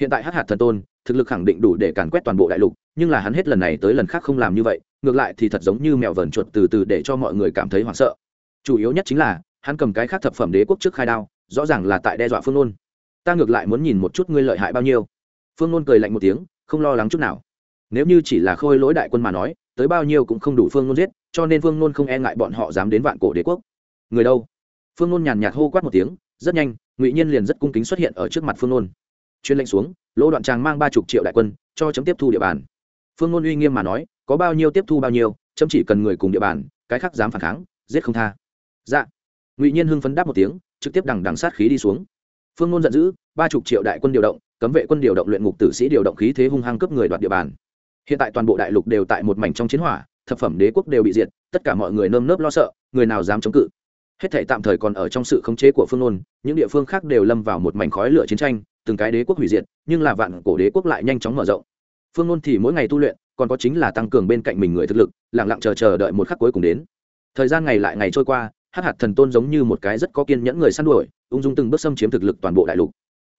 hiện tại hắc hạt thần tôn, thực lực khẳng định đủ để càn quét toàn bộ đại lục, nhưng là hắn hết lần này tới lần khác không làm như vậy, ngược lại thì thật giống như mèo vờn chuột từ từ để cho mọi người cảm thấy hoảng sợ. Chủ yếu nhất chính là, hắn cầm cái khác thập phẩm đế quốc trước khai đao, rõ ràng là tại đe dọa phương nôn. Ta ngược lại muốn nhìn một chút ngươi lợi hại bao nhiêu. Phương nôn cười lạnh một tiếng, không lo lắng chút nào. Nếu như chỉ là khôi lỗi đại quân mà nói, tới bao nhiêu cũng không đủ phương nôn giết, cho nên phương nôn không e ngại bọn họ dám đến vạn cổ đế quốc. Người đâu? Phương nôn nhàn nhạt hô quát một tiếng, rất nhanh, ngụy nhiên liền rất cung kính xuất hiện ở trước mặt phương nôn chuyên lệnh xuống, lỗ đoạn tràng mang ba chục triệu đại quân, cho chấm tiếp thu địa bàn. Phương Ngôn uy nghiêm mà nói, có bao nhiêu tiếp thu bao nhiêu, chấm chỉ cần người cùng địa bàn, cái khác dám phản kháng, giết không tha. Dạ. Ngụy nhiên hưng phấn đáp một tiếng, trực tiếp đằng đằng sát khí đi xuống. Phương Ngôn giận dữ, ba chục triệu đại quân điều động, cấm vệ quân điều động luyện ngục tử sĩ điều động khí thế hung hăng cướp người đoạt địa bàn. Hiện tại toàn bộ đại lục đều tại một mảnh trong chiến hỏa, thập phẩm đế quốc đều bị diệt, tất cả mọi người nơm nớp lo sợ, người nào dám chống cự. Hết thể tạm thời còn ở trong sự khống chế của phương nôn những địa phương khác đều lâm vào một mảnh khói lửa chiến tranh từng cái đế quốc hủy diệt, nhưng là vạn cổ đế quốc lại nhanh chóng mở rộng. Phương nôn thì mỗi ngày tu luyện, còn có chính là tăng cường bên cạnh mình người thực lực lẳng lặng chờ chờ đợi một khắc cuối cùng đến. Thời gian ngày lại ngày trôi qua, hắc hạt thần tôn giống như một cái rất có kiên nhẫn người săn đuổi, ung dung từng bước xâm chiếm thực lực toàn bộ đại lục.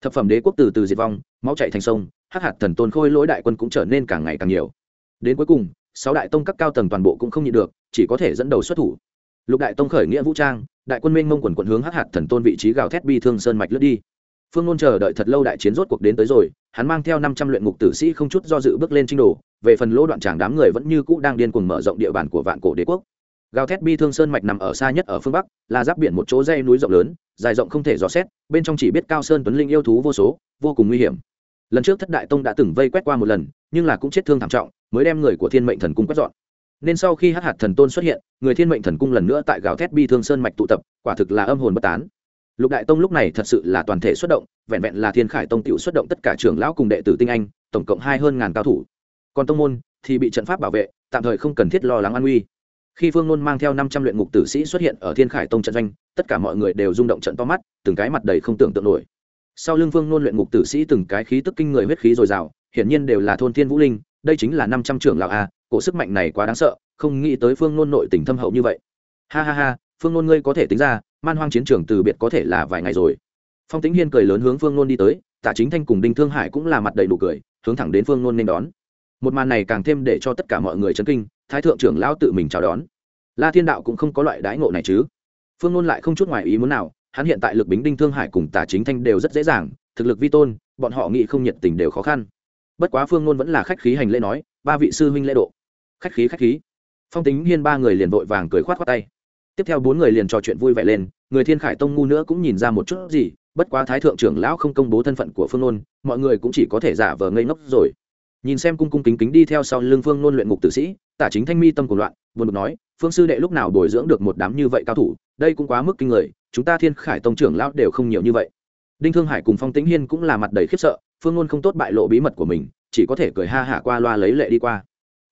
Thập phẩm đế quốc từ từ diệt vong, máu chạy thành sông, hắc hạt thần tôn khôi lỗi đại quân cũng trở nên càng ngày càng nhiều. Đến cuối cùng, sáu đại tông các cao tầng toàn bộ cũng không nhịn được, chỉ có thể dẫn đầu xuất thủ. Lục đại tông khởi nghĩa vũ trang, đại quân minh mông quần quận hướng hắc hạt thần tôn vị trí gào thét bi thương sơn mạch lướt đi phương nôn chờ đợi thật lâu đại chiến rốt cuộc đến tới rồi, hắn mang theo năm trăm luyện ngục tử sĩ không chút do dự bước lên trinh đồ, về phần lỗ đoạn tràng đám người vẫn như cũ đang điên cuồng mở rộng địa bàn của vạn cổ đế quốc. Gào thét bi thương sơn mạch nằm ở xa nhất ở phương bắc, là giáp biển một chỗ dây núi rộng lớn, dài rộng không thể dò xét, bên trong chỉ biết cao sơn tuấn linh yêu thú vô số, vô cùng nguy hiểm. Lần trước thất đại tông đã từng vây quét qua một lần, nhưng là cũng chết thương thảm trọng, mới đem người của thiên mệnh thần cung quét dọn. Nên sau khi hát hạt thần tôn xuất hiện, người thiên mệnh thần cung lần nữa tại gào thét bi thương sơn mạch tụ tập, quả thực là âm hồn bất tán lục đại tông lúc này thật sự là toàn thể xuất động, vẹn vẹn là thiên khải tông tiểu xuất động tất cả trưởng lão cùng đệ tử tinh anh, tổng cộng hai hơn ngàn cao thủ. Còn tông môn thì bị trận pháp bảo vệ, tạm thời không cần thiết lo lắng an nguy. Khi phương nôn mang theo năm trăm luyện ngục tử sĩ xuất hiện ở thiên khải tông trận doanh, tất cả mọi người đều rung động trận to mắt, từng cái mặt đầy không tưởng tượng nổi. Sau lưng phương nôn luyện ngục tử sĩ từng cái khí tức kinh người huyết khí dồi dào, hiển nhiên đều là thôn thiên vũ linh, đây chính là năm trăm trưởng lão a, cổ sức mạnh này quá đáng sợ, không nghĩ tới phương nôn nội tình thâm hậu như vậy. Ha ha ha, phương nôn ngươi có thể tính ra man hoang chiến trường từ biệt có thể là vài ngày rồi. Phong Tĩnh hiên cười lớn hướng phương nôn đi tới Tả chính thanh cùng đinh thương hải cũng là mặt đầy đủ cười, hướng thẳng đến phương nôn nên đón. Một màn này càng thêm để cho tất cả mọi người chấn kinh, thái thượng trưởng lão tự mình chào đón. La thiên đạo cũng không có loại đãi ngộ này chứ. Phương nôn lại không chút ngoài ý muốn nào, hắn hiện tại lực bính đinh thương hải cùng tả chính thanh đều rất dễ dàng, thực lực vi tôn, bọn họ nghĩ không nhiệt tình đều khó khăn. Bất quá phương nôn vẫn là khách khí hành lễ nói, ba vị sư huynh lễ độ. Khách khí khách khí. Phong tính hiên ba người liền vội vàng cười khoát khoát tay tiếp theo bốn người liền trò chuyện vui vẻ lên, người thiên khải tông ngu nữa cũng nhìn ra một chút gì, bất quá thái thượng trưởng lão không công bố thân phận của phương nôn, mọi người cũng chỉ có thể giả vờ ngây ngốc rồi. Nhìn xem cung cung kính kính đi theo sau lưng phương nôn luyện ngục tử sĩ, tả chính thanh mi tâm của loạn, buồn bực nói, phương sư đệ lúc nào bồi dưỡng được một đám như vậy cao thủ, đây cũng quá mức kinh người, chúng ta thiên khải tông trưởng lão đều không nhiều như vậy. Đinh thương hải cùng phong tĩnh hiên cũng là mặt đầy khiếp sợ, phương nôn không tốt bại lộ bí mật của mình, chỉ có thể cười ha hả qua loa lấy lệ đi qua.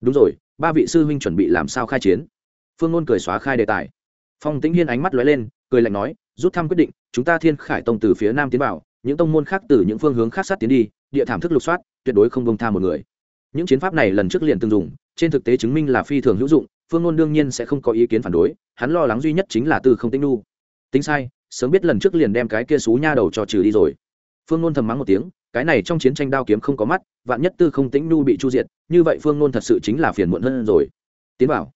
Đúng rồi, ba vị sư huynh chuẩn bị làm sao khai chiến? Phương nôn cười xóa khai đề tài phong tĩnh hiên ánh mắt lóe lên, cười lạnh nói, rút thăm quyết định, chúng ta thiên khải tông từ phía nam tiến vào, những tông môn khác từ những phương hướng khác sát tiến đi, địa thảm thức lục soát, tuyệt đối không bông tha một người. Những chiến pháp này lần trước liền từng dùng, trên thực tế chứng minh là phi thường hữu dụng, phương ngôn đương nhiên sẽ không có ý kiến phản đối, hắn lo lắng duy nhất chính là tư không Tĩnh nu tính sai, sớm biết lần trước liền đem cái kia xú nha đầu cho trừ đi rồi. Phương ngôn thầm mắng một tiếng, cái này trong chiến tranh đao kiếm không có mắt, vạn nhất tư không Tĩnh nu bị chu diệt, như vậy phương ngôn thật sự chính là phiền muộn hơn rồi. Tiến bảo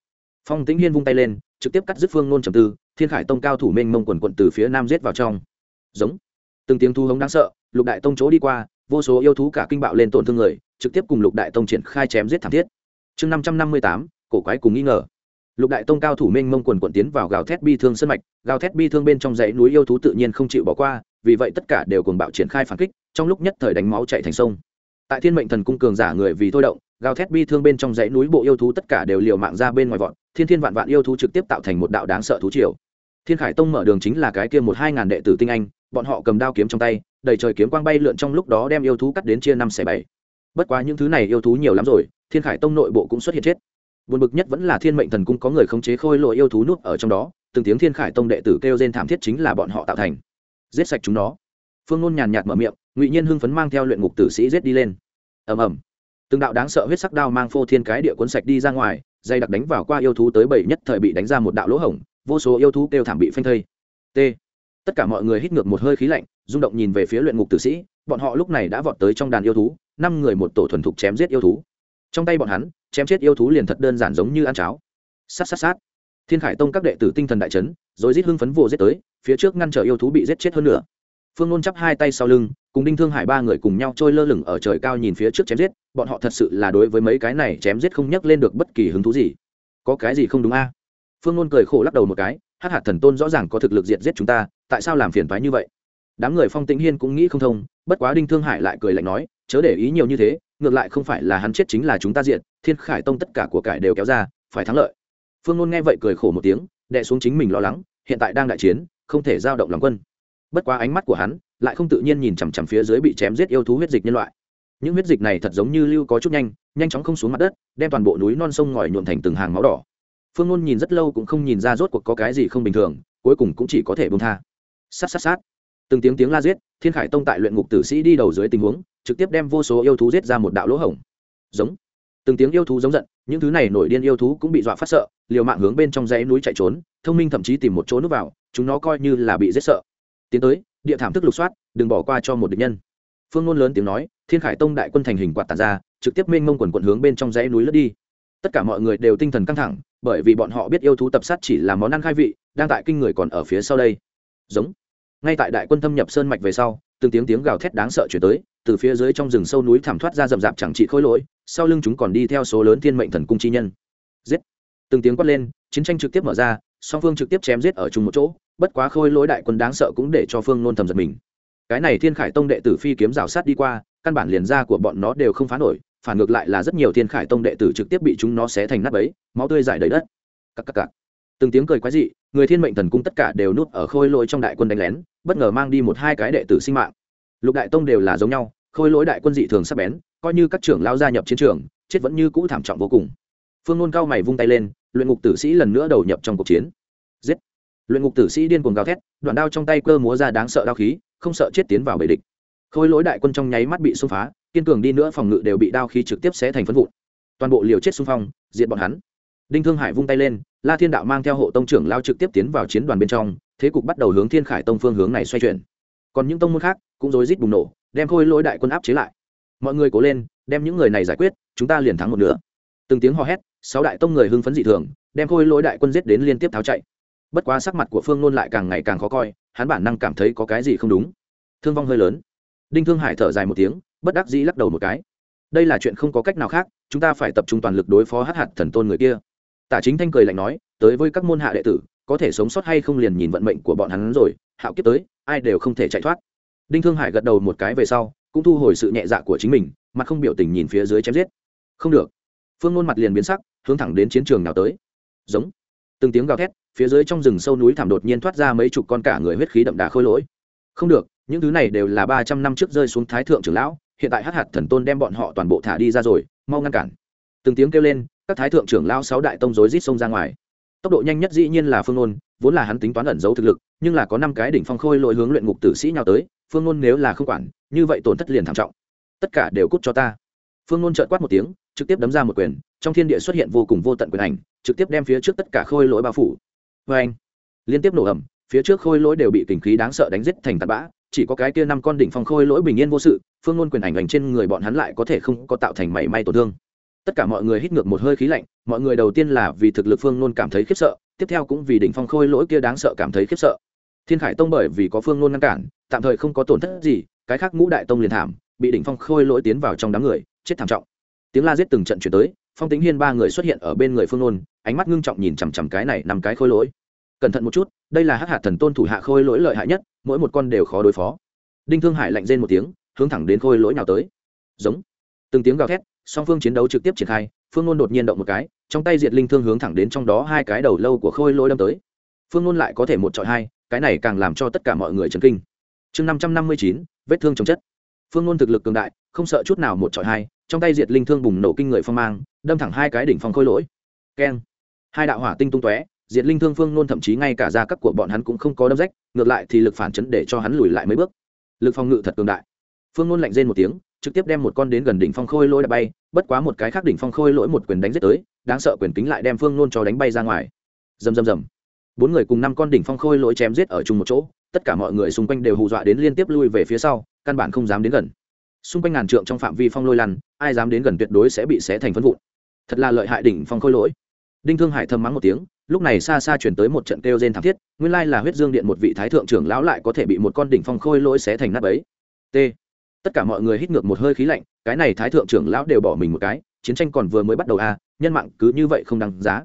phong tĩnh hiên vung tay lên trực tiếp cắt dứt phương ngôn trầm tư, thiên khải tông cao thủ mênh mông quần quận từ phía nam giết vào trong. Giống. Từng tiếng thu hống đáng sợ, lục đại tông chỗ đi qua, vô số yêu thú cả kinh bạo lên tổn thương người, trực tiếp cùng lục đại tông triển khai chém giết thảm thiết. Chương năm trăm năm mươi tám, cổ quái cùng nghi ngờ. Lục đại tông cao thủ mênh mông quần quận tiến vào gào thét bi thương sân mạch, gào thét bi thương bên trong dãy núi yêu thú tự nhiên không chịu bỏ qua, vì vậy tất cả đều cùng bạo triển khai phản kích, trong lúc nhất thời đánh máu chạy thành sông. Tại thiên mệnh thần cung cường giả người vì thôi động gào thét bi thương bên trong dãy núi bộ yêu thú tất cả đều liều mạng ra bên ngoài vọt, thiên thiên vạn vạn yêu thú trực tiếp tạo thành một đạo đáng sợ thú triều. Thiên khải tông mở đường chính là cái kia một hai ngàn đệ tử tinh anh, bọn họ cầm đao kiếm trong tay, đầy trời kiếm quang bay lượn trong lúc đó đem yêu thú cắt đến chia năm xẻ bảy. Bất quá những thứ này yêu thú nhiều lắm rồi, thiên khải tông nội bộ cũng xuất hiện chết. Buồn bực nhất vẫn là thiên mệnh thần cung có người khống chế khôi lội yêu thú nút ở trong đó, từng tiếng thiên khải tông đệ tử kêu rên thảm thiết chính là bọn họ tạo thành. Giết sạch chúng nó. Phương ngôn nhàn nhạt mở miệng, ngụy nhiên hưng phấn mang theo luyện ngục tử sĩ giết đi lên. Ầm ầm từng đạo đáng sợ huyết sắc đao mang phô thiên cái địa cuốn sạch đi ra ngoài dây đặc đánh vào qua yêu thú tới bảy nhất thời bị đánh ra một đạo lỗ hổng, vô số yêu thú kêu thảm bị phanh thây. T. Tất cả mọi người hít ngược một hơi khí lạnh, rung động nhìn về phía luyện ngục tử sĩ, bọn họ lúc này đã vọt tới trong đàn yêu thú, năm người một tổ thuần thục chém giết yêu thú. Trong tay bọn hắn, chém chết yêu thú liền thật đơn giản giống như ăn cháo. Sát sát sát. Thiên khải tông các đệ tử tinh thần đại trấn rồi giết hưng phấn vô giết tới, phía trước ngăn trở yêu thú bị giết chết hơn nữa phương nôn chắp hai tay sau lưng cùng đinh thương hải ba người cùng nhau trôi lơ lửng ở trời cao nhìn phía trước chém giết, bọn họ thật sự là đối với mấy cái này chém giết không nhắc lên được bất kỳ hứng thú gì. Có cái gì không đúng a? Phương ngôn cười khổ lắc đầu một cái, hát hạt thần tôn rõ ràng có thực lực diệt giết chúng ta, tại sao làm phiền thoái như vậy? Đám người phong tĩnh hiên cũng nghĩ không thông, bất quá đinh thương hải lại cười lạnh nói, chớ để ý nhiều như thế, ngược lại không phải là hắn chết chính là chúng ta diện thiên khải tông tất cả của cải đều kéo ra, phải thắng lợi. Phương ngôn nghe vậy cười khổ một tiếng đệ xuống chính mình lo lắng, hiện tại đang đại chiến, không thể giao động lòng quân bất quá ánh mắt của hắn lại không tự nhiên nhìn chằm chằm phía dưới bị chém giết yêu thú huyết dịch nhân loại. Những huyết dịch này thật giống như lưu có chút nhanh nhanh chóng không xuống mặt đất, đem toàn bộ núi non sông ngòi nhuộm thành từng hàng máu đỏ. Phương ngôn nhìn rất lâu cũng không nhìn ra rốt cuộc có cái gì không bình thường, cuối cùng cũng chỉ có thể bông tha. Sát sát sát. Từng tiếng tiếng la giết, thiên khải tông tại luyện ngục tử sĩ đi đầu dưới tình huống, trực tiếp đem vô số yêu thú giết ra một đạo lỗ hổng. Giống. Từng tiếng yêu thú giống giận, những thứ này nổi điên yêu thú cũng bị dọa phát sợ, liều mạng hướng bên trong dãy núi chạy trốn, thông minh thậm chí tìm một chỗ núp vào, chúng nó coi như là bị giết sợ tiến tới, địa thảm thức lục soát, đừng bỏ qua cho một địch nhân. Phương ngôn lớn tiếng nói, thiên khải tông đại quân thành hình quạt tàn ra, trực tiếp mênh mông quần quận hướng bên trong dãy núi lướt đi. Tất cả mọi người đều tinh thần căng thẳng, bởi vì bọn họ biết yêu thú tập sát chỉ là món ăn khai vị, đang tại kinh người còn ở phía sau đây. Giống. Ngay tại đại quân thâm nhập sơn mạch về sau, từng tiếng tiếng gào thét đáng sợ chuyển tới, từ phía dưới trong rừng sâu núi thảm thoát ra rậm rạp chẳng trị khôi lỗi, sau lưng chúng còn đi theo số lớn thiên mệnh thần cung chi nhân. Giết. Từng tiếng quát lên, chiến tranh trực tiếp mở ra, song phương trực tiếp chém giết ở chung một chỗ bất quá khôi lỗi đại quân đáng sợ cũng để cho phương nôn thầm giật mình. Cái này thiên khải tông đệ tử phi kiếm rào sát đi qua, căn bản liền ra của bọn nó đều không phá nổi, phản ngược lại là rất nhiều thiên khải tông đệ tử trực tiếp bị chúng nó xé thành nắp ấy máu tươi giải đầy đất. Cắc cắc cắc. từng tiếng cười quái dị, người thiên mệnh thần cung tất cả đều núp ở khôi lỗi trong đại quân đánh lén, bất ngờ mang đi một hai cái đệ tử sinh mạng. Lục đại tông đều là giống nhau, khôi lỗi đại quân dị thường sắp bén, coi như các trưởng lao gia nhập chiến trường, chết vẫn như cũ thảm trọng vô cùng. Phương nôn cao mày vung tay lên, luyện ngục tử sĩ lần nữa đầu nhập trong cuộc chiến. Giết luyện ngục tử sĩ điên cuồng gào thét, đoạn đao trong tay cơ múa ra đáng sợ đao khí, không sợ chết tiến vào bể địch. Khôi lỗi đại quân trong nháy mắt bị xung phá, kiên cường đi nữa phòng ngự đều bị đao khí trực tiếp xé thành phân vụn. Toàn bộ liều chết xung phong diện bọn hắn. Đinh thương hải vung tay lên, la thiên đạo mang theo hộ tông trưởng lao trực tiếp tiến vào chiến đoàn bên trong, thế cục bắt đầu hướng thiên khải tông phương hướng này xoay chuyển. Còn những tông môn khác cũng rối rít bùng nổ, đem khôi lỗi đại quân áp chế lại. Mọi người cố lên, đem những người này giải quyết, chúng ta liền thắng một nửa. Từng tiếng hò hét, sáu đại tông người hưng phấn dị thường, đem khôi lỗi đại quân giết đến liên tiếp tháo chạy bất quá sắc mặt của phương nôn lại càng ngày càng khó coi, hắn bản năng cảm thấy có cái gì không đúng. Thương vong hơi lớn. Đinh thương hải thở dài một tiếng, bất đắc dĩ lắc đầu một cái. Đây là chuyện không có cách nào khác, chúng ta phải tập trung toàn lực đối phó hát hạt thần tôn người kia. Tả chính thanh cười lạnh nói, tới với các môn hạ đệ tử, có thể sống sót hay không liền nhìn vận mệnh của bọn hắn rồi, hạo kiếp tới, ai đều không thể chạy thoát. Đinh thương hải gật đầu một cái về sau, cũng thu hồi sự nhẹ dạ của chính mình, mặt không biểu tình nhìn phía dưới chém giết. Không được. Phương nôn mặt liền biến sắc, hướng thẳng đến chiến trường nào tới. Giống từng tiếng gào thét, phía dưới trong rừng sâu núi thảm đột nhiên thoát ra mấy chục con cả người huyết khí đậm đà khôi lỗi. Không được, những thứ này đều là ba trăm năm trước rơi xuống thái thượng trưởng lão, hiện tại hắc hạt thần tôn đem bọn họ toàn bộ thả đi ra rồi, mau ngăn cản. Từng tiếng kêu lên, các thái thượng trưởng lão sáu đại tông rối rít xông ra ngoài. Tốc độ nhanh nhất dĩ nhiên là phương nôn, vốn là hắn tính toán ẩn giấu thực lực, nhưng là có năm cái đỉnh phong khôi lỗi hướng luyện ngục tử sĩ nhau tới, phương nôn nếu là không quản, như vậy tổn thất liền thảm trọng. Tất cả đều cút cho ta. Phương nôn trợn quát một tiếng trực tiếp đấm ra một quyền, trong thiên địa xuất hiện vô cùng vô tận quyền ảnh, trực tiếp đem phía trước tất cả khôi lỗi bao phủ. Vê anh, liên tiếp nổ ẩm phía trước khôi lỗi đều bị kình khí đáng sợ đánh giết thành tạt bã, chỉ có cái kia năm con đỉnh phong khôi lỗi bình yên vô sự, phương ngôn quyền ảnh ảnh trên người bọn hắn lại có thể không có tạo thành mảy may tổn thương. Tất cả mọi người hít ngược một hơi khí lạnh, mọi người đầu tiên là vì thực lực phương ngôn cảm thấy khiếp sợ, tiếp theo cũng vì đỉnh phong khôi lỗi kia đáng sợ cảm thấy khiếp sợ. Thiên khải tông bởi vì có phương ngôn ngăn cản, tạm thời không có tổn thất gì, cái khác ngũ đại tông liền thảm, bị đỉnh phong khôi lỗi tiến vào trong đám người, chết thảm trọng tiếng la giết từng trận chuyển tới, phong tính hiên ba người xuất hiện ở bên người phương ngôn ánh mắt ngưng trọng nhìn chằm chằm cái này nằm cái khôi lỗi. Cẩn thận một chút, đây là hắc hạt thần tôn thủ hạ khôi lỗi lợi hại nhất, mỗi một con đều khó đối phó. Đinh thương hải lạnh rên một tiếng, hướng thẳng đến khôi lỗi nào tới. Giống. Từng tiếng gào thét, song phương chiến đấu trực tiếp triển khai, phương ngôn đột nhiên động một cái, trong tay diệt linh thương hướng thẳng đến trong đó hai cái đầu lâu của khôi lỗi đâm tới. Phương ngôn lại có thể một chọi hai, cái này càng làm cho tất cả mọi người chấn kinh. Chương năm trăm năm mươi chín, vết thương chống chất. Phương ngôn thực lực cường đại không sợ chút nào một chọi hai, trong tay diệt linh thương bùng nổ kinh người phong mang, đâm thẳng hai cái đỉnh phong khôi lỗi. Keng. Hai đạo hỏa tinh tung tóe, diệt linh thương phương nôn thậm chí ngay cả ra các của bọn hắn cũng không có đâm rách, ngược lại thì lực phản chấn để cho hắn lùi lại mấy bước. Lực phòng ngự thật cường đại. Phương nôn lạnh rên một tiếng, trực tiếp đem một con đến gần đỉnh phong khôi lỗi đã bay, bất quá một cái khác đỉnh phong khôi lỗi một quyền đánh giết tới, đáng sợ quyền kính lại đem phương nôn cho đánh bay ra ngoài. Rầm rầm rầm. Bốn người cùng năm con đỉnh phong khôi lỗi chém giết ở chung một chỗ, tất cả mọi người xung quanh đều hù dọa đến liên tiếp lui về phía sau, căn bản không dám đến gần xung quanh ngàn trượng trong phạm vi phong lôi lăn ai dám đến gần tuyệt đối sẽ bị xé thành phân vụn. Thật là lợi hại đỉnh phong khôi lỗi. Đinh thương hải thầm mắng một tiếng lúc này xa xa chuyển tới một trận kêu gen thảm thiết nguyên lai là huyết dương điện một vị thái thượng trưởng lão lại có thể bị một con đỉnh phong khôi lỗi xé thành nắp ấy t. Tất cả mọi người hít ngược một hơi khí lạnh cái này thái thượng trưởng lão đều bỏ mình một cái chiến tranh còn vừa mới bắt đầu a à, nhân mạng cứ như vậy không đáng giá.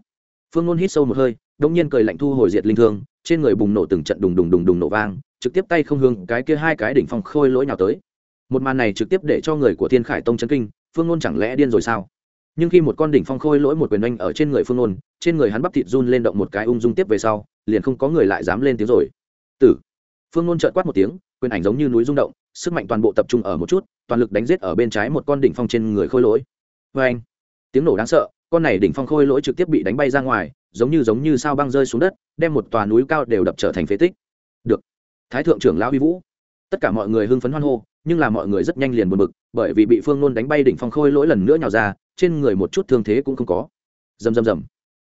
Phương ngôn hít sâu một hơi đông nhiên cười lạnh thu hồi diệt linh thương trên người bùng nổ từng trận đùng đùng đùng đùng nổ vang trực tiếp tay không hướng cái kia hai cái đỉnh phong khôi lỗi nào tới một màn này trực tiếp để cho người của thiên khải tông chấn kinh, phương ngôn chẳng lẽ điên rồi sao? Nhưng khi một con đỉnh phong khôi lỗi một quyền oanh ở trên người phương ngôn, trên người hắn bắp thịt run lên động một cái ung dung tiếp về sau, liền không có người lại dám lên tiếng rồi. Tử! Phương ngôn trợn quát một tiếng, quyền ảnh giống như núi rung động, sức mạnh toàn bộ tập trung ở một chút, toàn lực đánh giết ở bên trái một con đỉnh phong trên người khôi lỗi. Vê anh tiếng nổ đáng sợ, con này đỉnh phong khôi lỗi trực tiếp bị đánh bay ra ngoài, giống như giống như sao băng rơi xuống đất, đem một tòa núi cao đều đập trở thành phế tích. Được. Thái thượng trưởng lão huy vũ. Tất cả mọi người hưng phấn hoan hô nhưng là mọi người rất nhanh liền buồn bực, bởi vì bị phương Luân đánh bay đỉnh phong khôi lỗi lần nữa nhào ra, trên người một chút thương thế cũng không có. Rầm rầm rầm.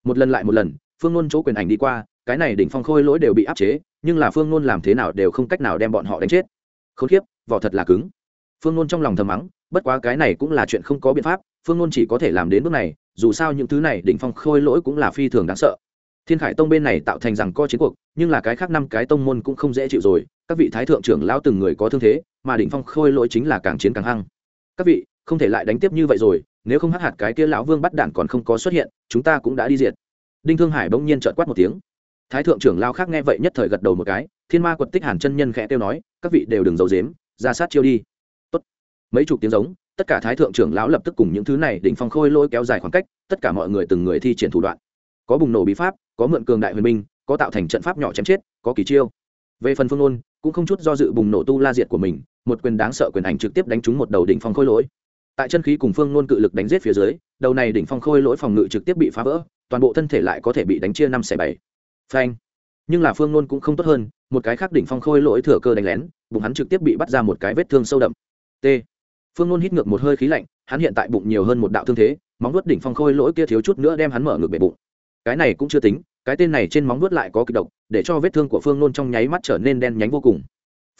Một lần lại một lần, phương Luân chỗ quyền ảnh đi qua, cái này đỉnh phong khôi lỗi đều bị áp chế, nhưng là phương Luân làm thế nào đều không cách nào đem bọn họ đánh chết. Khốn kiếp, vỏ thật là cứng. Phương Luân trong lòng thầm mắng, bất quá cái này cũng là chuyện không có biện pháp, phương Luân chỉ có thể làm đến bước này, dù sao những thứ này đỉnh phong khôi lỗi cũng là phi thường đáng sợ thiên khải tông bên này tạo thành rằng co chiến cuộc, nhưng là cái khác năm cái tông môn cũng không dễ chịu rồi, các vị thái thượng trưởng lão từng người có thương thế, mà đỉnh phong khôi lỗi chính là càng chiến càng hăng. Các vị, không thể lại đánh tiếp như vậy rồi, nếu không hắc hạt cái kia lão vương bắt đạn còn không có xuất hiện, chúng ta cũng đã đi diệt. Đinh thương hải bỗng nhiên trợn quát một tiếng. Thái thượng trưởng lao khác nghe vậy nhất thời gật đầu một cái, thiên ma quật tích hàn chân nhân khẽ kêu nói, các vị đều đừng giấu dếm ra sát chiêu đi. Tốt. mấy chục tiếng giống, tất cả thái thượng trưởng lão lập tức cùng những thứ này đỉnh phong khôi lôi kéo dài khoảng cách, tất cả mọi người từng người thi triển thủ đoạn. Có bùng nổ bí pháp có mượn cường đại huyền minh có tạo thành trận pháp nhỏ chém chết, có kỳ chiêu. Về phần phương ôn cũng không chút do dự bùng nổ tu la diệt của mình, một quyền đáng sợ quyền ảnh trực tiếp đánh trúng một đầu đỉnh phong khôi lỗi. Tại chân khí cùng phương nôn cự lực đánh giết phía dưới, đầu này đỉnh phong khôi lỗi phòng ngự trực tiếp bị phá vỡ, toàn bộ thân thể lại có thể bị đánh chia năm xẻ bảy. Phanh. Nhưng là phương nôn cũng không tốt hơn, một cái khác đỉnh phong khôi lỗi thừa cơ đánh lén, bụng hắn trực tiếp bị bắt ra một cái vết thương sâu đậm. T. Phương nôn hít ngược một hơi khí lạnh, hắn hiện tại bụng nhiều hơn một đạo thương thế, móng nuốt đỉnh phong khôi lỗi kia thiếu chút nữa đem hắn mở ngược bể bụng cái này cũng chưa tính, cái tên này trên móng vuốt lại có kịch độc, để cho vết thương của phương nôn trong nháy mắt trở nên đen nhánh vô cùng.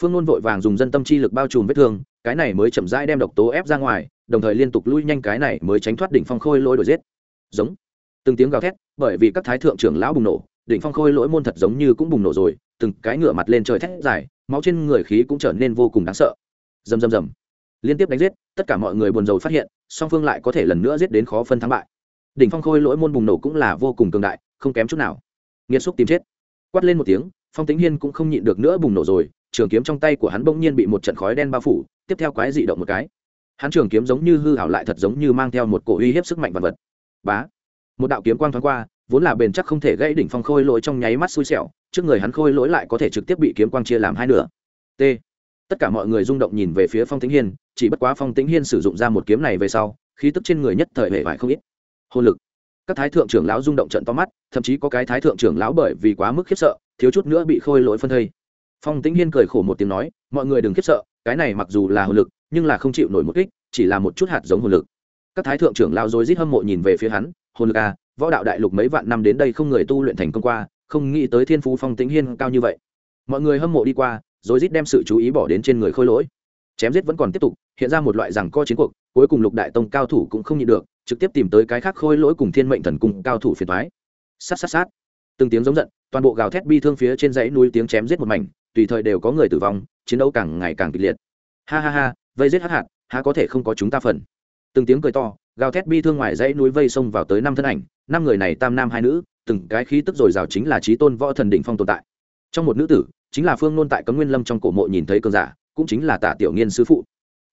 Phương nôn vội vàng dùng dân tâm chi lực bao trùm vết thương, cái này mới chậm rãi đem độc tố ép ra ngoài, đồng thời liên tục lui nhanh cái này mới tránh thoát đỉnh phong khôi lỗi đổi giết. Giống. Từng tiếng gào thét, bởi vì các thái thượng trưởng lão bùng nổ, đỉnh phong khôi lỗi môn thật giống như cũng bùng nổ rồi, từng cái ngựa mặt lên trời thét dài, máu trên người khí cũng trở nên vô cùng đáng sợ. Rầm rầm rầm. Liên tiếp đánh giết, tất cả mọi người buồn rầu phát hiện, song phương lại có thể lần nữa giết đến khó phân thắng bại đỉnh phong khôi lỗi môn bùng nổ cũng là vô cùng cường đại, không kém chút nào. Nghiệt xúc tìm chết. Quát lên một tiếng, phong tính hiên cũng không nhịn được nữa bùng nổ rồi, trường kiếm trong tay của hắn bỗng nhiên bị một trận khói đen bao phủ, tiếp theo quái dị động một cái. Hắn trường kiếm giống như hư hảo lại thật giống như mang theo một cổ uy hiếp sức mạnh vật vật. Bá! Một đạo kiếm quang thoáng qua, vốn là bền chắc không thể gãy đỉnh phong khôi lỗi trong nháy mắt xui xẻo, trước người hắn khôi lỗi lại có thể trực tiếp bị kiếm quang chia làm hai nửa. T. Tất cả mọi người rung động nhìn về phía phong tĩnh hiên, chỉ bất quá phong tĩnh hiên sử dụng ra một kiếm này về sau, khí tức trên người nhất thời hệ vải không ít hồn lực. Các thái thượng trưởng lão rung động trận to mắt, thậm chí có cái thái thượng trưởng lão bởi vì quá mức khiếp sợ, thiếu chút nữa bị khôi lỗi phân thây. Phong tĩnh hiên cười khổ một tiếng nói, mọi người đừng khiếp sợ, cái này mặc dù là hồn lực, nhưng là không chịu nổi một kích, chỉ là một chút hạt giống hồn lực. Các thái thượng trưởng lão rối rít hâm mộ nhìn về phía hắn, hồn lực à võ đạo đại lục mấy vạn năm đến đây không người tu luyện thành công qua, không nghĩ tới thiên phú phong tĩnh hiên cao như vậy. Mọi người hâm mộ đi qua, rối rít đem sự chú ý bỏ đến trên người khôi lỗi chém giết vẫn còn tiếp tục, hiện ra một loại rằng co chiến cuộc, cuối cùng lục đại tông cao thủ cũng không nhịn được, trực tiếp tìm tới cái khác khôi lỗi cùng thiên mệnh thần cung cao thủ phiền thoái sát sát sát. Từng tiếng giống giận, toàn bộ gào thét bi thương phía trên dãy núi tiếng chém giết một mảnh, tùy thời đều có người tử vong, chiến đấu càng ngày càng kịch liệt. Ha ha ha, vây giết hắc hạt, há có thể không có chúng ta phần. Từng tiếng cười to, gào thét bi thương ngoài dãy núi vây xông vào tới năm thân ảnh, năm người này tam nam hai nữ, từng cái khí tức dồi dào chính là trí tôn võ thần đỉnh phong tồn tại. Trong một nữ tử, chính là phương nôn tại cấm nguyên lâm trong cổ mộ nhìn thấy cơn giả cũng chính là tả tiểu nghiên sư phụ.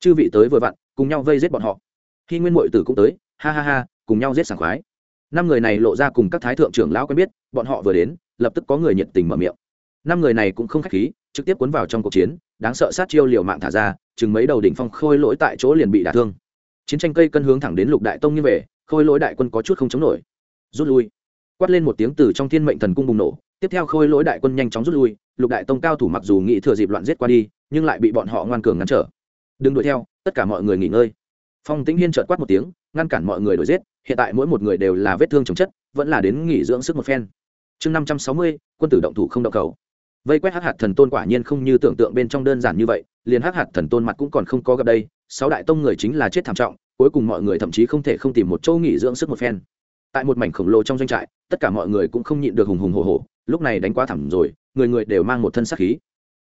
Chư vị tới vừa vặn, cùng nhau vây giết bọn họ. Khi nguyên mội tử cũng tới, ha ha ha, cùng nhau giết sảng khoái. Năm người này lộ ra cùng các thái thượng trưởng lão quen biết, bọn họ vừa đến, lập tức có người nhiệt tình mở miệng. Năm người này cũng không khách khí, trực tiếp cuốn vào trong cuộc chiến, đáng sợ sát chiêu liều mạng thả ra, chừng mấy đầu đỉnh phong khôi lỗi tại chỗ liền bị đả thương. Chiến tranh cây cân hướng thẳng đến lục đại tông như về, khôi lỗi đại quân có chút không chống nổi. Rút lui quát lên một tiếng từ trong thiên mệnh thần cung bùng nổ, tiếp theo khôi lỗi đại quân nhanh chóng rút lui, lục đại tông cao thủ mặc dù nghĩ thừa dịp loạn giết qua đi, nhưng lại bị bọn họ ngoan cường ngăn trở. Đừng đuổi theo, tất cả mọi người nghỉ ngơi. Phong tĩnh hiên trợt quát một tiếng, ngăn cản mọi người đuổi giết, hiện tại mỗi một người đều là vết thương chồng chất, vẫn là đến nghỉ dưỡng sức một phen. Chương năm trăm sáu mươi, quân tử động thủ không động cầu. Vây quét hắc hạt thần tôn quả nhiên không như tưởng tượng bên trong đơn giản như vậy, liền hắc hạt thần tôn mặt cũng còn không có gặp đây, sáu đại tông người chính là chết thảm trọng, cuối cùng mọi người thậm chí không thể không tìm một chỗ nghỉ dưỡng sức một phen. Tại một mảnh khổng lồ trong doanh trại tất cả mọi người cũng không nhịn được hùng hùng hồ hồ lúc này đánh quá thẳng rồi, người người đều mang một thân sát khí.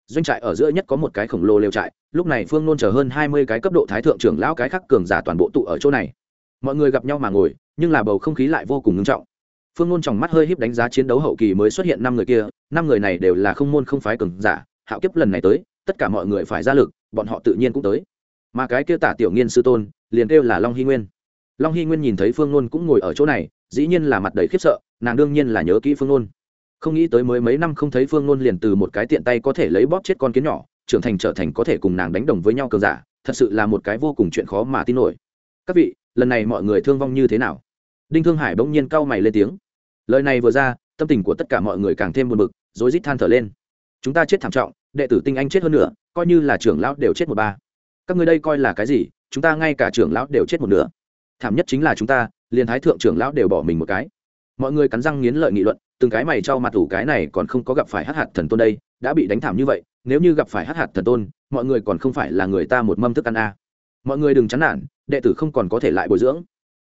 Doanh trại ở giữa nhất có một cái khổng lồ lều trại, lúc này phương nôn chờ hơn hai mươi cái cấp độ thái thượng trưởng lão cái khắc cường giả toàn bộ tụ ở chỗ này. Mọi người gặp nhau mà ngồi, nhưng là bầu không khí lại vô cùng ngưng trọng. Phương nôn trong mắt hơi híp đánh giá chiến đấu hậu kỳ mới xuất hiện năm người kia, năm người này đều là không môn không phái cường giả, hạo kiếp lần này tới, tất cả mọi người phải ra lực, bọn họ tự nhiên cũng tới. Mà cái kia tả tiểu nghiên sư tôn, liền kêu là long hy nguyên. Long hy nguyên nhìn thấy phương nôn cũng ngồi ở chỗ này, dĩ nhiên là mặt đầy khiếp sợ nàng đương nhiên là nhớ kỹ phương nôn không nghĩ tới mới mấy năm không thấy phương nôn liền từ một cái tiện tay có thể lấy bóp chết con kiến nhỏ, trưởng thành trở thành có thể cùng nàng đánh đồng với nhau cường giả, thật sự là một cái vô cùng chuyện khó mà tin nổi. Các vị, lần này mọi người thương vong như thế nào? Đinh thương hải bỗng nhiên cau mày lên tiếng. Lời này vừa ra, tâm tình của tất cả mọi người càng thêm buồn bực, rối rít than thở lên. Chúng ta chết thảm trọng, đệ tử tinh anh chết hơn nữa coi như là trưởng lão đều chết một ba. Các người đây coi là cái gì? Chúng ta ngay cả trưởng lão đều chết một nửa. Thảm nhất chính là chúng ta, liền thái thượng trưởng lão đều bỏ mình một cái mọi người cắn răng nghiến lợi nghị luận, từng cái mày cho mặt ủ cái này còn không có gặp phải hát hạt thần tôn đây, đã bị đánh thảm như vậy, nếu như gặp phải hát hạt thần tôn, mọi người còn không phải là người ta một mâm thức ăn a à. mọi người đừng chán nản, đệ tử không còn có thể lại bồi dưỡng.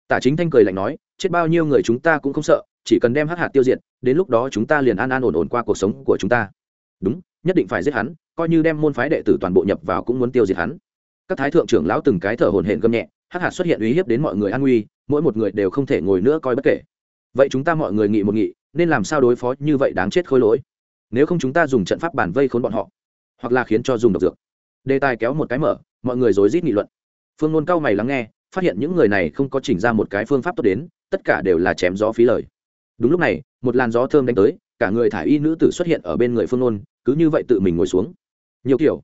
Tả chính thanh cười lạnh nói, chết bao nhiêu người chúng ta cũng không sợ, chỉ cần đem hát hạt tiêu diệt, đến lúc đó chúng ta liền an an ổn ổn qua cuộc sống của chúng ta. Đúng, nhất định phải giết hắn, coi như đem môn phái đệ tử toàn bộ nhập vào cũng muốn tiêu diệt hắn. Các thái thượng trưởng lão từng cái thở hồn hển gầm nhẹ hát hạt xuất hiện uy hiếp đến mọi người an nguy, mỗi một người đều không thể ngồi nữa coi bất kể vậy chúng ta mọi người nghị một nghị, nên làm sao đối phó như vậy đáng chết khôi lỗi? Nếu không chúng ta dùng trận pháp bản vây khốn bọn họ, hoặc là khiến cho dùng độc dược. Đề tài kéo một cái mở, mọi người rối rít nghị luận. Phương ngôn cao mày lắng nghe, phát hiện những người này không có chỉnh ra một cái phương pháp tốt đến, tất cả đều là chém gió phí lời. Đúng lúc này, một làn gió thơm đánh tới, cả người thả y nữ tử xuất hiện ở bên người phương ngôn cứ như vậy tự mình ngồi xuống. Nhiều kiểu.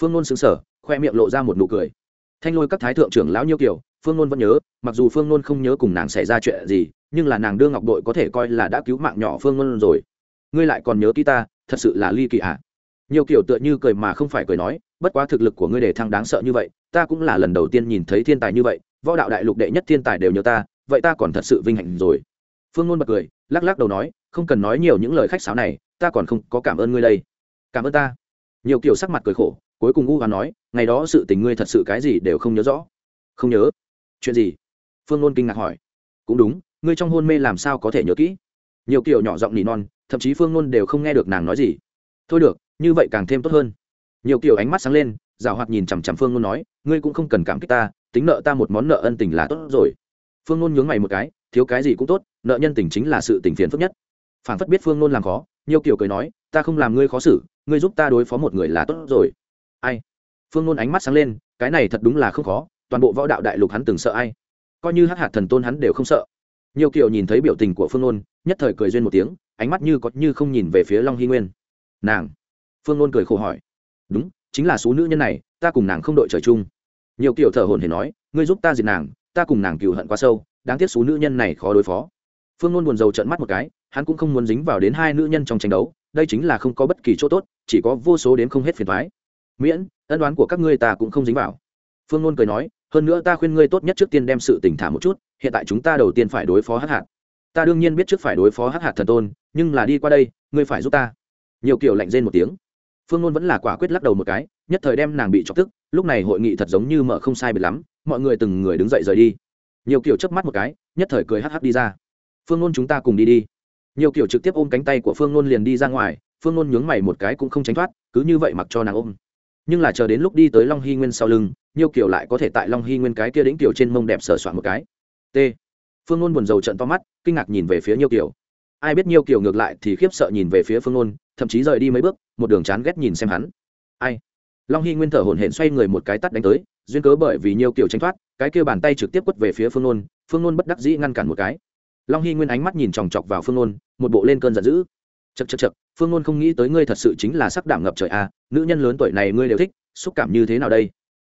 Phương ngôn xứng sở khoe miệng lộ ra một nụ cười. Thanh lôi các thái thượng trưởng lão nhiêu kiểu phương nôn vẫn nhớ, mặc dù phương nôn không nhớ cùng nàng xảy ra chuyện gì, nhưng là nàng đưa ngọc đội có thể coi là đã cứu mạng nhỏ phương nôn rồi. Ngươi lại còn nhớ kỹ ta, thật sự là ly kỳ à? nhiều kiểu tựa như cười mà không phải cười nói, bất quá thực lực của ngươi để thăng đáng sợ như vậy, ta cũng là lần đầu tiên nhìn thấy thiên tài như vậy, võ đạo đại lục đệ nhất thiên tài đều nhớ ta, vậy ta còn thật sự vinh hạnh rồi. Phương nôn bật cười, lắc lắc đầu nói, không cần nói nhiều những lời khách sáo này, ta còn không có cảm ơn ngươi đây. Cảm ơn ta. Nhiều kiểu sắc mặt cười khổ, cuối cùng u hoa nói, ngày đó sự tình ngươi thật sự cái gì đều không nhớ rõ. Không nhớ chuyện gì? Phương nôn kinh ngạc hỏi. Cũng đúng, ngươi trong hôn mê làm sao có thể nhớ kỹ? Nhiều kiểu nhỏ giọng nỉ non, thậm chí phương nôn đều không nghe được nàng nói gì. Thôi được, như vậy càng thêm tốt hơn. Nhiều kiểu ánh mắt sáng lên rào hoạt nhìn chằm chằm phương nôn nói, ngươi cũng không cần cảm kích ta, tính nợ ta một món nợ ân tình là tốt rồi. Phương nôn nhướng mày một cái, thiếu cái gì cũng tốt, nợ nhân tình chính là sự tình phiền phức nhất. Phản phất biết phương nôn làm khó, nhiều kiểu cười nói, ta không làm ngươi khó xử, ngươi giúp ta đối phó một người là tốt rồi. Ai? Phương nôn ánh mắt sáng lên, cái này thật đúng là không khó toàn bộ võ đạo đại lục hắn từng sợ ai. Coi như hắc hạt thần tôn hắn đều không sợ. Nhiều kiều nhìn thấy biểu tình của phương nôn, nhất thời cười duyên một tiếng, ánh mắt như có như không nhìn về phía long hy nguyên. Nàng? Phương nôn cười khổ hỏi. Đúng, chính là số nữ nhân này, ta cùng nàng không đội trời chung. Nhiều kiều thở hồn hề nói, ngươi giúp ta diệt nàng, ta cùng nàng cừu hận quá sâu, đáng tiếc số nữ nhân này khó đối phó. Phương nôn buồn rầu trận mắt một cái, hắn cũng không muốn dính vào đến hai nữ nhân trong tranh đấu, đây chính là không có bất kỳ chỗ tốt, chỉ có vô số đến không hết phiền thoái miễn, ân đoán của các ngươi ta cũng không dính vào. Phương nôn cười nói hơn nữa ta khuyên ngươi tốt nhất trước tiên đem sự tỉnh thả một chút, hiện tại chúng ta đầu tiên phải đối phó hắc hạt. Ta đương nhiên biết trước phải đối phó hắc hạt thần tôn, nhưng là đi qua đây, ngươi phải giúp ta. Nhiều kiểu lạnh rên một tiếng. Phương ngôn vẫn là quả quyết lắc đầu một cái, nhất thời đem nàng bị chọc tức, lúc này hội nghị thật giống như mở không sai biệt lắm, mọi người từng người đứng dậy rời đi. Nhiều kiểu chớp mắt một cái, nhất thời cười hắc hắc đi ra. Phương ngôn chúng ta cùng đi đi. Nhiều kiểu trực tiếp ôm cánh tay của phương ngôn liền đi ra ngoài, phương ngôn nhướng mày một cái cũng không tránh thoát, cứ như vậy mặc cho nàng ôm nhưng là chờ đến lúc đi tới long hy nguyên sau lưng, nhiêu kiểu lại có thể tại long hy nguyên cái kia đĩnh kiểu trên mông đẹp sờ soạn một cái. T. Phương ngôn buồn rầu trận to mắt, kinh ngạc nhìn về phía nhiêu kiểu ai biết nhiêu kiểu ngược lại thì khiếp sợ nhìn về phía phương ngôn thậm chí rời đi mấy bước, một đường chán ghét nhìn xem hắn. Ai? Long hy nguyên thở hổn hển xoay người một cái tắt đánh tới, duyên cớ bởi vì nhiêu kiểu tranh thoát, cái kia bàn tay trực tiếp quất về phía phương ngôn phương ngôn bất đắc dĩ ngăn cản một cái. Long hy nguyên ánh mắt nhìn chòng chọc vào phương ngôn một bộ lên cơn giận dữ chật chật chật, phương ngôn không nghĩ tới ngươi thật sự chính là sắc đảm ngập trời à nữ nhân lớn tuổi này ngươi đều thích, xúc cảm như thế nào đây?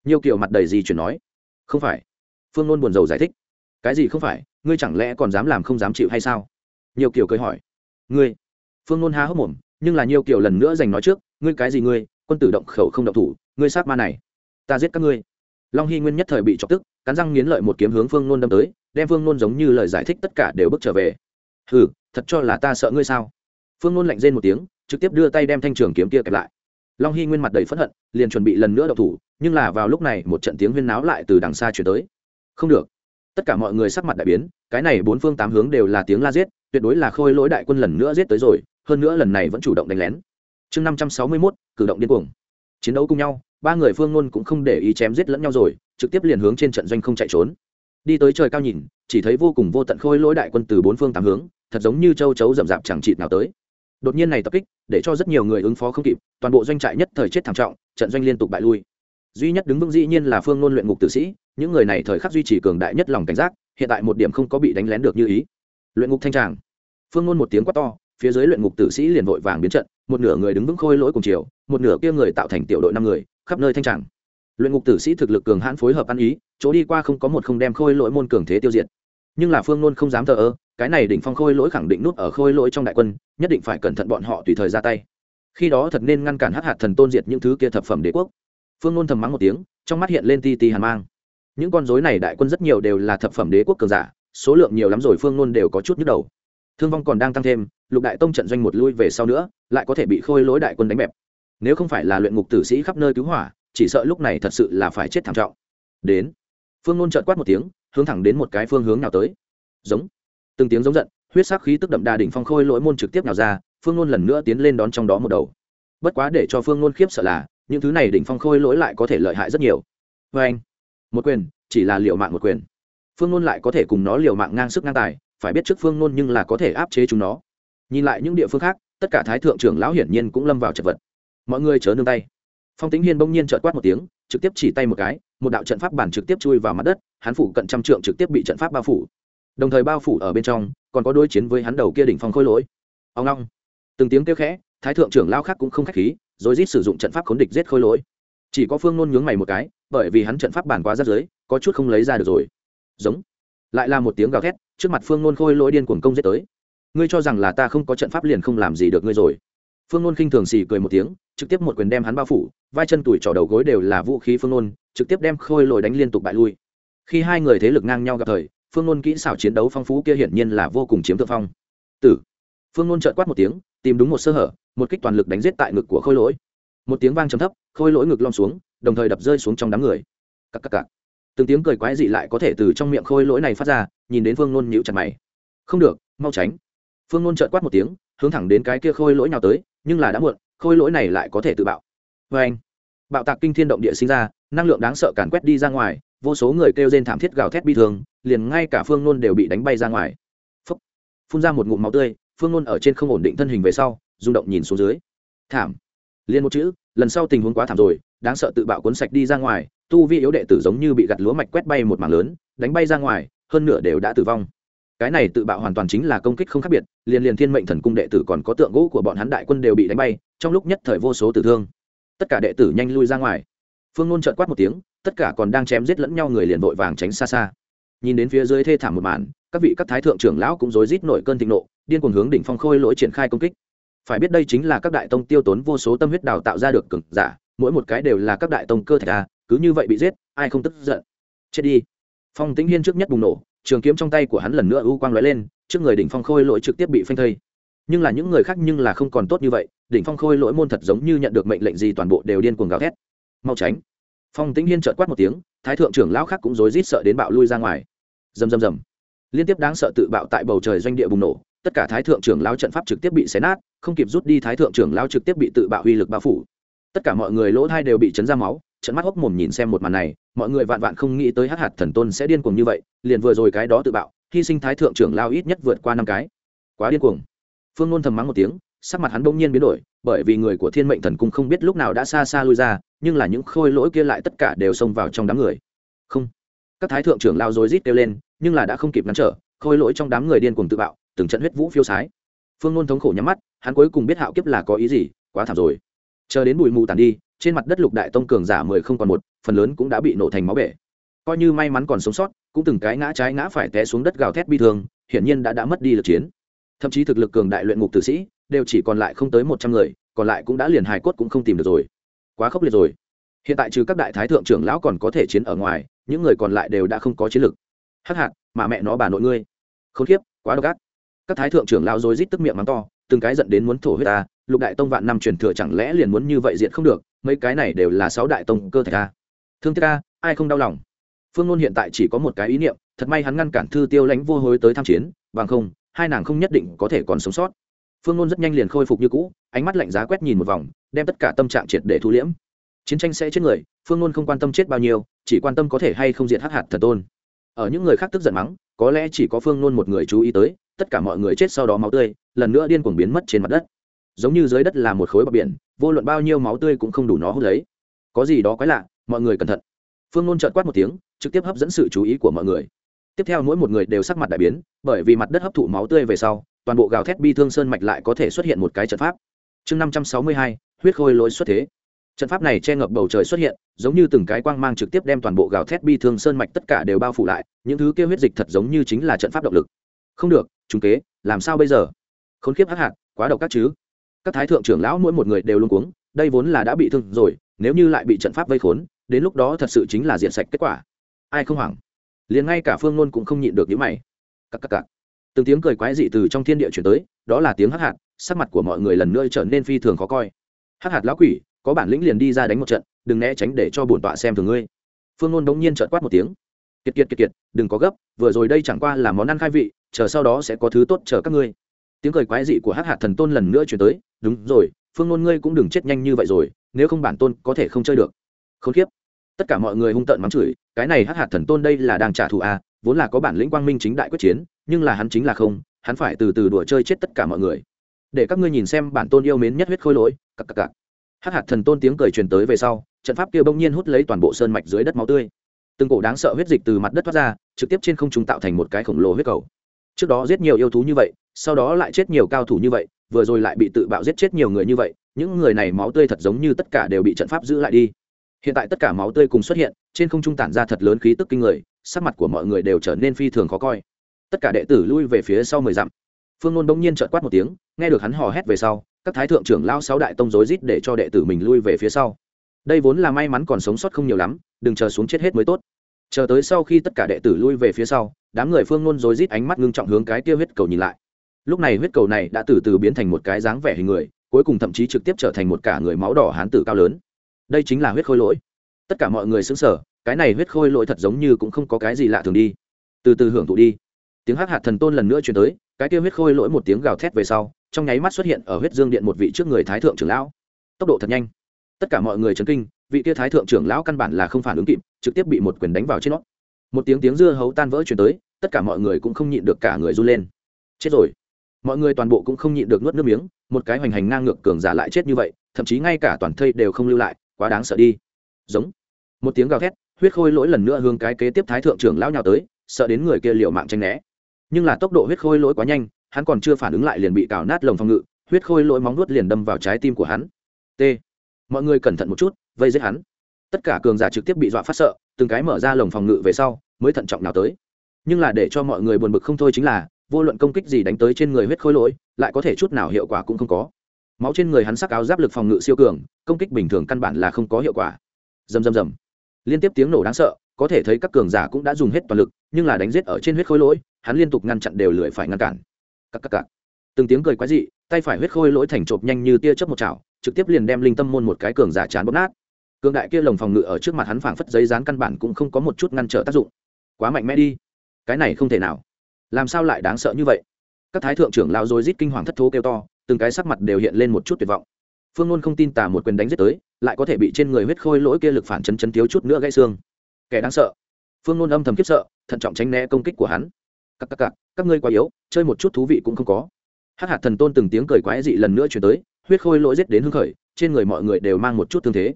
Nhiều kiểu mặt đầy gì chuyển nói. Không phải. Phương ngôn buồn rầu giải thích. Cái gì không phải, ngươi chẳng lẽ còn dám làm không dám chịu hay sao? Nhiều kiểu cười hỏi. Ngươi. Phương ngôn há hốc mồm, nhưng là nhiều kiểu lần nữa giành nói trước, ngươi cái gì ngươi, quân tử động khẩu không động thủ, ngươi sát ma này. Ta giết các ngươi. Long hy nguyên nhất thời bị chọc tức, cắn răng nghiến lợi một kiếm hướng phương nôn đâm tới, đem phương nôn giống như lời giải thích tất cả đều bước trở về. Hừ, thật cho là ta sợ ngươi sao? Phương nôn lạnh rên một tiếng, trực tiếp đưa tay đem thanh trường kiếm kia kẹp lại. Long hy nguyên mặt đầy phẫn hận, liền chuẩn bị lần nữa đậu thủ, nhưng là vào lúc này, một trận tiếng huyên náo lại từ đằng xa chuyển tới. Không được. Tất cả mọi người sắc mặt đại biến, cái này bốn phương tám hướng đều là tiếng la giết, tuyệt đối là khôi lỗi đại quân lần nữa giết tới rồi, hơn nữa lần này vẫn chủ động đánh lén. Chương năm trăm sáu mươi mốt, cử động điên cuồng. Chiến đấu cùng nhau, ba người phương ngôn cũng không để ý chém giết lẫn nhau rồi, trực tiếp liền hướng trên trận doanh không chạy trốn. Đi tới trời cao nhìn, chỉ thấy vô cùng vô tận khôi lỗi đại quân từ bốn phương tám hướng, thật giống như châu chấu rậm rạp chẳng chịt nào tới đột nhiên này tập kích, để cho rất nhiều người ứng phó không kịp, toàn bộ doanh trại nhất thời chết thảm trọng, trận doanh liên tục bại lui. Duy nhất đứng vững dĩ nhiên là phương ngôn luyện ngục tử sĩ, những người này thời khắc duy trì cường đại nhất lòng cảnh giác, hiện tại một điểm không có bị đánh lén được như ý. Luyện ngục thanh tràng. Phương ngôn một tiếng quát to, phía dưới luyện ngục tử sĩ liền vội vàng biến trận, một nửa người đứng vững khôi lỗi cùng chiều, một nửa kia người tạo thành tiểu đội năm người, khắp nơi thanh tràng. Luyện ngục tử sĩ thực lực cường hãn phối hợp ăn ý, chỗ đi qua không có một không đem khôi lỗi môn cường thế tiêu diệt. Nhưng là phương nôn không dám thờ ơ cái này đỉnh phong khôi lỗi khẳng định nút ở khôi lỗi trong đại quân, nhất định phải cẩn thận bọn họ tùy thời ra tay. Khi đó thật nên ngăn cản hắc hạt thần tôn diệt những thứ kia thập phẩm đế quốc. Phương nôn thầm mắng một tiếng, trong mắt hiện lên ti ti hàn mang. Những con dối này đại quân rất nhiều đều là thập phẩm đế quốc cường giả, số lượng nhiều lắm rồi phương nôn đều có chút nhức đầu. Thương vong còn đang tăng thêm, lục đại tông trận doanh một lui về sau nữa, lại có thể bị khôi lỗi đại quân đánh bẹp. Nếu không phải là luyện ngục tử sĩ khắp nơi cứu hỏa, chỉ sợ lúc này thật sự là phải chết thảm trọng. Đến. Phương nôn trợt quát một tiếng, hướng thẳng đến một cái phương hướng nào tới. Giống từng tiếng giống giận, huyết sắc khí tức đậm đà đỉnh phong khôi lỗi môn trực tiếp nào ra, phương nôn lần nữa tiến lên đón trong đó một đầu. Bất quá để cho phương nôn khiếp sợ là, những thứ này đỉnh phong khôi lỗi lại có thể lợi hại rất nhiều. Vê anh, một quyền, chỉ là liệu mạng một quyền. Phương nôn lại có thể cùng nó liều mạng ngang sức ngang tài, phải biết trước phương nôn nhưng là có thể áp chế chúng nó. Nhìn lại những địa phương khác, tất cả thái thượng trưởng lão hiển nhiên cũng lâm vào chật vật. Mọi người chớ nương tay. Phong tính hiên bỗng nhiên trợt quát một tiếng, trực tiếp chỉ tay một cái, một đạo trận pháp bản trực tiếp chui vào mặt đất, hắn phủ cận trăm trượng trực tiếp bị trận pháp bao phủ đồng thời bao phủ ở bên trong, còn có đối chiến với hắn đầu kia đỉnh phong khôi lỗi. Ông long. Từng tiếng kêu khẽ, thái thượng trưởng lao khác cũng không k h á c h khí, rồi rít sử dụng trận pháp khốn địch giết khôi lỗi. Chỉ có phương nôn nhướng mày một cái, bởi vì hắn trận pháp bản quá rắt giới có chút không lấy ra được rồi. Giống. Lại là một tiếng gào thét, trước mặt phương nôn khôi lỗi điên cuồng công giết tới. Ngươi cho rằng là ta không có trận pháp liền không làm gì được ngươi rồi. Phương nôn khinh thường xì cười một tiếng, trực tiếp một quyền đem hắn bao phủ, vai chân tuổi trỏ đầu gối đều là vũ khí phương nôn, trực tiếp đem khôi lỗi đánh liên tục bại lui. Khi hai người thế lực ngang nhau gặp thời phương nôn kỹ xảo chiến đấu phong phú kia hiển nhiên là vô cùng chiếm thượng phong. Tử. Phương nôn trợt quát một tiếng, tìm đúng một sơ hở, một kích toàn lực đánh giết tại ngực của khôi lỗi. Một tiếng vang trầm thấp, khôi lỗi ngực lom xuống, đồng thời đập rơi xuống trong đám người. Cắc cắc cắc. từng tiếng cười quái dị lại có thể từ trong miệng khôi lỗi này phát ra, nhìn đến phương nôn nhíu chặt mày. Không được, mau tránh. Phương nôn trợt quát một tiếng, hướng thẳng đến cái kia khôi lỗi nào tới, nhưng là đã muộn, khôi lỗi này lại có thể tự bạo. Vê anh bạo tạc kinh thiên động địa sinh ra, năng lượng đáng sợ càn quét đi ra ngoài vô số người kêu rên thảm thiết gào thét bi thương, liền ngay cả phương nôn đều bị đánh bay ra ngoài. Phúc. phun ra một ngụm máu tươi phương nôn ở trên không ổn định thân hình về sau rung động nhìn xuống dưới. Thảm. Liền một chữ lần sau tình huống quá thảm rồi đáng sợ tự bạo cuốn sạch đi ra ngoài tu vi yếu đệ tử giống như bị gặt lúa mạch quét bay một mảng lớn đánh bay ra ngoài hơn nửa đều đã tử vong. Cái này tự bạo hoàn toàn chính là công kích không khác biệt liền liền thiên mệnh thần cung đệ tử còn có tượng gỗ của bọn hắn đại quân đều bị đánh bay trong lúc nhất thời vô số tử thương. Tất cả đệ tử nhanh lui ra ngoài. Phương nôn trợn quát một tiếng tất cả còn đang chém giết lẫn nhau người liền vội vàng tránh xa xa. Nhìn đến phía dưới thê thảm một màn, các vị các thái thượng trưởng lão cũng rối rít nổi cơn thịnh nộ, điên cuồng hướng đỉnh phong khôi lỗi triển khai công kích. Phải biết đây chính là các đại tông tiêu tốn vô số tâm huyết đào tạo ra được cực giả, mỗi một cái đều là các đại tông cơ thể ta cứ như vậy bị giết, ai không tức giận? Chết đi. Phong tĩnh hiên trước nhất bùng nổ, trường kiếm trong tay của hắn lần nữa u quang lóe lên, trước người đỉnh phong khôi lỗi trực tiếp bị phanh thây. Nhưng là những người khác nhưng là không còn tốt như vậy, đỉnh phong khôi lỗi môn thật giống như nhận được mệnh lệnh gì toàn bộ đều điên cuồng gào thét. Mau tránh phong tĩnh hiên trợt quát một tiếng, thái thượng trưởng lão khác cũng rối rít sợ đến bạo lui ra ngoài. Rầm rầm rầm. Liên tiếp đáng sợ tự bạo tại bầu trời doanh địa bùng nổ, tất cả thái thượng trưởng lão trận pháp trực tiếp bị xé nát, không kịp rút đi thái thượng trưởng lão trực tiếp bị tự bạo uy lực bao phủ. Tất cả mọi người lỗ thai đều bị chấn ra máu trận mắt hốc mồm nhìn xem một màn này, mọi người vạn vạn không nghĩ tới hắc hạt thần tôn sẽ điên cuồng như vậy, liền vừa rồi cái đó tự bạo, hy sinh thái thượng trưởng lao ít nhất vượt qua năm cái. Quá điên cuồng. Phương nôn thầm mắng một tiếng sắc mặt hắn bỗng nhiên biến đổi, bởi vì người của thiên mệnh thần cung không biết lúc nào đã xa xa lui ra, nhưng là những khôi lỗi kia lại tất cả đều xông vào trong đám người. Không. Các thái thượng trưởng lao rối rít kêu lên, nhưng là đã không kịp ngăn trở, khôi lỗi trong đám người điên cuồng tự bạo, từng trận huyết vũ phiêu sái. Phương nôn thống khổ nhắm mắt, hắn cuối cùng biết hạo kiếp là có ý gì, quá thảm rồi. Chờ đến bụi mù tàn đi, trên mặt đất lục đại tông cường giả mười không còn một, phần lớn cũng đã bị nổ thành máu bể. Coi như may mắn còn sống sót, cũng từng cái ngã trái ngã phải té xuống đất gào thét bi thương, hiển nhiên đã đã mất đi lực chiến. Thậm chí thực lực cường đại luyện ngục tử sĩ đều chỉ còn lại không tới một trăm người, còn lại cũng đã liền hài cốt cũng không tìm được rồi. Quá khốc liệt rồi. Hiện tại trừ các đại thái thượng trưởng lão còn có thể chiến ở ngoài, những người còn lại đều đã không có chiến lực. Hắc hạt, mà mẹ nó bà nội ngươi. Không khiếp quá độc ác. Các thái thượng trưởng lão rối rít tức miệng mắng to, từng cái giận đến muốn thổ huyết ta, lục đại tông vạn năm truyền thừa chẳng lẽ liền muốn như vậy diện không được, mấy cái này đều là sáu đại tông cơ thể a thương tiếc a ai không đau lòng? Phương ngôn hiện tại chỉ có một cái ý niệm, thật may hắn ngăn cản thư tiêu lãnh vô hối tới tham chiến, bằng không, hai nàng không nhất định có thể còn sống sót phương ngôn rất nhanh liền khôi phục như cũ, ánh mắt lạnh giá quét nhìn một vòng, đem tất cả tâm trạng triệt để thu liễm. Chiến tranh sẽ chết người, phương ngôn không quan tâm chết bao nhiêu, chỉ quan tâm có thể hay không diệt hắc hạt thần tôn. Ở những người khác tức giận mắng, có lẽ chỉ có phương ngôn một người chú ý tới, tất cả mọi người chết sau đó máu tươi, lần nữa điên cuồng biến mất trên mặt đất. Giống như dưới đất là một khối bờ biển, vô luận bao nhiêu máu tươi cũng không đủ nó hút lấy. Có gì đó quái lạ, mọi người cẩn thận. Phương ngôn trợt quát một tiếng, trực tiếp hấp dẫn sự chú ý của mọi người. Tiếp theo mỗi một người đều sắc mặt đại biến, bởi vì mặt đất hấp thụ máu tươi về sau toàn bộ gào thét bi thương sơn mạch lại có thể xuất hiện một cái trận pháp. Chương năm trăm sáu mươi hai, huyết khôi lối xuất thế. Trận pháp này che ngập bầu trời xuất hiện, giống như từng cái quang mang trực tiếp đem toàn bộ gào thét bi thương sơn mạch tất cả đều bao phủ lại, những thứ kêu huyết dịch thật giống như chính là trận pháp động lực. Không được chúng kế, làm sao bây giờ? Khốn kiếp hắc hạt, quá độc các chứ. Các thái thượng trưởng lão mỗi một người đều luôn cuống, đây vốn là đã bị thương rồi, nếu như lại bị trận pháp vây khốn, đến lúc đó thật sự chính là diện sạch kết quả. Ai không hoảng? Liền ngay cả phương nôn cũng không nhịn được những mày. Cắc cắc cắc từng tiếng cười quái dị từ trong thiên địa chuyển tới, đó là tiếng hắc hạt, sắc mặt của mọi người lần nữa trở nên phi thường khó coi. Hắc hạt lão quỷ, có bản lĩnh liền đi ra đánh một trận, đừng né tránh để cho bổn tọa xem thường ngươi. Phương nôn đống nhiên trợn quát một tiếng. Kiệt kiệt kiệt kiệt, đừng có gấp, vừa rồi đây chẳng qua là món ăn khai vị, chờ sau đó sẽ có thứ tốt chờ các ngươi. Tiếng cười quái dị của hắc hạt thần tôn lần nữa chuyển tới, đúng rồi, phương nôn ngươi cũng đừng chết nhanh như vậy rồi, nếu không bản tôn có thể không chơi được. Khốn kiếp. Tất cả mọi người hung tợn mắng chửi, cái này hắc hạt thần tôn đây là đang trả thù à vốn là có bản lĩnh quang minh chính đại quyết chiến nhưng là hắn chính là không, hắn phải từ từ đùa chơi chết tất cả mọi người. Để các ngươi nhìn xem bản tôn yêu mến nhất huyết khôi lỗi, cặc cặc cặc. Hắc hạt thần tôn tiếng cười truyền tới về sau, trận pháp kia bỗng nhiên hút lấy toàn bộ sơn mạch dưới đất máu tươi. Từng cổ đáng sợ huyết dịch từ mặt đất thoát ra, trực tiếp trên không trung tạo thành một cái khổng lồ huyết cầu. Trước đó giết nhiều yêu thú như vậy, sau đó lại chết nhiều cao thủ như vậy, vừa rồi lại bị tự bạo giết chết nhiều người như vậy, những người này máu tươi thật giống như tất cả đều bị trận pháp giữ lại đi. Hiện tại tất cả máu tươi cùng xuất hiện, trên không trung tản ra thật lớn khí tức kinh người, sắc mặt của mọi người đều trở nên phi thường khó coi tất cả đệ tử lui về phía sau mười dặm. Phương ngôn bỗng nhiên trợt quát một tiếng, nghe được hắn hò hét về sau, các thái thượng trưởng lao sáu đại tông rối rít để cho đệ tử mình lui về phía sau. Đây vốn là may mắn còn sống sót không nhiều lắm, đừng chờ xuống chết hết mới tốt. Chờ tới sau khi tất cả đệ tử lui về phía sau, đám người phương ngôn rối rít ánh mắt ngưng trọng hướng cái kia huyết cầu nhìn lại. Lúc này huyết cầu này đã từ từ biến thành một cái dáng vẻ hình người, cuối cùng thậm chí trực tiếp trở thành một cả người máu đỏ hán tử cao lớn. Đây chính là huyết khôi lỗi. Tất cả mọi người xứng sở cái này huyết khôi lỗi thật giống như cũng không có cái gì lạ thường đi. Từ từ hưởng thụ đi tiếng hắc hạt thần tôn lần nữa chuyển tới, cái kia huyết khôi lỗi một tiếng gào thét về sau, trong nháy mắt xuất hiện ở huyết dương điện một vị trước người thái thượng trưởng lão. Tốc độ thật nhanh. Tất cả mọi người chấn kinh, vị kia thái thượng trưởng lão căn bản là không phản ứng kịp, trực tiếp bị một quyền đánh vào trên nó. Một tiếng tiếng dưa hấu tan vỡ chuyển tới, tất cả mọi người cũng không nhịn được cả người run lên. Chết rồi. Mọi người toàn bộ cũng không nhịn được nuốt nước miếng, một cái hoành hành ngang ngược cường giả lại chết như vậy, thậm chí ngay cả toàn thây đều không lưu lại, quá đáng sợ đi. Giống. Một tiếng gào thét, huyết khôi lỗi lần nữa hướng cái kế tiếp thái thượng trưởng lão nhào tới, sợ đến người kia liều mạng tranh né nhưng là tốc độ huyết khôi lỗi quá nhanh, hắn còn chưa phản ứng lại liền bị cào nát lồng phòng ngự, huyết khôi lỗi móng nuốt liền đâm vào trái tim của hắn. T. Mọi người cẩn thận một chút, vây giết hắn. Tất cả cường giả trực tiếp bị dọa phát sợ, từng cái mở ra lồng phòng ngự về sau, mới thận trọng nào tới. Nhưng là để cho mọi người buồn bực không thôi chính là, vô luận công kích gì đánh tới trên người huyết khôi lỗi, lại có thể chút nào hiệu quả cũng không có. Máu trên người hắn sắc áo giáp lực phòng ngự siêu cường, công kích bình thường căn bản là không có hiệu quả. Dầm dầm dầm liên tiếp tiếng nổ đáng sợ, có thể thấy các cường giả cũng đã dùng hết toàn lực, nhưng là đánh giết ở trên huyết khối lỗi hắn liên tục ngăn chặn đều lười phải ngăn cản. Cắc cắc cắc. từng tiếng cười quái dị, tay phải huyết khôi lỗi thành chộp nhanh như tia chớp một chảo, trực tiếp liền đem linh tâm môn một cái cường giả chán bóp nát. Cường đại kia lồng phòng ngự ở trước mặt hắn phảng phất giấy dán căn bản cũng không có một chút ngăn trở tác dụng. Quá mạnh mẽ đi. Cái này không thể nào. Làm sao lại đáng sợ như vậy? Các thái thượng trưởng lao rồi rít kinh hoàng thất thố kêu to, từng cái sắc mặt đều hiện lên một chút tuyệt vọng. Phương ngôn không tin tả một quyền đánh giết tới, lại có thể bị trên người huyết khôi lỗi kia lực phản chấn chấn thiếu chút nữa gãy xương. Kẻ đáng sợ. Phương ngôn âm thầm kiếp sợ, thận trọng tránh né công kích của hắn các các các các ngươi quá yếu, chơi một chút thú vị cũng không có. Hắc hạt thần tôn từng tiếng cười quái dị lần nữa chuyển tới, huyết khôi lỗi giết đến hưng khởi, trên người mọi người đều mang một chút thương thế.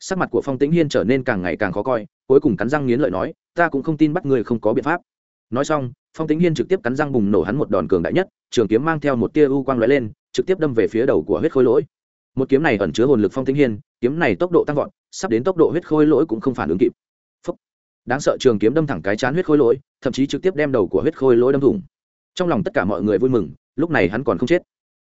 Sắc mặt của phong tĩnh hiên trở nên càng ngày càng khó coi, cuối cùng cắn răng nghiến lợi nói, ta cũng không tin bắt người không có biện pháp. Nói xong, phong tĩnh hiên trực tiếp cắn răng bùng nổ hắn một đòn cường đại nhất, trường kiếm mang theo một tia u quang lóe lên, trực tiếp đâm về phía đầu của huyết khôi lỗi. Một kiếm này ẩn chứa hồn lực phong tĩnh hiên, kiếm này tốc độ tăng vọt, sắp đến tốc độ huyết khôi lỗi cũng không phản ứng kịp đáng sợ trường kiếm đâm thẳng cái chán huyết khôi lỗi, thậm chí trực tiếp đem đầu của huyết khôi lỗi đâm thủng. Trong lòng tất cả mọi người vui mừng, lúc này hắn còn không chết.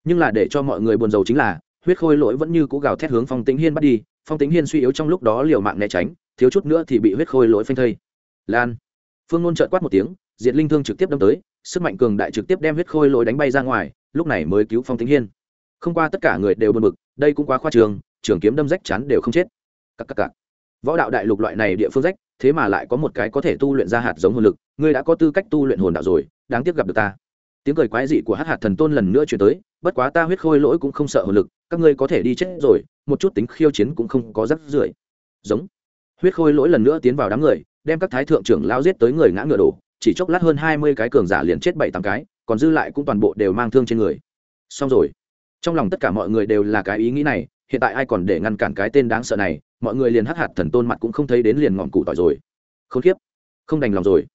Nhưng là để cho mọi người buồn rầu chính là, huyết khôi lỗi vẫn như cũ gào thét hướng phong tĩnh hiên bắt đi, phong tĩnh hiên suy yếu trong lúc đó liều mạng né tránh, thiếu chút nữa thì bị huyết khôi lỗi phanh thây. Lan. Phương ngôn trợn quát một tiếng, diệt linh thương trực tiếp đâm tới, sức mạnh cường đại trực tiếp đem huyết khôi lỗi đánh bay ra ngoài, lúc này mới cứu phong tĩnh hiên. Không qua tất cả người đều bật mực đây cũng quá khoa trường trường kiếm đâm rách chắn đều không chết. Cắc cắc cắc. võ đạo đại lục loại này địa phương rách thế mà lại có một cái có thể tu luyện ra hạt giống hồn lực, ngươi đã có tư cách tu luyện hồn đạo rồi, đáng tiếc gặp được ta. Tiếng cười quái dị của hát hạt thần tôn lần nữa chuyển tới, bất quá ta huyết khôi lỗi cũng không sợ hồn lực, các ngươi có thể đi chết rồi, một chút tính khiêu chiến cũng không có rắc rưởi. Giống. Huyết khôi lỗi lần nữa tiến vào đám người, đem các thái thượng trưởng lao giết tới người ngã ngựa đổ, chỉ chốc lát hơn hai mươi cái cường giả liền chết bảy tám cái, còn dư lại cũng toàn bộ đều mang thương trên người. Xong rồi trong lòng tất cả mọi người đều là cái ý nghĩ này, hiện tại ai còn để ngăn cản cái tên đáng sợ này, mọi người liền hắc hạt thần tôn mặt cũng không thấy đến liền ngọn cụ tỏi rồi. Không khiếp không đành lòng rồi.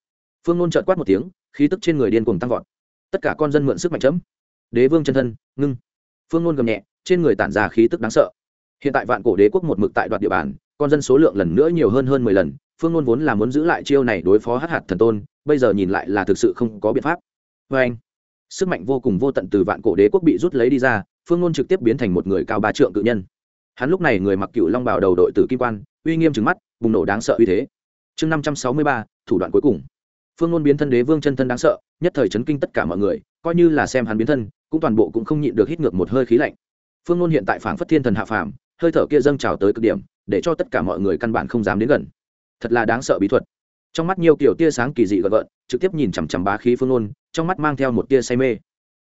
Phương nôn trợt quát một tiếng, khí tức trên người điên cuồng tăng vọt. Tất cả con dân mượn sức mạnh chấm. Đế vương chân thân, ngưng. Phương nôn gầm nhẹ, trên người tản ra khí tức đáng sợ. Hiện tại vạn cổ đế quốc một mực tại đoạt địa bàn, con dân số lượng lần nữa nhiều hơn hơn mười lần, phương nôn vốn là muốn giữ lại chiêu này đối phó hắc hạt thần tôn, bây giờ nhìn lại là thực sự không có biện pháp. Vê anh sức mạnh vô cùng vô tận từ vạn cổ đế quốc bị rút lấy đi ra phương ngôn trực tiếp biến thành một người cao ba trượng cự nhân. Hắn lúc này người mặc cựu long bào đầu đội tử kim quan, uy nghiêm trứng mắt, bùng nổ đáng sợ uy thế. Chương năm trăm sáu mươi ba, thủ đoạn cuối cùng. Phương ngôn biến thân đế vương chân thân đáng sợ, nhất thời chấn kinh tất cả mọi người, coi như là xem hắn biến thân, cũng toàn bộ cũng không nhịn được hít ngược một hơi khí lạnh. Phương ngôn hiện tại phảng phất thiên thần hạ phàm, hơi thở kia dâng trào tới cực điểm, để cho tất cả mọi người căn bản không dám đến gần. Thật là đáng sợ bí thuật. Trong mắt nhiều kiểu tia sáng kỳ dị gợn gợn, trực tiếp nhìn chằm chằm bá khí phương ngôn trong mắt mang theo một tia say mê.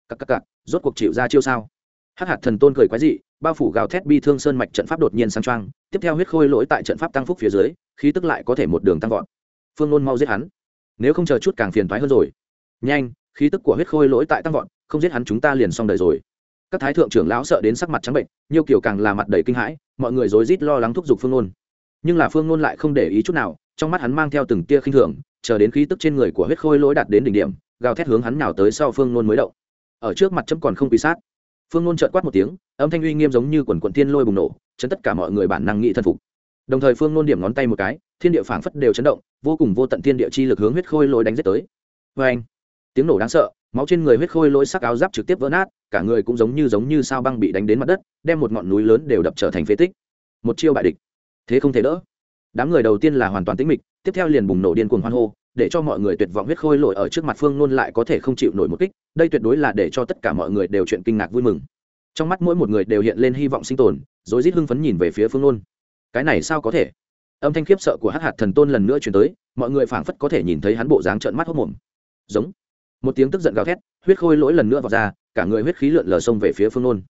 Cặp cặp cặp rốt cuộc chịu ra chiêu sao? Hắc hạt thần tôn cười quái dị, bao phủ gào thét bi thương sơn mạch trận pháp đột nhiên sang trang tiếp theo huyết khôi lỗi tại trận pháp tăng phúc phía dưới, khí tức lại có thể một đường tăng vọt. Phương nôn mau giết hắn. Nếu không chờ chút càng phiền thoái hơn rồi. Nhanh, khí tức của huyết khôi lỗi tại tăng vọt, không giết hắn chúng ta liền xong đời rồi. Các thái thượng trưởng lão sợ đến sắc mặt trắng bệnh, nhiều kiểu càng là mặt đầy kinh hãi, mọi người rối rít lo lắng thúc giục phương nôn. Nhưng là phương nôn lại không để ý chút nào, trong mắt hắn mang theo từng tia khinh thường, chờ đến khí tức trên người của huyết khôi lỗi đạt đến đỉnh điểm, gào thét hướng hắn nào tới sau phương nôn mới đậu ở trước mặt chấm còn không bị sát phương nôn trợn quát một tiếng, âm thanh uy nghiêm giống như quần quận thiên lôi bùng nổ, chấn tất cả mọi người bản năng nghị thân phục. Đồng thời phương nôn điểm ngón tay một cái, thiên địa phảng phất đều chấn động, vô cùng vô tận thiên địa chi lực hướng huyết khôi lỗi đánh giết tới. Vê anh tiếng nổ đáng sợ, máu trên người huyết khôi lỗi sắc áo giáp trực tiếp vỡ nát, cả người cũng giống như giống như sao băng bị đánh đến mặt đất, đem một ngọn núi lớn đều đập trở thành phế tích. Một chiêu bại địch. Thế không thể đỡ. Đám người đầu tiên là hoàn toàn tĩnh mịch, tiếp theo liền bùng nổ điên cuồng hoan hô để cho mọi người tuyệt vọng huyết khôi lỗi ở trước mặt phương nôn lại có thể không chịu nổi một kích, đây tuyệt đối là để cho tất cả mọi người đều chuyện kinh ngạc vui mừng. Trong mắt mỗi một người đều hiện lên hy vọng sinh tồn rồi rít hưng phấn nhìn về phía phương nôn. Cái này sao có thể? Âm thanh khiếp sợ của hắc hạt thần tôn lần nữa chuyển tới, mọi người phảng phất có thể nhìn thấy hắn bộ dáng trợn mắt hốc mồm. Giống. Một tiếng tức giận gào thét, huyết khôi lỗi lần nữa vào ra, cả người huyết khí lượn lờ sông về phía phương nôn.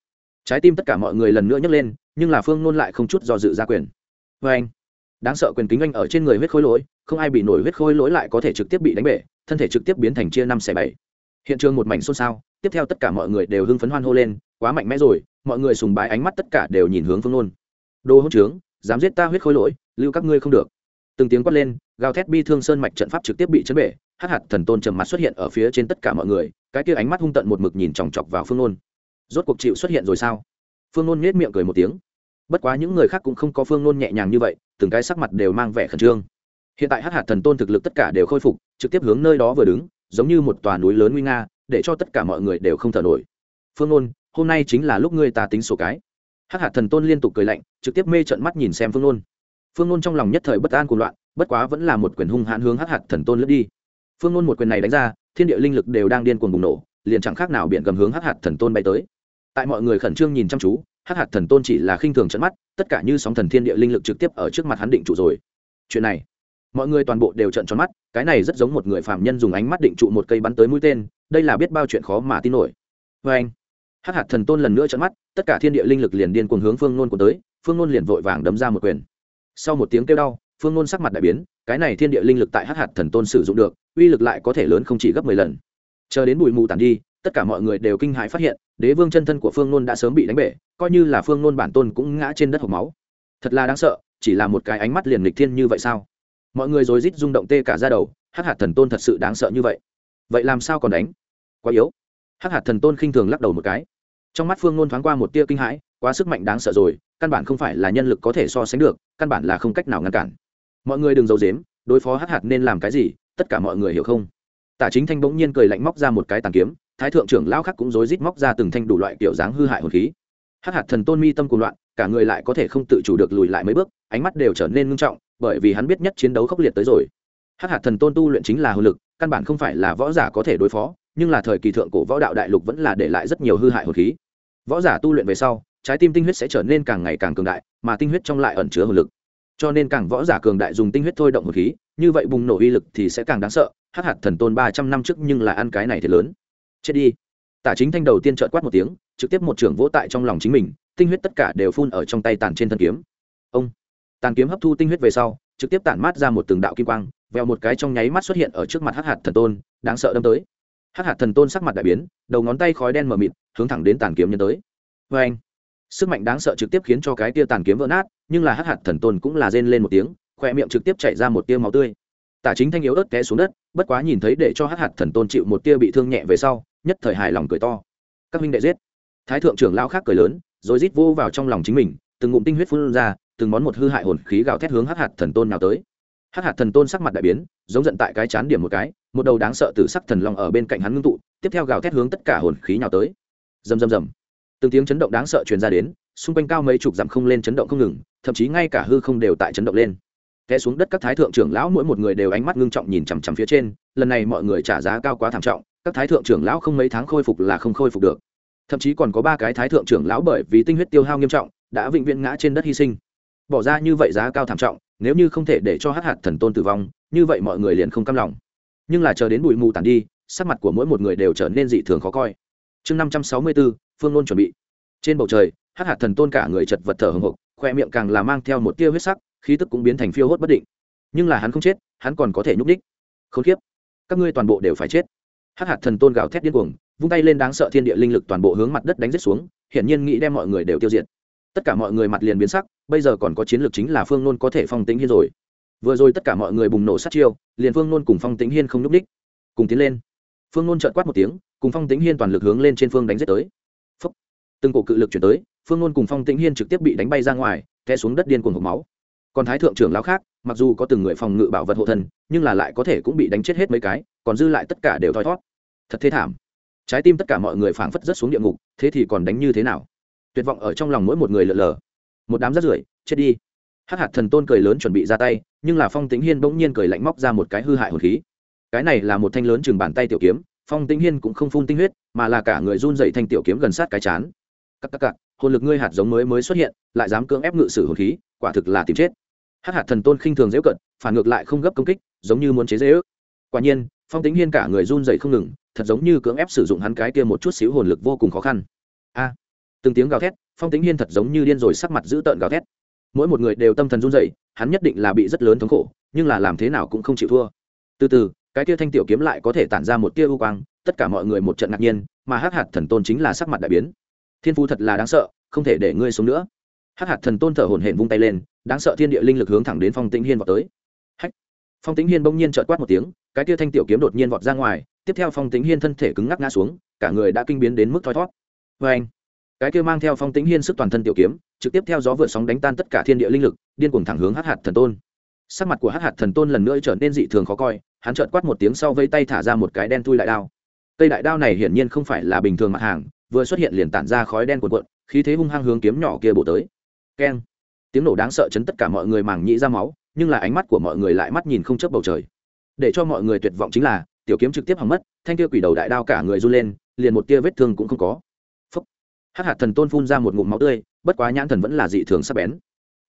Trái tim tất cả mọi người lần nữa nhấc lên, nhưng là phương nôn lại không chút do dự ra quyền. Vê anh đáng sợ quyền kính anh ở trên người huyết khôi lỗi, không ai bị nổi huyết khôi lỗi lại có thể trực tiếp bị đánh bể, thân thể trực tiếp biến thành chia năm xẻ bảy. Hiện trường một mảnh xôn xao, tiếp theo tất cả mọi người đều hưng phấn hoan hô lên, quá mạnh mẽ rồi, mọi người sùng bái ánh mắt tất cả đều nhìn hướng phương nôn. Đồ hỗn trướng, dám giết ta huyết khôi lỗi, lưu các ngươi không được. Từng tiếng quát lên, gào thét bi thương sơn mạch trận pháp trực tiếp bị chấn bể, hắc hạt thần tôn trầm mặt xuất hiện ở phía trên tất cả mọi người, cái kia ánh mắt hung tận một mực nhìn chòng chọc vào phương nôn. Rốt cuộc chịu xuất hiện rồi sao? Phương nôn nhếch miệng cười một tiếng. Bất quá những người khác cũng không có phương nôn nhẹ nhàng như vậy từng cái sắc mặt đều mang vẻ khẩn trương. Hiện tại hắc hạt thần tôn thực lực tất cả đều khôi phục trực tiếp hướng nơi đó vừa đứng giống như một tòa núi lớn nguy nga để cho tất cả mọi người đều không thở nổi. Phương ôn, hôm nay chính là lúc ngươi ta tính sổ cái. Hắc hạt thần tôn liên tục cười lạnh trực tiếp mê trận mắt nhìn xem phương ôn. phương ôn trong lòng nhất thời bất an cuộc loạn bất quá vẫn là một quyền hung hãn hướng hắc hạt thần tôn lướt đi. Phương ôn một quyền này đánh ra thiên địa linh lực đều đang điên cuồng bùng nổ liền chẳng khác nào biển gầm hướng hắc hạt thần tôn bay tới. Tại mọi người khẩn trương nhìn chăm chú hắc hạt thần tôn chỉ là khinh thường trận mắt, tất cả như sóng thần thiên địa linh lực trực tiếp ở trước mặt hắn định trụ rồi. Chuyện này, mọi người toàn bộ đều trận tròn mắt, cái này rất giống một người phạm nhân dùng ánh mắt định trụ một cây bắn tới mũi tên, đây là biết bao chuyện khó mà tin nổi. Vê anh, hắc hạt thần tôn lần nữa trận mắt, tất cả thiên địa linh lực liền điên cuồng hướng phương nôn của tới, phương nôn liền vội vàng đấm ra một quyền. Sau một tiếng kêu đau, phương nôn sắc mặt đại biến, cái này thiên địa linh lực tại hắc hạt thần tôn sử dụng được, uy lực lại có thể lớn không chỉ gấp mười lần. Chờ đến bụi mù tàn đi tất cả mọi người đều kinh hãi phát hiện, đế vương chân thân của phương nôn đã sớm bị đánh bể, coi như là phương nôn bản tôn cũng ngã trên đất hộp máu. Thật là đáng sợ, chỉ là một cái ánh mắt liền lịch thiên như vậy sao? Mọi người rồi rít rung động tê cả ra đầu, hắc hạt thần tôn thật sự đáng sợ như vậy. Vậy làm sao còn đánh? Quá yếu. Hắc hạt thần tôn khinh thường lắc đầu một cái. Trong mắt phương nôn thoáng qua một tia kinh hãi, quá sức mạnh đáng sợ rồi, căn bản không phải là nhân lực có thể so sánh được, căn bản là không cách nào ngăn cản. Mọi người đừng giấu dếm đối phó hắc hạt nên làm cái gì, tất cả mọi người hiểu không? Tả chính thanh bỗng nhiên cười lạnh móc ra một cái tàn kiếm thái thượng trưởng lão khác cũng rối rít móc ra từng thanh đủ loại kiểu dáng hư hại hồn khí. Hắc hạt thần tôn mi tâm cuồng loạn, cả người lại có thể không tự chủ được lùi lại mấy bước, ánh mắt đều trở nên ngưng trọng, bởi vì hắn biết nhất chiến đấu khốc liệt tới rồi. Hắc hạt thần tôn tu luyện chính là hồn lực, căn bản không phải là võ giả có thể đối phó, nhưng là thời kỳ thượng cổ võ đạo đại lục vẫn là để lại rất nhiều hư hại hồn khí. Võ giả tu luyện về sau, trái tim tinh huyết sẽ trở nên càng ngày càng cường đại, mà tinh huyết trong lại ẩn chứa hồn lực. Cho nên càng võ giả cường đại dùng tinh huyết thôi động hồn khí, như vậy bùng nổ uy lực thì sẽ càng đáng sợ. Hắc hạt thần tôn ba trăm năm trước nhưng là ăn cái này thì lớn chết đi. Tả chính thanh đầu tiên trợn quát một tiếng, trực tiếp một trưởng vỗ tại trong lòng chính mình, tinh huyết tất cả đều phun ở trong tay tàn trên thân kiếm. Ông! Tàn kiếm hấp thu tinh huyết về sau, trực tiếp tản mát ra một từng đạo kim quang, vèo một cái trong nháy mắt xuất hiện ở trước mặt hắc hạt thần tôn, đáng sợ đâm tới. Hắc hạt thần tôn sắc mặt đại biến, đầu ngón tay khói đen mờ mịt, hướng thẳng đến tàn kiếm nhân tới. Vê anh, sức mạnh đáng sợ trực tiếp khiến cho cái tia tàn kiếm vỡ nát, nhưng là hắc hạt thần tôn cũng là rên lên một tiếng khoe miệng trực tiếp chạy ra một tia máu tươi. Tả chính thanh yếu ớt té xuống đất, bất quá nhìn thấy để cho hắc hạt thần tôn chịu một tia bị thương nhẹ về sau nhất thời hài lòng cười to. Các huynh đệ giết. Thái thượng trưởng lao khác cười lớn, rồi rít vô vào trong lòng chính mình, từng ngụm tinh huyết phun ra, từng món một hư hại hồn khí gào thét hướng hắc hạt thần tôn nào tới. Hắc hạt thần tôn sắc mặt đại biến, giống giận tại cái chán điểm một cái, một đầu đáng sợ từ sắc thần long ở bên cạnh hắn ngưng tụ, tiếp theo gào thét hướng tất cả hồn khí nào tới. Rầm rầm rầm. Từng tiếng chấn động đáng sợ truyền ra đến, xung quanh cao mấy chục dặm không lên chấn động không ngừng, thậm chí ngay cả hư không đều tại chấn động lên. Té xuống đất các thái thượng trưởng lão mỗi một người đều ánh mắt ngưng trọng nhìn chằm chằm phía trên, lần này mọi người trả giá cao quá thảm trọng các thái thượng trưởng lão không mấy tháng khôi phục là không khôi phục được. Thậm chí còn có ba cái thái thượng trưởng lão bởi vì tinh huyết tiêu hao nghiêm trọng, đã vĩnh viễn ngã trên đất hy sinh. Bỏ ra như vậy giá cao thảm trọng, nếu như không thể để cho hát hạt thần tôn tử vong, như vậy mọi người liền không cam lòng. Nhưng là chờ đến bụi mù tàn đi, sắc mặt của mỗi một người đều trở nên dị thường khó coi. Chương năm trăm sáu mươi bốn phương nôn chuẩn bị. Trên bầu trời hát hạt thần tôn cả người chật vật thở hồng hộc, khoe miệng càng là mang theo một tia huyết sắc, khí tức cũng biến thành phiêu hốt bất định. Nhưng là hắn không chết, hắn còn có thể nhúc đích k h ố n kiếp. Các ngươi toàn bộ đều phải chết. Hắc hạt thần tôn gào thét điên cuồng vung tay lên đáng sợ thiên địa linh lực toàn bộ hướng mặt đất đánh rết xuống hiển nhiên nghĩ đem mọi người đều tiêu diệt. Tất cả mọi người mặt liền biến sắc bây giờ còn có chiến lược chính là phương nôn có thể phong tính hiên rồi. Vừa rồi tất cả mọi người bùng nổ sát chiêu liền phương nôn cùng phong tính hiên không nút ních, cùng tiến lên. Phương nôn trợn quát một tiếng cùng phong tính hiên toàn lực hướng lên trên phương đánh rết tới. Phúc. từng cổ cự lực chuyển tới phương nôn cùng phong tính hiên trực tiếp bị đánh bay ra ngoài té xuống đất điên cuồng hộp máu. Còn thái thượng trưởng lão khác mặc dù có từng người phòng ngự bảo vật hộ thần, nhưng là lại có thể cũng bị đánh chết hết mấy cái còn dư lại tất cả đều thoi thót. Thật thế thảm. Trái tim tất cả mọi người phảng phất rất xuống địa ngục, thế thì còn đánh như thế nào? Tuyệt vọng ở trong lòng mỗi một người lợn lờ. Một đám rắt rưởi, chết đi. Hắc hạt thần tôn cười lớn chuẩn bị ra tay, nhưng là phong tĩnh hiên bỗng nhiên cười lạnh móc ra một cái hư hại hồn khí. Cái này là một thanh lớn chừng bàn tay tiểu kiếm, phong tĩnh hiên cũng không phun tinh huyết, mà là cả người run dậy thanh tiểu kiếm gần sát cái chán. Cắc cắc cắc hồn lực ngươi hạt giống mới mới xuất hiện, lại dám cưỡng ép ngự sử hồn khí, quả thực là tìm chết. Hắc hạt thần tôn khinh thường dễ cận, phản ngược lại không gấp công kích, giống như muốn chế dễ ước quả nhiên phong tính hiên cả người run dậy không ngừng, thật giống như cưỡng ép sử dụng hắn cái kia một chút xíu hồn lực vô cùng khó khăn. A! Từng tiếng gào thét, phong tính hiên thật giống như điên rồi sắc mặt giữ tợn gào thét. Mỗi một người đều tâm thần run dậy hắn nhất định là bị rất lớn thống khổ, nhưng là làm thế nào cũng không chịu thua. Từ từ, cái kia thanh tiểu kiếm lại có thể tản ra một tia ưu quang, tất cả mọi người một trận ngạc nhiên, mà hắc hạt thần tôn chính là sắc mặt đại biến. Thiên phu thật là đáng sợ, không thể để ngươi sống nữa. Hắc hạt thần tôn thở hổn hển vung tay lên, đáng sợ thiên địa linh lực hướng thẳng đến phong tĩnh hiên vọt tới phong tĩnh hiên bỗng nhiên trợt quát một tiếng, cái tia thanh tiểu kiếm đột nhiên vọt ra ngoài, tiếp theo phong tĩnh hiên thân thể cứng ngắc ngã xuống, cả người đã kinh biến đến mức thoi thót. Vê anh cái kia mang theo phong tĩnh hiên sức toàn thân tiểu kiếm, trực tiếp theo gió vượt sóng đánh tan tất cả thiên địa linh lực, điên cuồng thẳng hướng hắc hạt thần tôn. Sắc mặt của hắc hạt thần tôn lần nữa trở nên dị thường khó coi, hắn trợt quát một tiếng sau vây tay thả ra một cái đen thui đại đao. Cây đại đao này hiển nhiên không phải là bình thường mặt hàng, vừa xuất hiện liền tản ra khói đen cuộn cuộn, khí thế hung hăng hướng kiếm nhỏ kia bổ tới. Keng. Tiếng nổ đáng sợ chấn tất cả mọi người màng nhĩ ra máu nhưng là ánh mắt của mọi người lại mắt nhìn không chớp bầu trời. Để cho mọi người tuyệt vọng chính là tiểu kiếm trực tiếp hỏng mất thanh kia quỷ đầu đại đao cả người run lên liền một tia vết thương cũng không có. Phấp, hắc hạt thần tôn phun ra một ngụm máu tươi bất quá nhãn thần vẫn là dị thường sắc bén.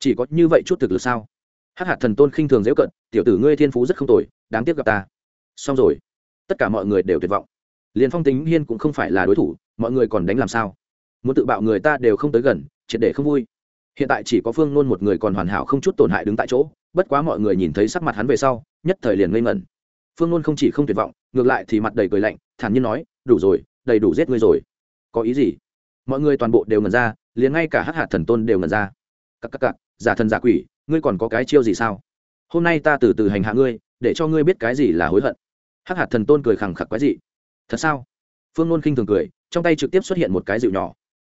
Chỉ có như vậy chút thực lực sao? Hắc hạt thần tôn khinh thường dễ cận tiểu tử ngươi thiên phú rất không tồi đáng tiếc gặp ta. Xong rồi. Tất cả mọi người đều tuyệt vọng. Liền phong tính hiên cũng không phải là đối thủ mọi người còn đánh làm sao? Muốn tự bạo người ta đều không tới gần triệt để không vui. Hiện tại chỉ có phương nôn một người còn hoàn hảo không chút tổn hại đứng tại chỗ bất quá mọi người nhìn thấy sắc mặt hắn về sau, nhất thời liền ngây ngẩn. Phương nôn không chỉ không tuyệt vọng, ngược lại thì mặt đầy cười lạnh, thản nhiên nói, đủ rồi, đầy đủ giết ngươi rồi. Có ý gì? Mọi người toàn bộ đều ngẩn ra, liền ngay cả Hắc hạt thần tôn đều ngẩn ra. Cặp cặp cặp giả thần giả quỷ, ngươi còn có cái chiêu gì sao? Hôm nay ta từ từ hành hạ ngươi, để cho ngươi biết cái gì là hối hận. Hắc hạt thần tôn cười khẳng khặc quái gì thật sao? Phương nôn khinh thường cười, trong tay trực tiếp xuất hiện một cái dịu nhỏ.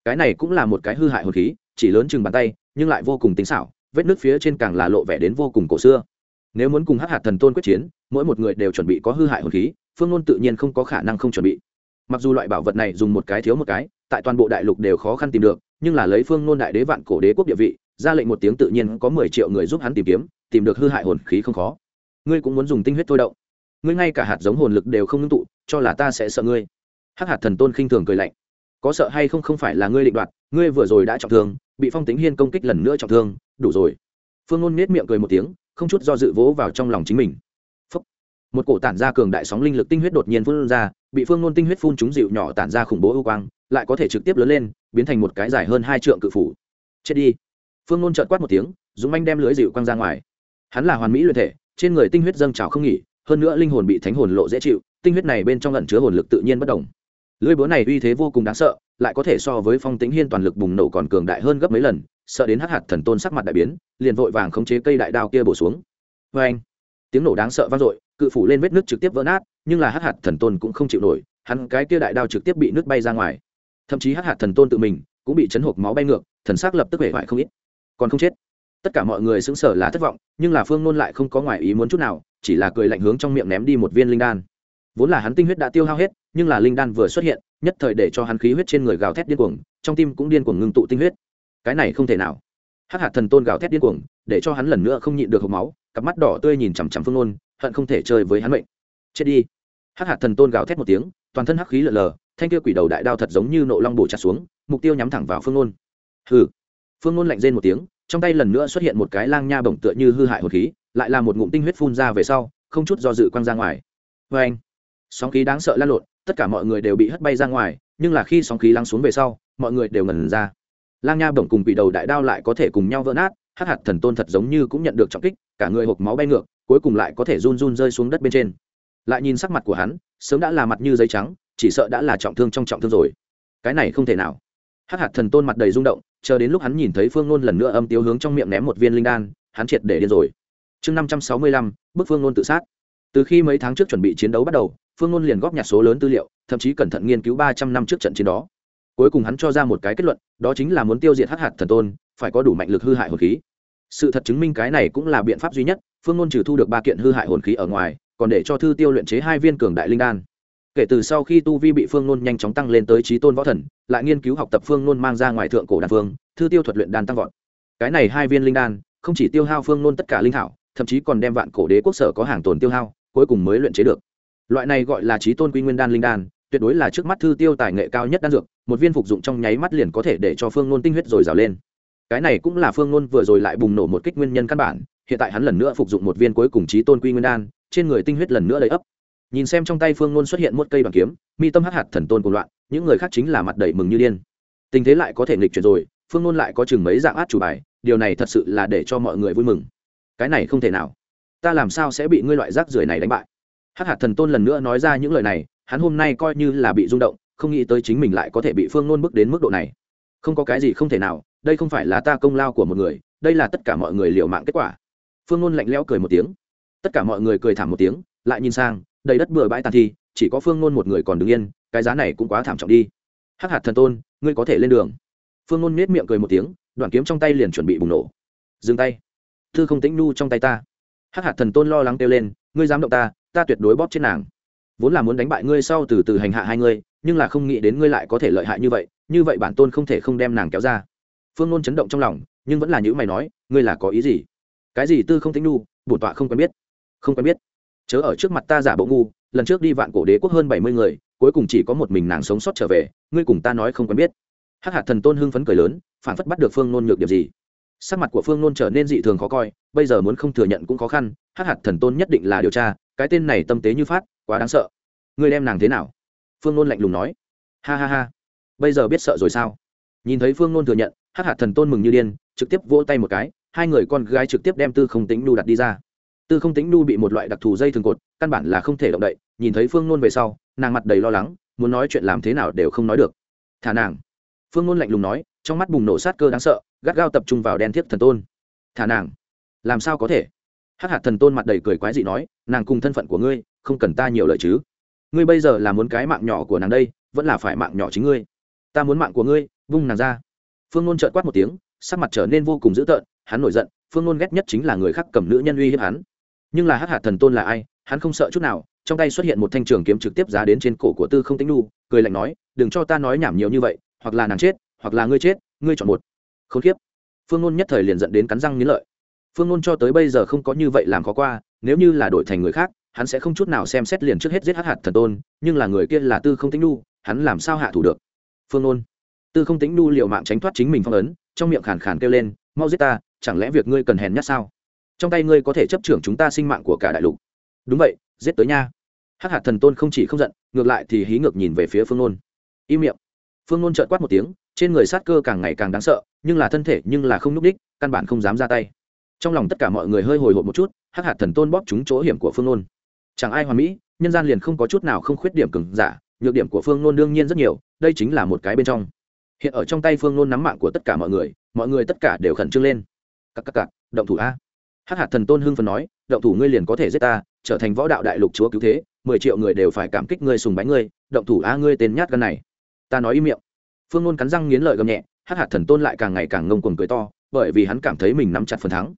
Cái này cũng là một cái hư hại hồn khí, chỉ lớn chừng bàn tay, nhưng lại vô cùng tính xảo vết nước phía trên càng là lộ vẻ đến vô cùng cổ xưa. Nếu muốn cùng hắc hạt thần tôn quyết chiến, mỗi một người đều chuẩn bị có hư hại hồn khí, phương ngôn tự nhiên không có khả năng không chuẩn bị. Mặc dù loại bảo vật này dùng một cái thiếu một cái, tại toàn bộ đại lục đều khó khăn tìm được, nhưng là lấy phương ngôn đại đế vạn cổ đế quốc địa vị, ra lệnh một tiếng tự nhiên có mười triệu người giúp hắn tìm kiếm, tìm được hư hại hồn khí không khó. Ngươi cũng muốn dùng tinh huyết thôi động. Ngươi ngay cả hạt giống hồn lực đều không ngưng tụ, cho là ta sẽ sợ ngươi. Hắc hạt thần tôn khinh thường cười lạnh có sợ hay không không phải là ngươi định đoạt, ngươi vừa rồi đã trọng thương, bị phong tính hiên công kích lần nữa trọng thương, đủ rồi. Phương ngôn nết miệng cười một tiếng, không chút do dự vỗ vào trong lòng chính mình. Phúc. một cổ tản ra cường đại sóng linh lực tinh huyết đột nhiên phun ra, bị phương ngôn tinh huyết phun trúng dịu nhỏ tản ra khủng bố ưu quang, lại có thể trực tiếp lớn lên, biến thành một cái dài hơn hai trượng cự phủ. Chết đi. Phương ngôn trợt quát một tiếng, dũng anh đem lưới dịu quang ra ngoài. Hắn là hoàn mỹ luyện thể, trên người tinh huyết dâng trào không nghỉ, hơn nữa linh hồn bị thánh hồn lộ dễ chịu, tinh huyết này bên trong lẩn chứa hồn lực tự nhiên bất đồng lưỡi búa này uy thế vô cùng đáng sợ, lại có thể so với phong tính hiên toàn lực bùng nổ còn cường đại hơn gấp mấy lần, sợ đến hắc hạt thần tôn sắc mặt đại biến, liền vội vàng khống chế cây đại đao kia bổ xuống. Vê anh, tiếng nổ đáng sợ vang dội, cự phủ lên vết nước trực tiếp vỡ nát, nhưng là hắc hạt thần tôn cũng không chịu nổi, hắn cái kia đại đao trực tiếp bị nước bay ra ngoài. Thậm chí hắc hạt thần tôn tự mình cũng bị chấn hộp máu bay ngược, thần sắc lập tức hể hoại không ít. Còn không chết. Tất cả mọi người sững sờ là thất vọng, nhưng là phương nôn lại không có ngoài ý muốn chút nào, chỉ là cười lạnh hướng trong miệng ném đi một viên linh đan. Vốn là hắn tinh huyết đã tiêu hao hết nhưng là linh đan vừa xuất hiện, nhất thời để cho hắn khí huyết trên người gào thét điên cuồng, trong tim cũng điên cuồng ngưng tụ tinh huyết. Cái này không thể nào. Hắc hạt thần tôn gào thét điên cuồng, để cho hắn lần nữa không nhịn được hộp máu, cặp mắt đỏ tươi nhìn chằm chằm phương nôn, hận không thể chơi với hắn mệnh. Chết đi. Hắc hạt thần tôn gào thét một tiếng, toàn thân hắc khí lở lờ, thanh kia quỷ đầu đại đao thật giống như nộ long bổ chặt xuống, mục tiêu nhắm thẳng vào phương nôn. Hừ. Phương nôn lạnh rên một tiếng, trong tay lần nữa xuất hiện một cái lang nha bổng tựa như hư hại hồn khí, lại là một ngụm tinh huyết phun ra về sau, không chút do dự quăng ra ngoài. Vê anh sóng khí đáng sợ lan lộn tất cả mọi người đều bị hất bay ra ngoài, nhưng là khi sóng khí lắng xuống về sau, mọi người đều ngẩn ra. Lang nha bổng cùng bị đầu đại đao lại có thể cùng nhau vỡ nát, hắc hạt thần tôn thật giống như cũng nhận được trọng kích, cả người hộp máu bay ngược, cuối cùng lại có thể run run rơi xuống đất bên trên. Lại nhìn sắc mặt của hắn, sớm đã là mặt như giấy trắng, chỉ sợ đã là trọng thương trong trọng thương rồi. Cái này không thể nào. Hắc hạt thần tôn mặt đầy rung động, chờ đến lúc hắn nhìn thấy phương ngôn lần nữa âm tiêu hướng trong miệng ném một viên linh đan, hắn triệt để điên rồi. Chương năm trăm sáu mươi lăm bức phương ngôn tự sát từ khi mấy tháng trước chuẩn bị chiến đấu bắt đầu, phương ngôn liền góp nhặt số lớn tư liệu, thậm chí cẩn thận nghiên cứu ba trăm năm trước trận chiến đó. Cuối cùng hắn cho ra một cái kết luận, đó chính là muốn tiêu diệt hắc hạt thần tôn, phải có đủ mạnh lực hư hại hồn khí. Sự thật chứng minh cái này cũng là biện pháp duy nhất, phương ngôn trừ thu được ba kiện hư hại hồn khí ở ngoài, còn để cho thư tiêu luyện chế hai viên cường đại linh đan. Kể từ sau khi tu vi bị phương ngôn nhanh chóng tăng lên tới trí tôn võ thần, lại nghiên cứu học tập phương ngôn mang ra ngoài thượng cổ đan phương thư tiêu thuật luyện đan tăng vọt. Cái này hai viên linh đan, không chỉ tiêu hao phương ngôn tất cả linh thảo, thậm chí còn đem vạn cổ đế quốc sở có hàng tồn tiêu hao cuối cùng mới luyện chế được. Loại này gọi là trí tôn quy nguyên đan linh đan, tuyệt đối là trước mắt thư tiêu tài nghệ cao nhất đan dược, một viên phục dụng trong nháy mắt liền có thể để cho phương nôn tinh huyết rồi rào lên. Cái này cũng là phương nôn vừa rồi lại bùng nổ một kích nguyên nhân căn bản, hiện tại hắn lần nữa phục dụng một viên cuối cùng trí tôn quy nguyên đan, trên người tinh huyết lần nữa đầy ấp. Nhìn xem trong tay phương ngôn xuất hiện một cây bằng kiếm, mi tâm hắc hạt thần tôn cùng loạn, những người khác chính là mặt đầy mừng như điên. Tình thế lại có thể nghịch chuyển rồi, phương ngôn lại có chừng mấy dạng át chủ bài, điều này thật sự là để cho mọi người vui mừng. Cái này không thể nào ta làm sao sẽ bị ngươi loại rác rưởi này đánh bại? Hắc hạt thần tôn lần nữa nói ra những lời này, hắn hôm nay coi như là bị rung động, không nghĩ tới chính mình lại có thể bị phương Nôn bước đến mức độ này. Không có cái gì không thể nào, đây không phải là ta công lao của một người, đây là tất cả mọi người liều mạng kết quả. Phương Nôn lạnh lẽo cười một tiếng. Tất cả mọi người cười thảm một tiếng, lại nhìn sang, đầy đất bừa bãi tàn thi, chỉ có phương Nôn một người còn đứng yên, cái giá này cũng quá thảm trọng đi. Hắc hạt thần tôn, ngươi có thể lên đường. Phương Nôn nết miệng cười một tiếng, đoạn kiếm trong tay liền chuẩn bị bùng nổ. Dừng tay. Thư không tĩnh nu trong tay ta hắc hạt thần tôn lo lắng kêu lên, ngươi dám động ta ta tuyệt đối bóp chết nàng. Vốn là muốn đánh bại ngươi sau từ từ hành hạ hai ngươi, nhưng là không nghĩ đến ngươi lại có thể lợi hại như vậy như vậy bản tôn không thể không đem nàng kéo ra. Phương Nôn chấn động trong lòng, nhưng vẫn là những mày nói, ngươi là có ý gì? Cái gì tư không tĩnh nu bổn tọa không quen biết. Không quen biết? Chớ ở trước mặt ta giả bộ ngu, lần trước đi vạn cổ đế quốc hơn bảy mươi người, cuối cùng chỉ có một mình nàng sống sót trở về, ngươi cùng ta nói không quen biết. Hắc hạt thần tôn hưng phấn cười lớn phản phất bắt được phương nôn nhược điểm gì sắc mặt của phương nôn trở nên dị thường khó coi, bây giờ muốn không thừa nhận cũng khó khăn, hắc hạt thần tôn nhất định là điều tra, cái tên này tâm tế như phát, quá đáng sợ. Ngươi đem nàng thế nào? Phương nôn lạnh lùng nói. Ha ha ha. Bây giờ biết sợ rồi sao? Nhìn thấy phương nôn thừa nhận, hắc hạt thần tôn mừng như điên, trực tiếp vỗ tay một cái, hai người con gái trực tiếp đem tư không tính Nu đặt đi ra. Tư không tính nu bị một loại đặc thù dây thường cột, căn bản là không thể động đậy, nhìn thấy phương nôn về sau, nàng mặt đầy lo lắng, muốn nói chuyện làm thế nào đều không nói được. Thả nàng. Phương nôn lạnh lùng nói, trong mắt bùng nổ sát cơ đáng sợ gắt gao tập trung vào đen thiết thần tôn. Thả nàng. Làm sao có thể? Hắc hạt thần tôn mặt đầy cười quái dị nói, nàng cùng thân phận của ngươi, không cần ta nhiều lời chứ. Ngươi bây giờ là muốn cái mạng nhỏ của nàng đây, vẫn là phải mạng nhỏ chính ngươi. Ta muốn mạng của ngươi, vung nàng ra. Phương nôn trợn quát một tiếng, sắc mặt trở nên vô cùng dữ tợn, hắn nổi giận, phương nôn ghét nhất chính là người khác cầm nữ nhân uy hiếp hắn. Nhưng là hắc hạt thần tôn là ai, hắn không sợ chút nào, trong tay xuất hiện một thanh trường kiếm trực tiếp giá đến trên cổ của tư không tính nu cười lạnh nói, đừng cho ta nói nhảm nhiều như vậy, hoặc là nàng chết, hoặc là ngươi chết, ngươi chọn một. Khốn kiếp. phương ngôn nhất thời liền dẫn đến cắn răng nghiến lợi. Phương ngôn cho tới bây giờ không có như vậy làm khó qua nếu như là đổi thành người khác hắn sẽ không chút nào xem xét liền trước hết giết hắc hạt thần tôn nhưng là người kia là tư không tính Nhu, hắn làm sao hạ thủ được? Phương ôn tư không tính nu liệu mạng tránh thoát chính mình phong ấn trong miệng khàn khàn kêu lên mau giết ta chẳng lẽ việc ngươi cần hèn nhát sao? Trong tay ngươi có thể chấp trưởng chúng ta sinh mạng của cả đại lục. Đúng vậy giết tới nha. Hắc hạt thần tôn không chỉ không giận ngược lại thì hí ngược nhìn về phía phương nôn. Im miệng. Phương nôn trợn quát một tiếng trên người sát cơ càng ngày càng đáng sợ nhưng là thân thể nhưng là không n ú c đích căn bản không dám ra tay. Trong lòng tất cả mọi người hơi hồi hộp một chút, hắc hạt thần tôn bóp trúng chỗ hiểm của phương nôn. Chẳng ai hoàn mỹ, nhân gian liền không có chút nào không khuyết điểm cứng giả, nhược điểm của phương nôn đương nhiên rất nhiều, đây chính là một cái bên trong. Hiện ở trong tay phương nôn nắm mạng của tất cả mọi người mọi người tất cả đều khẩn trương lên. Cặp cặp cặp động thủ a. Hắc hạt thần tôn hưng phần nói, động thủ ngươi liền có thể giết ta, trở thành võ đạo đại lục chúa cứu thế, mười triệu người đều phải cảm kích ngươi sùng bánh ngươi, động thủ a ngươi tên nhát gan này. Ta nói im miệng. Phương nôn cắn răng nghiến lợi gầm nhẹ Hắc hạt thần tôn lại càng ngày càng ngông cuồng cười to, bởi vì hắn cảm thấy mình nắm chặt phần thắng.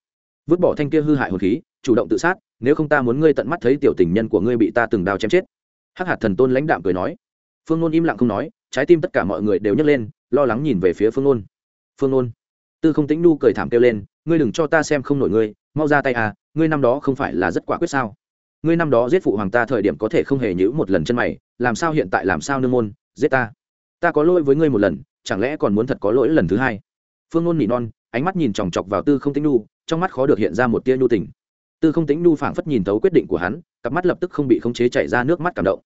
Vứt bỏ thanh kia hư hại hồn khí, chủ động tự sát, nếu không ta muốn ngươi tận mắt thấy tiểu tình nhân của ngươi bị ta từng đao chém chết. Hắc hạt thần tôn lãnh đạm cười nói. Phương nôn im lặng không nói, trái tim tất cả mọi người đều nhấc lên, lo lắng nhìn về phía phương nôn. Phương nôn, tư không tĩnh nu cười thảm kêu lên, ngươi đừng cho ta xem không nổi ngươi, mau ra tay à ngươi năm đó không phải là rất quả quyết sao? Ngươi năm đó giết phụ hoàng ta thời điểm có thể không hề nhữ một lần chân mày, làm sao hiện tại làm sao nương môn, giết ta? Ta có lỗi với ngươi một lần chẳng lẽ còn muốn thật có lỗi lần thứ hai? Phương ngôn nỉ non, ánh mắt nhìn chòng chọc vào tư không Tĩnh nu trong mắt khó được hiện ra một tia nhu tình. Tư không Tĩnh nu phảng phất nhìn thấu quyết định của hắn, cặp mắt lập tức không bị khống chế chảy ra nước mắt cảm động.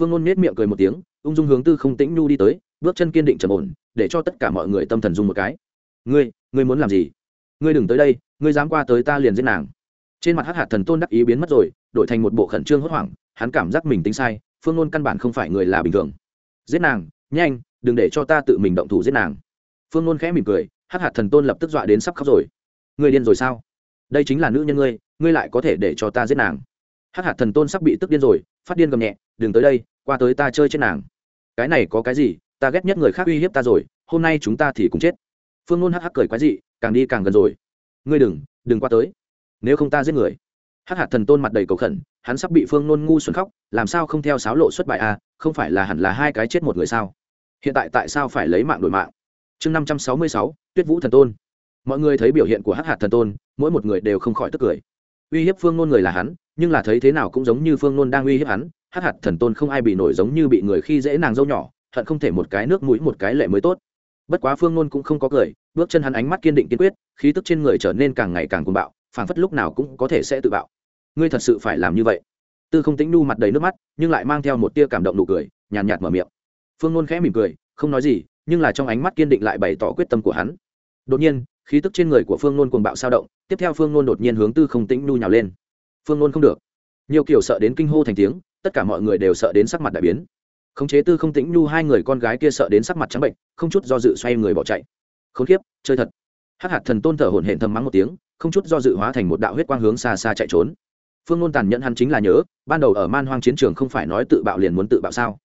Phương ngôn nết miệng cười một tiếng, ung dung hướng tư không tĩnh nu đi tới, bước chân kiên định trầm ổn, để cho tất cả mọi người tâm thần dùng một cái. Ngươi ngươi muốn làm gì? Ngươi đừng tới đây, ngươi dám qua tới ta liền giết nàng. Trên mặt hắc hạt thần tôn đắc ý biến mất rồi, đổi thành một bộ khẩn trương hốt hoảng, hắn cảm giác mình tính sai, phương ngôn căn bản không phải người là bình thường. Giết nàng, nhanh đừng để cho ta tự mình động thủ giết nàng. Phương nôn khẽ mỉm cười, hắc hạt thần tôn lập tức dọa đến sắp khóc rồi. Người điên rồi sao? Đây chính là nữ nhân ngươi ngươi lại có thể để cho ta giết nàng. Hắc hạt thần tôn sắp bị tức điên rồi, phát điên gầm nhẹ, đừng tới đây, qua tới ta chơi chết nàng. Cái này có cái gì? Ta ghét nhất người khác uy hiếp ta rồi, hôm nay chúng ta thì cùng chết. Phương nôn hắc hắc cười quái dị, càng đi càng gần rồi. Ngươi đừng đừng qua tới. Nếu không ta giết người. Hắc hạt thần tôn mặt đầy cầu khẩn, hắn sắp bị phương nôn ngu xuẩn khóc, làm sao không theo sáo lộ xuất bại à? không phải là hẳn là hai cái chết một người sao? Hiện tại tại sao phải lấy mạng đổi mạng? Chương năm trăm sáu mươi sáu, tuyết vũ thần tôn. Mọi người thấy biểu hiện của hắc hạt thần tôn, mỗi một người đều không khỏi tức cười. Uy hiếp phương nôn người là hắn, nhưng là thấy thế nào cũng giống như phương nôn đang uy hiếp hắn, hắc hạt thần tôn không ai bị nổi giống như bị người khi dễ nàng dâu nhỏ, hận không thể một cái nước mũi một cái lệ mới tốt. Bất quá phương nôn cũng không có cười, bước chân hắn ánh mắt kiên định kiên quyết, khí tức trên người trở nên càng ngày càng cuồng bạo, phảng phất lúc nào cũng có thể sẽ tự bạo. Ngươi thật sự phải làm như vậy. Tư không tính nu mặt đầy nước mắt, nhưng lại mang theo một tia cảm động nụ cười, nhàn nhạt mở miệng phương nôn khẽ mỉm cười, không nói gì, nhưng là trong ánh mắt kiên định lại bày tỏ quyết tâm của hắn. Đột nhiên, khí tức trên người của phương nôn cuồng bạo sao động, tiếp theo phương nôn đột nhiên hướng tư không tĩnh nu nhào lên. Phương nôn không được. Nhiều kiểu sợ đến kinh hô thành tiếng, tất cả mọi người đều sợ đến sắc mặt đại biến. Khống chế tư không tĩnh nu hai người con gái kia sợ đến sắc mặt trắng bệnh, không chút do dự xoay người bỏ chạy. Khốn kiếp, chơi thật. Hắc hạt thần tôn thở hổn hển thầm mắng một tiếng, không chút do dự hóa thành một đạo huyết quang hướng xa xa chạy trốn. Phương nôn tàn nhẫn hắn chính là nhớ, ban đầu ở man hoang chiến trường không phải nói tự bạo liền muốn tự bạo sao?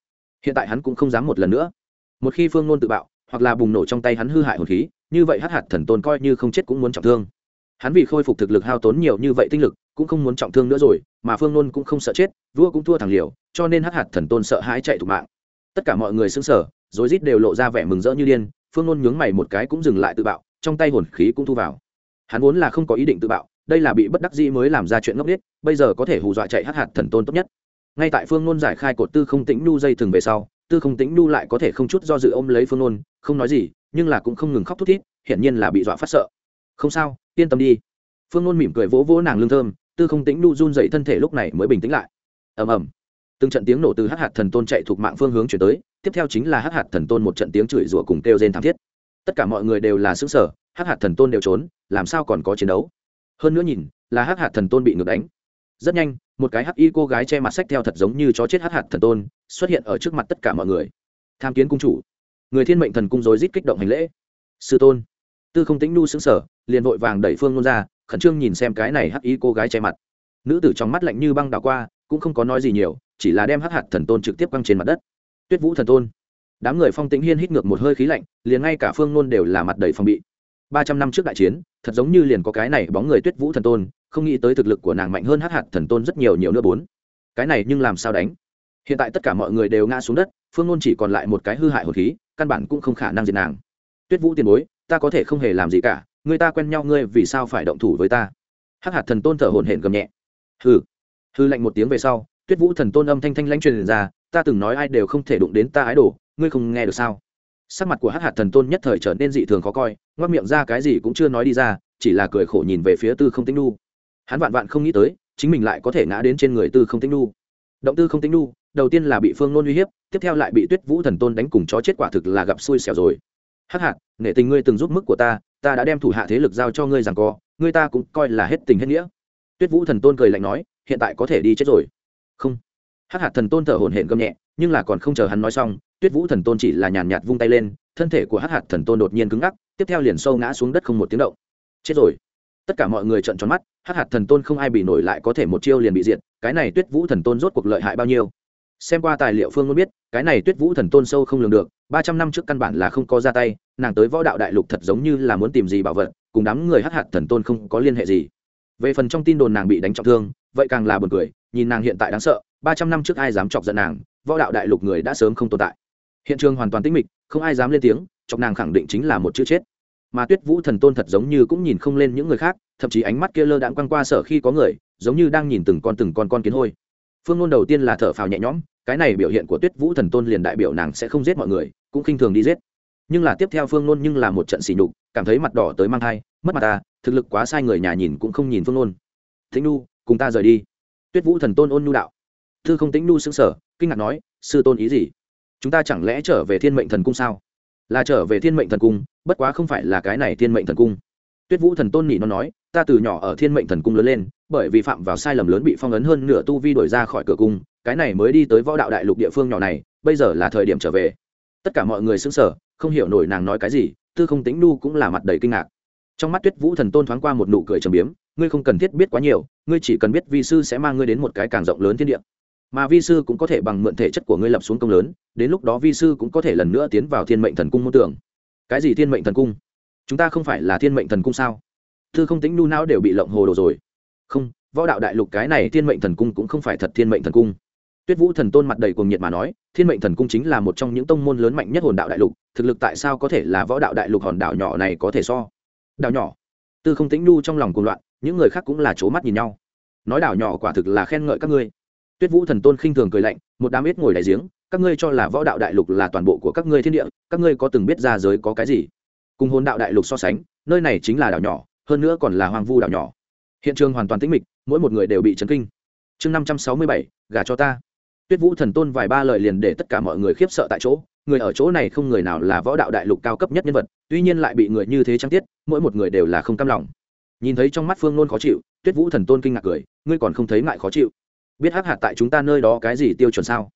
Hiện tại hắn cũng không dám một lần nữa. Một khi phương nôn tự bạo, hoặc là bùng nổ trong tay hắn hư hại hồn khí, như vậy hắc hạt thần tôn coi như không chết cũng muốn trọng thương. Hắn vì khôi phục thực lực hao tốn nhiều như vậy tinh lực, cũng không muốn trọng thương nữa rồi, mà phương nôn cũng không sợ chết, vua cũng thua thằng liều, cho nên hắc hạt thần tôn sợ hãi chạy thục mạng. Tất cả mọi người xứng sở rồi rít đều lộ ra vẻ mừng rỡ như điên, phương nôn nhướng mày một cái cũng dừng lại tự bạo, trong tay hồn khí cũng thu vào. Hắn vốn là không có ý định tự bạo, đây là bị bất đắc dĩ mới làm ra chuyện ngốc nghếch, bây giờ có thể hù dọa chạy hắc hạt thần tôn tốt nhất ngay tại phương nôn giải khai cột tư không tĩnh nu dây thừng về sau, tư không tĩnh nu lại có thể không chút do dự ôm lấy phương nôn, không nói gì, nhưng là cũng không ngừng khóc thút thít, hiển nhiên là bị dọa phát sợ. Không sao, yên tâm đi. Phương nôn mỉm cười vỗ vỗ nàng lương thơm, tư không tĩnh nu run dậy thân thể lúc này mới bình tĩnh lại. Ầm ầm. Từng trận tiếng nổ từ hắc hạt thần tôn chạy thuộc mạng phương hướng chuyển tới, tiếp theo chính là hắc hạt thần tôn một trận tiếng chửi rủa cùng kêu rên thảm thiết. Tất cả mọi người đều là xứng sở hắc hạt thần tôn đều trốn, làm sao còn có chiến đấu? Hơn nữa nhìn, là hắc hạt thần tôn bị ngược đánh rất nhanh, một cái hắc y cô gái che mặt sách theo thật giống như chó chết hắc hạt thần tôn, xuất hiện ở trước mặt tất cả mọi người. Tham kiến cung chủ. Người thiên mệnh thần cung rối rít kích động hành lễ. Sư tôn. Tư không tính nu xứng sở liền vội vàng đẩy phương nôn ra, khẩn trương nhìn xem cái này hắc y cô gái che mặt. Nữ tử trong mắt lạnh như băng đảo qua, cũng không có nói gì nhiều, chỉ là đem hắc hạt thần tôn trực tiếp quăng trên mặt đất. Tuyết vũ thần tôn. Đám người phong tĩnh hiên hít ngược một hơi khí lạnh, liền ngay cả phương nôn đều là mặt đầy phòng bị. Ba trăm năm trước đại chiến, thật giống như liền có cái này bóng người tuyết vũ thần tôn không nghĩ tới thực lực của nàng mạnh hơn hắc hạt thần tôn rất nhiều nhiều nữa bốn. Cái này nhưng làm sao đánh? Hiện tại tất cả mọi người đều ngã xuống đất, phương nôn chỉ còn lại một cái hư hại hồn khí, căn bản cũng không khả năng diệt nàng. Tuyết vũ tiền bối, ta có thể không hề làm gì cả, người ta quen nhau ngươi vì sao phải động thủ với ta? Hắc hạt thần tôn thở hồn hển gầm nhẹ. Hư hư lạnh một tiếng về sau, tuyết vũ thần tôn âm thanh thanh lãnh truyền ra, ta từng nói ai đều không thể đụng đến ta ái đồ, ngươi không nghe được sao? Sắc mặt của hắc hạt thần tôn nhất thời trở nên dị thường khó coi ngoắc miệng ra cái gì cũng chưa nói đi ra, chỉ là cười khổ nhìn về phía tư không tính nu hắn vạn vạn không nghĩ tới, chính mình lại có thể ngã đến trên người tư không tĩnh nu động tư không tĩnh nu đầu tiên là bị phương nôn uy hiếp, tiếp theo lại bị tuyết vũ thần tôn đánh cùng chó chết quả thực là gặp xui xẻo rồi. Hắc hạt, nể tình ngươi từng giúp mức của ta ta đã đem thủ hạ thế lực giao cho ngươi rằng co, ngươi ta cũng coi là hết tình hết nghĩa. Tuyết vũ thần tôn cười lạnh nói, hiện tại có thể đi chết rồi. Không. Hắc hạt thần tôn thở hổn hển gầm nhẹ, nhưng là còn không chờ hắn nói xong, tuyết vũ thần tôn chỉ là nhàn nhạt vung tay lên, thân thể của hắc hạt thần tôn đột nhiên cứng ngắc, tiếp theo liền sâu ngã xuống đất không một tiếng động. Chết rồi. Tất cả mọi người trợn tròn mắt hắc hạt thần tôn không ai bị nổi lại có thể một chiêu liền bị diệt, cái này tuyết vũ thần tôn rốt cuộc lợi hại bao nhiêu? Xem qua tài liệu phương muốn biết, cái này tuyết vũ thần tôn sâu không lường được, ba trăm năm trước căn bản là không có ra tay, nàng tới võ đạo đại lục thật giống như là muốn tìm gì bảo vật, cùng đám người hắc hạt thần tôn không có liên hệ gì. Về phần trong tin đồn nàng bị đánh trọng thương, vậy càng là buồn cười, nhìn nàng hiện tại đáng sợ, ba trăm năm trước ai dám chọc giận nàng, võ đạo đại lục người đã sớm không tồn tại. Hiện trường hoàn toàn tĩnh mịch, không ai dám lên tiếng, chọc nàng khẳng định chính là một chữ chết. Mà tuyết vũ thần tôn thật giống như cũng nhìn không lên những người khác thậm chí ánh mắt kia lơ đãng quăng qua sở khi có người, giống như đang nhìn từng con từng con con kiến hôi. Phương ngôn đầu tiên là thở phào nhẹ nhõm, cái này biểu hiện của tuyết vũ thần tôn liền đại biểu nàng sẽ không giết mọi người, cũng khinh thường đi giết. Nhưng là tiếp theo phương ngôn nhưng là một trận xỉ nhục, cảm thấy mặt đỏ tới mang thai, mất mặt ta, thực lực quá sai người nhà nhìn cũng không nhìn phương ngôn thính nu, cùng ta rời đi. Tuyết vũ thần tôn ôn nhu đạo. Thư không tính nu xứng sở kinh ngạc nói, sư tôn ý gì? Chúng ta chẳng lẽ trở về thiên mệnh thần cung sao? Là trở về thiên mệnh thần cung, bất quá không phải là cái này thiên mệnh thần cung. Tuyết vũ thần tôn nỉ nó nói ta từ nhỏ ở thiên mệnh thần cung lớn lên, bởi vì phạm vào sai lầm lớn bị phong ấn hơn nửa tu vi đổi ra khỏi cửa cung, cái này mới đi tới võ đạo đại lục địa phương nhỏ này, bây giờ là thời điểm trở về. Tất cả mọi người xứng sở không hiểu nổi nàng nói cái gì, tư không tính nu cũng là mặt đầy kinh ngạc. Trong mắt tuyết vũ thần tôn thoáng qua một nụ cười trầm biếm, ngươi không cần thiết biết quá nhiều, ngươi chỉ cần biết vi sư sẽ mang ngươi đến một cái càng rộng lớn thiên địa. Mà vi sư cũng có thể bằng mượn thể chất của ngươi lập xuống công lớn, đến lúc đó vi sư cũng có thể lần nữa tiến vào thiên mệnh thần cung mô tưởng. Cái gì thiên mệnh thần cung? Chúng ta không phải là thiên mệnh thần cung sao? Thư không tính nu não đều bị lộng hồ đồ rồi. Không, võ đạo đại lục cái này thiên mệnh thần cung cũng không phải thật thiên mệnh thần cung. Tuyết vũ thần tôn mặt đầy cuồng nhiệt mà nói, thiên mệnh thần cung chính là một trong những tông môn lớn mạnh nhất hồn đạo đại lục, thực lực tại sao có thể là võ đạo đại lục hòn đảo nhỏ này có thể so? Đảo nhỏ. Tư không tính nu trong lòng cuồng loạn, những người khác cũng là c mắt nhìn nhau. Nói đảo nhỏ quả thực là khen ngợi các ngươi. Tuyết vũ thần tôn khinh thường cười lạnh, một đám ít ngồi đại giếng, các ngươi cho là võ đạo đại lục là toàn bộ của các ngươi thiên địa, các ngươi có từng biết ra giới có cái gì? Cùng hồn đạo đại lục so sánh, nơi này chính là đảo nhỏ hơn nữa còn là hoang vu đảo nhỏ. Hiện trường hoàn toàn tĩnh mịch, mỗi một người đều bị chấn kinh. Chương năm trăm sáu mươi bảy gả cho ta. Tuyết vũ thần tôn vài ba lời liền để tất cả mọi người khiếp sợ tại chỗ, người ở chỗ này không người nào là võ đạo đại lục cao cấp nhất nhân vật, tuy nhiên lại bị người như thế trang tiết mỗi một người đều là không cam lòng. Nhìn thấy trong mắt phương nôn khó chịu, tuyết vũ thần tôn kinh ngạc cười, ngươi còn không thấy ngại khó chịu. Biết hắc hạt tại chúng ta nơi đó cái gì tiêu chuẩn sao?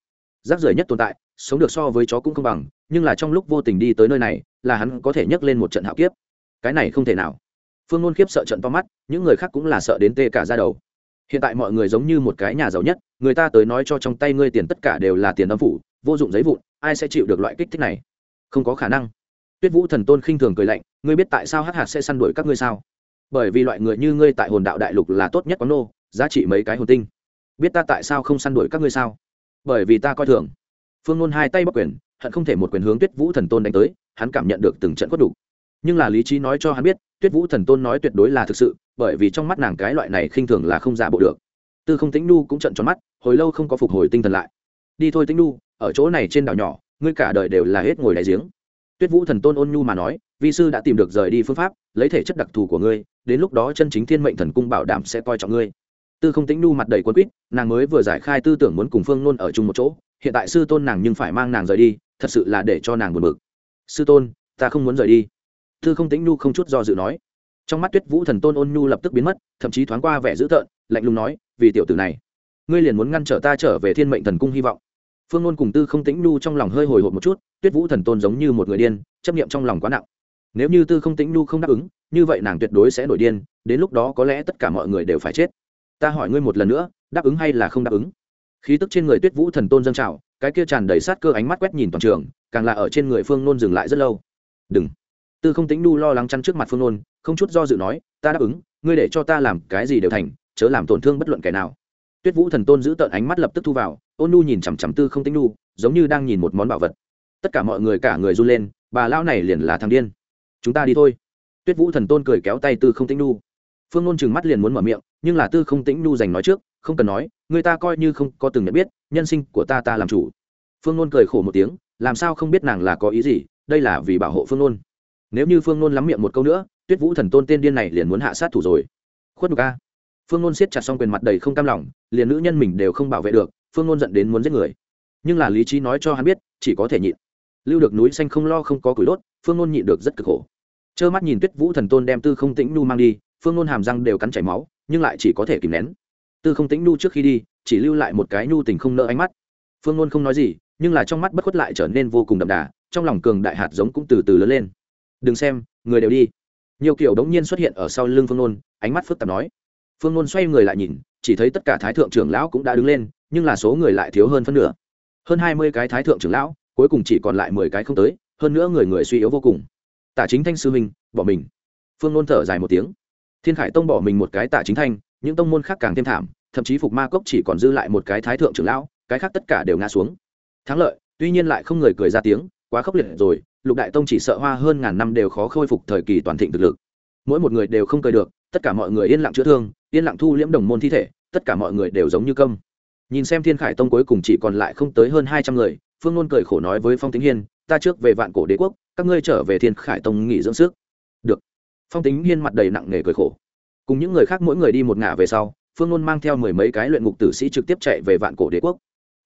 Rác rưởi nhất tồn tại, sống được so với chó cũng không bằng, nhưng là trong lúc vô tình đi tới nơi này, là hắn có thể nhấc lên một trận hạo kiếp. Cái này không thể nào phương ngôn khiếp sợ trận to mắt, những người khác cũng là sợ đến tê cả ra đầu. Hiện tại mọi người giống như một cái nhà giàu nhất, người ta tới nói cho trong tay ngươi tiền tất cả đều là tiền âm phủ, vô dụng giấy vụn, ai sẽ chịu được loại kích thích này? Không có khả năng. Tuyết vũ thần tôn khinh thường cười lạnh, ngươi biết tại sao hắc hạt sẽ săn đuổi các ngươi sao? Bởi vì loại người như ngươi tại hồn đạo đại lục là tốt nhất quán nô, giá trị mấy cái hồn tinh. Biết ta tại sao không săn đuổi các ngươi sao? Bởi vì ta coi thường. Phương ngôn hai tay bắc quyền, hận không thể một quyền hướng tuyết vũ thần tôn đánh tới, hắn cảm nhận được từng trận quất đủ. Nhưng là lý trí nói cho hắn biết tuyết vũ thần tôn nói tuyệt đối là thực sự, bởi vì trong mắt nàng cái loại này khinh thường là không giả bộ được. Tư không Tĩnh nu cũng trận tròn mắt, hồi lâu không có phục hồi tinh thần lại. Đi thôi Tĩnh nu ở chỗ này trên đảo nhỏ, ngươi cả đời đều là hết ngồi đại giếng. Tuyết vũ thần tôn ôn nhu mà nói, vi sư đã tìm được rời đi phương pháp, lấy thể chất đặc thù của ngươi, đến lúc đó chân chính thiên mệnh thần cung bảo đảm sẽ coi trọng ngươi. Tư không Tĩnh nu mặt đầy quân quýt, nàng mới vừa giải khai tư tưởng muốn cùng phương nôn ở chung một chỗ, hiện tại sư tôn nàng nhưng phải mang nàng rời đi, thật sự là để cho nàng buồn bực. Sư tôn, ta không muốn rời đi tư không Tĩnh nu không chút do dự nói. Trong mắt tuyết vũ thần tôn ôn nhu lập tức biến mất, thậm chí thoáng qua vẻ dữ tợn, lạnh lùng nói, vì tiểu tử này, ngươi liền muốn ngăn trở ta trở về thiên mệnh thần cung hy vọng. Phương ngôn cùng tư không tĩnh nhu trong lòng hơi hồi hộp một chút, tuyết vũ thần tôn giống như một người điên, chấp nghiệm trong lòng quá nặng. Nếu như tư không tĩnh nhu không đáp ứng, như vậy nàng tuyệt đối sẽ nổi điên, đến lúc đó có lẽ tất cả mọi người đều phải chết. Ta hỏi ngươi một lần nữa, đáp ứng hay là không đáp ứng? Khí tức trên người tuyết vũ thần tôn dâng trào, cái kia tràn đầy sát cơ ánh mắt quét nhìn toàn trường, càng là ở trên người phương nôn dừng lại rất lâu. Đừng tư không tính nu lo lắng chăn trước mặt phương nôn, không chút do dự nói, ta đáp ứng, ngươi để cho ta làm cái gì đều thành, chớ làm tổn thương bất luận kẻ nào. Tuyết vũ thần tôn giữ tợn ánh mắt lập tức thu vào, ôn nu nhìn chằm chằm tư không tính nu, giống như đang nhìn một món bảo vật. Tất cả mọi người cả người run lên, bà lão này liền là thằng điên. Chúng ta đi thôi. Tuyết vũ thần tôn cười kéo tay tư không tính nu. Phương nôn chừng mắt liền muốn mở miệng, nhưng là tư không tĩnh nu dành nói trước, không cần nói, người ta coi như không có từng nhận biết, nhân sinh của ta ta làm chủ. Phương nôn cười khổ một tiếng, làm sao không biết nàng là có ý gì, đây là vì bảo hộ phương nôn nếu như phương nôn lắm miệng một câu nữa, tuyết vũ thần tôn tên điên này liền muốn hạ sát thủ rồi. Khuất nhục a. Phương nôn siết chặt xong quyền mặt đầy không cam lòng, liền nữ nhân mình đều không bảo vệ được, phương nôn dẫn đến muốn giết người. Nhưng là lý trí nói cho hắn biết, chỉ có thể nhịn. Lưu được núi xanh không lo không có củi đốt, phương nôn nhịn được rất cực khổ. Trơ mắt nhìn tuyết vũ thần tôn đem tư không tĩnh nu mang đi, phương nôn hàm răng đều cắn chảy máu, nhưng lại chỉ có thể kìm nén. Tư không tĩnh nu trước khi đi, chỉ lưu lại một cái nhu tình không nỡ ánh mắt. Phương nôn không nói gì, nhưng là trong mắt bất khuất lại trở nên vô cùng đậm đà, trong lòng cường đại hạt giống cũng từ từ lớn lên đừng xem người đều đi. Nhiều kiểu đống nhiên xuất hiện ở sau lưng phương nôn ánh mắt phức tạp nói. Phương nôn xoay người lại nhìn chỉ thấy tất cả thái thượng trưởng lão cũng đã đứng lên nhưng là số người lại thiếu hơn phân nửa. Hơn hai mươi cái thái thượng trưởng lão cuối cùng chỉ còn lại mười cái không tới hơn nữa người người suy yếu vô cùng. Tả chính thanh sư huynh, bỏ mình. Phương nôn thở dài một tiếng. Thiên khải tông bỏ mình một cái tả chính thanh những tông môn khác càng thêm thảm thậm chí phục ma cốc chỉ còn dư lại một cái thái thượng trưởng lão cái khác tất cả đều ngã xuống. Thắng lợi tuy nhiên lại không người cười ra tiếng quá khốc liệt rồi lục đại tông chỉ sợ hoa hơn ngàn năm đều khó khôi phục thời kỳ toàn thịnh thực lực. Mỗi một người đều không cười được, tất cả mọi người yên lặng chữa thương, yên lặng thu liễm đồng môn thi thể, tất cả mọi người đều giống như công nhìn xem thiên khải tông cuối cùng chỉ còn lại không tới hơn hai trăm người, phương luôn cười khổ nói với phong tính hiên, ta trước về vạn cổ đế quốc, các ngươi trở về thiên khải tông nghỉ dưỡng sức. Được. Phong tính hiên mặt đầy nặng nề cười khổ. Cùng những người khác mỗi người đi một ngả về sau, phương luôn mang theo mười mấy cái luyện ngục tử sĩ trực tiếp chạy về vạn cổ đế quốc.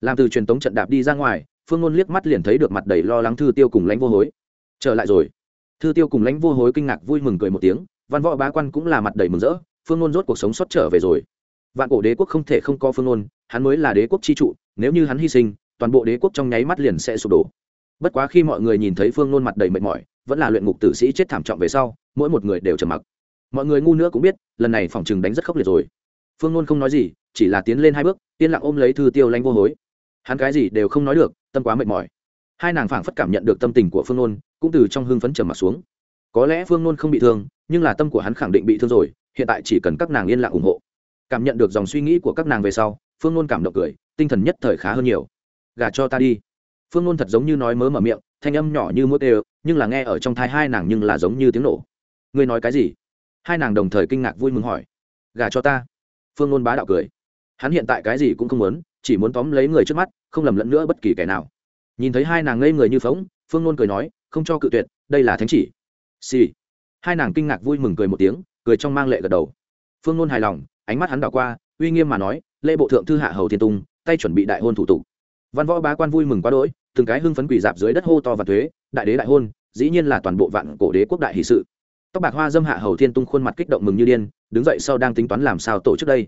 Làm từ truyền tống trận đạp đi ra ngoài phương ngôn liếc mắt liền thấy được mặt đầy lo lắng thư tiêu cùng lãnh vô hối. Trở lại rồi. Thư tiêu cùng lãnh vô hối kinh ngạc vui mừng cười một tiếng, văn võ bá quan cũng là mặt đầy mừng rỡ, phương ngôn rốt cuộc sống sót trở về rồi. Vạn cổ đế quốc không thể không có phương ngôn, hắn mới là đế quốc chi trụ, nếu như hắn hy sinh, toàn bộ đế quốc trong nháy mắt liền sẽ sụp đổ. Bất quá khi mọi người nhìn thấy phương ngôn mặt đầy mệt mỏi, vẫn là luyện ngục tử sĩ chết thảm trọng về sau, mỗi một người đều trầm mặc. Mọi người ngu nữa cũng biết, lần này phòng chừng đánh rất khốc liệt rồi. Phương ngôn không nói gì, chỉ là tiến lên hai bước, yên lặng ôm lấy thư tiêu Lãnh vô hối. Hắn cái gì đều không nói được tâm quá mệt mỏi. Hai nàng phảng phất cảm nhận được tâm tình của phương nôn, cũng từ trong hưng phấn trầm mặt xuống. Có lẽ phương nôn không bị thương, nhưng là tâm của hắn khẳng định bị thương rồi, hiện tại chỉ cần các nàng yên lặng ủng hộ. Cảm nhận được dòng suy nghĩ của các nàng về sau, phương nôn cảm động cười, tinh thần nhất thời khá hơn nhiều. Gà cho ta đi. Phương nôn thật giống như nói mớ mở miệng, thanh âm nhỏ như mũi đều nhưng là nghe ở trong thai hai nàng nhưng là giống như tiếng nổ. Ngươi nói cái gì? Hai nàng đồng thời kinh ngạc vui mừng hỏi. Gà cho ta? Phương nôn bá đạo cười. Hắn hiện tại cái gì cũng không muốn chỉ muốn tóm lấy người trước mắt, không lầm lẫn nữa bất kỳ kẻ nào. Nhìn thấy hai nàng ngây người như phóng phương nôn cười nói, không cho cự tuyệt, đây là thánh chỉ. Xì、sì. hai nàng kinh ngạc vui mừng cười một tiếng, cười trong mang lệ gật đầu. Phương nôn hài lòng, ánh mắt hắn đảo qua, uy nghiêm mà nói, lễ bộ thượng thư hạ hầu thiên tung, tay chuẩn bị đại hôn thủ tục. Văn võ bá quan vui mừng quá đỗi, từng cái hưng phấn quỷ dạp dưới đất hô to và thuế, đại đế đại hôn, dĩ nhiên là toàn bộ vạn cổ đế quốc đại hì sự. Tóc bạc hoa dâm hạ hầu thiên tung khuôn mặt kích động mừng như điên, đứng dậy sau đang tính toán làm sao tổ chức đây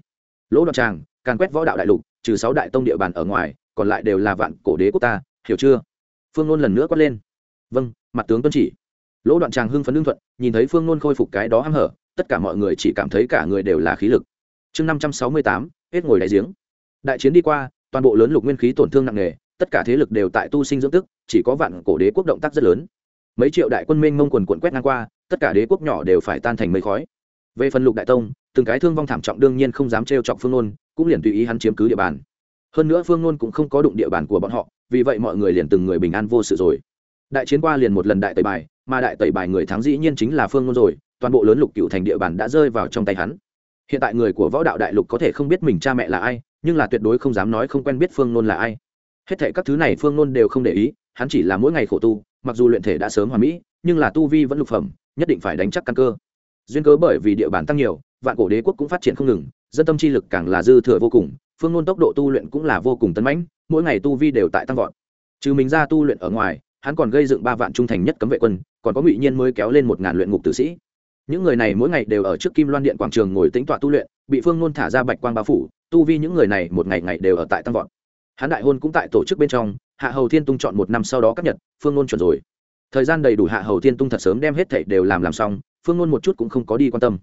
lỗ đoạn tràng, càn quét võ đạo đại lục, trừ sáu đại tông địa bàn ở ngoài, còn lại đều là vạn cổ đế quốc ta, hiểu chưa? Phương nôn lần nữa quát lên. Vâng mặt tướng tuân chỉ. Lỗ đoạn tràng hưng phấn lương thuận, nhìn thấy phương nôn khôi phục cái đó hăm hở, tất cả mọi người chỉ cảm thấy cả người đều là khí lực. Chương năm trăm sáu mươi tám, hết ngồi đại giếng. Đại chiến đi qua, toàn bộ lớn lục nguyên khí tổn thương nặng nề, tất cả thế lực đều tại tu sinh dưỡng tức, chỉ có vạn cổ đế quốc động tác rất lớn. Mấy triệu đại quân minh mông quần quận quét ngang qua, tất cả đế quốc nhỏ đều phải tan thành mây khói về phần lục đại tông, từng cái thương vong thảm trọng đương nhiên không dám trêu chọc phương nôn, cũng liền tùy ý hắn chiếm cứ địa bàn. Hơn nữa phương nôn cũng không có đụng địa bàn của bọn họ, vì vậy mọi người liền từng người bình an vô sự rồi. Đại chiến qua liền một lần đại tẩy bài, mà đại tẩy bài người thắng dĩ nhiên chính là phương nôn rồi, toàn bộ lớn lục cựu thành địa bàn đã rơi vào trong tay hắn. Hiện tại người của võ đạo đại lục có thể không biết mình cha mẹ là ai, nhưng là tuyệt đối không dám nói không quen biết phương nôn là ai. Hết thệ các thứ này phương nôn đều không để ý, hắn chỉ là mỗi ngày khổ tu, mặc dù luyện thể đã sớm hoàn mỹ, nhưng là tu vi vẫn lục phẩm, nhất định phải đánh chắc căn cơ duyên cớ bởi vì địa bàn tăng nhiều, vạn cổ đế quốc cũng phát triển không ngừng, dân tâm chi lực càng là dư thừa vô cùng, phương ngôn tốc độ tu luyện cũng là vô cùng tấn mãnh, mỗi ngày tu vi đều tại tăng vọt. Trừ mình ra tu luyện ở ngoài, hắn còn gây dựng ba vạn trung thành nhất cấm vệ quân, còn có ngụy nhiên mới kéo lên một ngàn luyện ngục tử sĩ. Những người này mỗi ngày đều ở trước kim loan điện quảng trường ngồi tính tọa tu luyện, bị phương ngôn thả ra bạch quang bao phủ, tu vi những người này một ngày ngày đều ở tại tăng vọt. Hắn đại hôn cũng tại tổ chức bên trong, hạ hầu thiên tung chọn một năm sau đó cấp nhật, phương ngôn chuẩn rồi. Thời gian đầy đủ hạ hầu thiên tung thật sớm đem hết thảy đều làm làm xong phương ngôn một chút cũng không có đi quan tâm.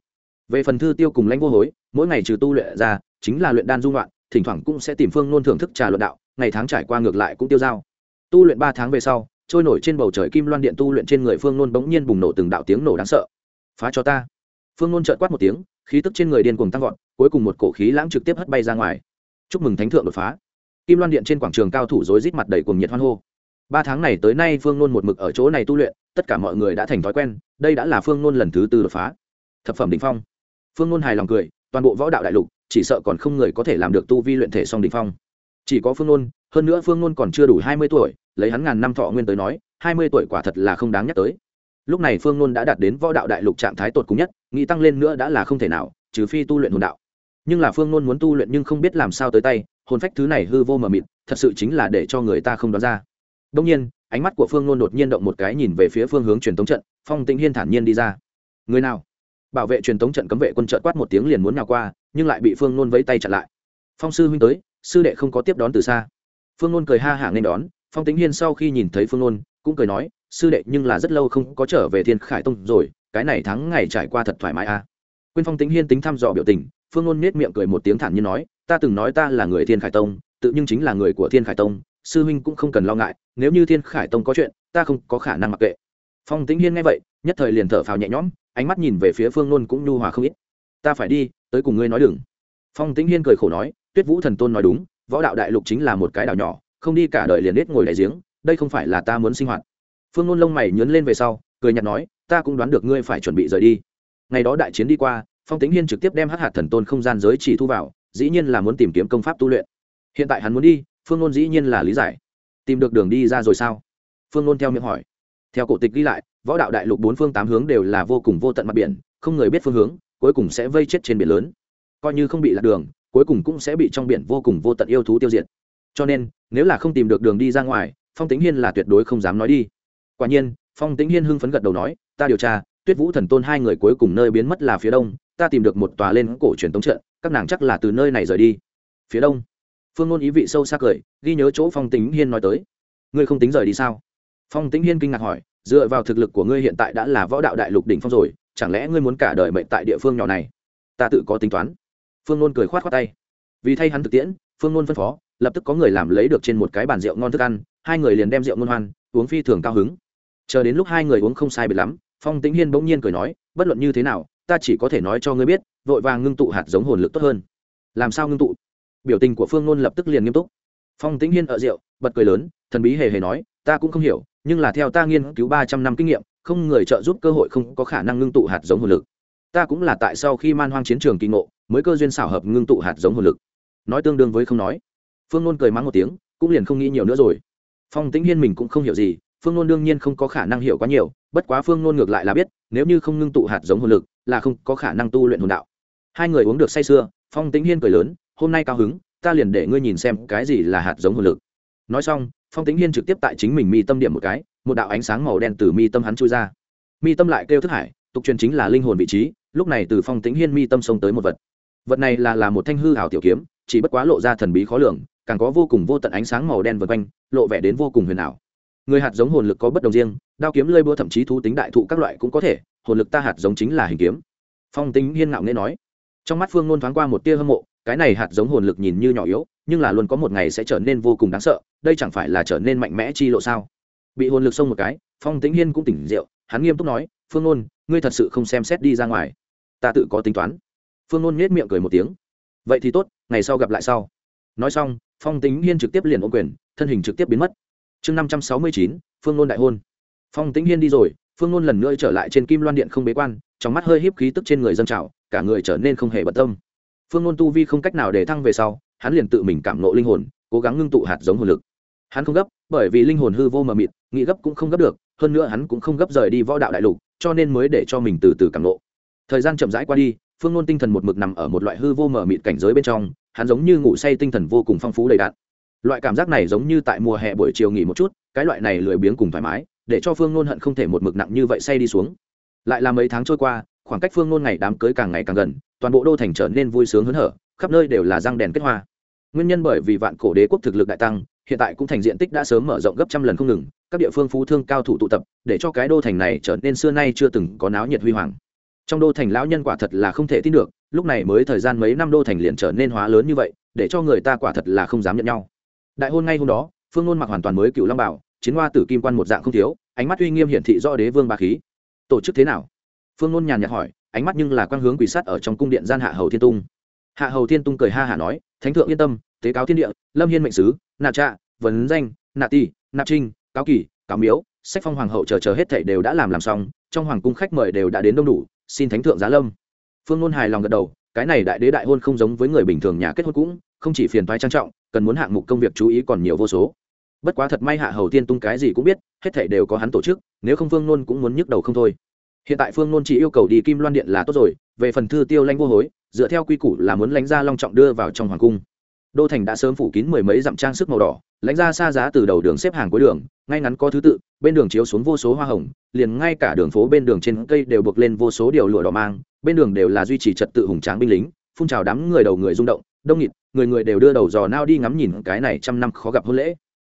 Về phần thư tiêu cùng lãnh vô hối, mỗi ngày trừ tu luyện ra, chính là luyện đan dung loạn, thỉnh thoảng cũng sẽ tìm phương ngôn thưởng thức trà luận đạo, ngày tháng trải qua ngược lại cũng tiêu dao. Tu luyện ba tháng về sau, trôi nổi trên bầu trời kim loan điện tu luyện trên người phương ngôn bỗng nhiên bùng nổ từng đạo tiếng nổ đáng sợ. Phá cho ta! Phương ngôn trợn quát một tiếng, khí tức trên người điên cuồng tăng vọt, cuối cùng một cổ khí lãng trực tiếp hất bay ra ngoài. Chúc mừng thánh thượng đột phá! Kim loan điện trên quảng trường cao thủ rối rít mặt đầy cuồng nhiệt hoan hô. Ba tháng này tới nay phương nôn một mực ở chỗ này tu luyện tất cả mọi người đã thành thói quen, đây đã là phương nôn lần thứ tư đột phá. Thập phẩm đ ỉ n h phong. Phương nôn hài lòng cười, toàn bộ võ đạo đại lục, chỉ sợ còn không người có thể làm được tu vi luyện thể song đ ỉ n h phong. Chỉ có phương nôn, hơn nữa phương nôn còn chưa đủ hai mươi tuổi, lấy hắn ngàn năm thọ nguyên tới nói, hai mươi tuổi quả thật là không đáng nhắc tới. Lúc này phương nôn đã đạt đến võ đạo đại lục trạng thái tột cùng nhất, nghĩ tăng lên nữa đã là không thể nào, trừ phi tu luyện hồn đạo. Nhưng là phương nôn muốn tu luyện nhưng không biết làm sao tới tay, hồn phách thứ này hư vô mờ mịt, thật sự chính là để cho người ta không đoán ra. Đông nhiên ánh mắt của phương nôn đột nhiên động một cái nhìn về phía phương hướng truyền thống trận, phong tĩnh hiên thản nhiên đi ra. Người nào? Bảo vệ truyền thống trận cấm vệ quân trận quát một tiếng liền muốn nào qua, nhưng lại bị phương nôn vẫy tay chặn lại. Phong sư huynh tới, sư đệ không có tiếp đón từ xa. Phương nôn cười ha hả nên đón, phong tĩnh hiên sau khi nhìn thấy phương nôn, cũng cười nói, sư đệ nhưng là rất lâu không có trở về thiên khải tông rồi, cái này tháng ngày trải qua thật thoải mái a. À. quyên phong tĩnh hiên tính thăm dò biểu tình, phương nôn nết miệng cười một tiếng thản nhiên nói, ta từng nói ta là người thiên khải tông, tự nhưng chính là người của thiên khải tông sư huynh cũng không cần lo ngại, nếu như thiên khải tông có chuyện, ta không có khả năng mặc kệ. Phong tĩnh hiên nghe vậy, nhất thời liền thở phào nhẹ nhõm, ánh mắt nhìn về phía phương nôn cũng nhu hòa không ít. Ta phải đi, tới cùng ngươi nói đừng. Phong tĩnh hiên cười khổ nói, tuyết vũ thần tôn nói đúng, võ đạo đại lục chính là một cái đảo nhỏ, không đi cả đời liền nết ngồi đại giếng, đây không phải là ta muốn sinh hoạt. Phương nôn lông mày nhớn lên về sau, cười nhạt nói, ta cũng đoán được ngươi phải chuẩn bị rời đi. Ngày đó đại chiến đi qua, phong Tĩnh hiên trực tiếp đem hắc hạt thần tôn không gian giới chỉ thu vào, dĩ nhiên là muốn tìm kiếm công pháp tu luyện. Hiện tại hắn muốn đi phương nôn dĩ nhiên là lý giải. Tìm được đường đi ra rồi sao? Phương nôn theo miệng hỏi. Theo cổ tịch ghi lại, võ đạo đại lục bốn phương tám hướng đều là vô cùng vô tận mặt biển, không người biết phương hướng, cuối cùng sẽ vây chết trên biển lớn. Coi như không bị lạc đường, cuối cùng cũng sẽ bị trong biển vô cùng vô tận yêu thú tiêu diệt. Cho nên, nếu là không tìm được đường đi ra ngoài, phong tính hiên là tuyệt đối không dám nói đi. Quả nhiên, phong tính hiên hưng phấn gật đầu nói, ta điều tra, tuyết vũ thần tôn hai người cuối cùng nơi biến mất là phía đông, ta tìm được một tòa lên cổ truyền tống trận, các nàng chắc là từ nơi này rời đi. Phía đông? Phương ngôn ý vị sâu xa cười, ghi nhớ chỗ phong tính hiên nói tới. Ngươi không tính rời đi sao? Phong tính hiên kinh ngạc hỏi, dựa vào thực lực của ngươi hiện tại đã là võ đạo đại lục đỉnh phong rồi, chẳng lẽ ngươi muốn cả đời mệnh tại địa phương nhỏ này? Ta tự có tính toán. Phương ngôn cười khoát khoát tay. Vì thay hắn thực tiễn, phương ngôn phân phó, lập tức có người làm lấy được trên một cái bàn rượu ngon thức ăn, hai người liền đem rượu ngôn hoan, uống phi thường cao hứng. Chờ đến lúc hai người uống không sai biệt lắm, phong tĩnh hiên bỗng nhiên cười nói, bất luận như thế nào, ta chỉ có thể nói cho ngươi biết, vội vàng ngưng tụ hạt giống hồn lực tốt hơn. Làm sao ngưng tụ? Biểu tình của phương nôn lập tức liền nghiêm túc. Phong tĩnh hiên ở rượu, bật cười lớn, thần bí hề hề nói, ta cũng không hiểu, nhưng là theo ta nghiên cứu ba trăm năm kinh nghiệm, không người trợ giúp cơ hội không có khả năng ngưng tụ hạt giống hồn lực. Ta cũng là tại sau khi man hoang chiến trường kỳ ngộ, mới cơ duyên xảo hợp ngưng tụ hạt giống hồn lực. Nói tương đương với không nói. Phương nôn cười mắng một tiếng, cũng liền không nghĩ nhiều nữa rồi. Phong tĩnh hiên mình cũng không hiểu gì, phương nôn đương nhiên không có khả năng hiểu quá nhiều, bất quá phương nôn ngược lại là biết, nếu như không ngưng tụ hạt giống hồn lực, là không có khả năng tu luyện hồn đạo. Hai người uống được say sưa, phong tĩnh hiên cười lớn hôm nay cao hứng, ta liền để ngươi nhìn xem cái gì là hạt giống hồn lực. Nói xong, phong tĩnh hiên trực tiếp tại chính mình mi tâm điểm một cái, một đạo ánh sáng màu đen từ mi tâm hắn chui ra. Mi tâm lại kêu thức hải, tục truyền chính là linh hồn vị trí, lúc này từ phong tĩnh hiên mi tâm xông tới một vật. Vật này là là một thanh hư hảo tiểu kiếm, chỉ bất quá lộ ra thần bí khó lường, càng có vô cùng vô tận ánh sáng màu đen vượt quanh, lộ vẻ đến vô cùng huyền ảo. Người hạt giống hồn lực có bất đồng riêng, đao kiếm lơi búa thậm chí thú tính đại thụ các loại cũng có thể, hồn lực ta hạt giống chính là hình kiếm. Phong tính hiên ngạo nghe nói. Trong mắt phương nôn thoáng qua một tia hâm mộ cái này hạt giống hồn lực nhìn như nhỏ yếu, nhưng là luôn có một ngày sẽ trở nên vô cùng đáng sợ, đây chẳng phải là trở nên mạnh mẽ chi lộ sao? Bị hồn lực xông một cái, phong tĩnh hiên cũng tỉnh rượu, hắn nghiêm túc nói, phương nôn, ngươi thật sự không xem xét đi ra ngoài. Ta tự có tính toán. Phương nôn nhét miệng cười một tiếng. Vậy thì tốt, ngày sau gặp lại sau. Nói xong, phong tĩnh hiên trực tiếp liền ôm quyền, thân hình trực tiếp biến mất. Chương năm trăm sáu mươi chín, phương nôn đại hôn. Phong tĩnh hiên đi rồi, phương nôn lần nữa trở lại trên kim loan điện không bế quan, trong mắt hơi híp khí tức trên người dân trào, cả người trở nên không hề bận tâm phương nôn tu vi không cách nào để thăng về sau, hắn liền tự mình cảm nộ linh hồn, cố gắng ngưng tụ hạt giống hồn lực. Hắn không gấp, bởi vì linh hồn hư vô mờ mịt, nghĩ gấp cũng không gấp được, hơn nữa hắn cũng không gấp rời đi võ đạo đại lục, cho nên mới để cho mình từ từ cảm nộ thời gian chậm rãi qua đi, phương nôn tinh thần một mực nằm ở một loại hư vô mờ mịt cảnh giới bên trong, hắn giống như ngủ say tinh thần vô cùng phong phú đầy đạn loại cảm giác này giống như tại mùa hè buổi chiều nghỉ một chút, cái loại này lười biếng cùng thoải mái, để cho phương nôn hận không thể một mực nặng như vậy say đi xuống. Lại là mấy tháng trôi qua, khoảng cách phương nôn ngày đám cưới càng ngày càng gần toàn bộ đô thành trở nên vui sướng hớn hở, khắp nơi đều là răng đèn kết hoa. Nguyên nhân bởi vì vạn cổ đế quốc thực lực đại tăng, hiện tại cũng thành diện tích đã sớm mở rộng gấp trăm lần không ngừng, các địa phương phú thương cao thủ tụ tập, để cho cái đô thành này trở nên xưa nay chưa từng có náo nhiệt huy hoàng. Trong đô thành lão nhân quả thật là không thể tin được, lúc này mới thời gian mấy năm đô thành liền trở nên hóa lớn như vậy, để cho người ta quả thật là không dám nhận nhau. Đại hôn ngay hôm đó, phương ngôn mặc hoàn toàn mới cựu long bảo, chiến hoa tử kim quan một dạng không thiếu, ánh mắt uy nghiêm hiển thị do đế vương ba khí. Tổ chức thế nào? Phương ngôn nhàn nhạt hỏi ánh mắt nhưng là quang hướng quỷ sát ở trong cung điện gian hạ hầu thiên tung. Hạ hầu thiên tung cười ha hả nói, thánh thượng yên tâm, tế cáo thiên địa, lâm hiên mệnh sứ nạ trạ, vấn danh nạ ti nạp trinh, cáo kỳ cáo miếu, sách phong hoàng hậu chờ chờ hết thảy đều đã làm làm xong, trong hoàng cung khách mời đều đã đến đông đủ, xin thánh thượng giá lâm. Phương ngôn hài lòng gật đầu, cái này đại đế đại hôn không giống với người bình thường nhà kết hôn cũng, không chỉ phiền thoái trang trọng, cần muốn hạng mục công việc chú ý còn nhiều vô số. Bất quá thật may hạ hầu tiên tung cái gì cũng biết, hết thảy đều có hắn tổ chức, nếu không phương nôn cũng muốn nhức đầu không thôi hiện tại phương nôn chỉ yêu cầu đi kim loan điện là tốt rồi, về phần thư tiêu lanh vô hối, dựa theo quy củ là muốn lãnh ra long trọng đưa vào trong hoàng cung. Đô thành đã sớm phủ kín mười mấy dặm trang sức màu đỏ, lãnh ra xa giá từ đầu đường xếp hàng cuối đường, ngay ngắn có thứ tự, bên đường chiếu xuống vô số hoa hồng, liền ngay cả đường phố bên đường trên cây đều buộc lên vô số điều lụa đỏ mang, bên đường đều là duy trì trật tự hùng tráng binh lính, phun trào đám người đầu người rung động, đông nghịt, người người đều đưa đầu dò nao đi ngắm nhìn cái này trăm năm khó gặp hôn lễ.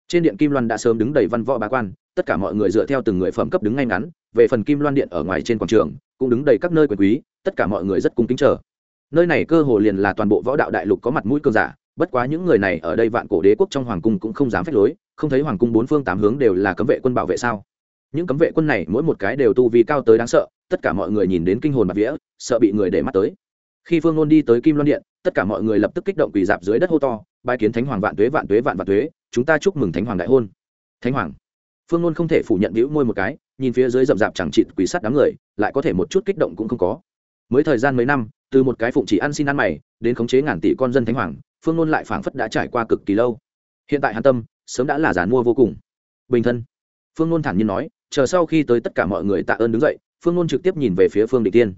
Trên điện kim loan đã sớm đứng đầy văn võ bá quan, tất cả mọi người dựa theo từng người phẩm cấp đứng ngay ngắn về phần kim loan điện ở ngoài trên quảng trường, cũng đứng đầy các nơi quyền quý, tất cả mọi người rất cung kính chờ. Nơi này cơ hồ liền là toàn bộ võ đạo đại lục có mặt mũi cơn giả, bất quá những người này ở đây vạn cổ đế quốc trong hoàng cung cũng không dám phép lối, không thấy hoàng cung bốn phương tám hướng đều là cấm vệ quân bảo vệ sao? Những cấm vệ quân này mỗi một cái đều tu vi cao tới đáng sợ, tất cả mọi người nhìn đến kinh hồn bạc vía, sợ bị người để mắt tới. Khi phương nôn đi tới kim loan điện, tất cả mọi người lập tức kích động quỳ dạp dưới đất hô to bài kiến thánh hoàng vạn tuế vạn tuế, vạn vạn tuế, chúng ta chúc mừng thánh hoàng đại hôn. Thánh hoàng? Phương nôn không thể phủ nhận hữu môi một cái nhìn phía dưới rậm rạp chẳng chịt quỷ sắt đám người, lại có thể một chút kích động cũng không có. Mới thời gian mấy năm, từ một cái phụng chỉ ăn xin ăn mày, đến khống chế ngàn tỷ con dân thánh hoàng, phương nôn lại phảng phất đã trải qua cực kỳ lâu. Hiện tại hàn tâm, sớm đã là giàn mua vô cùng. Bình thân. Phương nôn thản nhiên nói, chờ sau khi tới tất cả mọi người tạ ơn đứng dậy, phương nôn trực tiếp nhìn về phía phương định tiên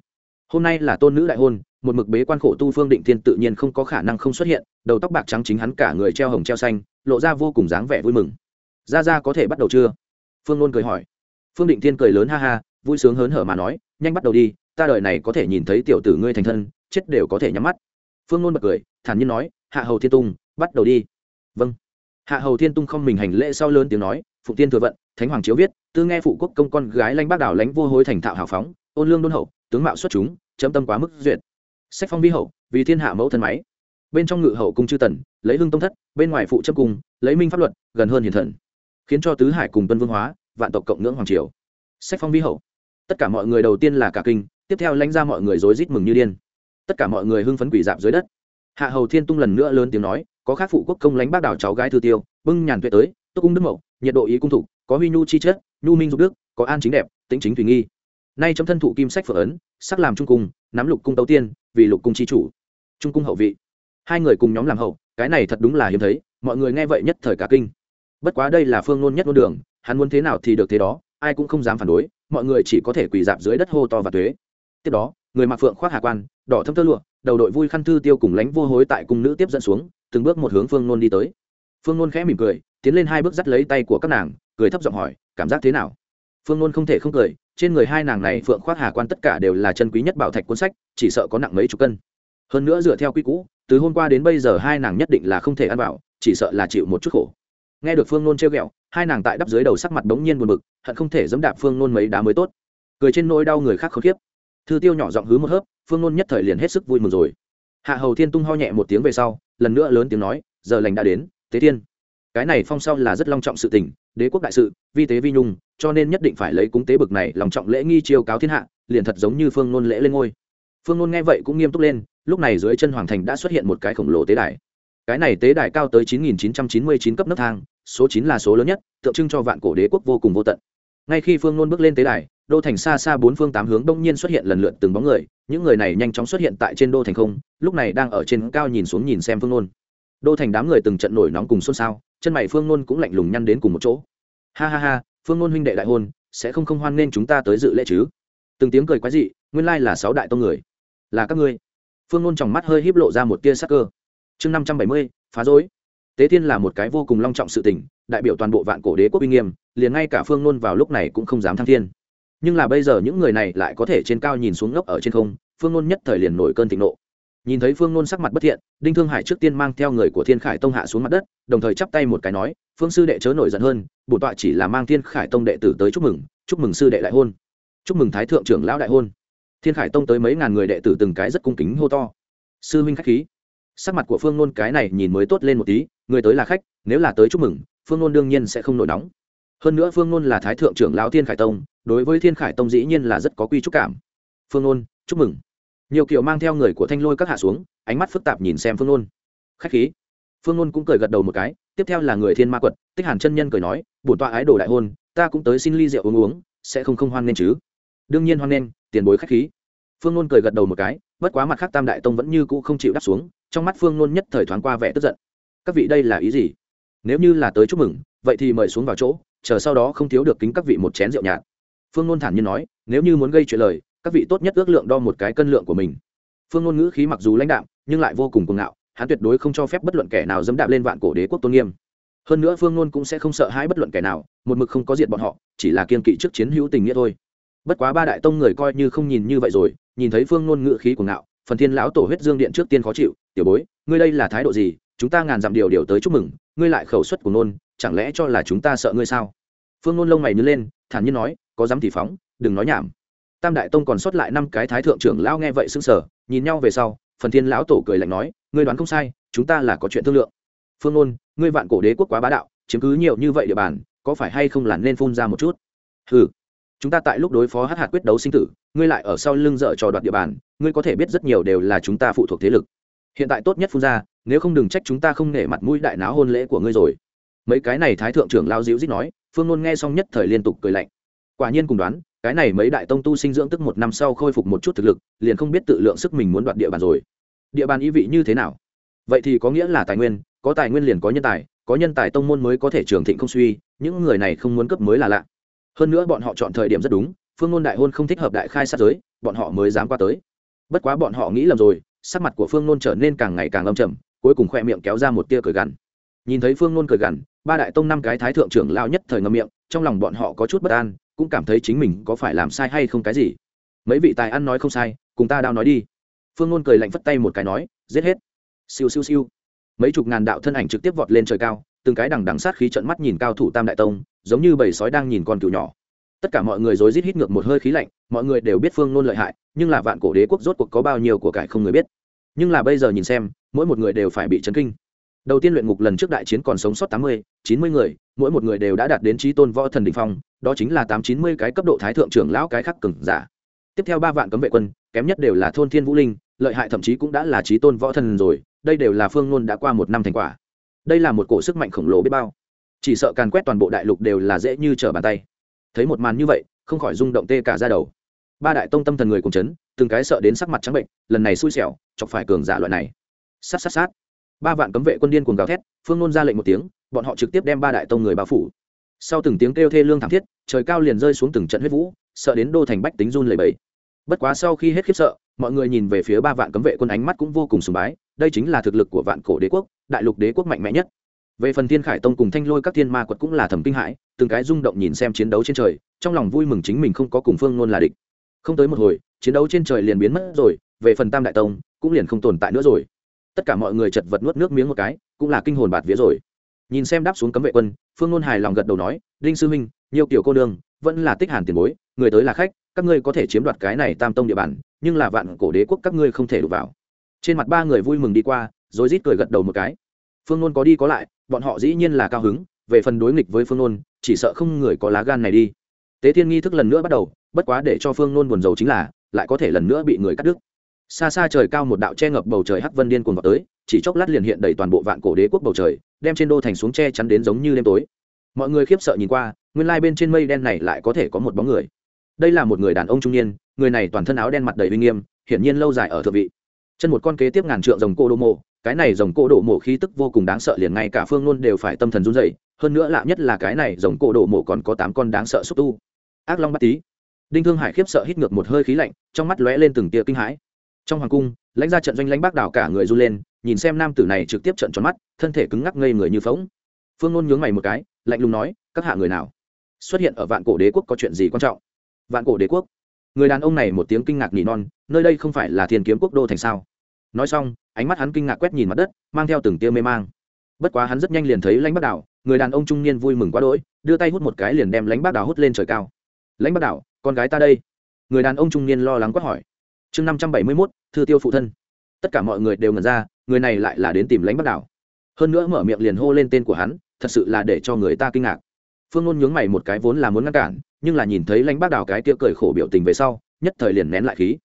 hôm nay là tôn nữ đại hôn, một mực bế quan khổ tu phương định tiên tự nhiên không có khả năng không xuất hiện, đầu tóc bạc trắng chính hắn cả người treo hồng treo xanh, lộ ra vô cùng dáng vẻ vui mừng. Ra ra có thể bắt đầu chưa? Phương nôn cười hỏi phương định Thiên cười lớn ha ha, vui sướng hớn hở mà nói, nhanh bắt đầu đi, ta đời này có thể nhìn thấy tiểu tử ngươi thành thân, chết đều có thể nhắm mắt. Phương nôn bật cười, thản nhiên nói, hạ hầu thiên tung, bắt đầu đi. Vâng. Hạ hầu thiên tung không mình hành lễ sau lớn tiếng nói phụ tiên thừa vận, thánh hoàng chiếu viết, tư nghe phụ quốc công con gái lanh bác đảo lánh vô hối thành thạo hào phóng, ôn lương đôn hậu, tướng mạo xuất chúng, chấm tâm quá mức duyệt. Sách phong vi hậu, vì thiên hạ mẫu thân máy. Bên trong ngự hậu cung chư tần, lấy hưng tông thất, bên ngoài phụ chấp cung, lấy minh pháp luật, gần hơn hiền thần. Khiến cho tứ hải cùng tuân vương hóa vạn tộc cộng ngưỡng hoàng triều. Sách phong vi hậu. Tất cả mọi người đầu tiên là cả kinh, tiếp theo lãnh ra mọi người rối rít mừng như điên. Tất cả mọi người hưng phấn quỷ dạp dưới đất. Hạ hầu thiên tung lần nữa lớn tiếng nói, có khác phụ quốc công lãnh bác đảo cháu gái thư tiêu, bưng nhàn tuệ tới tức cung đức mậu, nhiệt độ ý cung thục, có huy nhu chi chất, nhu minh dục đức, có an chính đẹp tính chính thủy nghi. Nay trong thân thụ kim sách phở ấn, sắc làm trung cung, nắm lục cung tấu tiên, vì lục cung chi chủ. Trung cung hậu vị. Hai người cùng nhóm làm hậu, cái này thật đúng là hiếm thấy, mọi người nghe vậy nhất thời cả kinh. Bất quá đây là phương ngôn nhất ngôn đường hắn muốn thế nào thì được thế đó, ai cũng không dám phản đối, mọi người chỉ có thể quỳ dạp dưới đất hô to và thuế tiếp đó, người mặc phượng khoác hạ quan, đỏ thâm tơ lụa, đầu đội vui khăn thư tiêu cùng lánh vô hối tại cung nữ tiếp dẫn xuống, từng bước một hướng phương nôn đi tới. Phương nôn khẽ mỉm cười, tiến lên hai bước dắt lấy tay của các nàng, cười thấp giọng hỏi, cảm giác thế nào? Phương nôn không thể không cười, trên người hai nàng này phượng khoác hà quan tất cả đều là chân quý nhất bảo thạch cuốn sách, chỉ sợ có nặng mấy chục cân. Hơn nữa dựa theo quy cũ từ hôm qua đến bây giờ hai nàng nhất định là không thể ăn vào, chỉ sợ là chịu một chút khổ. Nghe được phương nôn trêu ghẹo hai nàng tại đắp dưới đầu sắc mặt bỗng nhiên buồn bực, hận không thể giẫm đạp phương nôn mấy đá mới tốt. Cười trên nỗi đau người khác khốn khiếp. Thư tiêu nhỏ giọng hứ một hớp, phương nôn nhất thời liền hết sức vui mừng rồi. Hạ hầu thiên tung ho nhẹ một tiếng về sau, lần nữa lớn tiếng nói, giờ lành đã đến, tế thiên. Cái này phong sau là rất long trọng sự tình, đế quốc đại sự, vi tế vi nhung, cho nên nhất định phải lấy cúng tế bực này lòng trọng lễ nghi chiêu cáo thiên hạ, liền thật giống như phương nôn lễ lên ngôi. Phương nôn nghe vậy cũng nghiêm túc lên, lúc này dưới chân hoàng thành đã xuất hiện một cái khổng lồ tế đài. Cái này tế đài cao tới 9.999 cấp nấc thang số chín là số lớn nhất, tượng trưng cho vạn cổ đế quốc vô cùng vô tận. Ngay khi phương nôn bước lên tế đài, đô thành xa xa bốn phương tám hướng đông nhiên xuất hiện lần lượt từng bóng người, những người này nhanh chóng xuất hiện tại trên đô thành không, lúc này đang ở trên cao nhìn xuống nhìn xem phương nôn. Đô thành đám người từng trận nổi nóng cùng xôn xao, chân mày phương nôn cũng lạnh lùng nhăn đến cùng một chỗ. Ha ha ha, phương nôn huynh đệ đại hôn, sẽ không không hoan nên chúng ta tới dự lễ chứ? Từng tiếng cười quái dị, nguyên lai là sáu đại tông người. Là các ngươi. Phương nôn trong mắt hơi híp lộ ra một tia sắc cơ. Chương năm trăm bảy mươi, phá rối tế thiên là một cái vô cùng long trọng sự tình, đại biểu toàn bộ vạn cổ đế quốc uy nghiêm, liền ngay cả phương nôn vào lúc này cũng không dám thăng thiên. Nhưng là bây giờ những người này lại có thể trên cao nhìn xuống ngốc ở trên không, phương nôn nhất thời liền nổi cơn thịnh nộ. Nhìn thấy phương nôn sắc mặt bất thiện, đinh thương hải trước tiên mang theo người của thiên khải tông hạ xuống mặt đất, đồng thời chắp tay một cái nói, phương sư đệ chớ nổi giận hơn, bổn tọa chỉ là mang thiên khải tông đệ tử tới chúc mừng chúc mừng sư đệ đại hôn. Chúc mừng thái thượng trưởng lão đại hôn. Thiên khải tông tới mấy ngàn người đệ tử từng cái rất cung kính hô to. Sư huynh khách khí. Sắc mặt của phương nôn cái này nhìn mới tốt lên một tí người tới là khách, nếu là tới chúc mừng, phương nôn đương nhiên sẽ không nổi nóng. Hơn nữa phương nôn là thái thượng trưởng lão thiên khải tông, đối với thiên khải tông dĩ nhiên là rất có quy trúc cảm. Phương nôn, chúc mừng. Nhiều kiểu mang theo người của thanh lôi các hạ xuống, ánh mắt phức tạp nhìn xem phương nôn. Khách khí. Phương nôn cũng cười gật đầu một cái, tiếp theo là người thiên ma quật, tích hàn chân nhân cười nói, bổn tọa ái đồ đại hôn, ta cũng tới xin ly rượu uống uống, sẽ không không hoan nên chứ? Đương nhiên hoan nên tiền bối khách khí. Phương nôn cười gật đầu một cái, bất quá mặt khác tam đại tông vẫn như cũ không chịu đáp xuống, trong mắt phương nôn nhất thời thoáng qua vẻ tức giận các vị đây là ý gì? Nếu như là tới chúc mừng, vậy thì mời xuống vào chỗ, chờ sau đó không thiếu được kính các vị một chén rượu nhạt. Phương ngôn thản nhiên nói, nếu như muốn gây chuyện lời, các vị tốt nhất ước lượng đo một cái cân lượng của mình. Phương ngôn ngữ khí mặc dù lãnh đạm, nhưng lại vô cùng cuồng ngạo, hắn tuyệt đối không cho phép bất luận kẻ nào dẫm đạp lên vạn cổ đế quốc tôn nghiêm. Hơn nữa phương ngôn cũng sẽ không sợ hãi bất luận kẻ nào, một mực không có diện bọn họ, chỉ là kiên kỵ trước chiến hữu tình nghĩa thôi. Bất quá ba đại tông người coi như không nhìn như vậy rồi, nhìn thấy phương ngôn ngữ khí cuồng ngạo, phần thiên lão tổ huyết dương điện trước tiên khó chịu, tiểu bối, ngươi đây là thái độ gì? Chúng ta ngàn dặm điều điều tới chúc mừng, ngươi lại khẩu suất của nôn, chẳng lẽ cho là chúng ta sợ ngươi sao? Phương nôn lông mày nhớ lên, thản nhiên nói, có dám thì phóng, đừng nói nhảm. Tam đại tông còn sót lại năm cái thái thượng trưởng lão nghe vậy sững sờ, nhìn nhau về sau, phần thiên lão tổ cười lạnh nói, ngươi đoán không sai, chúng ta là có chuyện thương lượng. Phương nôn, ngươi vạn cổ đế quốc quá bá đạo, chiếm cứ nhiều như vậy địa bàn, có phải hay không là nên phun ra một chút? Ừ chúng ta tại lúc đối phó hát hạt quyết đấu sinh tử, ngươi lại ở sau lưng dở trò đoạt địa bàn, ngươi có thể biết rất nhiều đều là chúng ta phụ thuộc thế lực hiện tại tốt nhất phun ra, nếu không đừng trách chúng ta không nể mặt mũi đại náo hôn lễ của ngươi rồi. Mấy cái này thái thượng trưởng lao dịu dít nói, phương nôn nghe xong nhất thời liên tục cười lạnh. Quả nhiên cùng đoán, cái này mấy đại tông tu sinh dưỡng tức một năm sau khôi phục một chút thực lực, liền không biết tự lượng sức mình muốn đoạt địa bàn rồi. Địa bàn ý vị như thế nào? Vậy thì có nghĩa là tài nguyên, có tài nguyên liền có nhân tài, có nhân tài tông môn mới có thể trường thịnh không suy, những người này không muốn cấp mới là lạ. Hơn nữa bọn họ chọn thời điểm rất đúng, phương ngôn đại hôn không thích hợp đại khai sát giới, bọn họ mới dám qua tới. Bất quá bọn họ nghĩ lầm rồi sắc mặt của phương ngôn trở nên càng ngày càng âm trầm, cuối cùng khoe miệng kéo ra một tia cười gằn. Nhìn thấy phương ngôn cười gằn, ba đại tông năm cái thái thượng trưởng lao nhất thời ngâm miệng, trong lòng bọn họ có chút bất an, cũng cảm thấy chính mình có phải làm sai hay không cái gì. Mấy vị tài ăn nói không sai, cùng ta đao nói đi. Phương ngôn cười lạnh phất tay một cái nói, giết hết. Siêu siêu siêu. Mấy chục ngàn đạo thân ảnh trực tiếp vọt lên trời cao, từng cái đằng đằng sát khí trận mắt nhìn cao thủ tam đại tông, giống như bầy sói đang nhìn con cừu nhỏ tất cả mọi người rối rít hít ngược một hơi khí lạnh, mọi người đều biết phương nôn lợi hại, nhưng là vạn cổ đế quốc rốt cuộc có bao nhiêu của cải không người biết. Nhưng là bây giờ nhìn xem, mỗi một người đều phải bị chấn kinh. Đầu tiên luyện ngục lần trước đại chiến còn sống sót tám mươi, chín mươi người, mỗi một người đều đã đạt đến trí tôn võ thần đình phong, đó chính là tám chín mươi cái cấp độ thái thượng trưởng lão cái khắc cừng giả. Tiếp theo ba vạn cấm vệ quân, kém nhất đều là thôn thiên vũ linh, lợi hại thậm chí cũng đã là trí tôn võ thần rồi, đây đều là phương ngôn đã qua một năm thành quả. Đây là một cổ sức mạnh khổng lồ biết bao. Chỉ sợ càn quét toàn bộ đại lục đều là dễ như trở bàn tay thấy một màn như vậy, không khỏi rung động tê cả ra đầu. Ba đại tông tâm thần người cùng chấn, từng cái sợ đến sắc mặt trắng bệnh, lần này xui xẻo, chọc phải cường giả loại này. Sát sát sát. Ba vạn cấm vệ quân điên cuồng gào thét, phương nôn ra lệnh một tiếng, bọn họ trực tiếp đem ba đại tông người bao phủ. Sau từng tiếng kêu thê lương thảm thiết, trời cao liền rơi xuống từng trận huyết vũ, sợ đến đô thành bách tính run lầy bẫy bất quá sau khi hết khiếp sợ, mọi người nhìn về phía ba vạn cấm vệ quân ánh mắt cũng vô cùng sùng bái, đây chính là thực lực của vạn cổ đế quốc, đại lục đế quốc mạnh mẽ nhất. Về phần thiên khải tông cùng thanh lôi các thiên ma quật cũng là thầm kinh hãi từng cái rung động nhìn xem chiến đấu trên trời, trong lòng vui mừng chính mình không có cùng phương nôn là địch. Không tới một hồi, chiến đấu trên trời liền biến mất rồi, về phần tam đại tông, cũng liền không tồn tại nữa rồi. Tất cả mọi người chật vật nuốt nước miếng một cái, cũng là kinh hồn bạt vía rồi. Nhìn xem đáp xuống cấm vệ quân, phương ngôn hài lòng gật đầu nói, đinh sư minh nhiều kiểu cô đương vẫn là tích hàn tiền bối, người tới là khách, các ngươi có thể chiếm đoạt cái này tam tông địa bàn, nhưng là vạn cổ đế quốc các ngươi không thể đụng vào. Trên mặt ba người vui mừng đi qua, rồi rít cười gật đầu một cái. Phương ngôn có đi có lại, bọn họ dĩ nhiên là cao hứng về phần đối nghịch với phương nôn, chỉ sợ không người có lá gan này đi. Tế thiên nghi thức lần nữa bắt đầu, bất quá để cho phương nôn buồn rầu chính là, lại có thể lần nữa bị người cắt đứt. Xa xa trời cao một đạo che ngập bầu trời hắc vân điên cuồng vào tới, chỉ chốc lát liền hiện đầy toàn bộ vạn cổ đế quốc bầu trời, đem trên đô thành xuống che chắn đến giống như đêm tối. Mọi người khiếp sợ nhìn qua, nguyên lai bên trên mây đen này lại có thể có một bóng người. Đây là một người đàn ông trung niên, người này toàn thân áo đen mặt đầy uy nghiêm, hiển nhiên lâu dài ở thượng vị. Chân một con kế tiếp ngàn trượng rồng cô đô mộ cái này rồng cổ đổ mộ khí tức vô cùng đáng sợ liền ngay cả phương luôn đều phải tâm thần run dậy hơn nữa lạ nhất là cái này rồng cổ đổ mộ còn có tám con đáng sợ xúc tu. Ác long bắt tý. Đinh thương hải khiếp sợ hít ngược một hơi khí lạnh, trong mắt lóe lên từng tia kinh hãi. Trong hoàng cung, lãnh ra trận doanh lãnh bác đảo cả người run lên, nhìn xem nam tử này trực tiếp trận tròn mắt, thân thể cứng ngắc ngây người như phóng phương ngôn nhướng mày một cái, lạnh lùng nói, các hạ người nào? Xuất hiện ở vạn cổ đế quốc có chuyện gì quan trọng? Vạn cổ đế quốc? Người đàn ông này một tiếng kinh ngạc nỉ non, nơi đây không phải là thiên kiếm quốc đô thành sao? Nói xong ánh mắt hắn kinh ngạc quét nhìn mặt đất, mang theo từng tia mê mang. Bất quá hắn rất nhanh liền thấy lãnh bác đảo, người đàn ông trung niên vui mừng quá đỗi, đưa tay hút một cái liền đem lãnh bác đảo hút lên trời cao. Lãnh bác đảo, con gái ta đây. Người đàn ông trung niên lo lắng quát hỏi. Chương năm trăm bảy mươi mốt, thư tiêu phụ thân. Tất cả mọi người đều ngẩn ra, người này lại là đến tìm lãnh bác đảo. Hơn nữa mở miệng liền hô lên tên của hắn, thật sự là để cho người ta kinh ngạc. Phương ngôn nhướng mày một cái vốn là muốn ngăn cản, nhưng là nhìn thấy lãnh bác đảo cái tia cười khổ biểu tình về sau, nhất thời liền nén lại khí.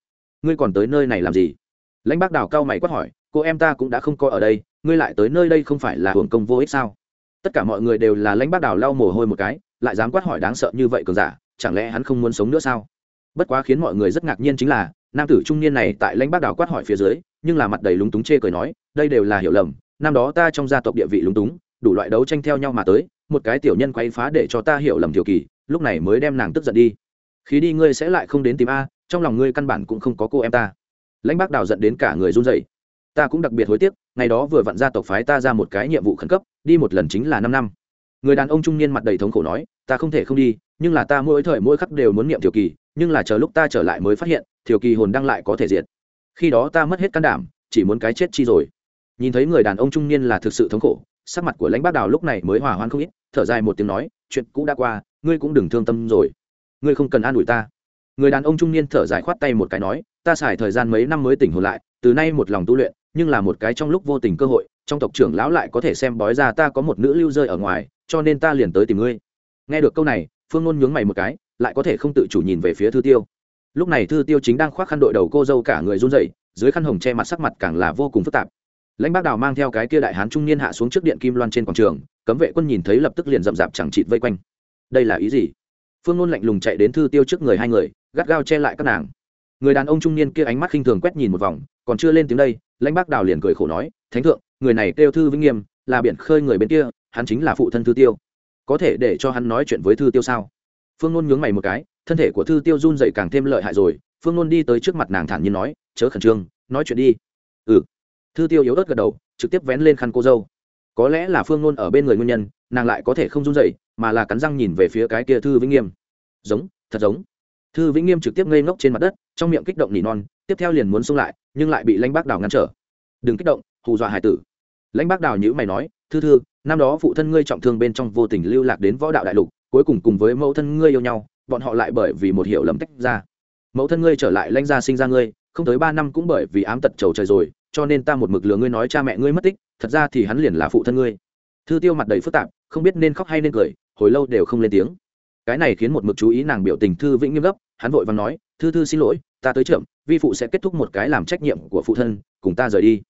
Ngươi còn tới nơi này làm gì? Lãnh bác đảo cao mày quát hỏi, cô em ta cũng đã không coi ở đây, ngươi lại tới nơi đây không phải là hưởng công vô ích sao? Tất cả mọi người đều là lãnh bác đảo lau mồ hôi một cái, lại dám quát hỏi đáng sợ như vậy cường giả, chẳng lẽ hắn không muốn sống nữa sao? Bất quá khiến mọi người rất ngạc nhiên chính là, nam tử trung niên này tại lãnh bác đảo quát hỏi phía dưới, nhưng là mặt đầy lúng túng chê cười nói, đây đều là hiểu lầm, năm đó ta trong gia tộc địa vị lúng túng, đủ loại đấu tranh theo nhau mà tới, một cái tiểu nhân quay phá để cho ta hiểu lầm tiểu kỳ, lúc này mới đem nàng tức giận đi. Khí đi ngươi sẽ lại không đến tìm a, trong lòng ngươi căn bản cũng không có cô em ta lãnh bác đào giận đến cả người run rẩy. Ta cũng đặc biệt hối tiếc, ngày đó vừa vặn ra tộc phái ta ra một cái nhiệm vụ khẩn cấp, đi một lần chính là năm năm. Người đàn ông trung niên mặt đầy thống khổ nói, ta không thể không đi, nhưng là ta mỗi thời mỗi khắc đều muốn niệm tiểu kỳ, nhưng là chờ lúc ta trở lại mới phát hiện, tiểu kỳ hồn đang lại có thể diệt. Khi đó ta mất hết can đảm, chỉ muốn cái chết chi rồi. Nhìn thấy người đàn ông trung niên là thực sự thống khổ, sắc mặt của lãnh bác đào lúc này mới hòa hoan không ít, thở dài một tiếng nói, chuyện cũ đã qua, ngươi cũng đừng thương tâm rồi. Ngươi không cần an ủi ta. Người đàn ông trung niên thở dài khoát tay một cái nói ta xài thời gian mấy năm mới tỉnh hồn lại, từ nay một lòng tu luyện, nhưng là một cái trong lúc vô tình cơ hội, trong tộc trưởng lão lại có thể xem bói ra ta có một nữ lưu rơi ở ngoài, cho nên ta liền tới tìm ngươi. Nghe được câu này, phương ngôn nhướng mày một cái, lại có thể không tự chủ nhìn về phía thư tiêu. Lúc này thư tiêu chính đang khoác khăn đội đầu cô dâu cả người run rẩy, dưới khăn hồng che mặt sắc mặt càng là vô cùng phức tạp. Lãnh bác đào mang theo cái kia đại hán trung niên hạ xuống trước điện kim loan trên quảng trường, cấm vệ quân nhìn thấy lập tức liền rậm rạp chẳng chịt vây quanh. Đây là ý gì? Phương ngôn lạnh lùng chạy đến thư tiêu trước người hai người, gắt gao che lại các nàng người đàn ông trung niên kia ánh mắt khinh thường quét nhìn một vòng, còn chưa lên tiếng đây, lãnh bác đào liền cười khổ nói, thánh thượng, người này kêu thư vĩnh nghiêm, là biển khơi người bên kia, hắn chính là phụ thân thư tiêu. Có thể để cho hắn nói chuyện với thư tiêu sao? Phương nôn nhướng mày một cái, thân thể của thư tiêu run dậy càng thêm lợi hại rồi, phương nôn đi tới trước mặt nàng thản nhiên nói, chớ khẩn trương, nói chuyện đi. Ừ. Thư tiêu yếu ớt gật đầu, trực tiếp vén lên khăn cô dâu. Có lẽ là phương nôn ở bên người nguyên nhân, nàng lại có thể không run dậy mà là cắn răng nhìn về phía cái kia thư vĩnh nghiêm. Giống, thật giống thư vĩnh nghiêm trực tiếp ngây ngốc trên mặt đất, trong miệng kích động nỉ non, tiếp theo liền muốn xông lại, nhưng lại bị lãnh bác đào ngăn trở. Đừng kích động, hù dọa hải tử. Lãnh bác đào nhữ mày nói, thư thư, năm đó phụ thân ngươi trọng thương bên trong vô tình lưu lạc đến võ đạo đại lục, cuối cùng cùng với mẫu thân ngươi yêu nhau, bọn họ lại bởi vì một hiểu lầm tách ra. Mẫu thân ngươi trở lại lãnh gia sinh ra ngươi, không tới ba năm cũng bởi vì ám tật trầu trời rồi, cho nên ta một mực lừa ngươi nói cha mẹ ngươi mất tích, thật ra thì hắn liền là phụ thân ngươi. Thư tiêu mặt đầy phức tạp, không biết nên khóc hay nên cười, hồi lâu đều không lên tiếng. Cái này khiến một mực chú ý nàng biểu tình thư vĩnh nghiêm gấp hắn vội vàng nói thư thư xin lỗi ta tới chậm, vi phụ sẽ kết thúc một cái làm trách nhiệm của phụ thân cùng ta rời đi.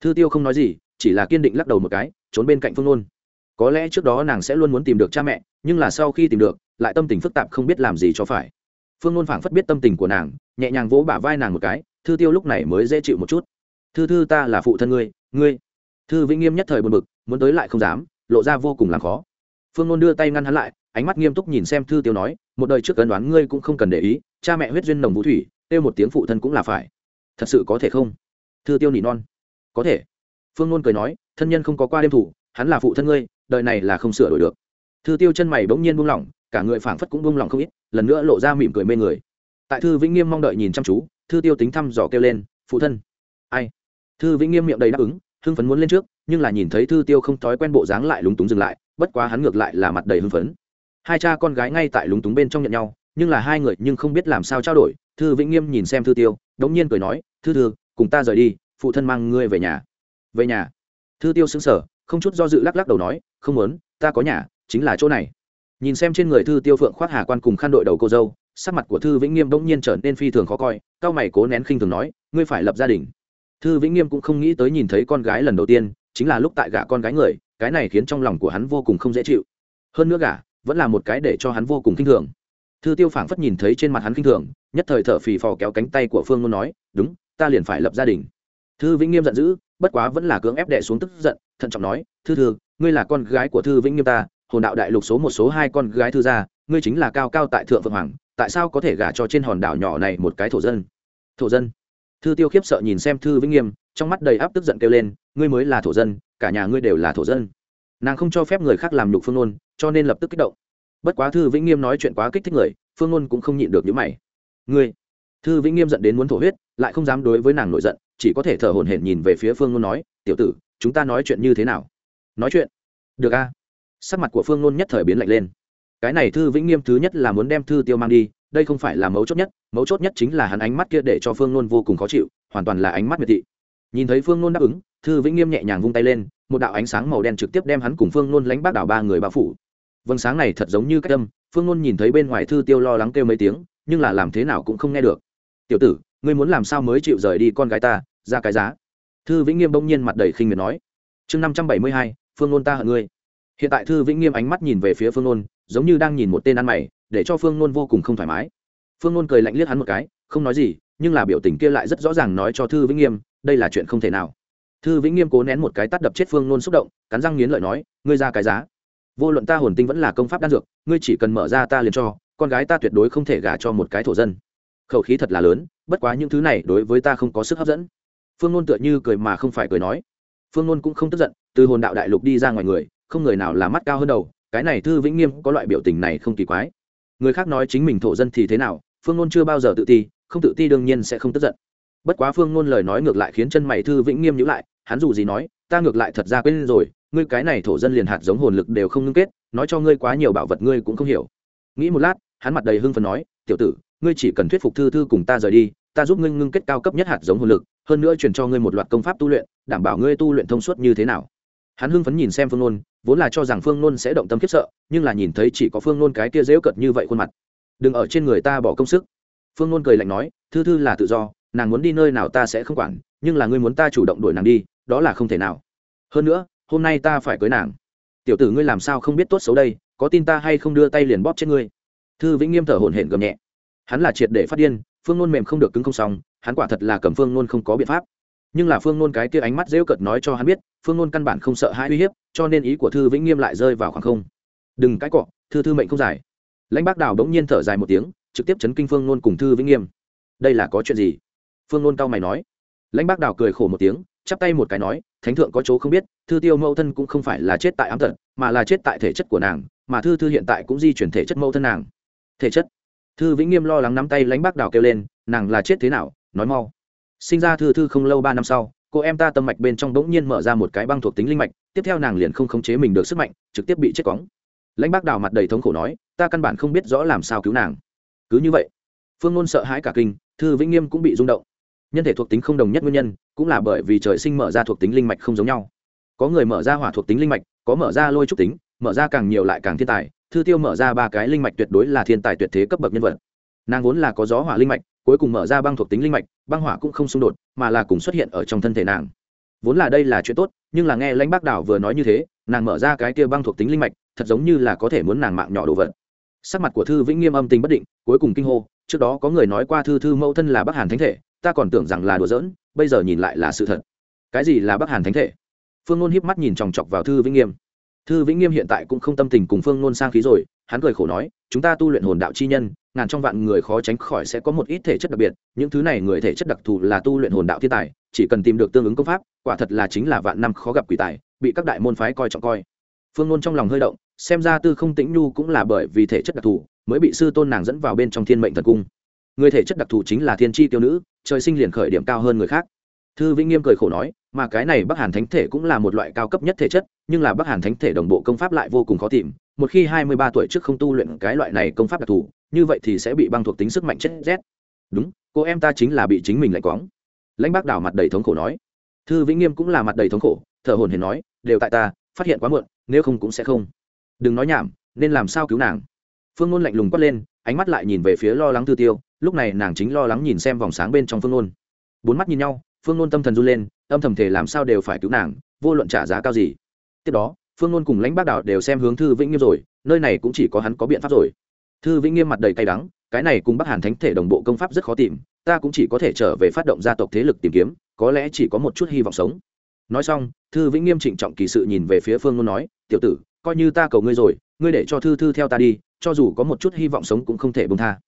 Thư tiêu không nói gì chỉ là kiên định lắc đầu một cái trốn bên cạnh phương nôn. Có lẽ trước đó nàng sẽ luôn muốn tìm được cha mẹ nhưng là sau khi tìm được lại tâm tình phức tạp không biết làm gì cho phải. Phương nôn phảng phất biết tâm tình của nàng nhẹ nhàng vỗ bả vai nàng một cái thư tiêu lúc này mới dễ chịu một chút. Thư thư ta là phụ thân ngươi ngươi. Thư vĩnh nghiêm nhất thời buồn bực muốn tới lại không dám lộ ra vô cùng làm khó. Phương nôn đưa tay ngăn hắn lại ánh mắt nghiêm túc nhìn xem thư tiêu nói một đời trước cân đoán ngươi cũng không cần để ý, cha mẹ huyết duyên nồng vũ thủy, kêu một tiếng phụ thân cũng là phải. Thật sự có thể không? Thư tiêu nỉ non. Có thể. Phương nôn cười nói, thân nhân không có qua đêm thủ, hắn là phụ thân ngươi, đời này là không sửa đổi được. Thư tiêu chân mày bỗng nhiên buông lỏng, cả người phảng phất cũng buông lỏng không ít, lần nữa lộ ra mỉm cười mê người. Tại thư vĩnh nghiêm mong đợi nhìn chăm chú, thư tiêu tính thăm dò kêu lên, phụ thân. Ai? Thư vĩnh nghiêm miệng đầy đáp ứng, hưng phấn muốn lên trước, nhưng là nhìn thấy thư tiêu không thói quen bộ dáng lại lúng túng dừng lại, bất quá hắn ngược lại là mặt đầy hưng phấn hai cha con gái ngay tại lúng túng bên trong nhận nhau, nhưng là hai người nhưng không biết làm sao trao đổi. Thư vĩnh nghiêm nhìn xem thư tiêu, đống nhiên cười nói, thư thư, cùng ta rời đi, phụ thân mang ngươi về nhà. Về nhà? Thư tiêu xứng sở không chút do dự lắc lắc đầu nói, không muốn, ta có nhà, chính là chỗ này. Nhìn xem trên người thư tiêu phượng khoác hà quan cùng khăn đội đầu cô dâu, sắc mặt của thư vĩnh nghiêm bỗng nhiên trở nên phi thường khó coi, cao mày cố nén khinh thường nói, ngươi phải lập gia đình. Thư vĩnh nghiêm cũng không nghĩ tới nhìn thấy con gái lần đầu tiên, chính là lúc tại gả con gái người, cái này khiến trong lòng của hắn vô cùng không dễ chịu. Hơn nữa gả vẫn là một cái để cho hắn vô cùng kinh thường. Thư tiêu phảng phất nhìn thấy trên mặt hắn kinh thường, nhất thời thở phì phò kéo cánh tay của phương ngôn nói, đúng, ta liền phải lập gia đình. Thư vĩnh nghiêm giận dữ, bất quá vẫn là cưỡng ép đệ xuống tức giận, thận trọng nói, thư thư, ngươi là con gái của thư vĩnh nghiêm ta, hồn đạo đại lục số một số hai con gái thư gia, ngươi chính là cao cao tại thượng phượng hoàng, tại sao có thể gả cho trên hòn đảo nhỏ này một cái thổ dân? Thổ dân? Thư tiêu khiếp sợ nhìn xem thư vĩnh nghiêm, trong mắt đầy áp tức giận kêu lên, ngươi mới là thổ dân, cả nhà ngươi đều là thổ dân nàng không cho phép người khác làm nhục phương nôn, cho nên lập tức kích động. Bất quá thư vĩnh nghiêm nói chuyện quá kích thích người, phương nôn cũng không nhịn được những mày. Ngươi? Thư vĩnh nghiêm giận đến muốn thổ huyết, lại không dám đối với nàng nổi giận, chỉ có thể thở hổn hển nhìn về phía phương nôn nói, tiểu tử, chúng ta nói chuyện như thế nào? Nói chuyện? Được a. Sắc mặt của phương nôn nhất thời biến lạnh lên. Cái này thư vĩnh nghiêm thứ nhất là muốn đem thư tiêu mang đi, đây không phải là mấu chốt nhất, mấu chốt nhất chính là hắn ánh mắt kia để cho phương nôn vô cùng khó chịu, hoàn toàn là ánh mắt miệt thị. Nhìn thấy phương nôn đáp ứng, thư vĩnh nghiêm nhẹ nhàng vung tay lên một đạo ánh sáng màu đen trực tiếp đem hắn cùng phương nôn lánh bác đảo ba người bao phủ. Vâng sáng này thật giống như cách âm, phương nôn nhìn thấy bên ngoài thư tiêu lo lắng kêu mấy tiếng, nhưng là làm thế nào cũng không nghe được. Tiểu tử, ngươi muốn làm sao mới chịu rời đi con gái ta, ra cái giá? Thư vĩnh nghiêm bỗng nhiên mặt đầy khinh miệt nói. Chương năm trăm bảy mươi hai, phương nôn ta hận ngươi. Hiện tại thư vĩnh nghiêm ánh mắt nhìn về phía phương nôn, giống như đang nhìn một tên ăn mày, để cho phương nôn vô cùng không thoải mái. Phương nôn cười lạnh liếc hắn một cái, không nói gì, nhưng là biểu tình kia lại rất rõ ràng nói cho thư vĩnh nghiêm, đây là chuyện không thể nào thư vĩnh nghiêm cố nén một cái tắt đập chết phương nôn xúc động, cắn răng nghiến lợi nói, ngươi ra cái giá. Vô luận ta hồn tinh vẫn là công pháp đan dược, ngươi chỉ cần mở ra ta liền cho, con gái ta tuyệt đối không thể gả cho một cái thổ dân. Khẩu khí thật là lớn, bất quá những thứ này đối với ta không có sức hấp dẫn. Phương nôn tựa như cười mà không phải cười nói. Phương nôn cũng không tức giận, từ hồn đạo đại lục đi ra ngoài người, không người nào là mắt cao hơn đầu, cái này thư vĩnh nghiêm có loại biểu tình này không kỳ quái. Người khác nói chính mình thổ dân thì thế nào, phương nôn chưa bao giờ tự ti, không tự ti đương nhiên sẽ không tức giận. Bất quá phương nôn lời nói ngược lại khiến chân mày thư vĩnh nghiêm nhữ lại hắn dù gì nói, ta ngược lại thật ra quên rồi, ngươi cái này thổ dân liền hạt giống hồn lực đều không ngưng kết, nói cho ngươi quá nhiều bảo vật ngươi cũng không hiểu. Nghĩ một lát, hắn mặt đầy hưng phần nói, tiểu tử, ngươi chỉ cần thuyết phục thư thư cùng ta rời đi, ta giúp ngươi ngưng kết cao cấp nhất hạt giống hồn lực, hơn nữa truyền cho ngươi một loạt công pháp tu luyện, đảm bảo ngươi tu luyện thông suốt như thế nào. Hắn hưng phấn nhìn xem phương nôn, vốn là cho rằng phương nôn sẽ động tâm khiếp sợ, nhưng là nhìn thấy chỉ có phương nôn cái kia dễu cợt như vậy khuôn mặt. Đừng ở trên người ta bỏ công sức. Phương nôn cười lạnh nói, thư thư là tự do, nàng muốn đi nơi nào ta sẽ không quản, nhưng là ngươi muốn ta chủ động đuổi nàng đi đó là không thể nào. Hơn nữa, hôm nay ta phải cưới nàng. Tiểu tử ngươi làm sao không biết tốt xấu đây, có tin ta hay không đưa tay liền bóp chết ngươi? Thư vĩnh nghiêm thở hổn hển gầm nhẹ. Hắn là triệt để phát điên, phương nôn mềm không được cứng không xong, hắn quả thật là cầm phương nôn không có biện pháp. Nhưng là phương nôn cái kia ánh mắt rêu cợt nói cho hắn biết, phương nôn căn bản không sợ hai uy hiếp, cho nên ý của thư vĩnh nghiêm lại rơi vào khoảng không. Đừng cãi cọ, thư thư mệnh không dài lãnh bác đào đ n g nhiên thở dài một tiếng, trực tiếp chấn kinh phương nôn cùng thư vĩnh nghiêm. Đây là có chuyện gì? Phương nôn cao mày nói. Lãnh bác đào cười khổ một tiếng chắp tay một cái nói, thánh thượng có chỗ không biết, thư tiêu mẫu thân cũng không phải là chết tại ám tật, mà là chết tại thể chất của nàng, mà thư thư hiện tại cũng di chuyển thể chất mẫu thân nàng. Thể chất? Thư vĩnh nghiêm lo lắng nắm tay lãnh bác đào kêu lên, nàng là chết thế nào, nói mau. Sinh ra thư thư không lâu ba năm sau, cô em ta tâm mạch bên trong bỗng nhiên mở ra một cái băng thuộc tính linh mạch, tiếp theo nàng liền không khống chế mình được sức mạnh, trực tiếp bị chết cóng. Lãnh bác đào mặt đầy thống khổ nói, ta căn bản không biết rõ làm sao cứu nàng. Cứ như vậy, phương ngôn sợ hãi cả kinh, thư vĩnh nghiêm cũng bị rung động. Nhân thể thuộc tính không đồng nhất nguyên nhân cũng là bởi vì trời sinh mở ra thuộc tính linh mạch không giống nhau. Có người mở ra hỏa thuộc tính linh mạch, có mở ra lôi trúc tính, mở ra càng nhiều lại càng thiên tài, thư tiêu mở ra ba cái linh mạch tuyệt đối là thiên tài tuyệt thế cấp bậc nhân vật. Nàng vốn là có gió hỏa linh mạch, cuối cùng mở ra băng thuộc tính linh mạch, băng hỏa cũng không xung đột, mà là cùng xuất hiện ở trong thân thể nàng. Vốn là đây là chuyện tốt, nhưng là nghe lãnh bác đảo vừa nói như thế, nàng mở ra cái kia băng thuộc tính linh mạch, thật giống như là có thể muốn nàng mạng nhỏ đồ vật. Sắc mặt của thư vĩnh nghiêm âm tình bất định, cuối cùng kinh hô, trước đó có người nói qua thư thư mẫu thân là bắc hàn thánh thể, ta còn tưởng rằng là đùa giỡn bây giờ nhìn lại là sự thật. Cái gì là bắc hàn thánh thể? Phương ngôn híp mắt nhìn chòng chọc vào thư vĩnh nghiêm. Thư vĩnh nghiêm hiện tại cũng không tâm tình cùng phương ngôn sang khí rồi, hắn cười khổ nói, chúng ta tu luyện hồn đạo chi nhân, ngàn trong vạn người khó tránh khỏi sẽ có một ít thể chất đặc biệt, những thứ này người thể chất đặc thù là tu luyện hồn đạo thiên tài, chỉ cần tìm được tương ứng công pháp, quả thật là chính là vạn năm khó gặp quỷ tài, bị các đại môn phái coi trọng coi. Phương ngôn trong lòng hơi động, xem ra tư không tĩnh nhu cũng là bởi vì thể chất đặc thù, mới bị sư tôn nàng dẫn vào bên trong thiên mệnh thần cung người thể chất đặc thù chính là thiên tri tiêu nữ, trời sinh liền khởi điểm cao hơn người khác. Thư vĩnh nghiêm cười khổ nói, mà cái này bắc hàn thánh thể cũng là một loại cao cấp nhất thể chất, nhưng là bắc hàn thánh thể đồng bộ công pháp lại vô cùng khó tìm. Một khi hai mươi ba tuổi trước không tu luyện cái loại này công pháp đặc thù, như vậy thì sẽ bị băng thuộc tính sức mạnh chết rét. Đúng, cô em ta chính là bị chính mình lạnh quóng lãnh bác đảo mặt đầy thống khổ nói. Thư vĩnh nghiêm cũng là mặt đầy thống khổ, thở hồn hển nói, đều tại ta, phát hiện quá muộn, nếu không cũng sẽ không. Đừng nói nhảm, nên làm sao cứu nàng? Phương ngôn lạnh lùng quát lên, ánh mắt lại nhìn về phía lo lắng Thư tiêu lúc này nàng chính lo lắng nhìn xem vòng sáng bên trong phương nôn. Bốn mắt nhìn nhau, phương nôn tâm thần run lên, âm thầm thể làm sao đều phải cứu nàng, vô luận trả giá cao gì. Tiếp đó, phương nôn cùng lãnh bác đạo đều xem hướng thư vĩnh nghiêm rồi, nơi này cũng chỉ có hắn có biện pháp rồi. Thư vĩnh nghiêm mặt đầy cay đắng, cái này cùng bắc hàn thánh thể đồng bộ công pháp rất khó tìm, ta cũng chỉ có thể trở về phát động gia tộc thế lực tìm kiếm, có lẽ chỉ có một chút hy vọng sống. Nói xong, thư vĩnh nghiêm trịnh trọng kỳ sự nhìn về phía phương ngôn nói, tiểu tử, coi như ta cầu ngươi rồi, ngươi để cho thư thư theo ta đi, cho dù có một chút hy vọng sống cũng không thể bông tha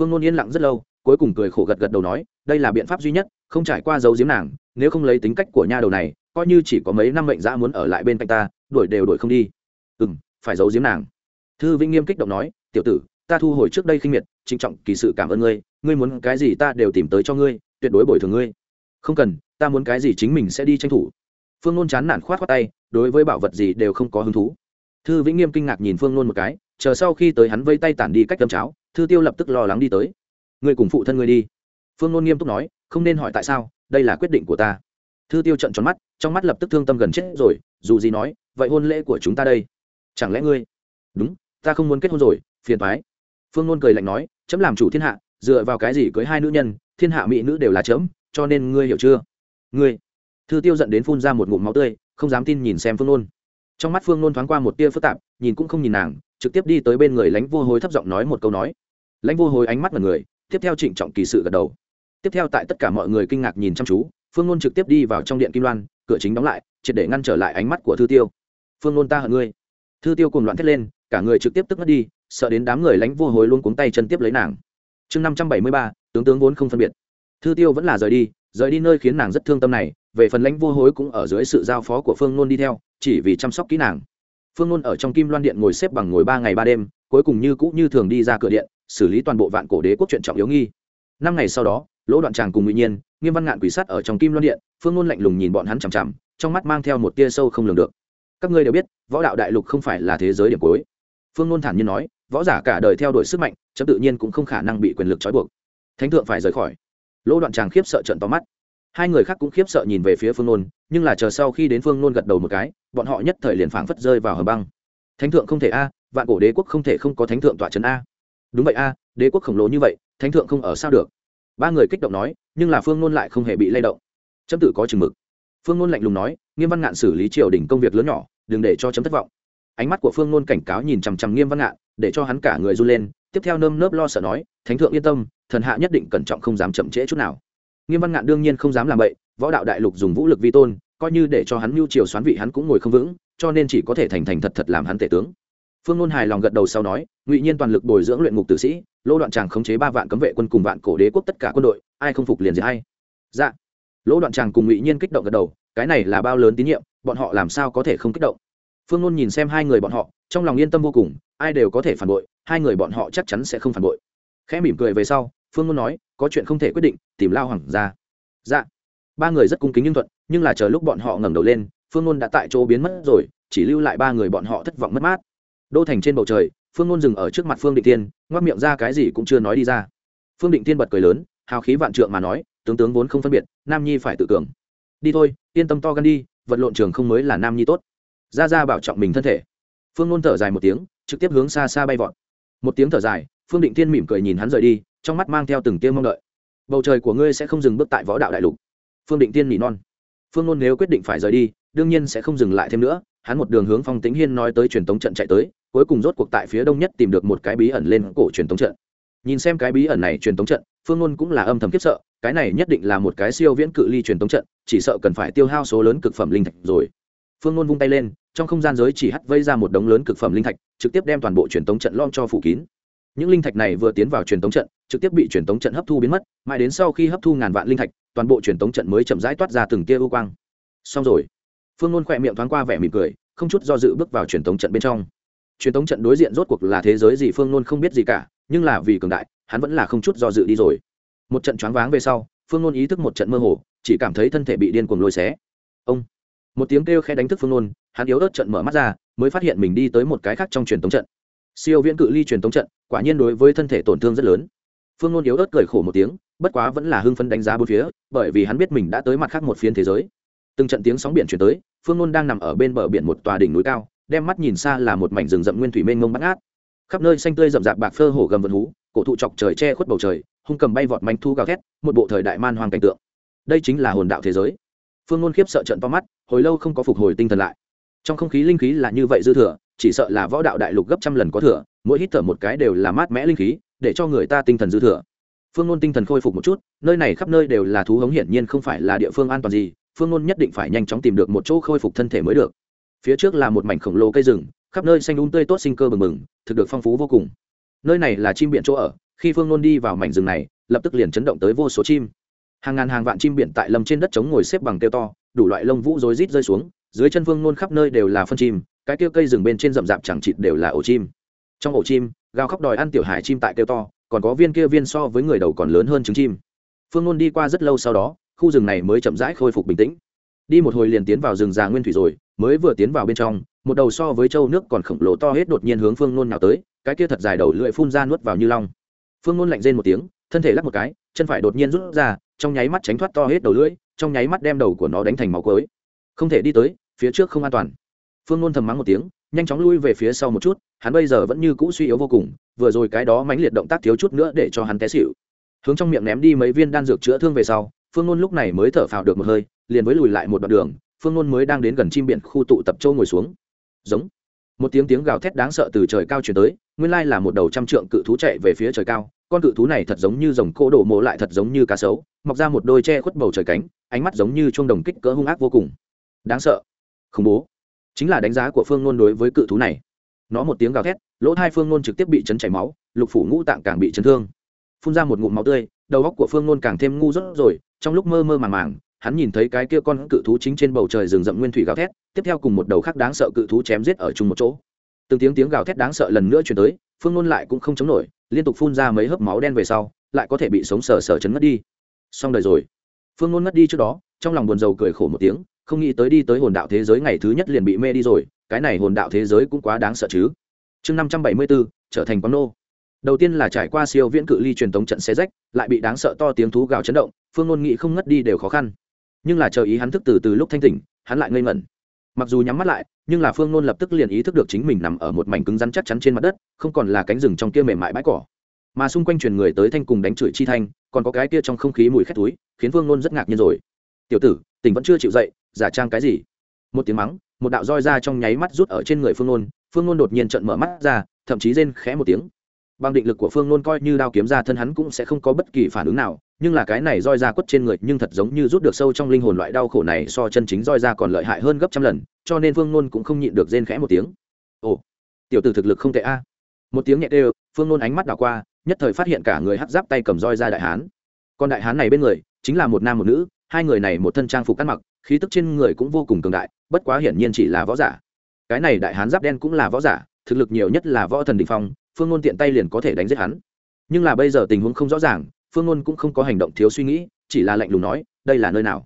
phương nôn yên lặng rất lâu, cuối cùng cười khổ gật gật đầu nói, đây là biện pháp duy nhất, không trải qua dấu diếm nàng, nếu không lấy tính cách của nha đầu này, coi như chỉ có mấy năm mệnh dã muốn ở lại bên cạnh ta, đuổi đều đuổi không đi. Ừ m phải giấu giếm nàng. Thư vĩnh nghiêm kích động nói, tiểu tử, ta thu hồi trước đây khinh miệt, trịnh trọng kỳ sự cảm ơn ngươi ngươi muốn cái gì ta đều tìm tới cho ngươi, tuyệt đối bồi thường ngươi. Không cần, ta muốn cái gì chính mình sẽ đi tranh thủ. Phương nôn chán nản khoát khoát tay, đối với bảo vật gì đều không có hứng thú. Thư vĩnh nghiêm kinh ngạc nhìn phương nôn một cái, chờ sau khi tới hắn vây tay tản đi cách đâm cháo thư tiêu lập tức lo lắng đi tới. Ngươi cùng phụ thân ngươi đi. Phương nôn nghiêm túc nói, không nên hỏi tại sao, đây là quyết định của ta. Thư tiêu trận tròn mắt, trong mắt lập tức thương tâm gần chết rồi, dù gì nói, vậy hôn lễ của chúng ta đây. Chẳng lẽ ngươi? Đúng, ta không muốn kết hôn rồi, phiền thoái phương nôn cười lạnh nói, chấm làm chủ thiên hạ, dựa vào cái gì cưới hai nữ nhân, thiên hạ mỹ nữ đều là chấm, cho nên ngươi hiểu chưa? Ngươi? Thư tiêu dẫn đến phun ra một ngụm máu tươi, không dám tin nhìn xem phương nôn trong mắt phương nôn thoáng qua một tia phức tạp, nhìn cũng không nhìn nàng, trực tiếp đi tới bên người lãnh vô hối thấp giọng nói một câu nói. Lãnh vô hối ánh mắt mọi người, tiếp theo trịnh trọng kỳ sự gật đầu. Tiếp theo tại tất cả mọi người kinh ngạc nhìn chăm chú, phương nôn trực tiếp đi vào trong điện kim loan, cửa chính đóng lại, triệt để ngăn trở lại ánh mắt của thư tiêu. Phương nôn ta hận ngươi. Thư tiêu cùng loạn thét lên, cả người trực tiếp tức mất đi, sợ đến đám người lánh vô hối luôn cuống tay chân tiếp lấy nàng. Chương năm trăm bảy mươi ba, tướng tướng vốn không phân biệt. Thư tiêu vẫn là rời đi rời đi nơi khiến nàng rất thương tâm này, về phần lãnh vô hối cũng ở dưới sự giao phó của phương nôn đi theo chỉ vì chăm sóc kỹ nàng. Phương ngôn ở trong kim loan điện ngồi xếp bằng ngồi ba ngày ba đêm, cuối cùng như cũ như thường đi ra cửa điện, xử lý toàn bộ vạn cổ đế quốc chuyện trọng yếu nghi. Năm ngày sau đó, lỗ đoạn tràng cùng ngụy nhiên, nghiêm văn ngạn quỷ sắt ở trong kim loan điện, phương ngôn lạnh lùng nhìn bọn hắn chằm chằm, trong mắt mang theo một tia sâu không lường được. Các ngươi đều biết, võ đạo đại lục không phải là thế giới điểm cuối. Phương ngôn thản nhiên nói, võ giả cả đời theo đuổi sức mạnh chấm tự nhiên cũng không khả năng bị quyền lực trói buộc. Thánh thượng phải rời khỏi. Lỗ đoạn tràng khiếp sợ trận to mắt hai người khác cũng khiếp sợ nhìn về phía phương nôn, nhưng là chờ sau khi đến phương nôn gật đầu một cái, bọn họ nhất thời liền phảng phất rơi vào hầm băng. Thánh thượng không thể a, vạn cổ đế quốc không thể không có thánh thượng tọa trấn a. Đúng vậy a, đế quốc khổng lồ như vậy, thánh thượng không ở sao được. Ba người kích động nói, nhưng là phương nôn lại không hề bị lay động. Chấm tự có chừng mực. Phương nôn lạnh lùng nói, nghiêm văn ngạn xử lý triều đình công việc lớn nhỏ, đừng để cho chấm thất vọng. Ánh mắt của phương nôn cảnh cáo nhìn chằm chằm nghiêm văn ngạn, để cho hắn cả người run lên, tiếp theo nơm nớp lo sợ nói, thánh thượng yên tâm, thần hạ nhất định cẩn trọng không dám chậm trễ chút nào nghiêm văn ngạn đương nhiên không dám làm vậy võ đạo đại lục dùng vũ lực vi tôn, coi như để cho hắn mưu triều xoán vị hắn cũng ngồi không vững, cho nên chỉ có thể thành thành thật thật làm hắn tể tướng. Phương ngôn hài lòng gật đầu sau nói, ngụy nhiên toàn lực bồi dưỡng luyện ngục tử sĩ, lỗ đoạn tràng khống chế ba vạn cấm vệ quân cùng vạn cổ đế quốc tất cả quân đội, ai không phục liền gì hay dạ. Lỗ đoạn tràng cùng ngụy nhiên kích động gật đầu, cái này là bao lớn tín nhiệm, bọn họ làm sao có thể không kích động? Phương ngôn nhìn xem hai người bọn họ, trong lòng yên tâm vô cùng, ai đều có thể phản bội, hai người bọn họ chắc chắn sẽ không phản bội. Khẽ mỉm cười về sau phương ngôn nói, có chuyện không thể quyết định, tìm lao hoàng ra. Dạ. Ba người rất cung kính nhưng thuận, nhưng là chờ lúc bọn họ ngẩng đầu lên, phương ngôn đã tại chỗ biến mất rồi, chỉ lưu lại ba người bọn họ thất vọng mất mát. Đô thành trên bầu trời, phương ngôn dừng ở trước mặt phương định tiên ngoắc miệng ra cái gì cũng chưa nói đi ra. Phương định tiên bật cười lớn, hào khí vạn trượng mà nói, tướng tướng vốn không phân biệt, nam nhi phải tự cường. Đi thôi, yên tâm to gan đi, vật lộn trường không mới là nam nhi tốt. Ra ra bảo trọng mình thân thể. Phương ngôn thở dài một tiếng, trực tiếp hướng xa xa bay vọt. Một tiếng thở dài, phương định tiên mỉm cười nhìn hắn rời đi trong mắt mang theo từng tiêu mong đợi. Bầu trời của ngươi sẽ không dừng bước tại võ đạo đại lục. Phương định tiên nỉ non. Phương ngôn nếu quyết định phải rời đi, đương nhiên sẽ không dừng lại thêm nữa, hắn một đường hướng phong tính hiên nói tới truyền tống trận chạy tới, cuối cùng rốt cuộc tại phía đông nhất tìm được một cái bí ẩn lên cổ truyền tống trận. Nhìn xem cái bí ẩn này truyền tống trận, phương ngôn cũng là âm thầm kiếp sợ, cái này nhất định là một cái siêu viễn cự ly truyền tống trận, chỉ sợ cần phải tiêu hao số lớn cực phẩm linh thạch rồi. Phương ngôn vung tay lên, trong không gian giới chỉ hắt vây ra một đống lớn cực phẩm linh thạch, trực tiếp đem toàn bộ truyền tống trận lom cho phủ kín những linh thạch này vừa tiến vào truyền tống trận, trực tiếp bị truyền tống trận hấp thu biến mất, mãi đến sau khi hấp thu ngàn vạn linh thạch, toàn bộ truyền tống trận mới chậm rãi toát ra từng tia ưu quang. Xong rồi, phương nôn khỏe miệng thoáng qua vẻ mỉm cười, không chút do dự bước vào truyền tống trận bên trong. Truyền tống trận đối diện rốt cuộc là thế giới gì phương nôn không biết gì cả, nhưng là vì cường đại, hắn vẫn là không chút do dự đi rồi. Một trận choáng váng về sau, phương nôn ý thức một trận mơ hồ, chỉ cảm thấy thân thể bị điên cuồng lôi xé. Ông! Một tiếng kêu khe đánh thức phương nôn hắn yếu ớt trận mở mắt ra, mới phát hiện mình đi tới một cái khác trong truyền tống trận siêu viễn cự ly truyền tống trận, quả nhiên đối với thân thể tổn thương rất lớn. Phương nôn yếu ớt cười khổ một tiếng, bất quá vẫn là hưng phấn đánh giá bốn phía, bởi vì hắn biết mình đã tới mặt khác một phiên thế giới. Từng trận tiếng sóng biển chuyển tới, phương nôn đang nằm ở bên bờ biển một tòa đỉnh núi cao, đem mắt nhìn xa là một mảnh rừng rậm nguyên thủy mênh mông bắt ngát. Khắp nơi xanh tươi rậm rạp bạc phơ hổ gầm vần hú, cổ thụ chọc trời che khuất bầu trời, hung cầm bay vọt manh thu gào thét, một bộ thời đại man hoang cảnh tượng. Đây chính là hồn đạo thế giới. Phương nôn khiếp sợ trận to mắt, hồi lâu không có phục hồi tinh thần lại. Trong không khí linh khí là như vậy dư thừa chỉ sợ là võ đạo đại lục gấp trăm lần có thừa, mỗi hít thở một cái đều là mát mẽ linh khí, để cho người ta tinh thần dư thừa. Phương nôn tinh thần khôi phục một chút, nơi này khắp nơi đều là thú hống hiển nhiên không phải là địa phương an toàn gì, phương nôn nhất định phải nhanh chóng tìm được một chỗ khôi phục thân thể mới được. Phía trước là một mảnh khổng lồ cây rừng, khắp nơi xanh đúng um tươi tốt sinh cơ bừng bừng, thực được phong phú vô cùng. Nơi này là chim biển chỗ ở, khi phương nôn đi vào mảnh rừng này, lập tức liền chấn động tới vô số chim. Hàng ngàn hàng vạn chim biển tại lâm trên đất trống ngồi xếp bằng kêu to, đủ loại lông vũ rối rít rơi xuống, dưới chân phương nôn khắp nơi đều là phân chim cái kia cây rừng bên trên rậm rạp chẳng chịt đều là ổ chim. Trong ổ chim, gào khóc đòi ăn tiểu hải chim tại kêu to, còn có viên kia viên so với người đầu còn lớn hơn trứng chim. Phương ngôn đi qua rất lâu sau đó, khu rừng này mới chậm rãi khôi phục bình tĩnh. Đi một hồi liền tiến vào rừng già nguyên thủy rồi, mới vừa tiến vào bên trong, một đầu so với châu nước còn khổng lồ to hết đột nhiên hướng phương nôn nào tới, cái kia thật dài đầu lưỡi phun ra nuốt vào như long. Phương nôn lạnh rên một tiếng, thân thể lắc một cái, chân phải đột nhiên rút ra, trong nháy mắt tránh thoát to hết đầu lưỡi, trong nháy mắt đem đầu của nó đánh thành máu cối không thể đi tới, phía trước không an toàn phương nôn thầm mắng một tiếng, nhanh chóng lui về phía sau một chút, hắn bây giờ vẫn như cũ suy yếu vô cùng, vừa rồi cái đó mãnh liệt động tác thiếu chút nữa để cho hắn té xịu hướng trong miệng ném đi mấy viên đan dược chữa thương về sau, phương nôn lúc này mới thở phào được một hơi, liền với lùi lại một đoạn đường, phương nôn mới đang đến gần chim biển khu tụ tập châu ngồi xuống. Giống. Một tiếng tiếng gào thét đáng sợ từ trời cao chuyển tới, nguyên lai là một đầu trăm trượng cự thú chạy về phía trời cao, con cự thú này thật giống như dòng cỗ đổ mộ lại thật giống như cá sấu, mọc ra một đôi che khuất bầu trời cánh, ánh mắt giống như chuông đồng kích cỡ hung ác vô cùng. Đáng sợ. Khủng bố chính là đánh giá của phương nôn đối với cự thú này. Nó một tiếng gào thét, lỗ hai phương nôn trực tiếp bị chấn chảy máu, lục phủ ngũ tạng càng bị chấn thương. Phun ra một ngụm máu tươi, đầu óc của phương nôn càng thêm ngu dốt rồi, trong lúc mơ mơ màng màng, hắn nhìn thấy cái kia con cự thú chính trên bầu trời rừng rậm nguyên thủy gào thét, tiếp theo cùng một đầu khác đáng sợ cự thú chém giết ở chung một chỗ. Từng tiếng tiếng gào thét đáng sợ lần nữa chuyển tới, phương nôn lại cũng không chống nổi, liên tục phun ra mấy hớp máu đen về sau, lại có thể bị sống sờ sờ chấn ngất đi. Xong đời rồi. Phương nôn ngất đi trước đó, trong lòng buồn rầu cười khổ một tiếng không nghĩ tới đi tới hồn đạo thế giới ngày thứ nhất liền bị mê đi rồi, cái này hồn đạo thế giới cũng quá đáng sợ chứ. Chương năm trăm bảy mươi bốn trở thành quán nô. Đầu tiên là trải qua siêu viễn cự ly truyền tống trận xe rách, lại bị đáng sợ to tiếng thú gào chấn động, phương ngôn nghị không ngất đi đều khó khăn. Nhưng là chờ ý hắn thức từ từ lúc thanh tỉnh, hắn lại ngây ngẩn. Mặc dù nhắm mắt lại, nhưng là phương ngôn lập tức liền ý thức được chính mình nằm ở một mảnh cứng rắn chắc chắn trên mặt đất, không còn là cánh rừng trong kia mềm mại bãi cỏ. Mà xung quanh truyền người tới thanh cùng đánh chửi chi thanh, còn có cái kia trong không khí mùi khét túi, khiến phương ngôn rất ngạc nhiên rồi. Tiểu tử, tỉnh vẫn chưa chịu dậy giả trang cái gì? Một tiếng mắng, một đạo roi ra trong nháy mắt rút ở trên người phương nôn. Phương nôn đột nhiên trận mở mắt ra, thậm chí rên khẽ một tiếng. Bằng định lực của phương nôn coi như đao kiếm ra thân hắn cũng sẽ không có bất kỳ phản ứng nào, nhưng là cái này roi ra quất trên người nhưng thật giống như rút được sâu trong linh hồn loại đau khổ này so chân chính roi ra còn lợi hại hơn gấp trăm lần, cho nên phương nôn cũng không nhịn được rên khẽ một tiếng. Ồ, tiểu tử thực lực không tệ a. Một tiếng nhẹ đều, phương nôn ánh mắt đảo qua, nhất thời phát hiện cả người hắt giáp tay cầm roi ra đại hán. Còn đại hán này bên người, chính là một nam một nữ, hai người này một thân trang phục cắt mặc khí tức trên người cũng vô cùng cường đại, bất quá hiển nhiên chỉ là võ giả. Cái này đại hán giáp đen cũng là võ giả, thực lực nhiều nhất là võ thần đỉnh phong, phương ngôn tiện tay liền có thể đánh giết hắn. Nhưng là bây giờ tình huống không rõ ràng, phương ngôn cũng không có hành động thiếu suy nghĩ, chỉ là lạnh lùng nói, đây là nơi nào?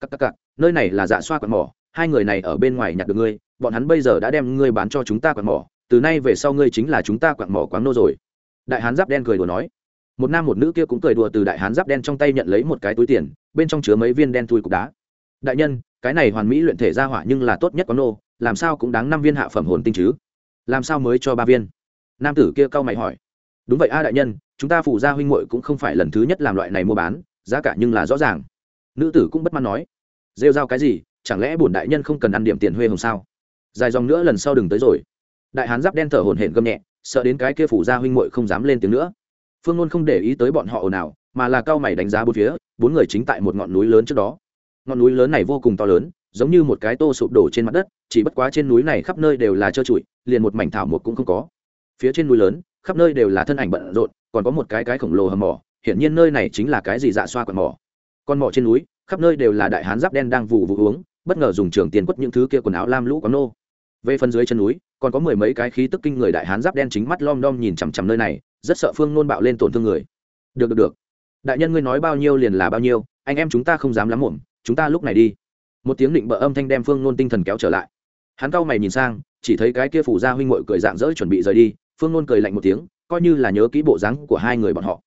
Cắc cắc cắc nơi này là dạ xoa quạt mỏ, hai người này ở bên ngoài nhặt được ngươi, bọn hắn bây giờ đã đem ngươi bán cho chúng ta quạt mỏ, từ nay về sau ngươi chính là chúng ta quạt mỏ quáng nô rồi. Đại hán giáp đen cười đùa nói. Một nam một nữ kia cũng cười đùa từ đại hán giáp đen trong tay nhận lấy một cái túi tiền, bên trong chứa mấy viên đen thui cục đá đại nhân, cái này hoàn mỹ luyện thể ra hỏa nhưng là tốt nhất có nô, làm sao cũng đáng năm viên hạ phẩm hồn tinh chứ? Làm sao mới cho ba viên? Nam tử kia cau mày hỏi. Đúng vậy a đại nhân, chúng ta phủ gia huynh muội cũng không phải lần thứ nhất làm loại này mua bán, giá cả nhưng là rõ ràng. Nữ tử cũng bất mãn nói. Rêu rao cái gì, chẳng lẽ bổn đại nhân không cần ăn điểm tiền huê hồng sao? Dài dòng nữa lần sau đừng tới rồi. Đại hán giáp đen thở hổn hển gầm nhẹ, sợ đến cái kia phủ gia huynh muội không dám lên tiếng nữa. Phương ngôn không để ý tới bọn họ ồn ào, mà là cao mày đánh giá bốn phía, bốn người chính tại một ngọn núi lớn trước đó ngọn núi lớn này vô cùng to lớn, giống như một cái tô sụp đổ trên mặt đất, chỉ bất quá trên núi này khắp nơi đều là trơ trụi, liền một mảnh thảo một cũng không có. Phía trên núi lớn, khắp nơi đều là thân ảnh bận rộn, còn có một cái cái khổng lồ hầm mỏ, hiển nhiên nơi này chính là cái gì dạ xoa quạt mỏ. Con mỏ trên núi, khắp nơi đều là đại hán giáp đen đang vụ vụ uống, bất ngờ dùng trường tiền quất những thứ kia quần áo lam lũ có nô. Về phần dưới chân núi, còn có mười mấy cái khí tức kinh người đại hán giáp đen chính mắt lom đom nhìn chằm chằm nơi này, rất sợ phương nôn bạo lên tổn thương người. Được được được. Đại nhân ngươi nói bao nhiêu liền là bao nhiêu, anh em chúng ta không dám lắm muộn chúng ta lúc này đi. Một tiếng định bợ âm thanh đem phương nôn tinh thần kéo trở lại. Hắn cau mày nhìn sang, chỉ thấy cái kia phủ gia huynh mội cười dạng dỡ chuẩn bị rời đi. Phương nôn cười lạnh một tiếng, coi như là nhớ kỹ bộ dáng của hai người bọn họ.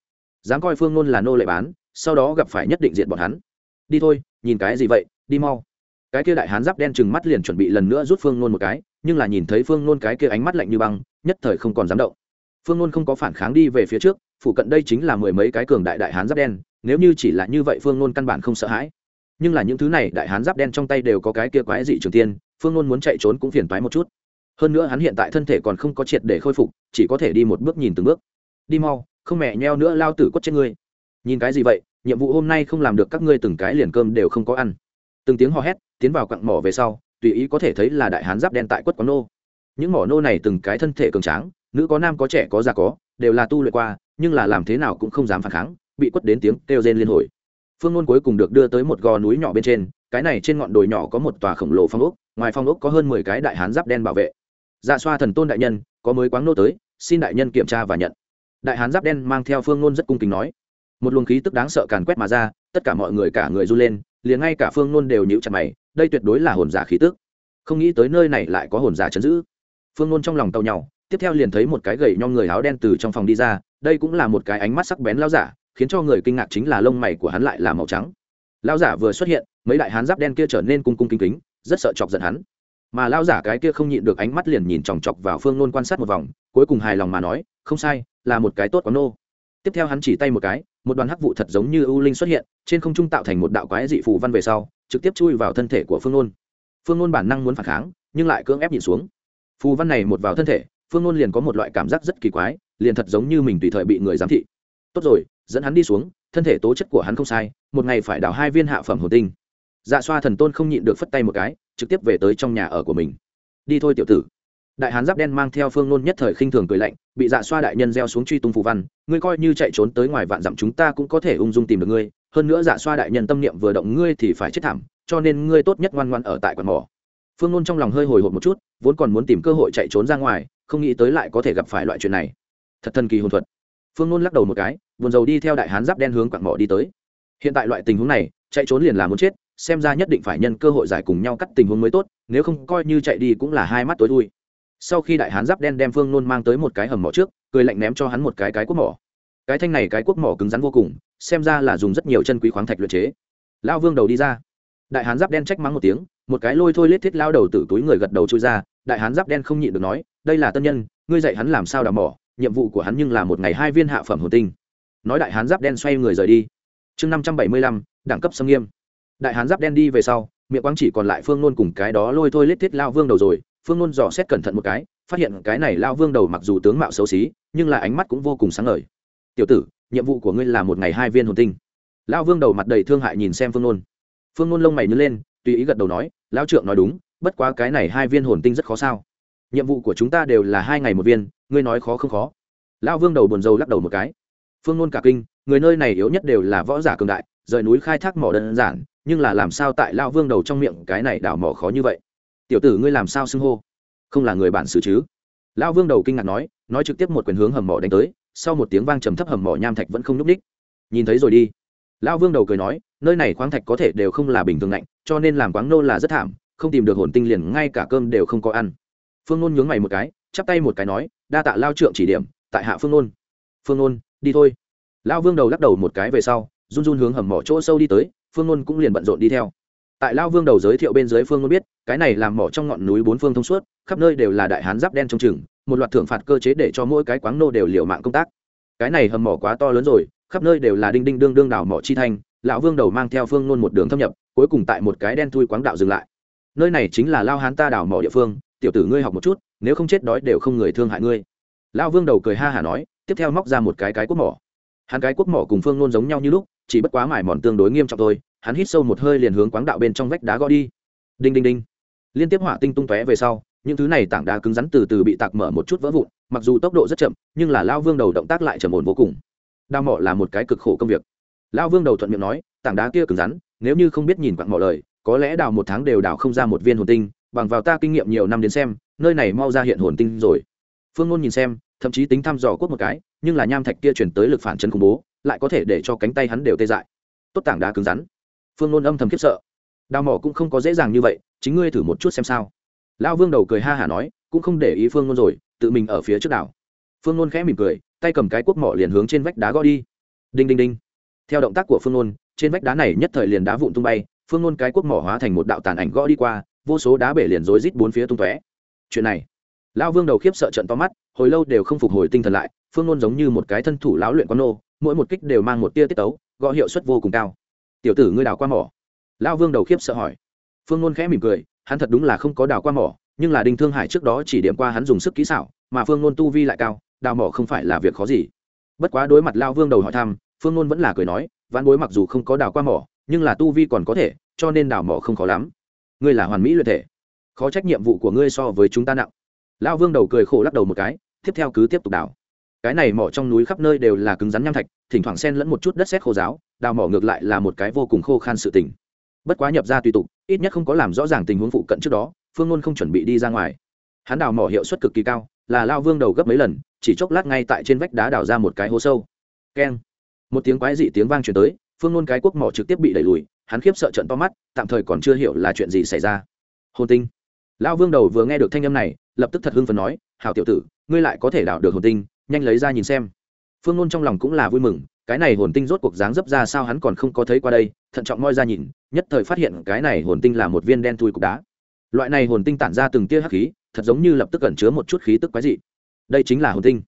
Dám coi phương nôn là nô lệ bán, sau đó gặp phải nhất định diện bọn hắn. Đi thôi, nhìn cái gì vậy, đi mau. Cái kia đại hán giáp đen chừng mắt liền chuẩn bị lần nữa rút phương nôn một cái, nhưng là nhìn thấy phương nôn cái kia ánh mắt lạnh như băng, nhất thời không còn dám động. Phương nôn không có phản kháng đi về phía trước phụ cận đây chính là mười mấy cái cường đại đại hán giáp đen, nếu như chỉ là như vậy phương nôn căn bản không sợ hãi nhưng là những thứ này đại hán giáp đen trong tay đều có cái kia quái dị trường tiên, phương nôn muốn chạy trốn cũng phiền toái một chút. Hơn nữa hắn hiện tại thân thể còn không có triệt để khôi phục, chỉ có thể đi một bước nhìn từng bước. Đi mau, không mẹ nheo nữa lao tử quất trên ngươi. Nhìn cái gì vậy, nhiệm vụ hôm nay không làm được các ngươi từng cái liền cơm đều không có ăn. Từng tiếng hò hét, tiến vào quặng mỏ về sau, tùy ý có thể thấy là đại hán giáp đen tại quất quán nô. Những mỏ nô này từng cái thân thể cường tráng, nữ có nam có trẻ có già có, đều là tu luyện qua, nhưng là làm thế nào cũng không dám phản kháng, bị quất đến tiếng kêu rên liên hồi phương ngôn cuối cùng được đưa tới một gò núi nhỏ bên trên, cái này trên ngọn đồi nhỏ có một tòa khổng lồ phong ốc, ngoài phong ốc có hơn mười cái đại hán giáp đen bảo vệ. Dạ xoa thần tôn đại nhân, có mới quáng nô tới, xin đại nhân kiểm tra và nhận. Đại hán giáp đen mang theo phương ngôn rất cung kính nói. Một luồng khí tức đáng sợ càn quét mà ra, tất cả mọi người cả người run lên, liền ngay cả phương ngôn đều nhíu chặt mày, đây tuyệt đối là hồn giả khí tức. Không nghĩ tới nơi này lại có hồn giả chấn giữ. Phương ngôn trong lòng tàu nhau tiếp theo liền thấy một cái gầy nhom người áo đen từ trong phòng đi ra, đây cũng là một cái ánh mắt sắc bén lao giả khiến cho người kinh ngạc chính là lông mày của hắn lại là màu trắng. Lao giả vừa xuất hiện, mấy đại hán giáp đen kia trở nên cung cung kính kính, rất sợ chọc giận hắn. Mà lao giả cái kia không nhịn được ánh mắt liền nhìn chòng chọc vào phương nôn quan sát một vòng, cuối cùng hài lòng mà nói, không sai, là một cái tốt quán nô. Tiếp theo hắn chỉ tay một cái, một đoàn hắc vụ thật giống như ưu linh xuất hiện, trên không trung tạo thành một đạo quái dị phù văn về sau, trực tiếp chui vào thân thể của phương nôn. Phương nôn bản năng muốn phản kháng, nhưng lại cưỡng ép nhìn xuống. Phù văn này một vào thân thể, phương nôn liền có một loại cảm giác rất kỳ quái, liền thật giống như mình tùy thời bị người giám thị. Tốt rồi dẫn hắn đi xuống, thân thể tố chất của hắn không sai, một ngày phải đào hai viên hạ phẩm hồ tinh. Dạ xoa thần tôn không nhịn được phất tay một cái, trực tiếp về tới trong nhà ở của mình. Đi thôi tiểu tử. Đại hán giáp đen mang theo phương nôn nhất thời khinh thường cười lạnh, bị dạ xoa đại nhân gieo xuống truy tung phù văn, ngươi coi như chạy trốn tới ngoài vạn dặm chúng ta cũng có thể ung dung tìm được ngươi, hơn nữa dạ xoa đại nhân tâm niệm vừa động ngươi thì phải chết thảm, cho nên ngươi tốt nhất ngoan ngoan ở tại quạt mỏ. Phương nôn trong lòng hơi hồi hộp một chút, vốn còn muốn tìm cơ hội chạy trốn ra ngoài, không nghĩ tới lại có thể gặp phải loại chuyện này. Thật thần kỳ hồn thuật phương nôn lắc đầu một cái, buồn dầu đi theo đại hán giáp đen hướng quặng mỏ đi tới. Hiện tại loại tình huống này, chạy trốn liền là muốn chết, xem ra nhất định phải nhân cơ hội giải cùng nhau cắt tình huống mới tốt, nếu không coi như chạy đi cũng là hai mắt tối thui. Sau khi đại hán giáp đen đem phương nôn mang tới một cái hầm mỏ trước, cười lạnh ném cho hắn một cái cái quốc mỏ. Cái thanh này cái quốc mỏ cứng rắn vô cùng, xem ra là dùng rất nhiều chân quý khoáng thạch luyện chế. Lao vương đầu đi ra. Đại hán giáp đen trách mắng một tiếng, một cái lôi thôi lết thiết lao đầu từ túi người gật đầu trôi ra, đại hán giáp đen không nhịn được nói, đây là tân nhân, ngươi dạy hắn làm sao đào mỏ nhiệm vụ của hắn nhưng là một ngày hai viên hạ phẩm hồn tinh. Nói đại hán giáp đen xoay người rời đi. Chương năm trăm bảy mươi lăm, đẳng cấp xâm nghiêm. Đại hán giáp đen đi về sau, miệng quang chỉ còn lại phương nôn cùng cái đó lôi thôi lết thiết lao vương đầu rồi. Phương nôn dò xét cẩn thận một cái, phát hiện cái này lao vương đầu mặc dù tướng mạo xấu xí, nhưng là ánh mắt cũng vô cùng sáng ngời. Tiểu tử, nhiệm vụ của ngươi là một ngày hai viên hồn tinh. Lao vương đầu mặt đầy thương hại nhìn xem phương nôn. Phương nôn lông mày nhớ lên, tùy ý gật đầu nói lao trượng nói đúng, bất quá cái này hai viên hồn tinh rất khó sao nhiệm vụ của chúng ta đều là hai ngày một viên, ngươi nói khó không khó? Lao vương đầu buồn rầu lắc đầu một cái. Phương nôn cả kinh, người nơi này yếu nhất đều là võ giả cường đại, rời núi khai thác mỏ đơn giản, nhưng là làm sao tại lao vương đầu trong miệng cái này đảo mỏ khó như vậy? Tiểu tử ngươi làm sao xưng hô? Không là người bản xử chứ? Lão vương đầu kinh ngạc nói nói trực tiếp một quyền hướng hầm mỏ đánh tới, sau một tiếng vang trầm thấp hầm mỏ nham thạch vẫn không n ú c ních nhìn thấy rồi đi. Lão vương đầu cười nói, nơi này khoáng thạch có thể đều không là bình thường lạnh, cho nên làm quáng nô là rất thảm, không tìm được hồn tinh liền ngay cả cơm đều không có ăn phương nôn nhướng mày một cái, chắp tay một cái nói, đa tạ lao trượng chỉ điểm, tại hạ phương nôn. Phương nôn, đi thôi. Lão vương đầu lắc đầu một cái về sau, run run hướng hầm mỏ chỗ sâu đi tới, phương nôn cũng liền bận rộn đi theo. Tại lao vương đầu giới thiệu bên dưới phương nôn biết, cái này làm mỏ trong ngọn núi bốn phương thông suốt, khắp nơi đều là đại hán giáp đen trong chừng, một loạt thưởng phạt cơ chế để cho mỗi cái quáng nô đều liều mạng công tác. Cái này hầm mỏ quá to lớn rồi, khắp nơi đều là đinh đinh đương đương đảo mỏ chi thanh, lão vương đầu mang theo phương nôn một đường thâm nhập, cuối cùng tại một cái đen thui quáng đạo dừng lại. Nơi này chính là lao hán ta đảo mỏ địa phương tiểu tử ngươi học một chút, nếu không chết đói đều không người thương hại ngươi. Lão vương đầu cười ha hả nói, tiếp theo móc ra một cái cái quốc mỏ. Hắn cái quốc mỏ cùng phương nôn giống nhau như lúc, chỉ bất quá mải mòn tương đối nghiêm trọng thôi, hắn hít sâu một hơi liền hướng quáng đạo bên trong vách đá gõ đi. Đinh đinh đinh. Liên tiếp hỏa tinh tung tóe về sau, những thứ này tảng đá cứng rắn từ từ bị tạc mở một chút vỡ vụn, mặc dù tốc độ rất chậm, nhưng là lao vương đầu động tác lại trầm ổn vô cùng. Đào mỏ là một cái cực khổ công việc. Lao vương đầu thuận miệng nói, tảng đá kia cứng rắn, nếu như không biết nhìn quặng mỏ lời, có lẽ đào một tháng đều đào không ra một viên hồn tinh bằng vào ta kinh nghiệm nhiều năm đến xem, nơi này mau ra hiện hồn tinh rồi. Phương ngôn nhìn xem, thậm chí tính thăm dò quốc một cái, nhưng là nham thạch kia chuyển tới lực phản chân khủng bố, lại có thể để cho cánh tay hắn đều tê dại. Tốt tảng đá cứng rắn. Phương ngôn âm thầm khiếp sợ. Đào mỏ cũng không có dễ dàng như vậy, chính ngươi thử một chút xem sao. Lão vương đầu cười ha hả nói, cũng không để ý phương ngôn rồi, tự mình ở phía trước đảo. Phương ngôn khẽ mỉm cười, tay cầm cái cuốc mỏ liền hướng trên vách đá gõ đi. Đinh đinh đinh. Theo động tác của phương ngôn trên vách đá này nhất thời liền đá vụn tung bay, phương ngôn cái cuốc mỏ hóa thành một đạo tàn ảnh gõ đi qua vô số đá bể liền rối rít bốn phía tung tóe. Chuyện này, lão vương đầu khiếp sợ trận to mắt, hồi lâu đều không phục hồi tinh thần lại, phương nôn giống như một cái thân thủ lão luyện quan nô, mỗi một kích đều mang một tia tiết tấu, gõ hiệu suất vô cùng cao. Tiểu tử ngươi đào qua mỏ? Lão vương đầu khiếp sợ hỏi. Phương nôn khẽ mỉm cười, hắn thật đúng là không có đào qua mỏ, nhưng là đinh thương hải trước đó chỉ điểm qua hắn dùng sức kỹ xảo, mà phương nôn tu vi lại cao, đào mỏ không phải là việc khó gì. Bất quá đối mặt lao vương đầu hỏi thăm, phương nôn vẫn là cười nói văn bối mặc dù không có đào qua mỏ, nhưng là tu vi còn có thể, cho nên đào mỏ không khó lắm ngươi là hoàn mỹ luyện thể. Khó trách nhiệm vụ của ngươi so với chúng ta nặng. Lao vương đầu cười khổ lắc đầu một cái, tiếp theo cứ tiếp tục đào cái này mỏ trong núi khắp nơi đều là cứng rắn nham thạch, thỉnh thoảng xen lẫn một chút đất sét khô giáo, đào mỏ ngược lại là một cái vô cùng khô khan sự tình. Bất quá nhập ra tùy tục, ít nhất không có làm rõ ràng tình huống phụ cận trước đó, phương ngôn không chuẩn bị đi ra ngoài. Hắn đào mỏ hiệu suất cực kỳ cao, là lao vương đầu gấp mấy lần, chỉ chốc lát ngay tại trên vách đá đào ra một cái hố sâu. Keng. Một tiếng quái dị tiếng vang chuyển tới, phương ngôn cái quốc mỏ trực tiếp bị đẩy lùi hắn khiếp sợ trận to mắt, tạm thời còn chưa hiểu là chuyện gì xảy ra. Hồn tinh. Lão vương đầu vừa nghe được thanh âm này, lập tức thật hưng phần nói, hảo tiểu tử, ngươi lại có thể đào được hồn tinh, nhanh lấy ra nhìn xem. Phương Nôn trong lòng cũng là vui mừng, cái này hồn tinh rốt cuộc dáng dấp ra sao hắn còn không có thấy qua đây, thận trọng moi ra nhìn, nhất thời phát hiện cái này hồn tinh là một viên đen thui cục đá. Loại này hồn tinh tản ra từng tia hắc khí, thật giống như lập tức ẩn chứa một chút khí tức quái dị. Đây chính là hồn tinh.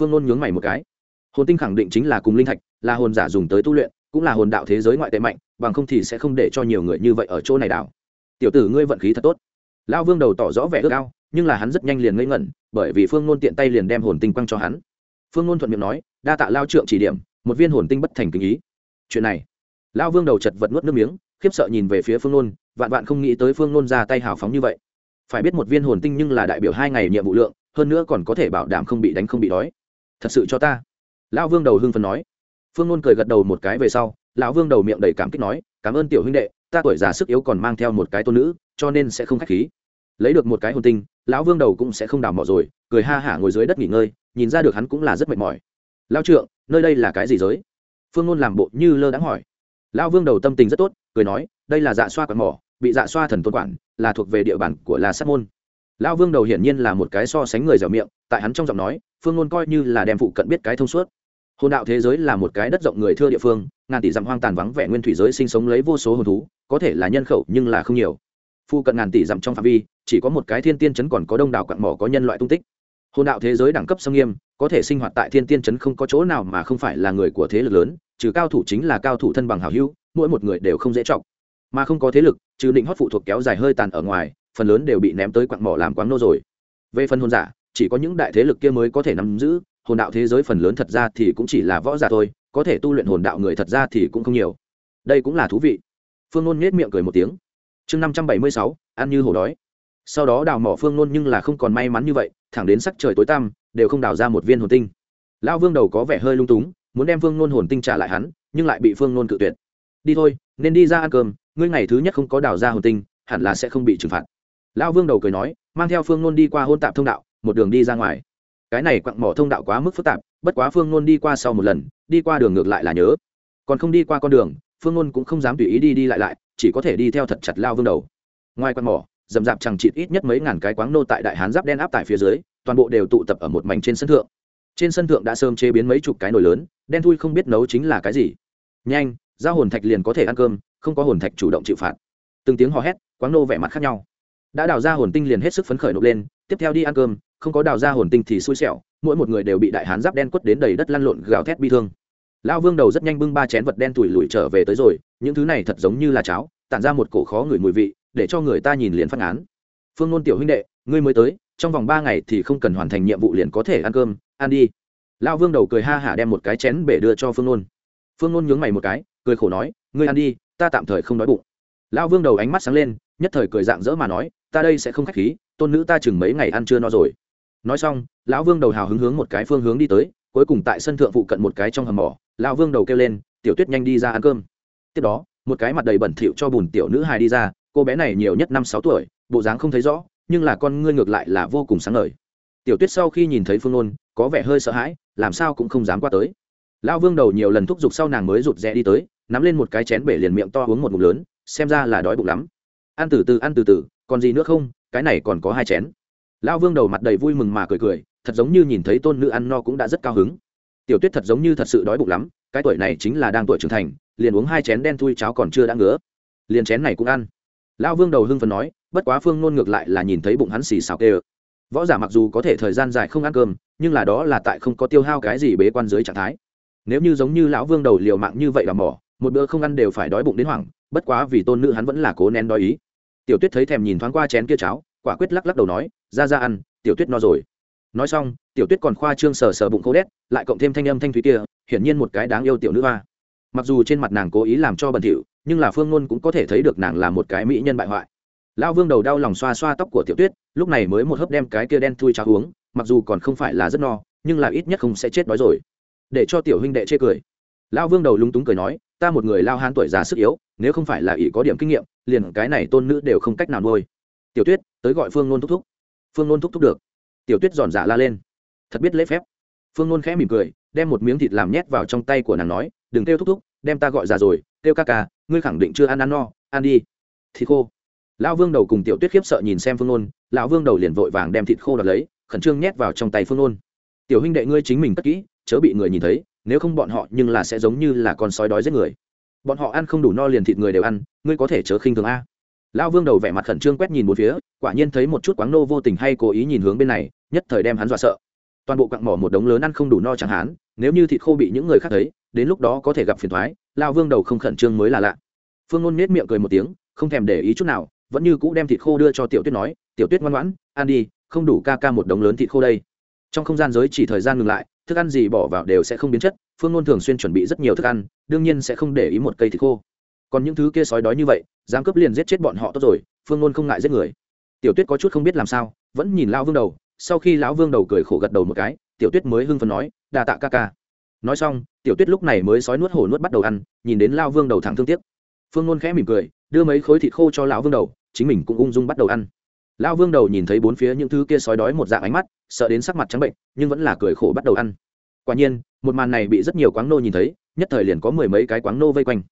Phương Nôn nhướng mày một cái. Hồn tinh khẳng định chính là cùng linh thạch, là hồn giả dùng tới tu luyện, cũng là hồn đạo thế giới ngoại tệ mạnh bằng không thì sẽ không để cho nhiều người như vậy ở chỗ này đảo. Tiểu tử ngươi vận khí thật tốt. Lão vương đầu tỏ rõ vẻ ước ao, nhưng là hắn rất nhanh liền ngây ngẩn, bởi vì phương ngôn tiện tay liền đem hồn tinh quăng cho hắn. Phương ngôn thuận miệng nói, đa tạ lao trượng chỉ điểm, một viên hồn tinh bất thành kinh ý. Chuyện này lao vương đầu chật vật nuốt nước miếng, khiếp sợ nhìn về phía phương nôn, vạn vạn không nghĩ tới phương nôn ra tay hào phóng như vậy. Phải biết một viên hồn tinh nhưng là đại biểu hai ngày nhiệm vụ lượng, hơn nữa còn có thể bảo đảm không bị đánh không bị đói. Thật sự cho ta. Lão vương đầu hưng phần nói. Phương nôn cười gật đầu một cái về sau lão vương đầu miệng đầy cảm kích nói, cảm ơn tiểu huynh đệ, ta tuổi già sức yếu còn mang theo một cái tôn nữ, cho nên sẽ không k h á c h khí. Lấy được một cái hồn tinh, lão vương đầu cũng sẽ không đào mỏ rồi, cười ha hả ngồi dưới đất nghỉ ngơi, nhìn ra được hắn cũng là rất mệt mỏi. Lao trượng, nơi đây là cái gì giới? Phương ngôn làm bộ như lơ đãng hỏi. Lão vương đầu tâm tình rất tốt, cười nói, đây là dạ xoa quạt mỏ, bị dạ xoa thần tôn quản, là thuộc về địa bàn của la sát môn. Lão vương đầu hiển nhiên là một cái so sánh người dẻo miệng, tại hắn trong giọng nói, phương ngôn coi như là đem phụ cận biết cái thông suốt hồn đạo thế giới là một cái đất rộng người thưa địa phương, ngàn tỷ dặm hoang tàn vắng vẻ nguyên thủy giới sinh sống lấy vô số hồn thú, có thể là nhân khẩu nhưng là không nhiều. Phu cận ngàn tỷ dặm trong phạm vi, chỉ có một cái thiên tiên chấn còn có đông đảo quặng mỏ có nhân loại tung tích. Hồn đạo thế giới đẳng cấp sông nghiêm, có thể sinh hoạt tại thiên tiên chấn không có chỗ nào mà không phải là người của thế lực lớn, trừ cao thủ chính là cao thủ thân bằng hào hữu, mỗi một người đều không dễ trọng mà không có thế lực, trừ định hót phụ thuộc kéo dài hơi tàn ở ngoài, phần lớn đều bị ném tới quặng mỏ làm quáng nô rồi. Về phần hồn giả, chỉ có những đại thế lực kia mới có thể nắm giữ hồn đạo thế giới phần lớn thật ra thì cũng chỉ là võ giả thôi, có thể tu luyện hồn đạo người thật ra thì cũng không nhiều. Đây cũng là thú vị. Phương nôn nhếch miệng cười một tiếng. Chương năm trăm bảy mươi sáu, ăn như hổ đói. Sau đó đào mỏ phương nôn nhưng là không còn may mắn như vậy, thẳng đến sắc trời tối tăm, đều không đào ra một viên hồn tinh. Lão vương đầu có vẻ hơi lung túng, muốn đem phương nôn hồn tinh trả lại hắn, nhưng lại bị phương nôn cự tuyệt. Đi thôi, nên đi ra ăn cơm, ngươi ngày thứ nhất không có đào ra hồn tinh, hẳn là sẽ không bị trừng phạt. Lão vương đầu cười nói, mang theo phương nôn đi qua hôn tạp thông đạo, một đường đi ra ngoài cái này quặng mỏ thông đạo quá mức phức tạp, bất quá phương nôn đi qua sau một lần, đi qua đường ngược lại là nhớ. Còn không đi qua con đường, phương nôn cũng không dám tùy ý đi đi lại lại, chỉ có thể đi theo thật chặt lao vương đầu. Ngoài quặng mỏ dầm dạp chẳng chịt ít nhất mấy ngàn cái quáng nô tại đại hán giáp đen áp tại phía dưới, toàn bộ đều tụ tập ở một mảnh trên sân thượng. Trên sân thượng đã sơm chế biến mấy chục cái nồi lớn, đen thui không biết nấu chính là cái gì. Nhanh, ra hồn thạch liền có thể ăn cơm, không có hồn thạch chủ động chịu phạt. Từng tiếng hò hét, quáng nô vẻ mặt khác nhau. Đã đào ra hồn tinh liền hết sức phấn khởi nộp lên, tiếp theo đi ăn cơm không có đào ra hồn tinh thì xui xẻo, mỗi một người đều bị đại hán giáp đen quất đến đầy đất lăn lộn gào thét bi thương. Lao vương đầu rất nhanh bưng ba chén vật đen tủi lủi trở về tới rồi, những thứ này thật giống như là cháo, tản ra một cổ khó ngửi mùi vị, để cho người ta nhìn liền phát án phương ngôn tiểu huynh đệ, ngươi mới tới, trong vòng ba ngày thì không cần hoàn thành nhiệm vụ liền có thể ăn cơm, ăn đi. Lao vương đầu cười ha hả đem một cái chén bể đưa cho phương ngôn phương ngôn nhướng mày một cái, cười khổ nói, ngươi ăn đi, ta tạm thời không đói bụng. Lao vương đầu ánh mắt sáng lên, nhất thời cười dạng dỡ mà nói, ta đây sẽ không khách khí, tôn nữ ta chừng mấy ngày ăn chưa no rồi nói xong, lão vương đầu hào hứng hướng một cái phương hướng đi tới, cuối cùng tại sân thượng phụ cận một cái trong hầm mỏ, lão vương đầu kêu lên, tiểu tuyết nhanh đi ra ăn cơm. Tiếp đó, một cái mặt đầy bẩn thỉu cho bùn tiểu nữ hài đi ra, cô bé này nhiều nhất năm sáu tuổi, bộ dáng không thấy rõ, nhưng là con ngươi ngược lại là vô cùng sáng ngời. Tiểu tuyết sau khi nhìn thấy phương nôn, có vẻ hơi sợ hãi, làm sao cũng không dám qua tới. Lão vương đầu nhiều lần thúc giục sau nàng mới rụt rẽ đi tới, nắm lên một cái chén bể liền miệng to uống một ngụm lớn, xem ra là đói bụng lắm. Ăn từ từ, ăn từ từ, còn gì nữa không? Cái này còn có hai chén lão vương đầu mặt đầy vui mừng mà cười cười, thật giống như nhìn thấy tôn nữ ăn no cũng đã rất cao hứng. Tiểu tuyết thật giống như thật sự đói bụng lắm, cái tuổi này chính là đang tuổi trưởng thành, liền uống hai chén đen thui cháo còn chưa đã ngứa. Liền chén này cũng ăn. Lão vương đầu hưng phần nói, bất quá phương nôn ngược lại là nhìn thấy bụng hắn xì xào kê võ giả mặc dù có thể thời gian dài không ăn cơm, nhưng là đó là tại không có tiêu hao cái gì bế quan dưới trạng thái. Nếu như giống như lão vương đầu liều mạng như vậy là mỏ một bữa không ăn đều phải đói bụng đến hoảng, bất quá vì tôn nữ hắn vẫn là cố nén đói ý. Tiểu tuyết thấy thèm nhìn thoáng qua chén kia cháo, quả quyết lắc lắc đầu nói ra ra ăn, tiểu tuyết no rồi. Nói xong, tiểu tuyết còn khoa trương sờ sờ bụng khô đét, lại cộng thêm thanh âm thanh thúy kia, hiển nhiên một cái đáng yêu tiểu nữ hoa. Mặc dù trên mặt nàng cố ý làm cho bẩn thỉu, nhưng là phương ngôn cũng có thể thấy được nàng là một cái mỹ nhân bại hoại. Lão vương đầu đau lòng xoa xoa tóc của tiểu tuyết, lúc này mới một hớp đem cái kia đen thui cháo uống, mặc dù còn không phải là rất no, nhưng là ít nhất không sẽ chết đói rồi. Để cho tiểu huynh đệ chê cười. Lão vương đầu lúng túng cười nói, ta một người lao hán tuổi già sức yếu, nếu không phải là ỷ có điểm kinh nghiệm, liền cái này tôn nữ đều không cách nào nuôi. Tiểu tuyết, tới gọi phương ngôn thúc thúc phương nôn thúc thúc được. Tiểu tuyết giòn giả la lên. Thật biết lễ phép. Phương nôn khẽ mỉm cười, đem một miếng thịt làm nhét vào trong tay của nàng nói, đừng kêu thúc thúc, đem ta gọi già rồi, kêu ca ca, ngươi khẳng định chưa ăn ăn no, ăn đi. Thịt khô. Lão vương đầu cùng tiểu tuyết khiếp sợ nhìn xem phương nôn, lão vương đầu liền vội vàng đem thịt khô đoạt lấy, khẩn trương nhét vào trong tay phương nôn. Tiểu huynh đệ ngươi chính mình cất kỹ, chớ bị người nhìn thấy, nếu không bọn họ nhưng là sẽ giống như là con sói đói giết người. Bọn họ ăn không đủ no liền thịt người đều ăn, ngươi có thể chớ khinh thường a. Lão vương đầu vẻ mặt khẩn trương quét nhìn một phía quả nhiên thấy một chút quáng nô vô tình hay cố ý nhìn hướng bên này, nhất thời đem hắn dọa sợ. Toàn bộ quặng mỏ một đống lớn ăn không đủ no chẳng hạn, nếu như thịt khô bị những người khác thấy, đến lúc đó có thể gặp phiền thoái lao vương đầu không khẩn trương mới là lạ. Phương ngôn nết miệng cười một tiếng, không thèm để ý chút nào, vẫn như cũ đem thịt khô đưa cho tiểu tuyết nói, tiểu tuyết ngoan ngoãn, ăn đi, không đủ ca ca một đống lớn thịt khô đây. Trong không gian giới chỉ thời gian ngừng lại, thức ăn gì bỏ vào đều sẽ không biến chất, phương ngôn thường xuyên chuẩn bị rất nhiều thức ăn, đương nhiên sẽ không để ý một cây thịt khô. Còn những thứ kia sói đói như vậy, dám cướp liền giết chết bọn họ tốt rồi, phương ngôn không ngại giết người tiểu tuyết có chút không biết làm sao, vẫn nhìn lão vương đầu, sau khi lão vương đầu cười khổ gật đầu một cái, tiểu tuyết mới hưng phấn nói đà tạ ca ca. Nói xong, tiểu tuyết lúc này mới sói nuốt hổ nuốt bắt đầu ăn, nhìn đến lao vương đầu thẳng thương tiếc. Phương nôn khẽ mỉm cười, đưa mấy khối thịt khô cho lão vương đầu, chính mình cũng ung dung bắt đầu ăn. Lão vương đầu nhìn thấy bốn phía những thứ kia sói đói một dạng ánh mắt, sợ đến sắc mặt trắng bệnh, nhưng vẫn là cười khổ bắt đầu ăn. Quả nhiên, một màn này bị rất nhiều quáng nô nhìn thấy, nhất thời liền có mười mấy cái quáng nô vây quanh.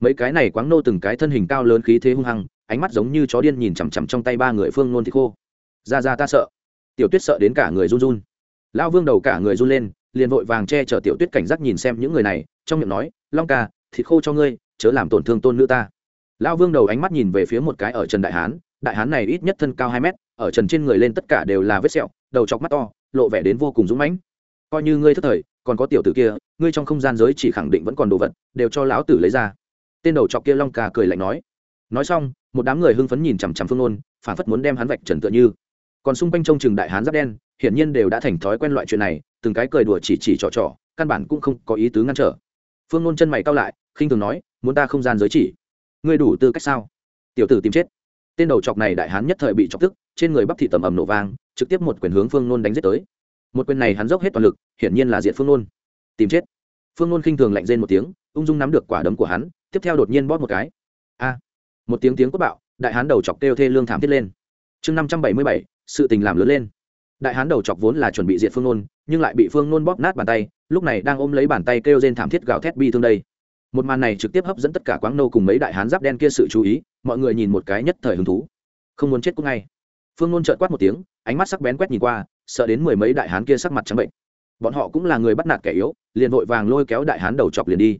Mấy cái này quáng nô từng cái thân hình cao lớn khí thế hung hăng ánh mắt giống như chó điên nhìn chằm chằm trong tay ba người phương nôn thịt khô. Ra ra ta sợ. Tiểu tuyết sợ đến cả người run run. Lão vương đầu cả người run lên, liền vội vàng che chở tiểu tuyết cảnh giác nhìn xem những người này, trong miệng nói, long ca, thịt khô cho ngươi, chớ làm tổn thương tôn nữ ta. Lão vương đầu ánh mắt nhìn về phía một cái ở trần đại hán đại hán này ít nhất thân cao hai mét, ở trần trên người lên tất cả đều là vết sẹo, đầu chọc mắt to, lộ vẻ đến vô cùng dũng mãnh. Coi như ngươi thất thời, còn có tiểu tử kia, ngươi trong không gian giới chỉ khẳng định vẫn còn đồ vật, đều cho lão tử lấy ra. Tên đầu chọc kia long ca cười lạnh nói. Nói xong một đám người hưng phấn nhìn chằm chằm phương nôn, phản phất muốn đem hắn vạch trần tựa như. Còn xung quanh trông chừng đại hán giáp đen, hiển nhiên đều đã thành thói quen loại chuyện này, từng cái cười đùa chỉ chỉ trò trò, căn bản cũng không có ý tứ ngăn trở. Phương nôn chân mày cao lại, khinh thường nói, muốn ta không gian giới chỉ? Ngươi đủ tư cách sao? Tiểu tử tìm chết. Tên đầu chọc này đại hán nhất thời bị chọc tức, trên người bắp thị tầm ầm nổ vang, trực tiếp một quyền hướng phương nôn đánh giết tới. Một quyền này hắn dốc hết toàn lực, hiển nhiên là diện phương nôn. Tìm chết. Phương nôn khinh thường lạnh rên một tiếng, ung dung nắm được quả đấm của hắn, tiếp theo đột nhiên bóp một cái. A một tiếng tiếng quất bạo, đại hán đầu chọc kêu thê lương thảm thiết lên. Chương năm trăm bảy mươi bảy, sự tình làm lớn lên. Đại hán đầu chọc vốn là chuẩn bị diện phương nôn, nhưng lại bị phương nôn bóp nát bàn tay, lúc này đang ôm lấy bàn tay kêu rên thảm thiết gào thét bi thương đây. Một màn này trực tiếp hấp dẫn tất cả quáng nâu cùng mấy đại hán giáp đen kia sự chú ý, mọi người nhìn một cái nhất thời hứng thú. Không muốn chết cũng ngay. Phương nôn trợn quát một tiếng, ánh mắt sắc bén quét nhìn qua, sợ đến mười mấy đại hán kia sắc mặt trắng bệnh. Bọn họ cũng là người bắt nạt kẻ yếu, liền vội vàng lôi kéo đại hán đầu chọc liền đi.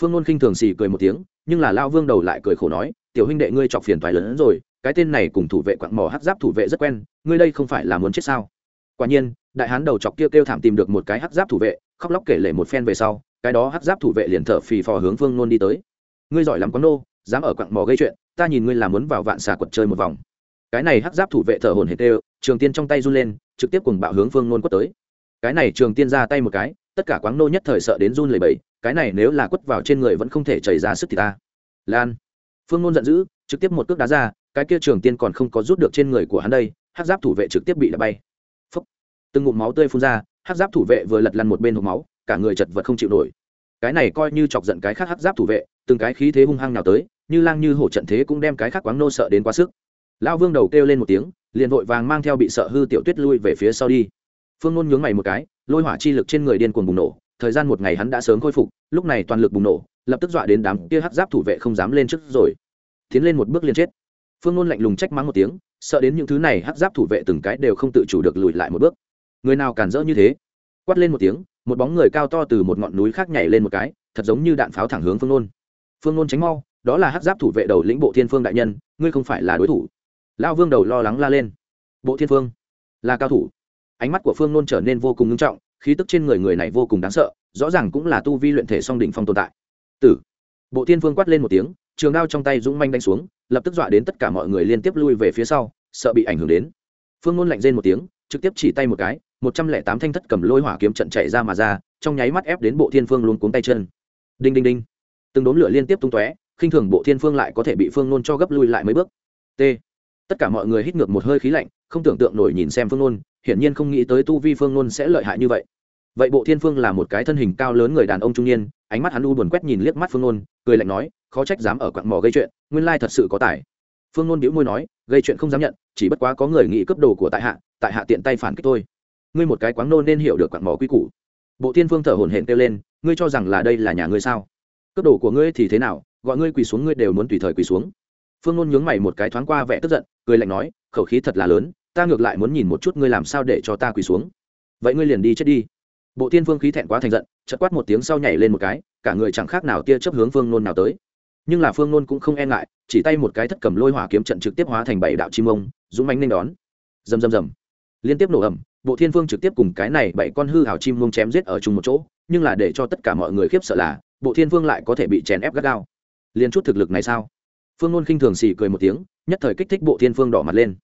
Phương nôn khinh thường xì cười một tiếng, nhưng là lao vương đầu lại cười khổ nói tiểu huynh đệ ngươi chọc phiền toái lớn hơn rồi cái tên này cùng thủ vệ quặng mỏ hắc giáp thủ vệ rất quen ngươi đây không phải là muốn chết sao? Quả nhiên đại hán đầu chọc kia kêu, kêu thảm tìm được một cái hắc giáp thủ vệ khóc lóc kể lể một phen về sau cái đó hắc giáp thủ vệ liền thở phì phò hướng phương nôn đi tới. Ngươi giỏi lắm quán nô dám ở quặng mỏ gây chuyện ta nhìn ngươi là muốn vào vạn xà quật chơi một vòng. Cái này hắc giáp thủ vệ thở hồn hển tê trường tiên trong tay run lên trực tiếp cùng bạo hướng phương nôn quất tới. Cái này trường tiên ra tay một cái tất cả quáng nô nhất thời sợ đến run lẩy bẩy cái này nếu là quất vào trên người vẫn không thể chảy ra sức thì ta. Lan phương nôn giận dữ, trực tiếp một cước đá ra, cái kia trường tiên còn không có rút được trên người của hắn đây, hắc giáp thủ vệ trực tiếp bị đá bay. Phúc. từng ngụm máu tươi phun ra, hắc giáp thủ vệ vừa lật lăn một bên hộp máu, cả người chật vật không chịu nổi. Cái này coi như chọc giận cái khác hắc giáp thủ vệ, từng cái khí thế hung hăng nào tới, như lang như hổ trận thế cũng đem cái khác quáng nô sợ đến quá sức. Lão vương đầu kêu lên một tiếng, liền vội vàng mang theo bị sợ hư tiểu tuyết lui về phía sau đi. Phương nôn nhướng mày một cái, lôi hỏa chi lực trên người điên cuồng bùng nổ, thời gian một ngày hắn đã sớm khôi phục, lúc này toàn lực bùng nổ, lập tức dọa đến đám kia hắc giáp thủ vệ không dám lên trước rồi tiến lên một bước liền chết. Phương ngôn lạnh lùng trách mắng một tiếng, sợ đến những thứ này hắc giáp thủ vệ từng cái đều không tự chủ được lùi lại một bước. Người nào cản rỡ như thế? Quát lên một tiếng, một bóng người cao to từ một ngọn núi khác nhảy lên một cái, thật giống như đạn pháo thẳng hướng phương ngôn. Phương ngôn tránh mau, đó là hắc giáp thủ vệ đầu lĩnh bộ thiên phương đại nhân, ngươi không phải là đối thủ. Lao vương đầu lo lắng la lên. Bộ thiên phương, là cao thủ. Ánh mắt của phương ngôn trở nên vô cùng ngưng trọng, khí tức trên người người này vô cùng đáng sợ, rõ ràng cũng là tu vi luyện thể song đỉnh phong tồn tại. Tử. Bộ thiên phương quát lên một tiếng trường đao trong tay dũng manh đánh xuống, lập tức dọa đến tất cả mọi người liên tiếp lui về phía sau, sợ bị ảnh hưởng đến. Phương ngôn lạnh rên một tiếng, trực tiếp chỉ tay một cái, một trăm lẻ tám thanh thất cầm lôi hỏa kiếm trận chạy ra mà ra, trong nháy mắt ép đến bộ thiên phương luôn cuống tay chân. Đinh đinh đinh. Từng đốm lửa liên tiếp tung tóe, khinh thường bộ thiên phương lại có thể bị phương nôn cho gấp lui lại mấy bước. T. Tất cả mọi người hít ngược một hơi khí lạnh, không tưởng tượng nổi nhìn xem phương nôn hiển nhiên không nghĩ tới tu vi phương nôn sẽ lợi hại như vậy. Vậy bộ thiên phương là một cái thân hình cao lớn người đàn ông trung niên ánh mắt hắn u buồn quét nhìn liếc mắt phương nôn, cười lạnh nói, khó trách dám ở quặng mỏ gây chuyện, nguyên lai thật sự có tài. Phương nôn bĩu môi nói, gây chuyện không dám nhận, chỉ bất quá có người nghĩ cướp đồ của tại hạ tại hạ tiện tay phản kích thôi. Ngươi một cái quáng nôn nên hiểu được quặng mỏ quy củ. Bộ thiên phương thở hổn hển kêu lên, ngươi cho rằng là đây là nhà ngươi sao? Cướp đồ của ngươi thì thế nào, gọi ngươi quỳ xuống ngươi đều muốn tùy thời quỳ xuống. Phương nôn nhướng mày một cái thoáng qua vẻ tức giận, cười lạnh nói, khẩu khí thật là lớn, ta ngược lại muốn nhìn một chút ngươi làm sao để cho ta quỳ xuống. Vậy ngươi liền đi chết đi bộ thiên Vương khí thẹn quá thành giận, chợt quát một tiếng sau nhảy lên một cái, cả người chẳng khác nào tia chấp hướng phương nôn nào tới. Nhưng là phương nôn cũng không e ngại, chỉ tay một cái thất cầm lôi hỏa kiếm trận trực tiếp hóa thành bảy đạo chim ông, dũng mánh nên đón. Rầm rầm rầm. Liên tiếp nổ ẩm bộ thiên Vương trực tiếp cùng cái này bảy con hư hào chim mông chém giết ở chung một chỗ, nhưng là để cho tất cả mọi người khiếp sợ là, bộ thiên Vương lại có thể bị chèn ép gắt gao. Liên chút thực lực này sao? Phương nôn khinh thường xì cười một tiếng, nhất thời kích thích bộ thiên Vương đỏ mặt lên.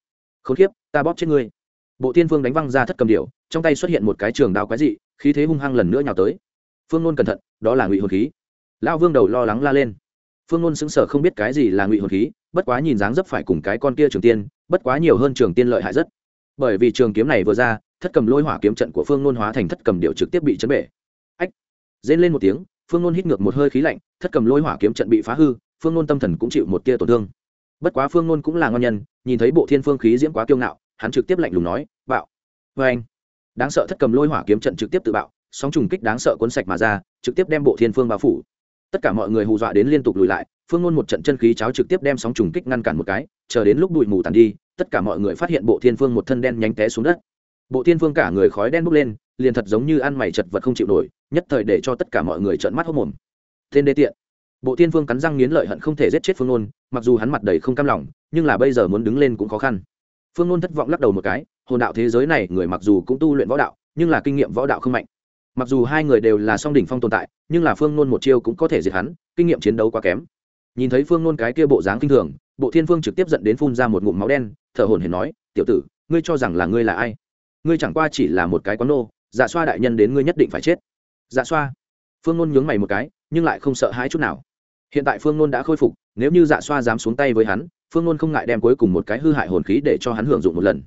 K h ố n kiếp, ta bóp chết ngươi. Bộ thiên Vương đánh văng ra thất cầm điệu trong tay xuất hiện một cái trường đao quái dị khí thế hung hăng lần nữa nhào tới. Phương nôn cẩn thận, đó là ngụy hồn khí. Lao vương đầu lo lắng la lên. Phương nôn xứng sở không biết cái gì là ngụy hồn khí, bất quá nhìn dáng dấp phải cùng cái con kia trường tiên, bất quá nhiều hơn trường tiên lợi hại rất. Bởi vì trường kiếm này vừa ra, thất cầm lôi hỏa kiếm trận của phương nôn hóa thành thất cầm điệu trực tiếp bị chấn bể. Ách! Rên lên một tiếng, phương nôn hít ngược một hơi khí lạnh, thất cầm lôi hỏa kiếm trận bị phá hư, phương nôn tâm thần cũng chịu một tia tổn thương. Bất quá phương nôn cũng là ngon nhân, nhìn thấy bộ thiên phương khí diễm quá kiêu ngạo, hắn trực tiếp lạnh lùng nói, bạo! Vê anh đáng sợ thất cầm lôi hỏa kiếm trận trực tiếp tự bạo, sóng trùng kích đáng sợ cuốn sạch mà ra, trực tiếp đem bộ thiên phương bao phủ. Tất cả mọi người hù dọa đến liên tục lùi lại, phương ngôn một trận chân khí cháo trực tiếp đem sóng trùng kích ngăn cản một cái, chờ đến lúc bụi mù tàn đi, tất cả mọi người phát hiện bộ thiên phương một thân đen nhánh té xuống đất. Bộ thiên phương cả người khói đen bốc lên, liền thật giống như ăn mày chật vật không chịu nổi, nhất thời để cho tất cả mọi người trợn mắt hốc mồm. Tên đê tiện. Bộ thiên phương cắn răng nghiến lợi hận không thể giết chết phương ngôn, mặc dù hắn mặt đầy không cam lòng, nhưng là bây giờ muốn đứng lên cũng khó khăn phương ngôn thất vọng lắc đầu một cái, hồn đạo thế giới này, người mặc dù cũng tu luyện võ đạo, nhưng là kinh nghiệm võ đạo không mạnh. Mặc dù hai người đều là song đỉnh phong tồn tại, nhưng là phương nôn một chiêu cũng có thể diệt hắn, kinh nghiệm chiến đấu quá kém. Nhìn thấy phương nôn cái kia bộ dáng kinh thường, bộ thiên phương trực tiếp dẫn đến phun ra một ngụm máu đen, thở hồn hển nói, tiểu tử, ngươi cho rằng là ngươi là ai? Ngươi chẳng qua chỉ là một cái quán nô dạ xoa đại nhân đến ngươi nhất định phải chết. Dạ xoa? Phương nôn nhướng mày một cái, nhưng lại không sợ hãi chút nào. Hiện tại phương nôn đã khôi phục, nếu như dạ xoa dám xuống tay với hắn phương nôn không ngại đem cuối cùng một cái hư hại hồn khí để cho hắn hưởng dụng một lần.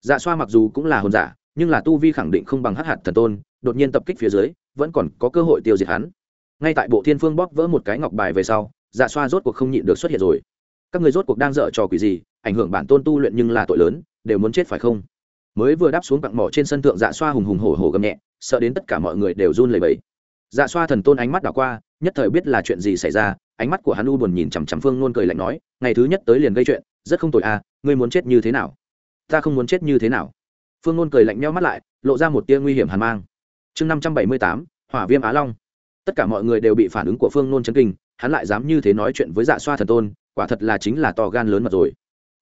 Dạ xoa mặc dù cũng là hồn giả, nhưng là tu vi khẳng định không bằng hắc hạt thần tôn, đột nhiên tập kích phía dưới, vẫn còn có cơ hội tiêu diệt hắn. Ngay tại bộ thiên phương bóp vỡ một cái ngọc bài về sau dạ xoa rốt cuộc không nhịn được xuất hiện rồi. Các người rốt cuộc đang dở trò quỷ gì, ảnh hưởng bản tôn tu luyện nhưng là tội lớn, đều muốn chết phải không? Mới vừa đáp xuống cặn mỏ trên sân thượng dạ xoa hùng hùng hổ hổ gầm nhẹ, sợ đến tất cả mọi người đều run lẩy bẩy. Dạ xoa thần tôn ánh mắt đảo qua nhất thời biết là chuyện gì xảy ra, ánh mắt của hắn u buồn nhìn chằm chằm phương nôn cười lạnh nói, ngày thứ nhất tới liền gây chuyện, rất không tội à ngươi muốn chết như thế nào? Ta không muốn chết như thế nào. Phương nôn cười lạnh nhau mắt lại, lộ ra một tia nguy hiểm hàn mang. Chương năm trăm bảy mươi tám, hỏa viêm á long. Tất cả mọi người đều bị phản ứng của phương nôn chấn kinh, hắn lại dám như thế nói chuyện với dạ xoa thần tôn, quả thật là chính là to gan lớn mật rồi.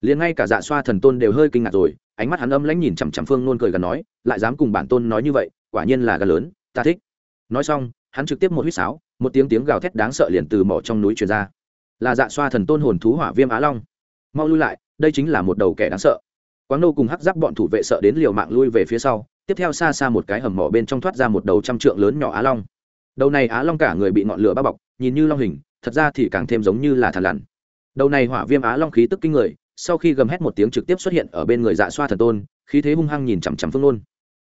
Liền ngay cả dạ xoa thần tôn đều hơi kinh ngạc rồi, ánh mắt hắn âm lãnh nhìn chằm chằm phương nôn cười gần nói, lại dám cùng bản tôn nói như vậy, quả nhiên là gan lớn, ta thích. Nói xong hắn trực tiếp một huýt sáo, một tiếng tiếng gào thét đáng sợ liền từ mỏ trong núi truyền ra. Là dạ xoa thần tôn hồn thú hỏa viêm á long. Mau lui lại, đây chính là một đầu kẻ đáng sợ. Quáng nô cùng hắc giáp bọn thủ vệ sợ đến liều mạng lui về phía sau, tiếp theo xa xa một cái hầm mỏ bên trong thoát ra một đầu trăm trượng lớn nhỏ á long. Đầu này á long cả người bị ngọn lửa bao bọc, nhìn như long hình, thật ra thì càng thêm giống như là thằn lằn. Đầu này hỏa viêm á long khí tức kinh người, sau khi gầm hét một tiếng trực tiếp xuất hiện ở bên người dạ xoa thần tôn, khí thế hung hăng nhìn chằm chằm phương nôn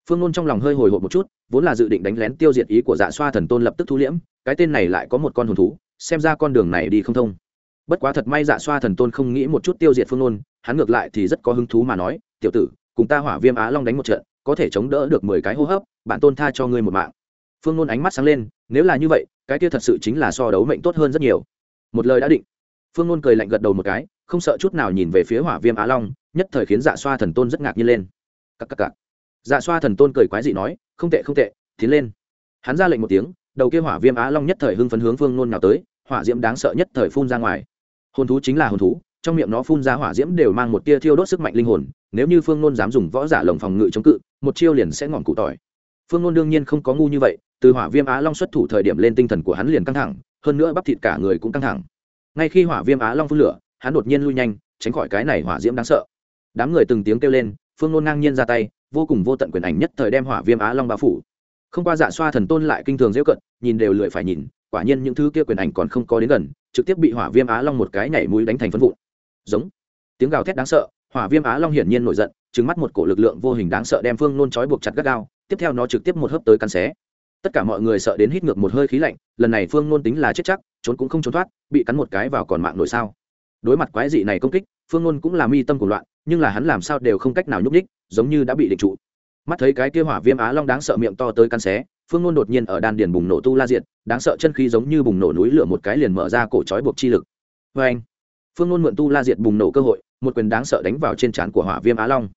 phương nôn trong lòng hơi hồi hộp một chút, vốn là dự định đánh lén tiêu diệt ý của dạ xoa thần tôn lập tức thu liễm, cái tên này lại có một con hồn thú, xem ra con đường này đi không thông. Bất quá thật may dạ xoa thần tôn không nghĩ một chút tiêu diệt phương nôn, hắn ngược lại thì rất có hứng thú mà nói, tiểu tử, cùng ta hỏa viêm á long đánh một trận, có thể chống đỡ được mười cái hô hấp, bản tôn tha cho ngươi một mạng. Phương nôn ánh mắt sáng lên, nếu là như vậy, cái kia thật sự chính là so đấu mệnh tốt hơn rất nhiều. Một lời đã định, phương nôn cười lạnh gật đầu một cái, không sợ chút nào nhìn về phía hỏa viêm á long, nhất thời khiến dạ xoa thần tôn rất ngạc nhiên lên. Cắc cắc cắc dạ xoa thần tôn cười quái dị nói, không tệ không tệ, tiến lên. Hắn ra lệnh một tiếng, đầu kia hỏa viêm á long nhất thời hưng phấn hướng phương nôn nào tới, hỏa diễm đáng sợ nhất thời phun ra ngoài. Hồn thú chính là hồn thú, trong miệng nó phun ra hỏa diễm đều mang một tia thiêu đốt sức mạnh linh hồn, nếu như phương nôn dám dùng võ giả lồng phòng ngự chống cự, một chiêu liền sẽ ngọn cụ tỏi. Phương nôn đương nhiên không có ngu như vậy, từ hỏa viêm á long xuất thủ thời điểm lên tinh thần của hắn liền căng thẳng, hơn nữa bắp thịt cả người cũng căng thẳng. Ngay khi hỏa viêm á long phun lửa, hắn đột nhiên lui nhanh, tránh khỏi cái này hỏa diễm đáng sợ. Đám người từng tiếng kêu lên, phương nôn ngang nhiên ra tay vô cùng vô tận quyền ảnh nhất thời đem hỏa viêm á long bao phủ. Không qua dạ xoa thần tôn lại kinh thường dễ cận, nhìn đều lười phải nhìn, quả nhiên những thứ kia quyền ảnh còn không có đến gần, trực tiếp bị hỏa viêm á long một cái nhảy mũi đánh thành phân vụn. Giống. Tiếng gào thét đáng sợ, hỏa viêm á long hiển nhiên nổi giận trứng mắt một cổ lực lượng vô hình đáng sợ đem phương nôn trói buộc chặt gắt gao, tiếp theo nó trực tiếp một hớp tới căn xé. Tất cả mọi người sợ đến hít ngược một hơi khí lạnh, lần này phương nôn tính là chết chắc, trốn cũng không trốn thoát, bị cắn một cái vào còn mạng nổi sao. Đối mặt quái dị này công kích, phương nôn cũng là mi tâm của loạn nhưng là hắn làm sao đều không cách nào nhúc ních giống như đã bị định trụ. Mắt thấy cái kia hỏa viêm á long đáng sợ miệng to tới căn xé, phương nôn đột nhiên ở đan điền bùng nổ tu la diện đáng sợ chân khí giống như bùng nổ núi lửa một cái liền mở ra cổ trói buộc chi lực. Vê anh, phương nôn mượn tu la diệt bùng nổ cơ hội, một quyền đáng sợ đánh vào trên trán của hỏa viêm á long.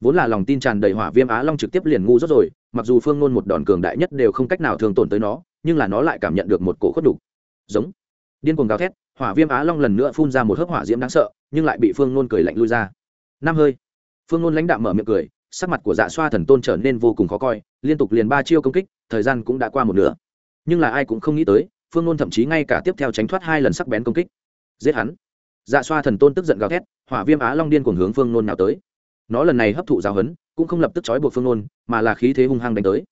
Vốn là lòng tin tràn đầy hỏa viêm á long trực tiếp liền ngu rốt rồi, mặc dù phương nôn một đòn cường đại nhất đều không cách nào thường tổn tới nó, nhưng là nó lại cảm nhận được một cổ khuất đục giống. Điên cuồng gào thét, hỏa viêm á long lần nữa phun ra một hớp hỏa diễm đáng sợ, nhưng lại bị phương nôn cười lạnh lui ra năm hơi. Phương nôn lãnh đạo mở miệng cười, sắc mặt của dạ xoa thần tôn trở nên vô cùng khó coi, liên tục liền ba chiêu công kích, thời gian cũng đã qua một nửa. Nhưng là ai cũng không nghĩ tới, phương nôn thậm chí ngay cả tiếp theo tránh thoát hai lần sắc bén công kích. Giết hắn. Dạ xoa thần tôn tức giận gào thét, hỏa viêm á long điên cùng hướng phương nôn nào tới. Nó lần này hấp thụ giáo hấn cũng không lập tức trói buộc phương nôn, mà là khí thế hung hăng đánh tới.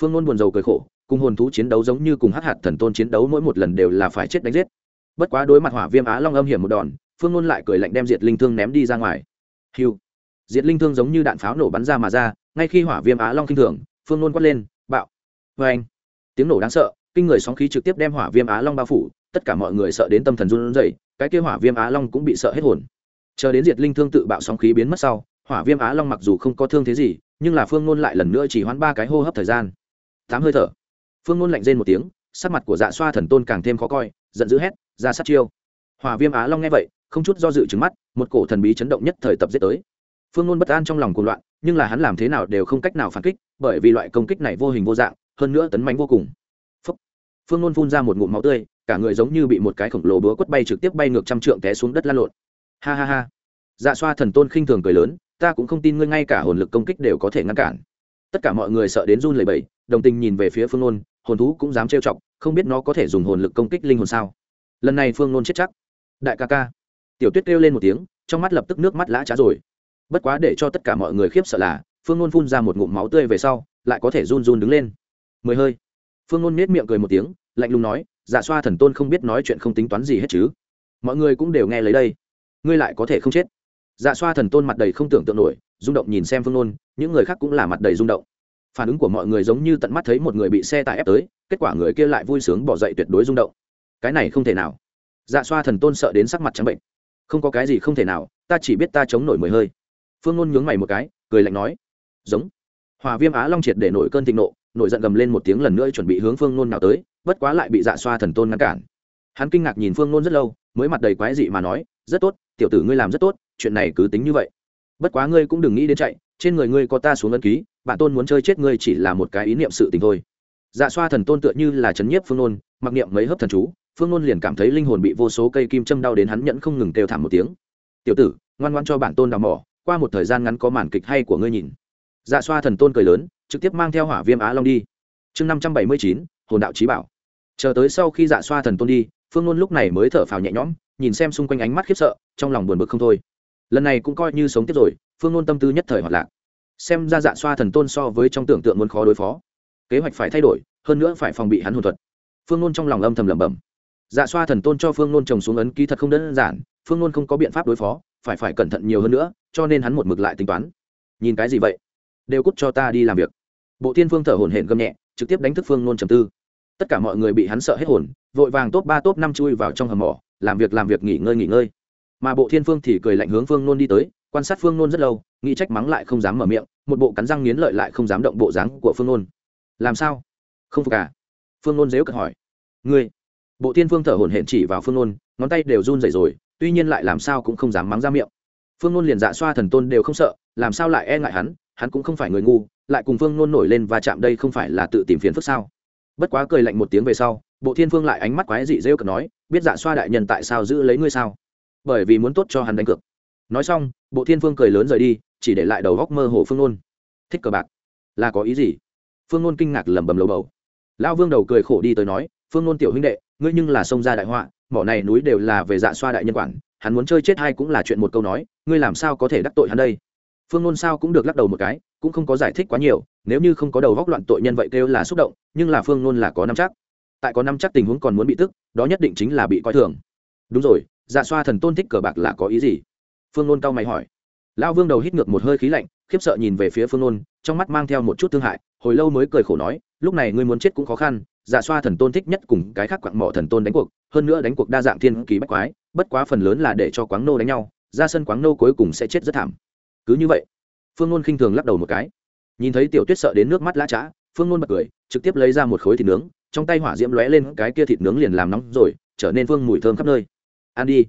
Phương nôn buồn rầu cười khổ, cùng hồn thú chiến đấu giống như cùng hát hạt thần tôn chiến đấu mỗi một lần đều là phải chết đánh giết. Bất quá đối mặt hỏa viêm á long âm hiểm một đòn, phương nôn lại cười lạnh đem diệt linh thương ném đi ra ngoài hiu diệt linh thương giống như đạn pháo nổ bắn ra mà ra, ngay khi hỏa viêm á long kinh thường, phương nôn quát lên, bạo. Vê anh, tiếng nổ đáng sợ, kinh người sóng khí trực tiếp đem hỏa viêm á long bao phủ, tất cả mọi người sợ đến tâm thần run rẩy, cái kia hỏa viêm á long cũng bị sợ hết hồn. Chờ đến diệt linh thương tự bạo sóng khí biến mất sau, hỏa viêm á long mặc dù không có thương thế gì, nhưng là phương nôn lại lần nữa chỉ hoãn ba cái hô hấp thời gian. Tám hơi thở. Phương nôn lạnh rên một tiếng, sắc mặt của dạ xoa thần tôn càng thêm khó coi, giận dữ hét, ra sát chiêu. Hỏa viêm á long nghe vậy không chút do dự trứng mắt, một cổ thần bí chấn động nhất thời tập giết tới. Phương nôn bất an trong lòng cuồng loạn, nhưng là hắn làm thế nào đều không cách nào phản kích, bởi vì loại công kích này vô hình vô dạng, hơn nữa tấn mánh vô cùng. Phúc. phương nôn phun ra một ngụm máu tươi, cả người giống như bị một cái khổng lồ búa quất bay trực tiếp bay ngược trăm trượng té xuống đất lăn lộn. Ha ha ha. Dạ xoa thần tôn khinh thường cười lớn, ta cũng không tin ngươi ngay cả hồn lực công kích đều có thể ngăn cản. Tất cả mọi người sợ đến run lẩy bẩy, đồng tình nhìn về phía phương nôn hồn thú cũng dám trêu chọc, không biết nó có thể dùng hồn lực công kích linh hồn sao. Lần này phương nôn chết chắc. Đại ca ca tiểu tuyết kêu lên một tiếng, trong mắt lập tức nước mắt lã trá rồi. Bất quá để cho tất cả mọi người khiếp sợ là, phương nôn phun ra một ngụm máu tươi về sau, lại có thể run run đứng lên. Mười hơi. Phương nôn nết miệng cười một tiếng, lạnh lùng nói dạ xoa thần tôn không biết nói chuyện không tính toán gì hết chứ. Mọi người cũng đều nghe lấy đây. Ngươi lại có thể không chết. Dạ xoa thần tôn mặt đầy không tưởng tượng nổi, rung động nhìn xem phương nôn, những người khác cũng là mặt đầy rung động. Phản ứng của mọi người giống như tận mắt thấy một người bị xe tải ép tới, kết quả người kia lại vui sướng bỏ dậy tuyệt đối rung động. Cái này không thể nào. Dạ xoa thần tôn sợ đến sắc mặt trắng bệnh không có cái gì không thể nào, ta chỉ biết ta chống nổi mười hơi. Phương ngôn nhướng mày một cái, cười lạnh nói, giống. Hòa viêm á long triệt để nổi cơn thịnh nộ, nổi giận gầm lên một tiếng lần nữa chuẩn bị hướng phương ngôn nào tới, bất quá lại bị dạ xoa thần tôn ngăn cản. Hắn kinh ngạc nhìn phương ngôn rất lâu, mới mặt đầy quái dị mà nói, rất tốt, tiểu tử ngươi làm rất tốt, chuyện này cứ tính như vậy. Bất quá ngươi cũng đừng nghĩ đến chạy, trên người ngươi có ta xuống ân ký, bạn tôn muốn chơi chết ngươi chỉ là một cái ý niệm sự tình thôi. Dạ xoa thần tôn tựa như là chấn nhiếp phương nôn, mặc niệm mấy hớp thần chú phương nôn liền cảm thấy linh hồn bị vô số cây kim châm đau đến hắn nhẫn không ngừng kêu thảm một tiếng. Tiểu tử, ngoan ngoan cho bản tôn đào mỏ, qua một thời gian ngắn có màn kịch hay của ngươi nhìn. Dạ xoa thần tôn cười lớn, trực tiếp mang theo hỏa viêm á long đi. Chương năm trăm bảy mươi chín, hồn đạo trí bảo. Chờ tới sau khi dạ xoa thần tôn đi, phương nôn lúc này mới thở phào nhẹ nhõm, nhìn xem xung quanh ánh mắt khiếp sợ, trong lòng buồn bực không thôi. Lần này cũng coi như sống tiếp rồi, phương nôn tâm tư nhất thời hoạt lạc. Xem ra dạ xoa thần tôn so với trong tưởng tượng muốn khó đối phó. Kế hoạch phải thay đổi, hơn nữa phải phòng bị hắn hồn thuật. Phương nôn trong lòng âm thầm lẩm bẩm dạ xoa thần tôn cho phương nôn trồng xuống ấn ký thật không đơn giản, phương nôn không có biện pháp đối phó, phải phải cẩn thận nhiều hơn nữa, cho nên hắn một mực lại tính toán. Nhìn cái gì vậy? Đều cút cho ta đi làm việc. Bộ thiên phương thở hổn hển gầm nhẹ, trực tiếp đánh thức phương nôn trầm tư. Tất cả mọi người bị hắn sợ hết hồn, vội vàng top ba top năm chui vào trong hầm mỏ, làm việc làm việc nghỉ ngơi nghỉ ngơi. Mà bộ thiên phương thì cười lạnh hướng phương nôn đi tới, quan sát phương nôn rất lâu, nghĩ trách mắng lại không dám mở miệng, một bộ cắn răng nghiến lợi lại không dám động bộ dáng của phương nôn. Làm sao? Không phục à? Phương nôn dếu cật hỏi. Ngươi bộ thiên phương thở hổn hển chỉ vào phương nôn, ngón tay đều run dậy rồi, tuy nhiên lại làm sao cũng không dám mắng ra miệng. Phương nôn liền dạ xoa thần tôn đều không sợ, làm sao lại e ngại hắn hắn cũng không phải người ngu, lại cùng phương nôn nổi lên và chạm đây không phải là tự tìm phiền phức sao? Bất quá cười lạnh một tiếng về sau, bộ thiên phương lại ánh mắt quái dị rêu cực nói, biết dạ xoa đại nhân tại sao giữ lấy ngươi sao? Bởi vì muốn tốt cho hắn đánh cược. Nói xong, bộ thiên phương cười lớn rời đi, chỉ để lại đầu góc mơ hồ phương nôn. Thích cờ bạc. Là có ý gì? Phương nôn kinh ngạc lẩm bẩm lầu bầu. Lão vương đầu cười khổ đi tới nói, phương nôn tiểu huynh đệ ngươi nhưng là sông ra đại họa, mỏ này núi đều là về dạ xoa đại nhân quản, hắn muốn chơi chết hay cũng là chuyện một câu nói, ngươi làm sao có thể đắc tội hắn đây? Phương nôn sao cũng được lắc đầu một cái, cũng không có giải thích quá nhiều, nếu như không có đầu góc loạn tội nhân vậy kêu là xúc động, nhưng là phương nôn là có năm chắc. Tại có năm chắc tình huống còn muốn bị tức, đó nhất định chính là bị coi thường. Đúng rồi dạ xoa thần tôn thích cờ bạc là có ý gì? Phương nôn cao mày hỏi. Lão vương đầu hít ngược một hơi khí lạnh, khiếp sợ nhìn về phía phương nôn, trong mắt mang theo một chút thương hại, hồi lâu mới cười khổ nói, lúc này ngươi muốn chết cũng khó khăn dạ xoa thần tôn thích nhất cùng cái khác quặng mỏ thần tôn đánh cuộc, hơn nữa đánh cuộc đa dạng thiên kỳ bách quái, bất quá phần lớn là để cho quáng nô đánh nhau, ra sân quáng nô cuối cùng sẽ chết rất thảm. Cứ như vậy, phương nôn khinh thường lắc đầu một cái. Nhìn thấy tiểu tuyết sợ đến nước mắt lã chã phương nôn bật cười, trực tiếp lấy ra một khối thịt nướng, trong tay hỏa diễm lóe lên cái kia thịt nướng liền làm nóng rồi, trở nên phương mùi thơm khắp nơi. Ăn đi.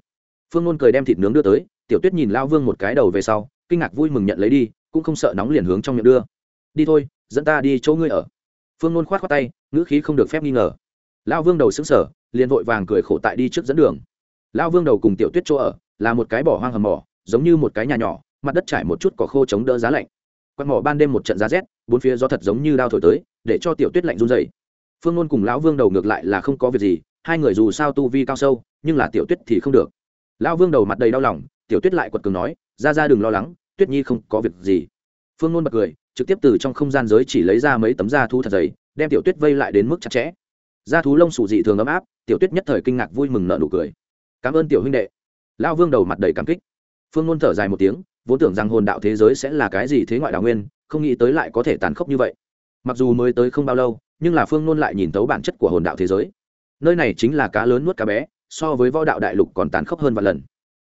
Phương nôn cười đem thịt nướng đưa tới, tiểu tuyết nhìn lao vương một cái đầu về sau, kinh ngạc vui mừng nhận lấy đi, cũng không sợ nóng liền hướng trong miệng đưa. Đi thôi, dẫn ta đi chỗ ngươi ở phương nôn khoát khoát tay, ngữ khí không được phép nghi ngờ. Lao vương đầu xứng sở liền vội vàng cười khổ tại đi trước dẫn đường. Lao vương đầu cùng tiểu tuyết chỗ ở, là một cái bỏ hoang hầm mỏ, giống như một cái nhà nhỏ, mặt đất trải một chút cỏ khô chống đỡ giá lạnh. Quạt mỏ ban đêm một trận giá rét, bốn phía gió thật giống như đao thổi tới, để cho tiểu tuyết lạnh run dày phương nôn cùng lão vương đầu ngược lại là không có việc gì, hai người dù sao tu vi cao sâu, nhưng là tiểu tuyết thì không được. Lão vương đầu mặt đầy đau lòng, tiểu tuyết lại quật cường nói, ra ra đừng lo lắng, tuyết nhi không có việc gì. Phương nôn bật cười trực tiếp từ trong không gian giới chỉ lấy ra mấy tấm da thú thật dày, đem tiểu tuyết vây lại đến mức chặt chẽ. Da thú lông sủ dị thường ấm áp, tiểu tuyết nhất thời kinh ngạc vui mừng nợ nụ cười. Cảm ơn tiểu huynh đệ. Lão vương đầu mặt đầy cảm kích. Phương luôn thở dài một tiếng, vốn tưởng rằng hồn đạo thế giới sẽ là cái gì thế ngoại đào nguyên, không nghĩ tới lại có thể tàn khốc như vậy. Mặc dù mới tới không bao lâu, nhưng là phương luôn lại nhìn tấu bản chất của hồn đạo thế giới. Nơi này chính là cá lớn nuốt cá bé, so với võ đạo đại lục còn tàn khốc hơn vài lần.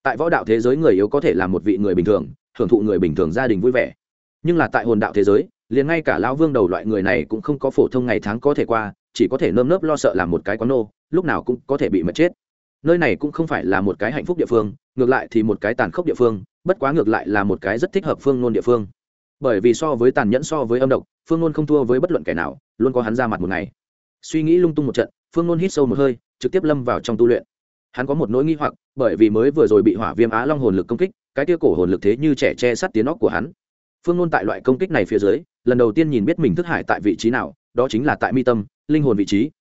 Tại võ đạo thế giới người yếu có thể là một vị người bình thường, hưởng thụ người bình thường gia đình vui vẻ nhưng là tại hồn đạo thế giới, liền ngay cả lão vương đầu loại người này cũng không có phổ thông ngày tháng có thể qua, chỉ có thể nơm nớp lo sợ làm một cái quán nô, lúc nào cũng có thể bị mất chết. Nơi này cũng không phải là một cái hạnh phúc địa phương, ngược lại thì một cái tàn khốc địa phương, bất quá ngược lại là một cái rất thích hợp phương nôn địa phương. Bởi vì so với tàn nhẫn so với âm độc, phương nôn không thua với bất luận kẻ nào, luôn có hắn ra mặt một ngày. Suy nghĩ lung tung một trận, phương nôn hít sâu một hơi, trực tiếp lâm vào trong tu luyện. Hắn có một nỗi nghi hoặc, bởi vì mới vừa rồi bị hỏa viêm á long hồn lực công kích, cái kia cổ hồn lực thế như trẻ che sắt tiếng óc của hắn phương nôn tại loại công kích này phía dưới, lần đầu tiên nhìn biết mình thức hải tại vị trí nào, đó chính là tại mi tâm, linh hồn vị trí.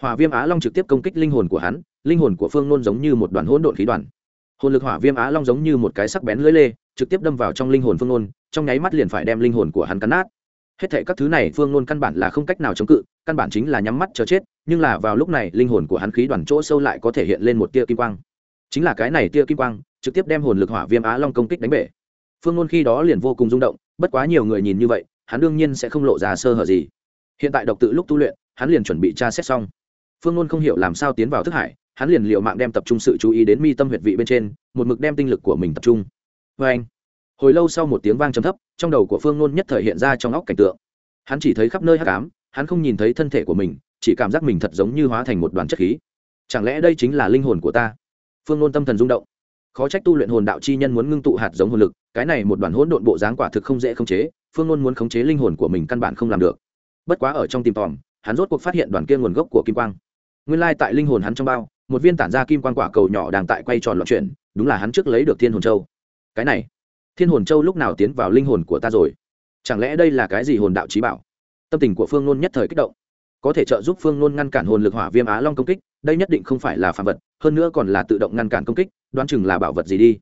Hỏa viêm á long trực tiếp công kích linh hồn của hắn, linh hồn của phương nôn giống như một đoàn hỗn độn khí đoàn. Hồn lực hỏa viêm á long giống như một cái sắc bén lưỡi lê, trực tiếp đâm vào trong linh hồn phương nôn, trong nháy mắt liền phải đem linh hồn của hắn cắn nát. Hết thệ các thứ này phương nôn căn bản là không cách nào chống cự, căn bản chính là nhắm mắt chờ chết, nhưng là vào lúc này linh hồn của hắn khí đoàn chỗ sâu lại có thể hiện lên một tia kim quang. Chính là cái này tia kim quang, trực tiếp đem hồn lực hỏa viêm á long công kích đánh bể. Phương nôn khi đó liền vô cùng rung động bất quá nhiều người nhìn như vậy, hắn đương nhiên sẽ không lộ ra sơ hở gì. Hiện tại độc tự lúc tu luyện, hắn liền chuẩn bị tra xét xong. Phương nôn không hiểu làm sao tiến vào thức hải, hắn liền liệu mạng đem tập trung sự chú ý đến mi tâm huyệt vị bên trên, một mực đem tinh lực của mình tập trung. Vê anh, hồi lâu sau một tiếng vang trầm thấp, trong đầu của phương nôn nhất thời hiện ra trong óc cảnh tượng. Hắn chỉ thấy khắp nơi hắc ám, hắn không nhìn thấy thân thể của mình, chỉ cảm giác mình thật giống như hóa thành một đoàn chất khí. Chẳng lẽ đây chính là linh hồn của ta? Phương nôn tâm thần rung động khó trách tu luyện hồn đạo chi nhân muốn ngưng tụ hạt giống hồn lực, cái này một đoàn hỗn độn bộ dáng quả thực không dễ khống chế, phương nôn muốn khống chế linh hồn của mình căn bản không làm được. Bất quá ở trong tìm tòm, hắn rốt cuộc phát hiện đoàn kia nguồn gốc của kim quang. Nguyên lai tại linh hồn hắn trong bao, một viên tản ra kim quang quả cầu nhỏ đang tại quay tròn loạn chuyển, đúng là hắn trước lấy được thiên hồn châu. Cái này, thiên hồn châu lúc nào tiến vào linh hồn của ta rồi? Chẳng lẽ đây là cái gì hồn đạo trí bảo? Tâm tình của phương nôn nhất thời kích động. Có thể trợ giúp phương nôn ngăn cản hồn lực hỏa viêm á long công kích, đây nhất định không phải là phạm vật, hơn nữa còn là tự động ngăn cản công kích đoán chừng là bảo vật gì đi.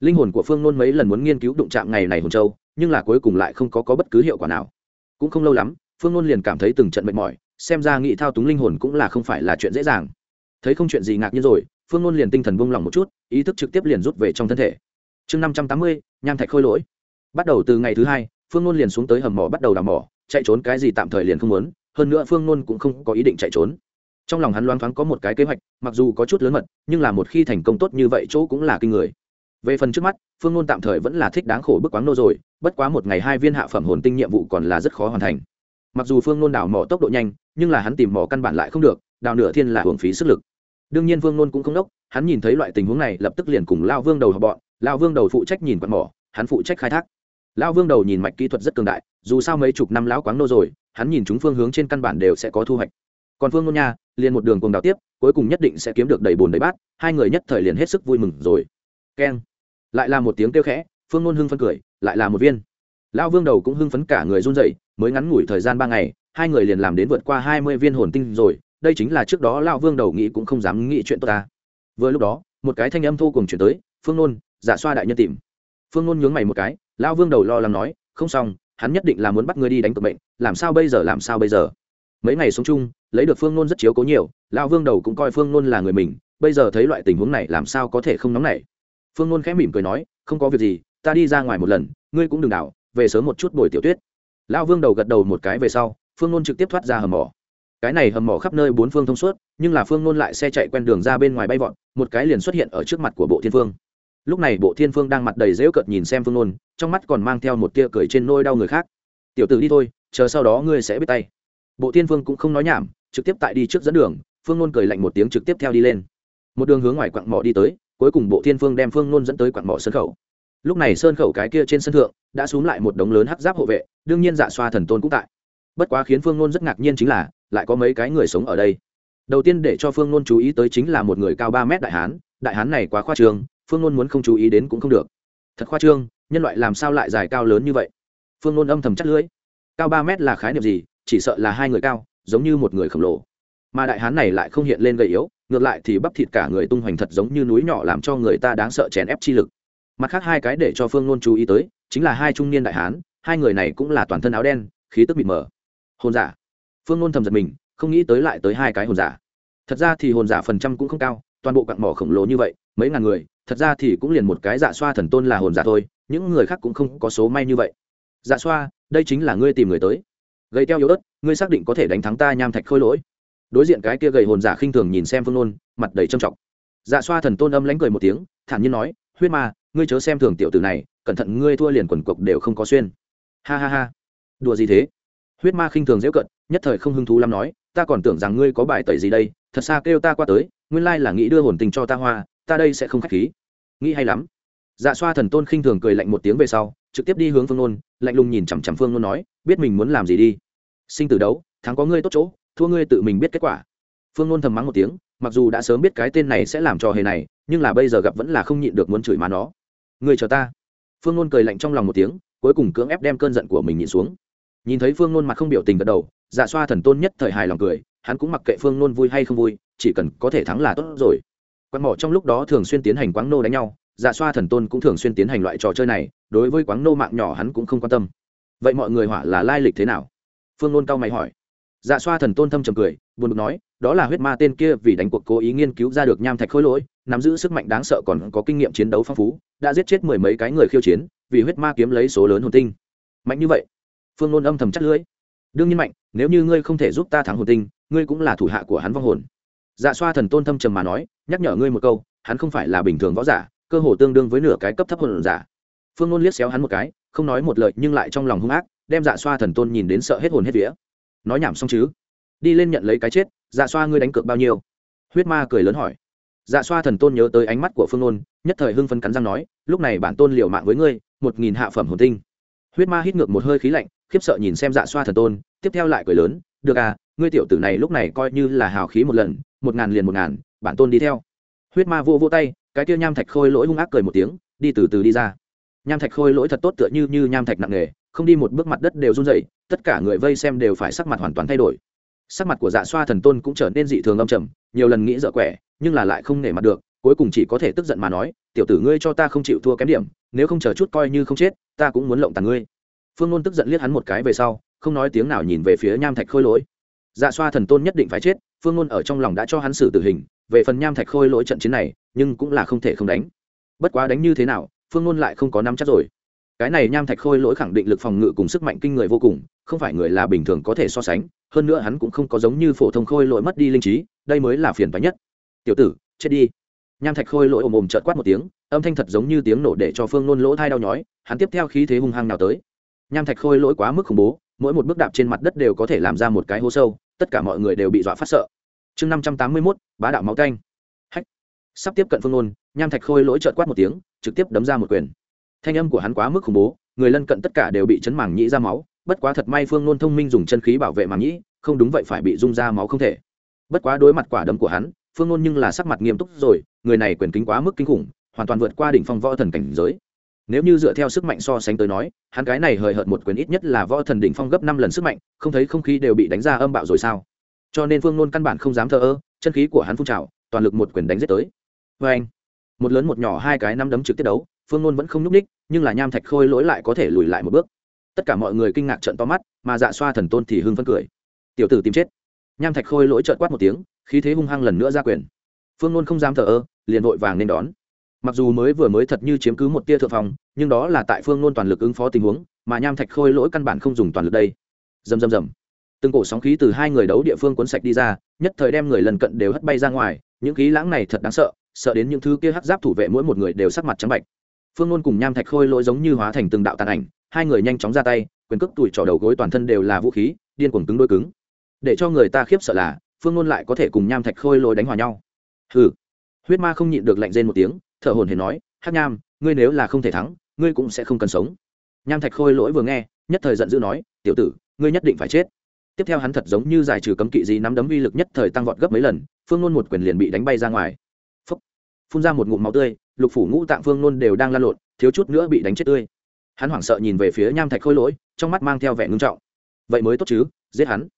Linh hồn của phương nôn mấy lần muốn nghiên cứu đụng chạm ngày này hồn châu nhưng là cuối cùng lại không có, có bất cứ hiệu quả nào. Cũng không lâu lắm phương nôn liền cảm thấy từng trận mệt mỏi xem ra nghị thao túng linh hồn cũng là không phải là chuyện dễ dàng. Thấy không chuyện gì ngạc nhiên rồi phương nôn liền tinh thần buông lỏng một chút ý thức trực tiếp liền rút về trong thân thể. Chương năm trăm tám mươi nham thạch khôi lỗi. Bắt đầu từ ngày thứ hai phương nôn liền xuống tới hầm mỏ bắt đầu đào mỏ chạy trốn cái gì tạm thời liền không muốn hơn nữa phương nôn cũng không có ý định chạy trốn trong lòng hắn loáng thoáng có một cái kế hoạch, mặc dù có chút lớn mật, nhưng là một khi thành công tốt như vậy chỗ cũng là kinh người. Về phần trước mắt, phương nôn tạm thời vẫn là thích đáng khổ bức quáng nô rồi, bất quá một ngày hai viên hạ phẩm hồn tinh nhiệm vụ còn là rất khó hoàn thành. Mặc dù phương nôn đào mỏ tốc độ nhanh, nhưng là hắn tìm mỏ căn bản lại không được, đào nửa thiên là hưởng phí sức lực. Đương nhiên phương nôn cũng không đốc, hắn nhìn thấy loại tình huống này, lập tức liền cùng lao vương đầu họ bọn, lao vương đầu phụ trách nhìn quạt mỏ, hắn phụ trách khai thác. Lao vương đầu nhìn mạch kỹ thuật rất cường đại, dù sao mấy chục năm lão quáng nô rồi, hắn nhìn chúng phương hướng trên căn bản đều sẽ có thu hoạch còn phương ngôn nha, liền một đường cùng đào tiếp, cuối cùng nhất định sẽ kiếm được đầy bồn đầy bát, hai người nhất thời liền hết sức vui mừng rồi. Keng. Lại là một tiếng kêu khẽ, phương ngôn hưng phấn cười, lại là một viên. Lão vương đầu cũng hưng phấn cả người run rẩy, mới ngắn ngủi thời gian ba ngày, hai người liền làm đến vượt qua hai mươi viên hồn tinh rồi, đây chính là trước đó lão vương đầu nghĩ cũng không dám nghĩ chuyện tốt ta. Vừa lúc đó, một cái thanh âm thu cùng chuyển tới, phương nôn, giả xoa đại nhân tìm. Phương nôn nhướng mày một cái, lão vương đầu lo lắng nói, không xong, hắn nhất định là muốn bắt ngươi đi đánh cược bệnh làm sao bây giờ, làm sao bây giờ? Mấy ngày sống chung lấy được phương nôn rất chiếu cố nhiều, lão vương đầu cũng coi phương nôn là người mình, bây giờ thấy loại tình huống này làm sao có thể không nóng nảy. Phương nôn khẽ mỉm cười nói, không có việc gì, ta đi ra ngoài một lần, ngươi cũng đừng đảo, về sớm một chút buổi tiểu tuyết. Lão vương đầu gật đầu một cái về sau, phương nôn trực tiếp thoát ra hầm mỏ. Cái này hầm mỏ khắp nơi bốn phương thông suốt, nhưng là phương nôn lại xe chạy quen đường ra bên ngoài bay vọt, một cái liền xuất hiện ở trước mặt của bộ thiên phương. Lúc này bộ thiên phương đang mặt đầy dễu cợt nhìn xem phương nôn, trong mắt còn mang theo một tia cười trên nôi đau người khác. Tiểu tử đi thôi, chờ sau đó ngươi sẽ biết tay. Bộ thiên phương cũng không nói nhảm trực tiếp tại đi trước dẫn đường, phương nôn cười lạnh một tiếng trực tiếp theo đi lên. Một đường hướng ngoài quặng mỏ đi tới, cuối cùng bộ thiên phương đem phương nôn dẫn tới quặng mỏ sân khẩu. Lúc này sơn khẩu cái kia trên sân thượng, đã xuống lại một đống lớn hắc giáp hộ vệ, đương nhiên dạ xoa thần tôn cũng tại. Bất quá khiến phương nôn rất ngạc nhiên chính là, lại có mấy cái người sống ở đây. Đầu tiên để cho phương nôn chú ý tới chính là một người cao ba mét đại hán đại hán này quá khoa trương, phương nôn muốn không chú ý đến cũng không được. Thật khoa trương, nhân loại làm sao lại dài cao lớn như vậy? Phương nôn âm thầm chắc lưỡi. Cao ba mét là khái niệm gì? Chỉ sợ là hai người cao giống như một người khổng lồ. Mà đại hán này lại không hiện lên gầy yếu, ngược lại thì bắp thịt cả người tung hoành thật giống như núi nhỏ làm cho người ta đáng sợ chèn ép chi lực. Mặt khác hai cái để cho phương nôn chú ý tới, chính là hai trung niên đại hán, hai người này cũng là toàn thân áo đen, khí tức mịt mờ. Hồn giả. Phương nôn thầm giật mình, không nghĩ tới lại tới hai cái hồn giả. Thật ra thì hồn giả phần trăm cũng không cao, toàn bộ cặn mỏ khổng lồ như vậy, mấy ngàn người, thật ra thì cũng liền một cái dạ xoa thần tôn là hồn giả thôi, những người khác cũng không có số may như vậy. Dạ xoa, đây chính là ngươi tìm người tới gây teo yếu ớt, ngươi xác định có thể đánh thắng ta nham thạch khôi lỗi. Đối diện cái kia gầy hồn giả khinh thường nhìn xem phương nôn, mặt đầy trầm trọng. Dạ xoa thần tôn âm lánh cười một tiếng, thản nhiên nói, huyết ma, ngươi chớ xem thường tiểu tử này, cẩn thận ngươi thua liền quần cục đều không có xuyên. Ha ha ha. Đùa gì thế? Huyết ma khinh thường dễ cận, nhất thời không hứng thú lắm nói, ta còn tưởng rằng ngươi có bài tẩy gì đây, thật xa kêu ta qua tới, nguyên lai là nghĩ đưa hồn tình cho ta hoa, ta đây sẽ không khách khí. Nghĩ hay lắm. Dạ xoa thần tôn khinh thường cười lạnh một tiếng về sau, trực tiếp đi hướng phương nôn, lạnh lùng nhìn chằm chằm phương nôn nói, biết mình muốn làm gì đi sinh tử đấu, thắng có ngươi tốt chỗ, thua ngươi tự mình biết kết quả. Phương nôn thầm mắng một tiếng, mặc dù đã sớm biết cái tên này sẽ làm trò hề này, nhưng là bây giờ gặp vẫn là không nhịn được muốn chửi má nó. Người chờ ta. Phương nôn cười lạnh trong lòng một tiếng, cuối cùng cưỡng ép đem cơn giận của mình nhịn xuống. Nhìn thấy phương nôn mặt không biểu tình gật đầu dạ xoa thần tôn nhất thời hài lòng cười, hắn cũng mặc kệ phương nôn vui hay không vui, chỉ cần có thể thắng là tốt rồi. Quán mỏ trong lúc đó thường xuyên tiến hành quáng nô đánh nhau dạ xoa thần tôn cũng thường xuyên tiến hành loại trò chơi này, đối với quáng nô mạng nhỏ hắn cũng không quan tâm. Vậy mọi người hỏa là lai lịch thế nào? Phương nôn cao mày hỏi. Dạ xoa thần tôn thâm trầm cười, buồn bực nói, đó là huyết ma tên kia vì đánh cuộc cố ý nghiên cứu ra được nham thạch khối lỗi, nắm giữ sức mạnh đáng sợ còn có kinh nghiệm chiến đấu phong phú, đã giết chết mười mấy cái người khiêu chiến, vì huyết ma kiếm lấy số lớn hồn tinh. Mạnh như vậy? Phương nôn âm thầm chắc lưỡi. Đương nhiên mạnh, nếu như ngươi không thể giúp ta thắng hồn tinh, ngươi cũng là thủ hạ của hắn vong hồn. Dạ xoa thần tôn thâm trầm mà nói, nhắc nhở ngươi một câu, hắn không phải là bình thường võ giả, cơ hồ tương đương với nửa cái cấp thấp hồn giả. Phương nôn liếc xéo hắn một cái, không nói một lời nhưng lại trong lòng hung ác đem dạ xoa thần tôn nhìn đến sợ hết hồn hết vía. Nói nhảm xong chứ? Đi lên nhận lấy cái chết dạ xoa ngươi đánh cược bao nhiêu? Huyết ma cười lớn hỏi. Dạ xoa thần tôn nhớ tới ánh mắt của phương nôn, nhất thời hưng phấn cắn răng nói, lúc này bản tôn liều mạng với ngươi, một nghìn hạ phẩm hồn tinh. Huyết ma hít ngược một hơi khí lạnh, khiếp sợ nhìn xem dạ xoa thần tôn, tiếp theo lại cười lớn, được à ngươi tiểu tử này lúc này coi như là hào khí một lần, một ngàn liền một ngàn, bản tôn đi theo. Huyết ma vô vô tay, cái tiêu nham thạch khôi lỗi hung ác cười một tiếng, đi từ từ đi ra. Nham thạch khôi lỗi thật tốt tựa như như nham thạch nặng nghề không đi một bước mặt đất đều run rẩy, tất cả người vây xem đều phải sắc mặt hoàn toàn thay đổi. Sắc mặt của dạ xoa thần tôn cũng trở nên dị thường âm trầm, nhiều lần nghĩ dở quẻ, nhưng là lại không nể mặt được, cuối cùng chỉ có thể tức giận mà nói, tiểu tử ngươi cho ta không chịu thua kém điểm, nếu không chờ chút coi như không chết, ta cũng muốn lộng tàn ngươi. Phương ngôn tức giận liếc hắn một cái về sau, không nói tiếng nào nhìn về phía nham thạch khôi lỗi. Dạ xoa thần tôn nhất định phải chết, phương ngôn ở trong lòng đã cho hắn xử tử hình, về phần nham thạch khôi lỗi trận chiến này, nhưng cũng là không thể không đánh. Bất quá đánh như thế nào, phương ngôn lại không có nắm chắc rồi cái này nham thạch khôi lỗi khẳng định lực phòng ngự cùng sức mạnh kinh người vô cùng, không phải người là bình thường có thể so sánh, hơn nữa hắn cũng không có giống như phổ thông khôi lỗi mất đi linh trí, đây mới là phiền toái nhất. Tiểu tử, chết đi. Nham thạch khôi lỗi ồm ồm trợt quát một tiếng, âm thanh thật giống như tiếng nổ để cho phương nôn lỗ thai đau nhói, hắn tiếp theo khí thế hung hăng nào tới. Nham thạch khôi lỗi quá mức khủng bố, mỗi một bước đạp trên mặt đất đều có thể làm ra một cái hố sâu, tất cả mọi người đều bị dọa phát sợ. Chương năm trăm tám mươi mốt, bá đạo máu canh. Hách. Sắp tiếp cận phương nôn, nham thạch khôi lỗi trợt quát một tiếng, trực tiếp đấm ra một quyền thanh âm của hắn quá mức khủng bố, người lân cận tất cả đều bị chấn mảng nhĩ ra máu, bất quá thật may phương nôn thông minh dùng chân khí bảo vệ màng nhĩ, không đúng vậy phải bị rung ra máu không thể. Bất quá đối mặt quả đấm của hắn, phương nôn nhưng là sắc mặt nghiêm túc rồi, người này quyền kính quá mức kinh khủng, hoàn toàn vượt qua đỉnh phong võ thần cảnh giới. Nếu như dựa theo sức mạnh so sánh tới nói, hắn cái này hời hợt một quyền ít nhất là võ thần đỉnh phong gấp năm lần sức mạnh, không thấy không khí đều bị đánh ra âm bạo rồi sao? Cho nên phương nôn căn bản không dám thờ ơ, chân khí của hắn phun trào, toàn lực một quyền đánh giết tới. Vê anh một lớn một nhỏ hai cái năm đấm trực tiếp đấu, phương nôn vẫn không nhúc ních nhưng là nham thạch khôi lỗi lại có thể lùi lại một bước. Tất cả mọi người kinh ngạc trận to mắt, mà dạ xoa thần tôn thì hưng phân cười. Tiểu tử tìm chết. Nham thạch khôi lỗi trợn quát một tiếng, khí thế hung hăng lần nữa ra quyền. Phương luôn không dám thờ ơ, liền vội vàng nên đón. Mặc dù mới vừa mới thật như chiếm cứ một tia thượng phòng nhưng đó là tại phương luôn toàn lực ứng phó tình huống, mà nham thạch khôi lỗi căn bản không dùng toàn lực đây. Dầm dầm dầm từng cổ sóng khí từ hai người đấu địa phương cuốn sạch đi ra, nhất thời đem người lần cận đều hất bay ra ngoài, những khí lãng này thật đáng sợ sợ đến những thứ kia hắc giáp thủ vệ mỗi một người đều sắc mặt trắng bạch phương nôn cùng nham thạch khôi lỗi giống như hóa thành từng đạo tàn ảnh, hai người nhanh chóng ra tay, quyền cước tủi trỏ đầu gối toàn thân đều là vũ khí, điên cuồng cứng đôi cứng. Để cho người ta khiếp sợ là, phương nôn lại có thể cùng nham thạch khôi lỗi đánh hòa nhau. Hừ. Huyết ma không nhịn được lạnh rên một tiếng, thở hồn hển nói hát nham, ngươi nếu là không thể thắng, ngươi cũng sẽ không cần sống. Nham thạch khôi lỗi vừa nghe, nhất thời giận dữ nói, tiểu tử, ngươi nhất định phải chết. Tiếp theo hắn thật giống như giải trừ cấm kỵ gì nắm đấm uy lực nhất thời tăng vọt gấp mấy lần, phương nôn một quyền liền bị đánh bay ra ngoài. Phúc. phun ra một ngụm máu tươi lục phủ ngũ tạng phương nôn đều đang lan lộn, thiếu chút nữa bị đánh chết tươi. Hắn hoảng sợ nhìn về phía nham thạch khôi lỗi, trong mắt mang theo vẻ ngưng trọng. Vậy mới tốt chứ, giết hắn.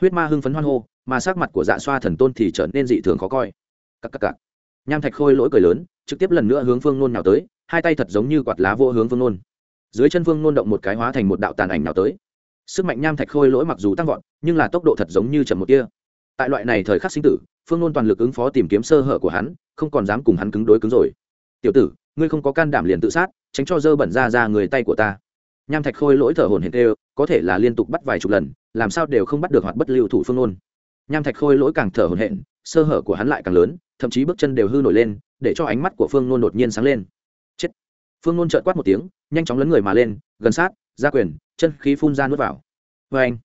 Huyết ma hưng phấn hoan hô, mà sắc mặt của dạ xoa thần tôn thì trở nên dị thường khó coi. Cắc cắc cắc. nham thạch khôi lỗi cười lớn, trực tiếp lần nữa hướng phương nôn nào tới, hai tay thật giống như quạt lá vô hướng phương nôn. Dưới chân phương nôn động một cái hóa thành một đạo tàn ảnh nào tới. Sức mạnh nham thạch khôi lỗi mặc dù tăng vọt, nhưng là tốc độ thật giống như chậm một kia tại loại này thời khắc sinh tử, phương nôn toàn lực ứng phó tìm kiếm sơ hở của hắn, không còn dám cùng hắn cứng đối cứng rồi tiểu tử, ngươi không có can đảm liền tự sát, tránh cho dơ bẩn ra ra người tay của ta. Nham thạch khôi lỗi thở hồn hển tê có thể là liên tục bắt vài chục lần, làm sao đều không bắt được hoạt bất lưu thủ phương ôn nham thạch khôi lỗi càng thở hồn hển, sơ hở của hắn lại càng lớn, thậm chí bước chân đều hư nổi lên, để cho ánh mắt của phương nôn đột nhiên sáng lên. Chết! Phương nôn trợn quát một tiếng, nhanh chóng lấn người mà lên, gần sát, ra quyền, chân khí phun ra nuốt vào. Vê anh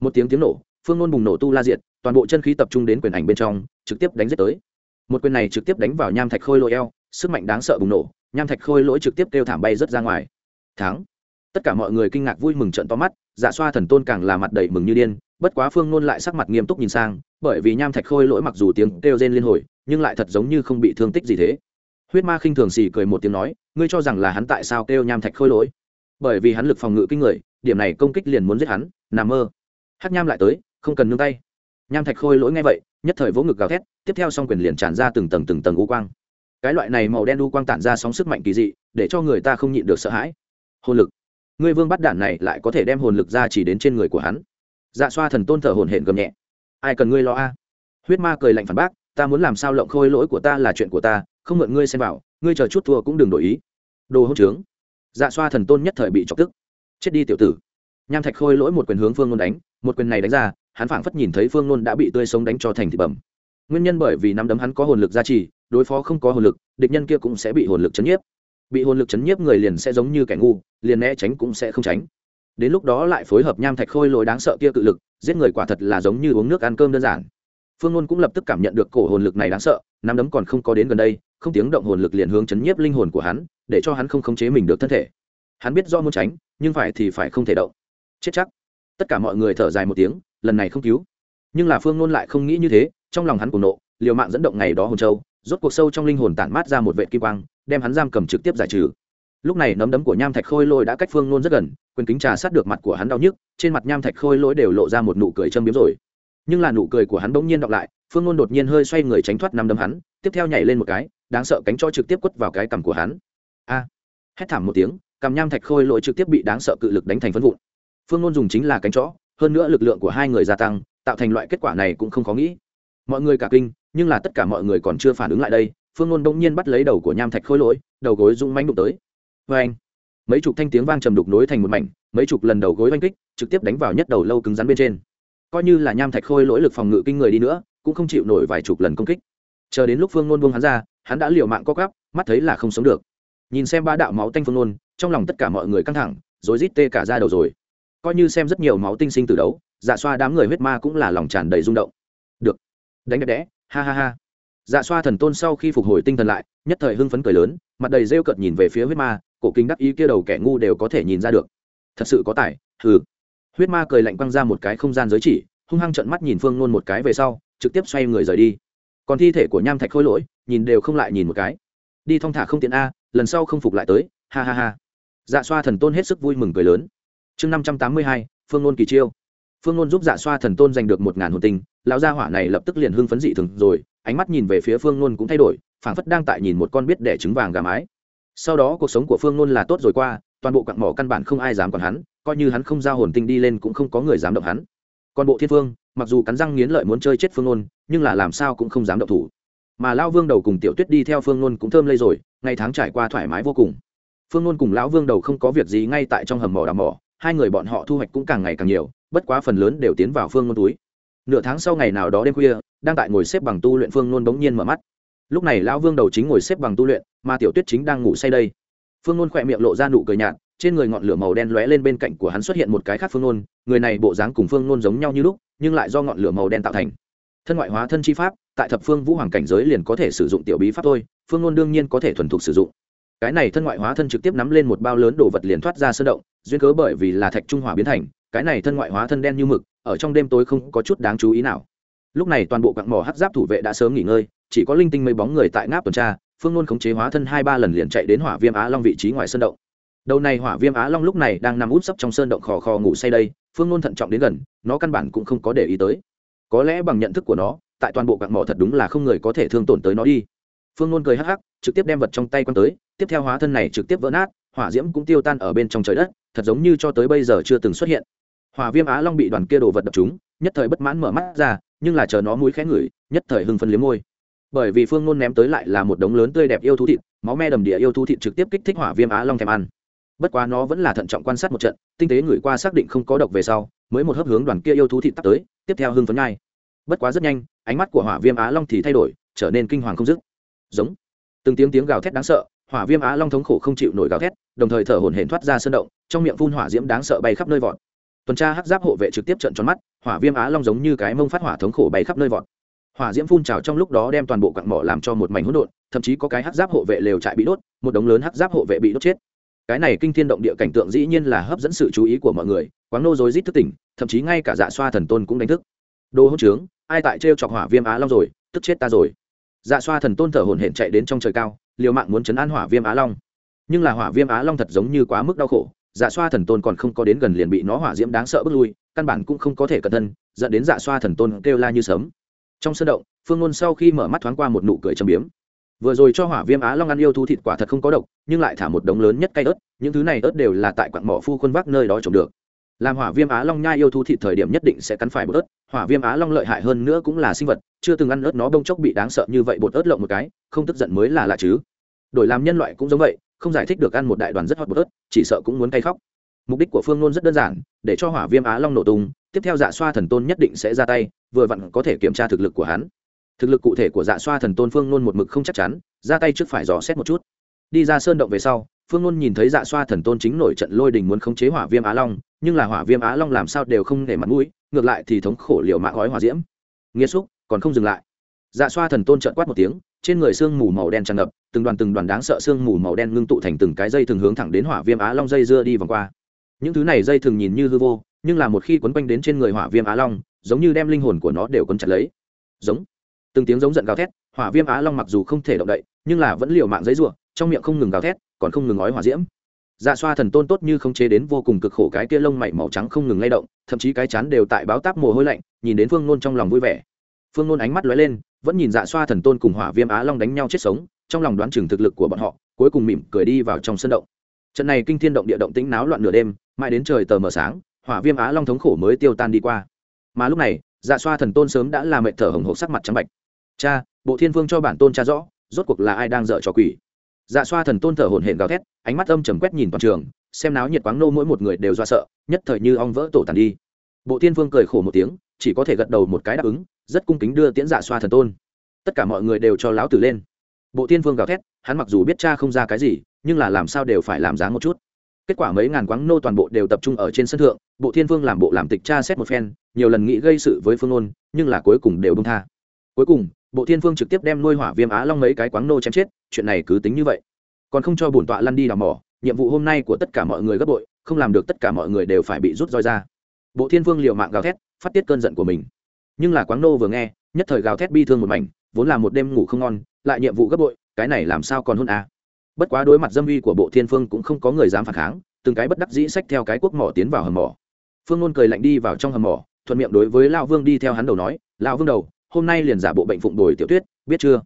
một tiếng tiếng nổ, phương nôn bùng nổ tu la diệt, toàn bộ chân khí tập trung đến quyền ảnh bên trong, trực tiếp đánh giết tới một quyền này trực tiếp đánh vào nham thạch khôi lỗi eo, sức mạnh đáng sợ bùng nổ, nham thạch khôi lỗi trực tiếp kêu thảm bay rớt ra ngoài. Thắng. Tất cả mọi người kinh ngạc vui mừng trận to mắt dạ xoa thần tôn càng là mặt đầy mừng như điên, bất quá phương nôn lại sắc mặt nghiêm túc nhìn sang, bởi vì nham thạch khôi lỗi mặc dù tiếng kêu rên liên hồi, nhưng lại thật giống như không bị thương tích gì thế. Huyết ma khinh thường xì cười một tiếng nói, ngươi cho rằng là hắn tại sao kêu nham thạch khôi lỗi? Bởi vì hắn lực phòng ngự kinh người, điểm này công kích liền muốn giết hắn, nằm mơ. Hát nham lại tới, không cần nương tay. Nham thạch khôi lỗi ngay vậy nhất thời vỗ ngực gào thét, tiếp theo song quyền liền tràn ra từng tầng từng tầng u quang. Cái loại này màu đen u quang tản ra sóng sức mạnh kỳ dị, để cho người ta không nhịn được sợ hãi. Hồn lực. Ngươi vương bắt đản này lại có thể đem hồn lực ra chỉ đến trên người của hắn. Dạ xoa thần tôn thở hồn hển gầm nhẹ. Ai cần ngươi lo a? Huyết ma cười lạnh phản bác, ta muốn làm sao lộng khôi lỗi của ta là chuyện của ta, không mượn ngươi xem vào, ngươi chờ chút thua cũng đừng đổi ý. Đồ hỗn trướng. Dạ xoa thần tôn nhất thời bị chọc tức. Chết đi tiểu tử. Nham thạch khôi lỗi một quyền hướng phương nôn đánh, một quyền này đánh ra hắn phảng phất nhìn thấy phương nôn đã bị tươi sống đánh cho thành thịt bẩm nguyên nhân bởi vì nắm đấm hắn có hồn lực gia trì, đối phó không có hồn lực, địch nhân kia cũng sẽ bị hồn lực chấn nhiếp. Bị hồn lực chấn nhiếp người liền sẽ giống như kẻ ngu, liền né tránh cũng sẽ không tránh. Đến lúc đó lại phối hợp nham thạch khôi lỗi đáng sợ kia cự lực, giết người quả thật là giống như uống nước ăn cơm đơn giản. Phương ngôn cũng lập tức cảm nhận được cổ hồn lực này đáng sợ, nắm đấm còn không có đến gần đây, không tiếng động hồn lực liền hướng chấn nhiếp linh hồn của hắn, để cho hắn không khống chế mình được thân thể. Hắn biết do muốn tránh, nhưng phải thì phải không thể động. Chết chắc. Tất cả mọi người thở dài một tiếng lần này không cứu. Nhưng là phương nôn lại không nghĩ như thế, trong lòng hắn cùng nộ, liều mạng dẫn động ngày đó hồn châu, rốt cuộc sâu trong linh hồn tản mát ra một vệ kim quang, đem hắn giam cầm trực tiếp giải trừ. Lúc này nấm đấm của nham thạch khôi lôi đã cách phương nôn rất gần, quyền kính trà sát được mặt của hắn đau nhức, trên mặt nham thạch khôi lỗi đều lộ ra một nụ cười châm biếm rồi. Nhưng là nụ cười của hắn bỗng nhiên đọc lại, phương nôn đột nhiên hơi xoay người tránh thoát năm đấm hắn, tiếp theo nhảy lên một cái, đáng sợ cánh cho trực tiếp quất vào cái cằm của hắn. A! Hét thảm một tiếng, cằm nham thạch khôi lỗi trực tiếp bị đáng sợ cự lực đánh thành phân vụn. Phương nôn dùng chính là cánh chó hơn nữa lực lượng của hai người gia tăng, tạo thành loại kết quả này cũng không khó nghĩ. Mọi người cả kinh, nhưng là tất cả mọi người còn chưa phản ứng lại đây, phương nôn bỗng nhiên bắt lấy đầu của nham thạch khôi lỗi, đầu gối rung mánh đụng tới. Vê anh, mấy chục thanh tiếng vang trầm đục nối thành một mảnh, mấy chục lần đầu gối oanh kích, trực tiếp đánh vào nhất đầu lâu cứng rắn bên trên. Coi như là nham thạch khôi lỗi lực phòng ngự kinh người đi nữa, cũng không chịu nổi vài chục lần công kích. Chờ đến lúc phương nôn buông hắn ra, hắn đã liều mạng co cắp mắt thấy là không sống được. Nhìn xem ba đạo máu tanh phương nôn, trong lòng tất cả mọi người căng thẳng, rối rít tê cả ra đầu rồi coi như xem rất nhiều máu tinh sinh từ đấu dạ xoa đám người huyết ma cũng là lòng tràn đầy rung động. Được. Đánh đẹp đẽ. Ha ha ha. Dạ xoa thần tôn sau khi phục hồi tinh thần lại, nhất thời hưng phấn cười lớn, mặt đầy rêu cợt nhìn về phía huyết ma, cổ kinh đắc ý kia đầu kẻ ngu đều có thể nhìn ra được. Thật sự có tài. Hừ. Huyết ma cười lạnh quăng ra một cái không gian giới chỉ, hung hăng trận mắt nhìn phương nôn một cái về sau, trực tiếp xoay người rời đi. Còn thi thể của nham thạch khôi lỗi, nhìn đều không lại nhìn một cái. Đi thong thả không tiện a, lần sau không phục lại tới. Ha ha ha. Dạ xoa thần tôn hết sức vui mừng cười lớn chương năm trăm tám mươi hai, phương nôn kỳ chiêu. Phương nôn giúp dạ xoa thần tôn giành được một ngàn hồn tinh, lão gia hỏa này lập tức liền hưng phấn dị thường rồi, ánh mắt nhìn về phía phương nôn cũng thay đổi, phảng phất đang tại nhìn một con biết đẻ trứng vàng gà mái. Sau đó cuộc sống của phương nôn là tốt rồi qua, toàn bộ cặn mỏ căn bản không ai dám còn hắn, coi như hắn không giao hồn tinh đi lên cũng không có người dám động hắn. Còn bộ thiên phương mặc dù cắn răng nghiến lợi muốn chơi chết phương nôn nhưng là làm sao cũng không dám động thủ. Mà Lão vương đầu cùng tiểu tuyết đi theo phương nôn cũng thơm lây rồi, ngày tháng trải qua thoải mái vô cùng. Phương nôn cùng lão vương đầu không có việc gì ngay tại trong hầm mỏ đào mỏ hai người bọn họ thu hoạch cũng càng ngày càng nhiều, bất quá phần lớn đều tiến vào phương nôn túi. Nửa tháng sau ngày nào đó đêm khuya, đang tại ngồi xếp bằng tu luyện phương nôn bỗng nhiên mở mắt. Lúc này lão vương đầu chính ngồi xếp bằng tu luyện, mà tiểu tuyết chính đang ngủ say đây. Phương nôn khỏe miệng lộ ra nụ cười nhạt, trên người ngọn lửa màu đen lóe lên bên cạnh của hắn xuất hiện một cái khác phương nôn, người này bộ dáng cùng phương nôn giống nhau như lúc, nhưng lại do ngọn lửa màu đen tạo thành. Thân ngoại hóa thân chi pháp, tại thập phương vũ hoàng cảnh giới liền có thể sử dụng tiểu bí pháp thôi, phương nôn đương nhiên có thể thuần thục sử dụng cái này thân ngoại hóa thân trực tiếp nắm lên một bao lớn đồ vật liền thoát ra sơn động, duyên cớ bởi vì là thạch trung hỏa biến thành, cái này thân ngoại hóa thân đen như mực, ở trong đêm tối không có chút đáng chú ý nào. Lúc này toàn bộ quặng mỏ hát giáp thủ vệ đã sớm nghỉ ngơi, chỉ có linh tinh mấy bóng người tại ngáp tuần tra, phương luôn khống chế hóa thân hai ba lần liền chạy đến hỏa viêm á long vị trí ngoài sơn động. Đầu này hỏa viêm á long lúc này đang nằm út sấp trong sơn động khò khò ngủ say đây, phương luôn thận trọng đến gần, nó căn bản cũng không có để ý tới. Có lẽ bằng nhận thức của nó, tại toàn bộ quặng mỏ thật đúng là không người có thể thương tổn tới nó đi phương nôn cười hắc hắc, trực tiếp đem vật trong tay quăng tới, tiếp theo hóa thân này trực tiếp vỡ nát, hỏa diễm cũng tiêu tan ở bên trong trời đất, thật giống như cho tới bây giờ chưa từng xuất hiện. Hỏa viêm á long bị đoàn kia đồ vật đập chúng nhất thời bất mãn mở mắt ra, nhưng là chờ nó mũi khẽ ngửi, nhất thời hưng phân liếm môi. Bởi vì phương nôn ném tới lại là một đống lớn tươi đẹp yêu thú thịt, máu me đầm địa yêu thú thịt trực tiếp kích thích hỏa viêm á long thèm ăn. Bất quá nó vẫn là thận trọng quan sát một trận, tinh tế người qua xác định không có độc về sau, mới một hấp hướng đoàn kia yêu thú thịt tắt tới, tiếp theo hưng phấn ngay. Bất quá rất nhanh, ánh mắt của hỏa viêm á long thì thay đổi, trở nên kinh hoàng không dứt giống. Từng tiếng tiếng gào thét đáng sợ, hỏa viêm á long thống khổ không chịu nổi gào thét, đồng thời thở hổn hển thoát ra sơn động, trong miệng phun hỏa diễm đáng sợ bay khắp nơi vọt. Tuần tra hắc giáp hộ vệ trực tiếp trận tròn mắt, hỏa viêm á long giống như cái mông phát hỏa thống khổ bay khắp nơi vọt. Hỏa diễm phun trào trong lúc đó đem toàn bộ quặng mỏ làm cho một mảnh hỗn độn, thậm chí có cái hắc giáp hộ vệ lều trại bị đốt, một đống lớn hắc giáp hộ vệ bị đốt chết. Cái này kinh thiên động địa cảnh tượng dĩ nhiên là hấp dẫn sự chú ý của mọi người, quáng nô rối rít thức tỉnh, thậm chí ngay cả dạ xoa thần tôn cũng đánh thức. Đồ hỗn trướng, ai tại trêu chọc hỏa viêm á long rồi, tức chết ta rồi dạ xoa thần tôn thở hổn hển chạy đến trong trời cao, liều mạng muốn chấn an hỏa viêm á long. Nhưng là hỏa viêm á long thật giống như quá mức đau khổ dạ xoa thần tôn còn không có đến gần liền bị nó hỏa diễm đáng sợ bước lui, căn bản cũng không có thể cẩn thân dẫn đến dạ xoa thần tôn kêu la như sớm trong sân động, phương ngôn sau khi mở mắt thoáng qua một nụ cười trầm biếm. Vừa rồi cho hỏa viêm á long ăn yêu thú thịt quả thật không có độc, nhưng lại thả một đống lớn nhất cây ớt, những thứ này ớt đều là tại quặng mỏ phu khuôn vác nơi đó trồng được làm hỏa viêm á long nhai yêu thú thịt thời điểm nhất định sẽ cắn phải bột ớt. Hỏa viêm á long lợi hại hơn nữa cũng là sinh vật, chưa từng ăn ớt nó bông chốc bị đáng sợ như vậy bột ớt lộng một cái, không tức giận mới là lạ chứ. Đổi làm nhân loại cũng giống vậy, không giải thích được ăn một đại đoàn rất hot bột ớt, chỉ sợ cũng muốn cay khóc. Mục đích của phương nôn rất đơn giản, để cho hỏa viêm á long nổ tung, tiếp theo dạ xoa thần tôn nhất định sẽ ra tay, vừa vặn có thể kiểm tra thực lực của hắn. Thực lực cụ thể của dạ xoa thần tôn phương nôn một mực không chắc chắn, ra tay trước phải dò xét một chút. Đi ra sơn động về sau, phương nôn nhìn thấy dạ xoa thần tôn chính nổi trận lôi đình muốn khống chế hỏa viêm á long nhưng là hỏa viêm á long làm sao đều không để mặt mũi, ngược lại thì thống khổ liều mạng gói hỏa diễm. Nghĩa xúc, còn không dừng lại. Dạ xoa thần tôn trợn quát một tiếng, trên người sương mù màu đen tràn ngập, từng đoàn từng đoàn đáng sợ sương mù màu đen ngưng tụ thành từng cái dây thường hướng thẳng đến hỏa viêm á long dây dưa đi vòng qua. Những thứ này dây thường nhìn như hư vô, nhưng là một khi quấn quanh đến trên người hỏa viêm á long, giống như đem linh hồn của nó đều quấn chặt lấy. Giống. Từng tiếng giống giận gào thét, hỏa viêm á long mặc dù không thể động đậy, nhưng là vẫn liều mạng dây ruộng trong miệng không ngừng gào thét, còn không ngừng ói hỏa diễm dạ xoa thần tôn tốt như không chế đến vô cùng cực khổ cái kia lông mảy màu trắng không ngừng lay động, thậm chí cái chán đều tại báo táp mồ hôi lạnh, nhìn đến phương nôn trong lòng vui vẻ. Phương nôn ánh mắt lóe lên, vẫn nhìn dạ xoa thần tôn cùng hỏa viêm á long đánh nhau chết sống, trong lòng đoán chừng thực lực của bọn họ, cuối cùng mỉm cười đi vào trong sân động. Trận này kinh thiên động địa động tĩnh náo loạn nửa đêm, mãi đến trời tờ mờ sáng, hỏa viêm á long thống khổ mới tiêu tan đi qua. Mà lúc này dạ xoa thần tôn sớm đã làm mệt thở hồng hộc sắc mặt trắng bạch. Cha, bộ thiên vương cho bản tôn cha rõ, rốt cuộc là ai đang dở trò quỷ? Dạ xoa thần tôn thở hổn hển gào thét, ánh mắt âm trầm quét nhìn toàn trường, xem náo nhiệt quáng nô mỗi một người đều do sợ, nhất thời như ong vỡ tổ tàn đi. Bộ thiên vương cười khổ một tiếng, chỉ có thể gật đầu một cái đáp ứng, rất cung kính đưa tiễn dạ xoa thần tôn. Tất cả mọi người đều cho lão tử lên. Bộ thiên vương gào thét, hắn mặc dù biết cha không ra cái gì, nhưng là làm sao đều phải làm dáng một chút. Kết quả mấy ngàn quáng nô toàn bộ đều tập trung ở trên sân thượng, bộ thiên vương làm bộ làm tịch cha xét một phen, nhiều lần nghĩ gây sự với phương ôn nhưng là cuối cùng đều bông tha. Cuối cùng bộ thiên vương trực tiếp đem nuôi hỏa viêm á long mấy cái quáng nô chém chết, chuyện này cứ tính như vậy. Còn không cho bổn tọa lăn đi đào mỏ, nhiệm vụ hôm nay của tất cả mọi người gấp bội, không làm được tất cả mọi người đều phải bị rút roi ra. Bộ thiên vương liều mạng gào thét, phát tiết cơn giận của mình. Nhưng là quáng nô vừa nghe, nhất thời gào thét bi thương một mảnh, vốn là một đêm ngủ không ngon, lại nhiệm vụ gấp bội, cái này làm sao còn hôn à. bất quá đối mặt dâm uy của bộ thiên phương cũng không có người dám phản kháng, từng cái bất đắc dĩ xách theo cái quốc mỏ tiến vào hầm mỏ. Phương nôn cười lạnh đi vào trong hầm mỏ, thuận miệng đối với lão vương đi theo hắn đầu nói, lão vương đầu hôm nay liền giả bộ bệnh phụng đồi tiểu tuyết, biết chưa?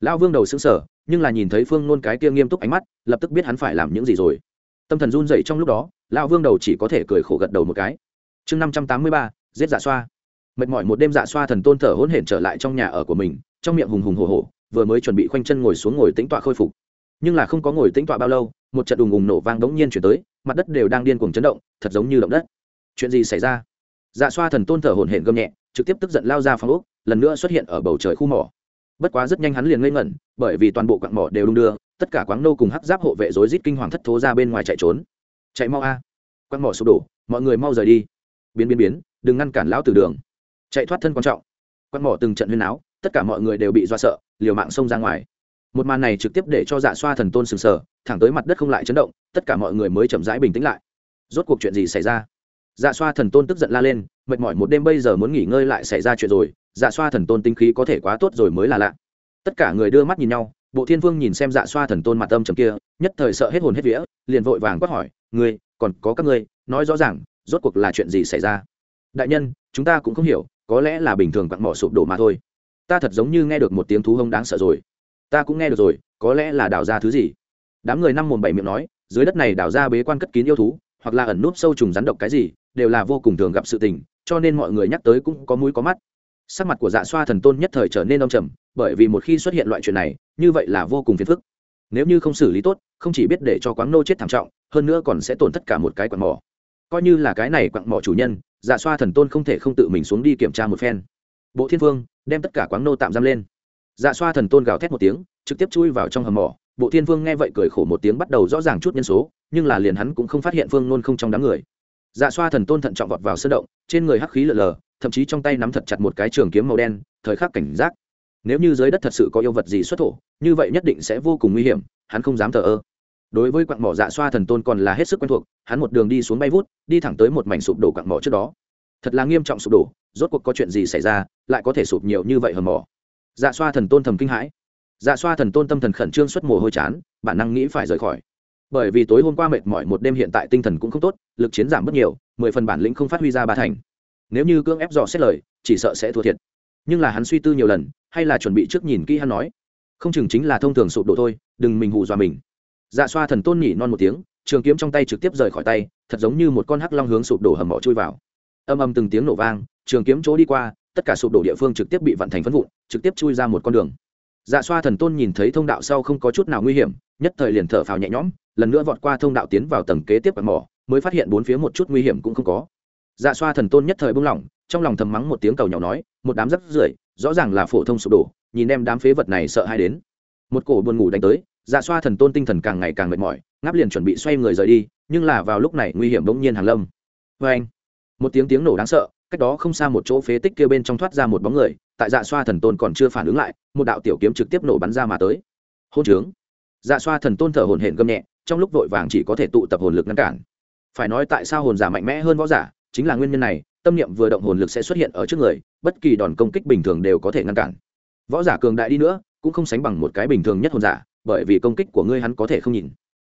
Lão vương đầu xứng sở nhưng là nhìn thấy phương nôn cái kia nghiêm túc ánh mắt, lập tức biết hắn phải làm những gì rồi. Tâm thần run dậy trong lúc đó, lão vương đầu chỉ có thể cười khổ gật đầu một cái. Chương năm trăm tám mươi ba, giết dạ xoa. Mệt mỏi một đêm dạ xoa thần tôn thở hỗn hển trở lại trong nhà ở của mình, trong miệng hùng hùng hồ hồ vừa mới chuẩn bị khoanh chân ngồi xuống ngồi tĩnh tọa khôi phục. Nhưng là không có ngồi tĩnh tọa bao lâu, một trận đùng ùng nổ vang đống nhiên chuyển tới, mặt đất đều đang điên cuồng chấn động, thật giống như động đất. Chuyện gì xảy ra? Dạ xoa thần tôn thở hổn hển gầm nhẹ, trực tiếp tức giận lao ra phòng úc lần nữa xuất hiện ở bầu trời khu mỏ. Bất quá rất nhanh hắn liền ngây ngẩn, bởi vì toàn bộ quặng mỏ đều đung đưa, tất cả quáng nô cùng hắc giáp hộ vệ rối rít kinh hoàng thất thố ra bên ngoài chạy trốn. Chạy mau a. Quặng mỏ sụp đổ, mọi người mau rời đi. Biến biến biến, đừng ngăn cản lão từ đường. Chạy thoát thân quan trọng. Quặng mỏ từng trận huyên áo tất cả mọi người đều bị do sợ, liều mạng xông ra ngoài. Một màn này trực tiếp để cho dạ xoa thần tôn sừng sờ, thẳng tới mặt đất không lại chấn động, tất cả mọi người mới chậm rãi bình tĩnh lại. Rốt cuộc chuyện gì xảy ra? Dạ xoa thần tôn tức giận la lên, mệt mỏi một đêm bây giờ muốn nghỉ ngơi lại xảy ra chuyện rồi dạ xoa thần tôn tinh khí có thể quá tốt rồi mới là lạ. Tất cả người đưa mắt nhìn nhau, bộ thiên vương nhìn xem dạ xoa thần tôn mặt âm trầm kia, nhất thời sợ hết hồn hết vía, liền vội vàng quát hỏi, ngươi, còn có các ngươi, nói rõ ràng, rốt cuộc là chuyện gì xảy ra? Đại nhân, chúng ta cũng không hiểu, có lẽ là bình thường quặn mỏ sụp đổ mà thôi. Ta thật giống như nghe được một tiếng thú hông đáng sợ rồi. Ta cũng nghe được rồi, có lẽ là đào ra thứ gì. Đám người năm mồm bảy miệng nói, dưới đất này đào ra bế quan cất kín yêu thú, hoặc là ẩn núp sâu trùng rắn độc cái gì, đều là vô cùng thường gặp sự tình, cho nên mọi người nhắc tới cũng có mũi có mắt sắc mặt của dạ xoa thần tôn nhất thời trở nên đông trầm, bởi vì một khi xuất hiện loại chuyện này, như vậy là vô cùng phiền phức. Nếu như không xử lý tốt, không chỉ biết để cho quáng nô chết thảm trọng, hơn nữa còn sẽ tổn thất cả một cái quặng mỏ. Coi như là cái này quặng mỏ chủ nhân dạ xoa thần tôn không thể không tự mình xuống đi kiểm tra một phen. Bộ thiên vương, đem tất cả quáng nô tạm giam lên. Dạ xoa thần tôn gào thét một tiếng, trực tiếp chui vào trong hầm mỏ. Bộ thiên vương nghe vậy cười khổ một tiếng bắt đầu rõ ràng chút nhân số, nhưng là liền hắn cũng không phát hiện phương nôn không trong đám người. Dạ xoa thần tôn thận trọng vọt vào sân động, trên người hắc khí lở lờ thậm chí trong tay nắm thật chặt một cái trường kiếm màu đen, thời khắc cảnh giác. Nếu như dưới đất thật sự có yêu vật gì xuất thổ, như vậy nhất định sẽ vô cùng nguy hiểm, hắn không dám thờ ơ. Đối với quặng mỏ dạ xoa thần tôn còn là hết sức quen thuộc, hắn một đường đi xuống bay vút, đi thẳng tới một mảnh sụp đổ quặng mỏ trước đó. Thật là nghiêm trọng sụp đổ, rốt cuộc có chuyện gì xảy ra, lại có thể sụp nhiều như vậy hầm mỏ? Dạ xoa thần tôn thầm kinh hãi. Dạ xoa thần tôn tâm thần khẩn trương xuất mồ hôi chán, bản năng nghĩ phải rời khỏi. Bởi vì tối hôm qua mệt mỏi một đêm hiện tại tinh thần cũng không tốt, lực chiến giảm rất nhiều, mười phần bản lĩnh không phát huy ra ba thành nếu như cưỡng ép dò xét lời, chỉ sợ sẽ thua thiệt. Nhưng là hắn suy tư nhiều lần, hay là chuẩn bị trước nhìn kỹ hắn nói. Không chừng chính là thông thường sụp đổ thôi, đừng mình hù dọa mình. Dạ xoa thần tôn nhỉ non một tiếng, trường kiếm trong tay trực tiếp rời khỏi tay, thật giống như một con hắc long hướng sụp đổ hầm mỏ chui vào. Âm âm từng tiếng nổ vang, trường kiếm chỗ đi qua, tất cả sụp đổ địa phương trực tiếp bị vận thành phân vụn, trực tiếp chui ra một con đường. Dạ xoa thần tôn nhìn thấy thông đạo sau không có chút nào nguy hiểm, nhất thời liền thở phào nhẹ nhõm, lần nữa vọt qua thông đạo tiến vào tầng kế tiếp quạt mỏ, mới phát hiện bốn phía một chút nguy hiểm cũng không có dạ xoa thần tôn nhất thời buông lỏng trong lòng thầm mắng một tiếng cầu nhỏ nói, một đám rắc rưởi, rõ ràng là phổ thông sụp đổ, nhìn em đám phế vật này sợ hai đến. Một cổ buồn ngủ đánh tới dạ xoa thần tôn tinh thần càng ngày càng mệt mỏi, ngáp liền chuẩn bị xoay người rời đi, nhưng là vào lúc này nguy hiểm bỗng nhiên hàng lâm. Vê anh, một tiếng tiếng nổ đáng sợ, cách đó không xa một chỗ phế tích kia bên trong thoát ra một bóng người, tại dạ xoa thần tôn còn chưa phản ứng lại, một đạo tiểu kiếm trực tiếp nổ bắn ra mà tới. Hôn trướng. Dạ xoa thần tôn thở hồn hển gầm nhẹ, trong lúc vội vàng chỉ có thể tụ tập hồn lực ngăn cản. Phải nói tại sao hồn giả mạnh mẽ hơn võ giả chính là nguyên nhân này, tâm niệm vừa động hồn lực sẽ xuất hiện ở trước người, bất kỳ đòn công kích bình thường đều có thể ngăn cản. Võ giả cường đại đi nữa, cũng không sánh bằng một cái bình thường nhất hồn giả, bởi vì công kích của ngươi hắn có thể không nhìn.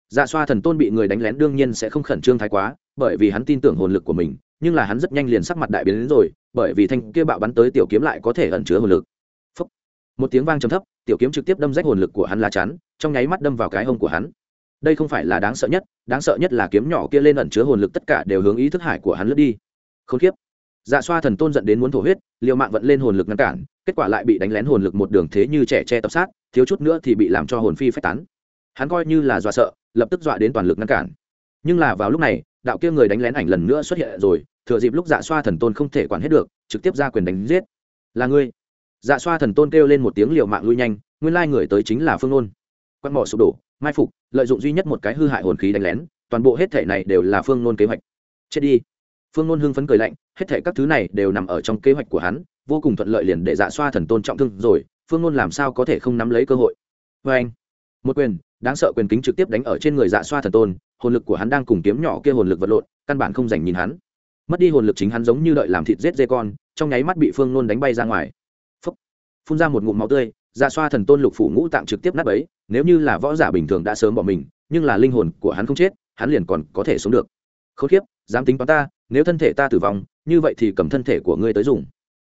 Dạ xoa thần tôn bị người đánh lén đương nhiên sẽ không khẩn trương thái quá, bởi vì hắn tin tưởng hồn lực của mình, nhưng là hắn rất nhanh liền sắc mặt đại biến đến rồi, bởi vì thanh kia bạo bắn tới tiểu kiếm lại có thể ẩn chứa hồn lực. Phúc. một tiếng vang trầm thấp, tiểu kiếm trực tiếp đâm rách hồn lực của hắn lá chắn trong nháy mắt đâm vào cái hông của hắn đây không phải là đáng sợ nhất đáng sợ nhất là kiếm nhỏ kia lên ẩn chứa hồn lực tất cả đều hướng ý thức hải của hắn lướt đi. Không khiếp dạ xoa thần tôn giận đến muốn thổ huyết liều mạng vận lên hồn lực ngăn cản kết quả lại bị đánh lén hồn lực một đường thế như trẻ che tập sát thiếu chút nữa thì bị làm cho hồn phi phách tán. Hắn coi như là dọa sợ lập tức dọa đến toàn lực ngăn cản. Nhưng là vào lúc này đạo kia người đánh lén ảnh lần nữa xuất hiện rồi thừa dịp lúc dạ xoa thần tôn không thể quản hết được trực tiếp ra quyền đánh giết. Là ngươi? Dạ xoa thần tôn kêu lên một tiếng liều mạng lui nhanh nguyên lai người tới chính là phương Ôn, quăng mỏ sụp đổ mai phục, lợi dụng duy nhất một cái hư hại hồn khí đánh lén, toàn bộ hết thể này đều là phương nôn kế hoạch. Chết đi. Phương nôn hưng phấn cười lạnh, hết thể các thứ này đều nằm ở trong kế hoạch của hắn, vô cùng thuận lợi liền để dạ xoa thần tôn trọng thương rồi, phương nôn làm sao có thể không nắm lấy cơ hội? Vê anh. Một quyền, đáng sợ quyền kính trực tiếp đánh ở trên người dạ xoa thần tôn, hồn lực của hắn đang cùng kiếm nhỏ kia hồn lực vật lộn, căn bản không dành nhìn hắn. Mất đi hồn lực chính hắn giống như đợi làm thịt rết dê con, trong nháy mắt bị phương nôn đánh bay ra ngoài. Phúc. phun ra một ngụm máu tươi dạ xoa thần tôn lục phủ ngũ tạng trực tiếp nát ấy nếu như là võ giả bình thường đã sớm bỏ mình, nhưng là linh hồn của hắn không chết, hắn liền còn có thể sống được. Khốn kiếp, dám tính toán ta, nếu thân thể ta tử vong, như vậy thì cầm thân thể của ngươi tới dùng.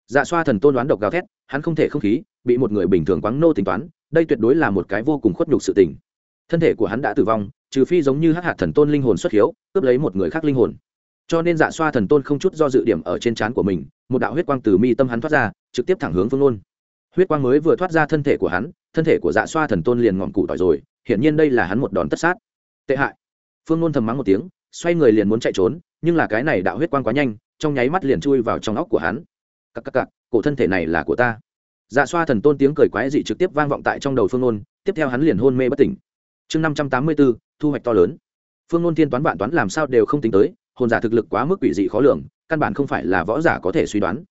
Dạ xoa thần tôn đoán độc gào thét, hắn không thể không khí, bị một người bình thường quáng nô tính toán, đây tuyệt đối là một cái vô cùng khuất nhục sự tình. Thân thể của hắn đã tử vong, trừ phi giống như hắc hạt thần tôn linh hồn xuất hiếu, cướp lấy một người khác linh hồn. Cho nên dạ xoa thần tôn không chút do dự điểm ở trên trán của mình, một đạo huyết quang từ mi tâm hắn thoát ra, trực tiếp thẳng hướng phương nôn huyết quang mới vừa thoát ra thân thể của hắn, thân thể của dạ xoa thần tôn liền ngọn cụ tỏi rồi, hiển nhiên đây là hắn một đòn tất sát. Tệ hại. Phương nôn thầm mắng một tiếng, xoay người liền muốn chạy trốn, nhưng là cái này đạo huyết quang quá nhanh, trong nháy mắt liền chui vào trong óc của hắn. Cặp cặp cặp cổ thân thể này là của ta. Dạ xoa thần tôn tiếng cười quái dị trực tiếp vang vọng tại trong đầu phương nôn, tiếp theo hắn liền hôn mê bất tỉnh. Chương năm trăm tám mươi bốn, thu hoạch to lớn. Phương nôn tiên toán vạn toán làm sao đều không tính tới, hồn giả thực lực quá mức quỷ dị khó lường, căn bản không phải là võ giả có thể suy đoán.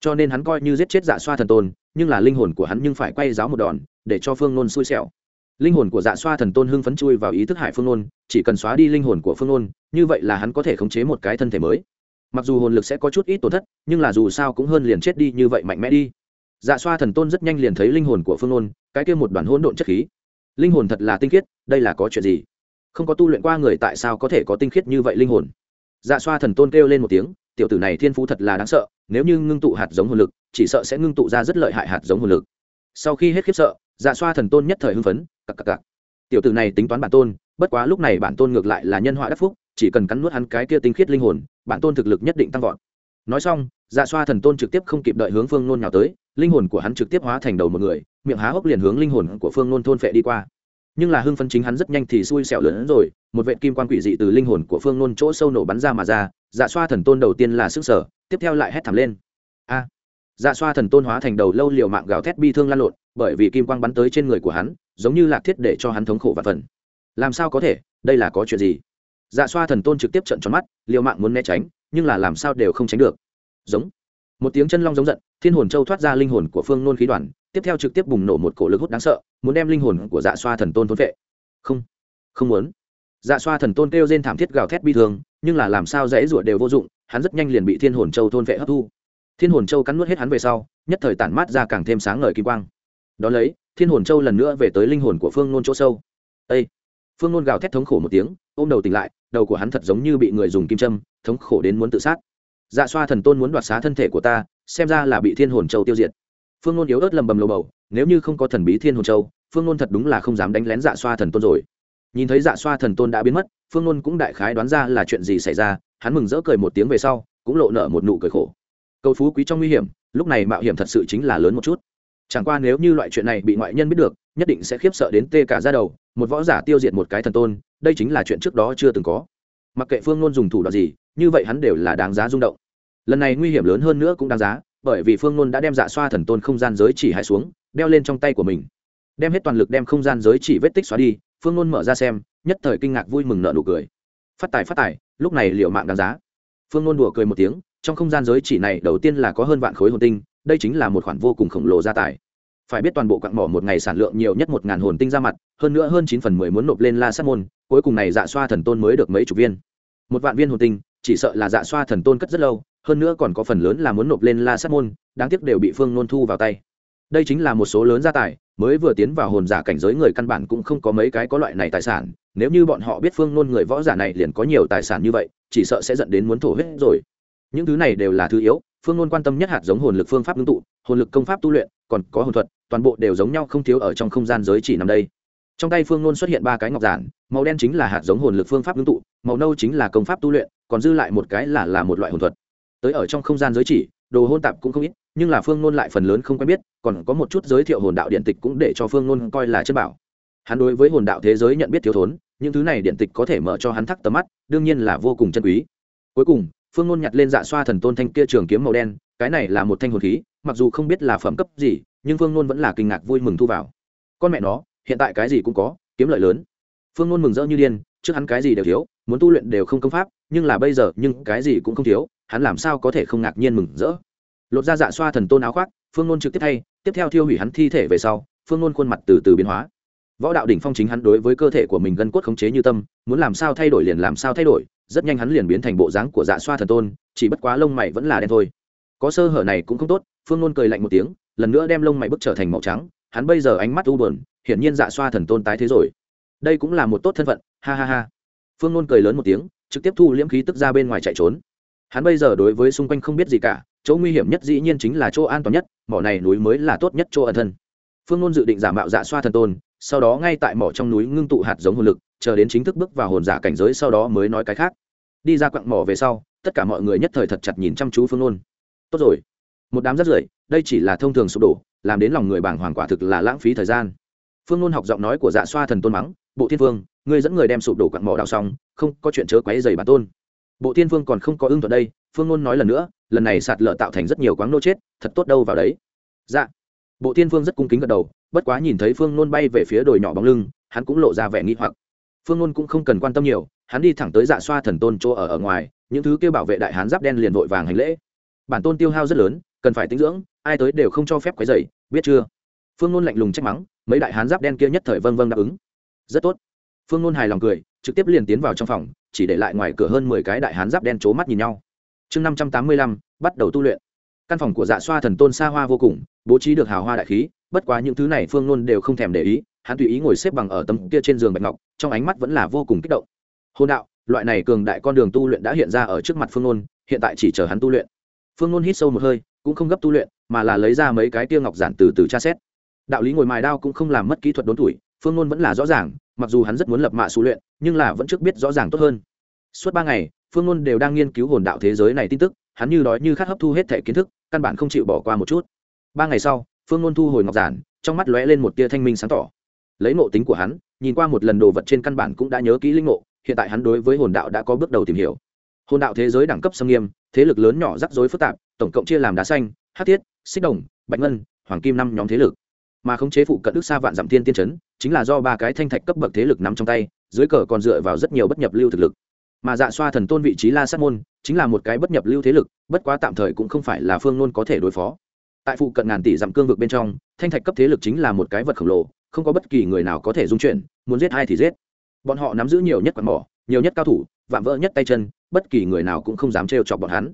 Cho nên hắn coi như giết chết dạ xoa thần tôn nhưng là linh hồn của hắn nhưng phải quay giáo một đòn, để cho phương nôn xui xẻo. Linh hồn của dạ xoa thần tôn hưng phấn chui vào ý thức hải phương nôn, chỉ cần xóa đi linh hồn của phương nôn, như vậy là hắn có thể khống chế một cái thân thể mới. Mặc dù hồn lực sẽ có chút ít tổn thất, nhưng là dù sao cũng hơn liền chết đi như vậy mạnh mẽ đi. Dạ xoa thần tôn rất nhanh liền thấy linh hồn của phương nôn, cái kia một đoàn hỗn độn chất khí. Linh hồn thật là tinh khiết, đây là có chuyện gì? Không có tu luyện qua người tại sao có thể có tinh khiết như vậy linh hồn? Dạ xoa thần tôn kêu lên một tiếng tiểu tử này thiên phú thật là đáng sợ, nếu như ngưng tụ hạt giống hồn lực, chỉ sợ sẽ ngưng tụ ra rất lợi hại hạt giống hồn lực. Sau khi hết khiếp sợ dạ xoa thần tôn nhất thời hưng phấn, cặc cặc cặc. Tiểu tử này tính toán bản tôn, bất quá lúc này bản tôn ngược lại là nhân họa đắc phúc, chỉ cần cắn nuốt hắn cái kia tinh khiết linh hồn, bản tôn thực lực nhất định tăng vọt. Nói xong dạ xoa thần tôn trực tiếp không kịp đợi hướng phương nôn nhào tới, linh hồn của hắn trực tiếp hóa thành đầu một người, miệng há hốc liền hướng linh hồn của phương nôn thôn phệ đi qua nhưng là hưng phấn chính hắn rất nhanh thì xui xẻo lớn hơn rồi, một vệ kim quan quỷ dị từ linh hồn của phương nôn chỗ sâu nổ bắn ra mà ra dạ xoa thần tôn đầu tiên là sức sở, tiếp theo lại hét thảm lên. A! Dạ xoa thần tôn hóa thành đầu lâu liều mạng gào thét bi thương lan lộn, bởi vì kim quang bắn tới trên người của hắn, giống như lạc thiết để cho hắn thống khổ và phần. Làm sao có thể? Đây là có chuyện gì? Dạ xoa thần tôn trực tiếp trận tròn mắt, liều mạng muốn né tránh, nhưng là làm sao đều không tránh được. Giống. Một tiếng chân long giống giận, thiên hồn châu thoát ra linh hồn của phương nôn khí đoàn tiếp theo trực tiếp bùng nổ một cổ lực hút đáng sợ, muốn đem linh hồn của dạ xoa thần tôn thôn vệ không không muốn. Dạ xoa thần tôn kêu trên thảm thiết gào thét bi thương, nhưng là làm sao dễ ruột đều vô dụng, hắn rất nhanh liền bị thiên hồn châu thôn vệ hấp thu. Thiên hồn châu cắn nuốt hết hắn về sau, nhất thời tản mát ra càng thêm sáng ngời kỳ quang. Đ ó lấy, thiên hồn châu lần nữa về tới linh hồn của phương nôn chỗ sâu. Â phương nôn gào thét thống khổ một tiếng, ôm đầu tỉnh lại, đầu của hắn thật giống như bị người dùng kim châm, thống khổ đến muốn tự sát. Dạ xoa thần tôn muốn đoạt xá thân thể của ta, xem ra là bị thiên hồn châu tiêu diệt phương nôn yếu ớt lầm bầm lầu bầu, nếu như không có thần bí thiên hồn châu, phương nôn thật đúng là không dám đánh lén dạ xoa thần tôn rồi. Nhìn thấy dạ xoa thần tôn đã biến mất, phương nôn cũng đại khái đoán ra là chuyện gì xảy ra, hắn mừng rỡ cười một tiếng về sau, cũng lộ nở một nụ cười khổ. Cầu phú quý trong nguy hiểm, lúc này mạo hiểm thật sự chính là lớn một chút. Chẳng qua nếu như loại chuyện này bị ngoại nhân biết được, nhất định sẽ khiếp sợ đến tê cả ra đầu, một võ giả tiêu diệt một cái thần tôn, đây chính là chuyện trước đó chưa từng có. Mặc kệ phương nôn dùng thủ đoạn gì, như vậy hắn đều là đáng giá rung động. Lần này nguy hiểm lớn hơn nữa cũng đáng giá bởi vì phương nôn đã đem dạ xoa thần tôn không gian giới chỉ hai xuống, đeo lên trong tay của mình. Đem hết toàn lực đem không gian giới chỉ vết tích xóa đi, phương nôn mở ra xem, nhất thời kinh ngạc vui mừng nợ nụ cười. Phát tài phát tài, lúc này liệu mạng đáng giá. Phương nôn đùa cười một tiếng, trong không gian giới chỉ này đầu tiên là có hơn vạn khối hồn tinh, đây chính là một khoản vô cùng khổng lồ gia tài. Phải biết toàn bộ quặng mỏ một ngày sản lượng nhiều nhất một ngàn hồn tinh ra mặt, hơn nữa hơn chín phần mười muốn nộp lên la sát môn, cuối cùng này dạ xoa thần tôn mới được mấy chục viên. Một vạn viên hồn tinh, chỉ sợ là dạ xoa thần tôn cất rất lâu hơn nữa còn có phần lớn là muốn nộp lên la sát môn, đáng tiếc đều bị phương nôn thu vào tay. Đây chính là một số lớn gia tài, mới vừa tiến vào hồn giả cảnh giới người căn bản cũng không có mấy cái có loại này tài sản. Nếu như bọn họ biết phương nôn người võ giả này liền có nhiều tài sản như vậy, chỉ sợ sẽ dẫn đến muốn thổ hết rồi. Những thứ này đều là thứ yếu, phương nôn quan tâm nhất hạt giống hồn lực phương pháp ngưng tụ, hồn lực công pháp tu luyện, còn có hồn thuật, toàn bộ đều giống nhau không thiếu ở trong không gian giới chỉ nằm đây. Trong tay phương nôn xuất hiện ba cái ngọc giản, màu đen chính là hạt giống hồn lực phương pháp ngưng tụ, màu nâu chính là công pháp tu luyện, còn dư lại một cái là là một loại hồn thuật tới ở trong không gian giới chỉ, đồ hôn tạp cũng không ít, nhưng là phương nôn lại phần lớn không quen biết, còn có một chút giới thiệu hồn đạo điện tịch cũng để cho phương nôn coi là chất bảo. Hắn đối với hồn đạo thế giới nhận biết thiếu thốn, những thứ này điện tịch có thể mở cho hắn thắc tầm mắt, đương nhiên là vô cùng chân quý. Cuối cùng, phương nôn nhặt lên dạ xoa thần tôn thanh kia trường kiếm màu đen, cái này là một thanh hồn khí, mặc dù không biết là phẩm cấp gì, nhưng phương nôn vẫn là kinh ngạc vui mừng thu vào. Con mẹ nó, hiện tại cái gì cũng có, kiếm lợi lớn. Phương nôn mừng rỡ như điên, trước hắn cái gì đều thiếu, muốn tu luyện đều không công pháp, nhưng là bây giờ, nhưng cái gì cũng không thiếu hắn làm sao có thể không ngạc nhiên mừng rỡ? Lột ra dạ xoa thần tôn áo khoác, phương nôn trực tiếp thay, tiếp theo thiêu hủy hắn thi thể về sau, phương nôn khuôn mặt từ từ biến hóa. Võ đạo đỉnh phong chính hắn đối với cơ thể của mình gân cốt khống chế như tâm, muốn làm sao thay đổi liền làm sao thay đổi, rất nhanh hắn liền biến thành bộ dáng của dạ xoa thần tôn, chỉ bất quá lông mày vẫn là đen thôi. Có sơ hở này cũng không tốt, phương nôn cười lạnh một tiếng, lần nữa đem lông mày bức trở thành màu trắng, hắn bây giờ ánh mắt u bờn hiển nhiên dạ xoa thần tôn tái thế rồi. Đây cũng là một tốt thân phận, ha ha ha. Phương nôn cười lớn một tiếng, trực tiếp thu liễm khí tức ra bên ngoài chạy trốn hắn bây giờ đối với xung quanh không biết gì cả, chỗ nguy hiểm nhất dĩ nhiên chính là chỗ an toàn nhất, mỏ này núi mới là tốt nhất chỗ ẩn thân. Phương nôn dự định giả mạo dạ xoa thần tôn, sau đó ngay tại mỏ trong núi ngưng tụ hạt giống hồn lực, chờ đến chính thức bước vào hồn giả cảnh giới sau đó mới nói cái khác. Đi ra quặng mỏ về sau, tất cả mọi người nhất thời thật chặt nhìn chăm chú phương nôn. Tốt rồi. Một đám rất rưởi, đây chỉ là thông thường sụp đổ, làm đến lòng người bảng hoàng quả thực là lãng phí thời gian. Phương nôn học giọng nói của dạ xoa thần tôn mắng, bộ thiên vương, ngươi dẫn người đem sụp đổ quặng mỏ đào xong, không có chuyện chớ quấy dày bản tôn bộ thiên vương còn không có ưng thuận đây, phương ngôn nói lần nữa, lần này sạt lở tạo thành rất nhiều quáng nô chết, thật tốt đâu vào đấy. Dạ. Bộ thiên vương rất cung kính gật đầu, bất quá nhìn thấy phương ngôn bay về phía đồi nhỏ bóng lưng, hắn cũng lộ ra vẻ nghi hoặc. Phương ngôn cũng không cần quan tâm nhiều, hắn đi thẳng tới dạ xoa thần tôn chỗ ở ở ngoài, những thứ kêu bảo vệ đại hán giáp đen liền vội vàng hành lễ. Bản tôn tiêu hao rất lớn, cần phải tinh dưỡng, ai tới đều không cho phép quấy dày biết chưa? Phương ngôn lạnh lùng trách mắng, mấy đại hán giáp đen kia nhất thời vâng vâng đáp ứng. Rất tốt. Phương ngôn hài lòng cười, trực tiếp liền tiến vào trong phòng chỉ để lại ngoài cửa hơn mười cái đại hán giáp đen c mắt nhìn nhau. Chương năm trăm tám mươi lăm, bắt đầu tu luyện. Căn phòng của dạ xoa thần tôn xa hoa vô cùng, bố trí được hào hoa đại khí, bất quá những thứ này phương nôn đều không thèm để ý, hắn tùy ý ngồi xếp bằng ở tấm kia trên giường bạch ngọc, trong ánh mắt vẫn là vô cùng kích động. Hôn đạo, loại này cường đại con đường tu luyện đã hiện ra ở trước mặt phương nôn hiện tại chỉ chờ hắn tu luyện. Phương nôn hít sâu một hơi, cũng không gấp tu luyện, mà là lấy ra mấy cái tiêu ngọc giản từ từ tra xét. Đạo lý ngồi mài đao cũng không làm mất kỹ thuật đốn tuổi, phương nôn vẫn là rõ ràng mặc dù hắn rất muốn lập mạ su luyện, nhưng là vẫn trước biết rõ ràng tốt hơn. Suốt ba ngày, phương nôn đều đang nghiên cứu hồn đạo thế giới này tin tức, hắn như đói như khát hấp thu hết thẻ kiến thức, căn bản không chịu bỏ qua một chút. Ba ngày sau, phương nôn thu hồi ngọc giản, trong mắt lóe lên một tia thanh minh sáng tỏ. Lấy nộ tính của hắn, nhìn qua một lần đồ vật trên căn bản cũng đã nhớ kỹ linh ngộ, hiện tại hắn đối với hồn đạo đã có bước đầu tìm hiểu. Hồn đạo thế giới đẳng cấp xâm nghiêm, thế lực lớn nhỏ rắc rối phức tạp, tổng cộng chia làm đá xanh, hát thiết, xích đồng, bạch ngân, hoàng kim năm nhóm thế lực mà khống chế phụ cận đức xa vạn dặm thiên tiên chấn, chính là do ba cái thanh thạch cấp bậc thế lực nắm trong tay, dưới cờ còn dựa vào rất nhiều bất nhập lưu thực lực. Mà dạ xoa thần tôn vị trí la sát môn, chính là một cái bất nhập lưu thế lực, bất quá tạm thời cũng không phải là phương nôn có thể đối phó. Tại phụ cận ngàn tỷ dặm cương vực bên trong, thanh thạch cấp thế lực chính là một cái vật khổng lồ, không có bất kỳ người nào có thể dung chuyển, muốn giết ai thì giết. Bọn họ nắm giữ nhiều nhất quạt mỏ, nhiều nhất cao thủ, vạm vỡ nhất tay chân, bất kỳ người nào cũng không dám trêu chọc bọn hắn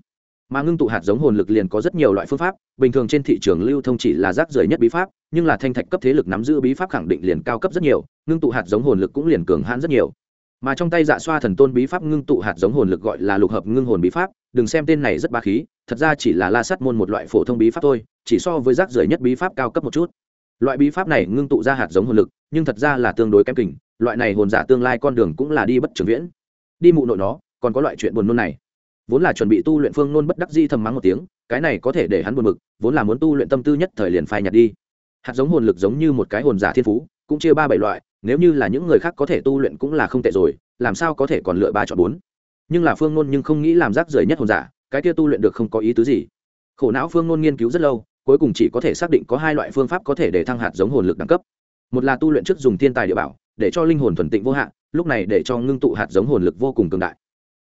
mà ngưng tụ hạt giống hồn lực liền có rất nhiều loại phương pháp, bình thường trên thị trường lưu thông chỉ là rác rưởi nhất bí pháp, nhưng là thanh thạch cấp thế lực nắm giữ bí pháp khẳng định liền cao cấp rất nhiều, ngưng tụ hạt giống hồn lực cũng liền cường hãn rất nhiều. Mà trong tay dạ xoa thần tôn bí pháp ngưng tụ hạt giống hồn lực gọi là lục hợp ngưng hồn bí pháp, đừng xem tên này rất ba khí, thật ra chỉ là la sắt môn một loại phổ thông bí pháp thôi, chỉ so với rác rưởi nhất bí pháp cao cấp một chút. Loại bí pháp này ngưng tụ ra hạt giống hồn lực, nhưng thật ra là tương đối kém kình, loại này hồn giả tương lai con đường cũng là đi bất trường viễn. Đi mụ nội nó, còn có loại chuyện buồn nôn này vốn là chuẩn bị tu luyện phương nôn bất đắc di thầm mắng một tiếng, cái này có thể để hắn buồn mực, vốn là muốn tu luyện tâm tư nhất thời liền phai nhạt đi. Hạt giống hồn lực giống như một cái hồn giả thiên phú, cũng chia ba bảy loại, nếu như là những người khác có thể tu luyện cũng là không tệ rồi, làm sao có thể còn lựa ba chọn bốn? Nhưng là phương nôn nhưng không nghĩ làm rác rưởi nhất hồn giả, cái kia tu luyện được không có ý tứ gì. Khổ não phương nôn nghiên cứu rất lâu, cuối cùng chỉ có thể xác định có hai loại phương pháp có thể để thăng hạt giống hồn lực đẳng cấp. Một là tu luyện trước dùng thiên tài địa bảo, để cho linh hồn thuần tịnh vô hạn, lúc này để cho ngưng tụ hạt giống hồn lực vô cùng cường đại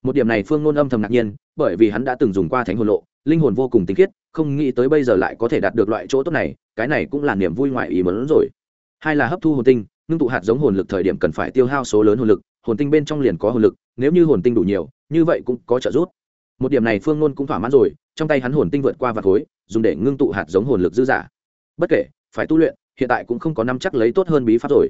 một điểm này phương nôn âm thầm ngạc nhiên, bởi vì hắn đã từng dùng qua thánh hồn lộ, linh hồn vô cùng tinh khiết, không nghĩ tới bây giờ lại có thể đạt được loại chỗ tốt này, cái này cũng là niềm vui ngoại ý mớn rồi. Hai là hấp thu hồn tinh, ngưng tụ hạt giống hồn lực thời điểm cần phải tiêu hao số lớn hồn lực, hồn tinh bên trong liền có hồn lực, nếu như hồn tinh đủ nhiều, như vậy cũng có trợ giúp. Một điểm này phương nôn cũng thỏa mãn rồi, trong tay hắn hồn tinh vượt qua vạt khối, dùng để ngưng tụ hạt giống hồn lực dư giả. Bất kể, phải tu luyện, hiện tại cũng không có năm chắc lấy tốt hơn bí pháp rồi.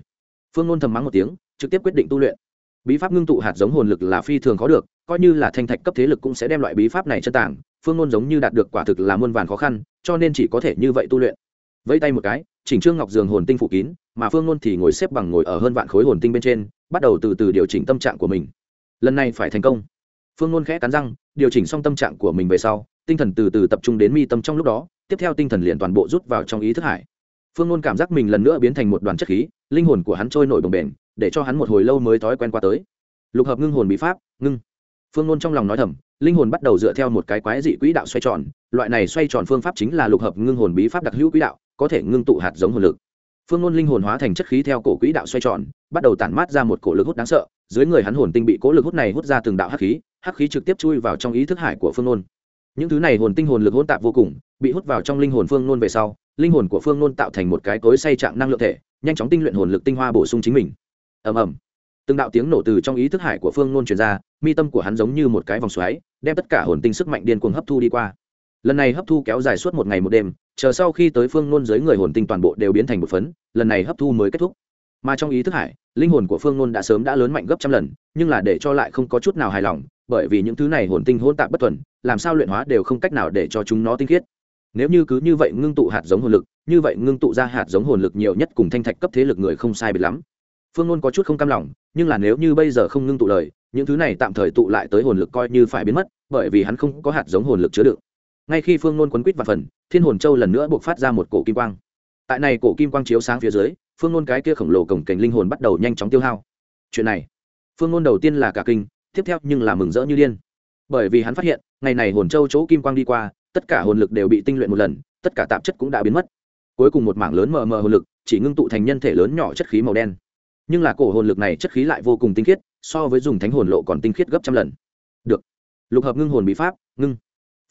Phương nôn thầm mắng một tiếng, trực tiếp quyết định tu luyện. Bí pháp ngưng tụ hạt giống hồn lực là phi thường khó được coi như là thanh thạch cấp thế lực cũng sẽ đem loại bí pháp này chân tảng phương ngôn giống như đạt được quả thực là muôn vàn khó khăn, cho nên chỉ có thể như vậy tu luyện. Vẫy tay một cái, chỉnh trương ngọc giường hồn tinh phủ kín, mà phương ngôn thì ngồi xếp bằng ngồi ở hơn vạn khối hồn tinh bên trên, bắt đầu từ từ điều chỉnh tâm trạng của mình. Lần này phải thành công. Phương ngôn khẽ cắn răng, điều chỉnh xong tâm trạng của mình về sau, tinh thần từ từ tập trung đến mi tâm trong lúc đó, tiếp theo tinh thần liền toàn bộ rút vào trong ý thức hải. Phương ngôn cảm giác mình lần nữa biến thành một đoàn chất khí, linh hồn của hắn trôi nổi bồng bềnh, để cho hắn một hồi lâu mới thói quen qua tới. Lục hợp ngưng hồn bí pháp, ngưng phương nôn trong lòng nói thầm, linh hồn bắt đầu dựa theo một cái quái dị quỹ đạo xoay tròn, loại này xoay tròn phương pháp chính là lục hợp ngưng hồn bí pháp đặc hữu quỹ đạo, có thể ngưng tụ hạt giống hồn lực. Phương nôn linh hồn hóa thành chất khí theo cổ quỹ đạo xoay tròn, bắt đầu tản mát ra một cổ lực hút đáng sợ, dưới người hắn hồn tinh bị cố lực hút này hút ra từng đạo hắc khí hắc khí trực tiếp chui vào trong ý thức hải của phương nôn. Những thứ này hồn tinh hồn lực hỗn tạp vô cùng, bị hút vào trong linh hồn phương nôn về sau, linh hồn của phương nôn tạo thành một cái cối say trạng năng lượng thể, nhanh chóng tinh luyện hồn lực tinh hoa bổ sung chính mình. Ầm ầm từng đạo tiếng nổ từ trong ý thức hải của phương nôn truyền ra, mi tâm của hắn giống như một cái vòng xoáy, đem tất cả hồn tinh sức mạnh điên cuồng hấp thu đi qua. Lần này hấp thu kéo dài suốt một ngày một đêm, chờ sau khi tới phương nôn dưới người hồn tinh toàn bộ đều biến thành một phấn, lần này hấp thu mới kết thúc. Mà trong ý thức hải, linh hồn của phương nôn đã sớm đã lớn mạnh gấp trăm lần, nhưng là để cho lại không có chút nào hài lòng, bởi vì những thứ này hồn tinh hôn tạp bất thuần, làm sao luyện hóa đều không cách nào để cho chúng nó tinh khiết. Nếu như cứ như vậy ngưng tụ hạt giống hồn lực, như vậy ngưng tụ ra hạt giống hồn lực nhiều nhất cùng thanh thạch cấp thế lực người không sai biệt lắm phương ngôn có chút không cam lòng, nhưng là nếu như bây giờ không ngưng tụ lời, những thứ này tạm thời tụ lại tới hồn lực coi như phải biến mất, bởi vì hắn không có hạt giống hồn lực chứa đựng. Ngay khi phương ngôn quấn quýt và phần, thiên hồn châu lần nữa buộc phát ra một cổ kim quang. Tại này cổ kim quang chiếu sáng phía dưới, phương ngôn cái kia khổng lồ cổng cảnh linh hồn bắt đầu nhanh chóng tiêu hao. Chuyện này, phương ngôn đầu tiên là cả kinh, tiếp theo nhưng là mừng rỡ như điên. Bởi vì hắn phát hiện, ngày này hồn châu chỗ kim quang đi qua, tất cả hồn lực đều bị tinh luyện một lần, tất cả tạp chất cũng đã biến mất. Cuối cùng một mảng lớn mờ mờ hồn lực, chỉ ngưng tụ thành nhân thể lớn nhỏ chất khí màu đen nhưng là cổ hồn lực này chất khí lại vô cùng tinh khiết, so với dùng thánh hồn lộ còn tinh khiết gấp trăm lần. Được. Lục hợp ngưng hồn bí pháp, ngưng.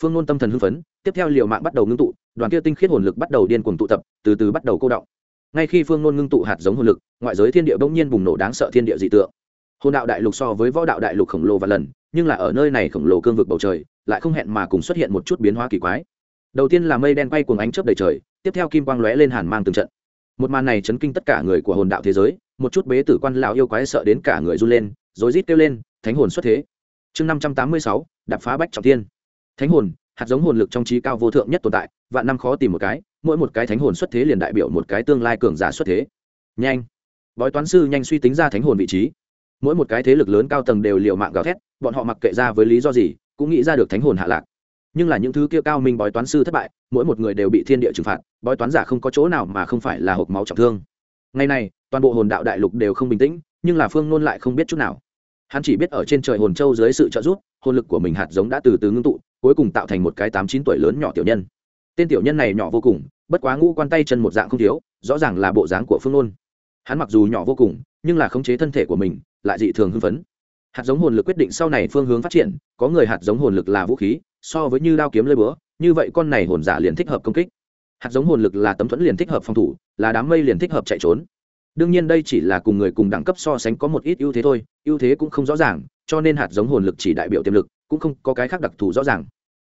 Phương nôn tâm thần hưng phấn, tiếp theo liệu mạng bắt đầu ngưng tụ, đoàn kia tinh khiết hồn lực bắt đầu điên cuồng tụ tập, từ từ bắt đầu cô động. Ngay khi phương nôn ngưng tụ hạt giống hồn lực, ngoại giới thiên địa bỗng nhiên bùng nổ đáng sợ thiên địa dị tượng. Hồn đạo đại lục so với võ đạo đại lục khổng lồ và lần, nhưng là ở nơi này khổng lồ cương vực bầu trời, lại không hẹn mà cùng xuất hiện một chút biến hóa kỳ quái. Đầu tiên là mây đen quay cuồng ánh chớp đầy trời, tiếp theo kim quang lóe lên hàn mang từng trận. Một màn này chấn kinh tất cả người của hồn đạo thế giới một chút bế tử quan lão yêu quái sợ đến cả người run lên, rồi rít kêu lên, thánh hồn xuất thế! Chương năm trăm tám mươi sáu, đạp phá bách trọng thiên. Thánh hồn, hạt giống hồn lực trong trí cao vô thượng nhất tồn tại, vạn năm khó tìm một cái, mỗi một cái thánh hồn xuất thế liền đại biểu một cái tương lai cường giả xuất thế. Nhanh! Bói toán sư nhanh suy tính ra thánh hồn vị trí. Mỗi một cái thế lực lớn cao tầng đều liều mạng gào thét, bọn họ mặc kệ ra với lý do gì, cũng nghĩ ra được thánh hồn hạ lạc. Nhưng là những thứ kia cao minh bói toán sư thất bại, mỗi một người đều bị thiên địa trừng phạt, bói toán giả không có chỗ nào mà không phải là hộp máu trọng thương ngày này, toàn bộ hồn đạo đại lục đều không bình tĩnh, nhưng là phương nôn lại không biết chút nào. Hắn chỉ biết ở trên trời hồn châu dưới sự trợ giúp, hồn lực của mình hạt giống đã từ từ ngưng tụ, cuối cùng tạo thành một cái tám chín tuổi lớn nhỏ tiểu nhân. Tên tiểu nhân này nhỏ vô cùng, bất quá ngũ quan tay chân một dạng không thiếu, rõ ràng là bộ dáng của phương nôn. Hắn mặc dù nhỏ vô cùng, nhưng là khống chế thân thể của mình, lại dị thường hưng phấn. Hạt giống hồn lực quyết định sau này phương hướng phát triển, có người hạt giống hồn lực là vũ khí, so với như đao kiếm lơi búa, như vậy con này hồn giả liền thích hợp công kích hạt giống hồn lực là tấm thuẫn liền thích hợp phòng thủ, là đám mây liền thích hợp chạy trốn. Đương nhiên đây chỉ là cùng người cùng đẳng cấp so sánh có một ít ưu thế thôi, ưu thế cũng không rõ ràng, cho nên hạt giống hồn lực chỉ đại biểu tiềm lực, cũng không có cái khác đặc thù rõ ràng.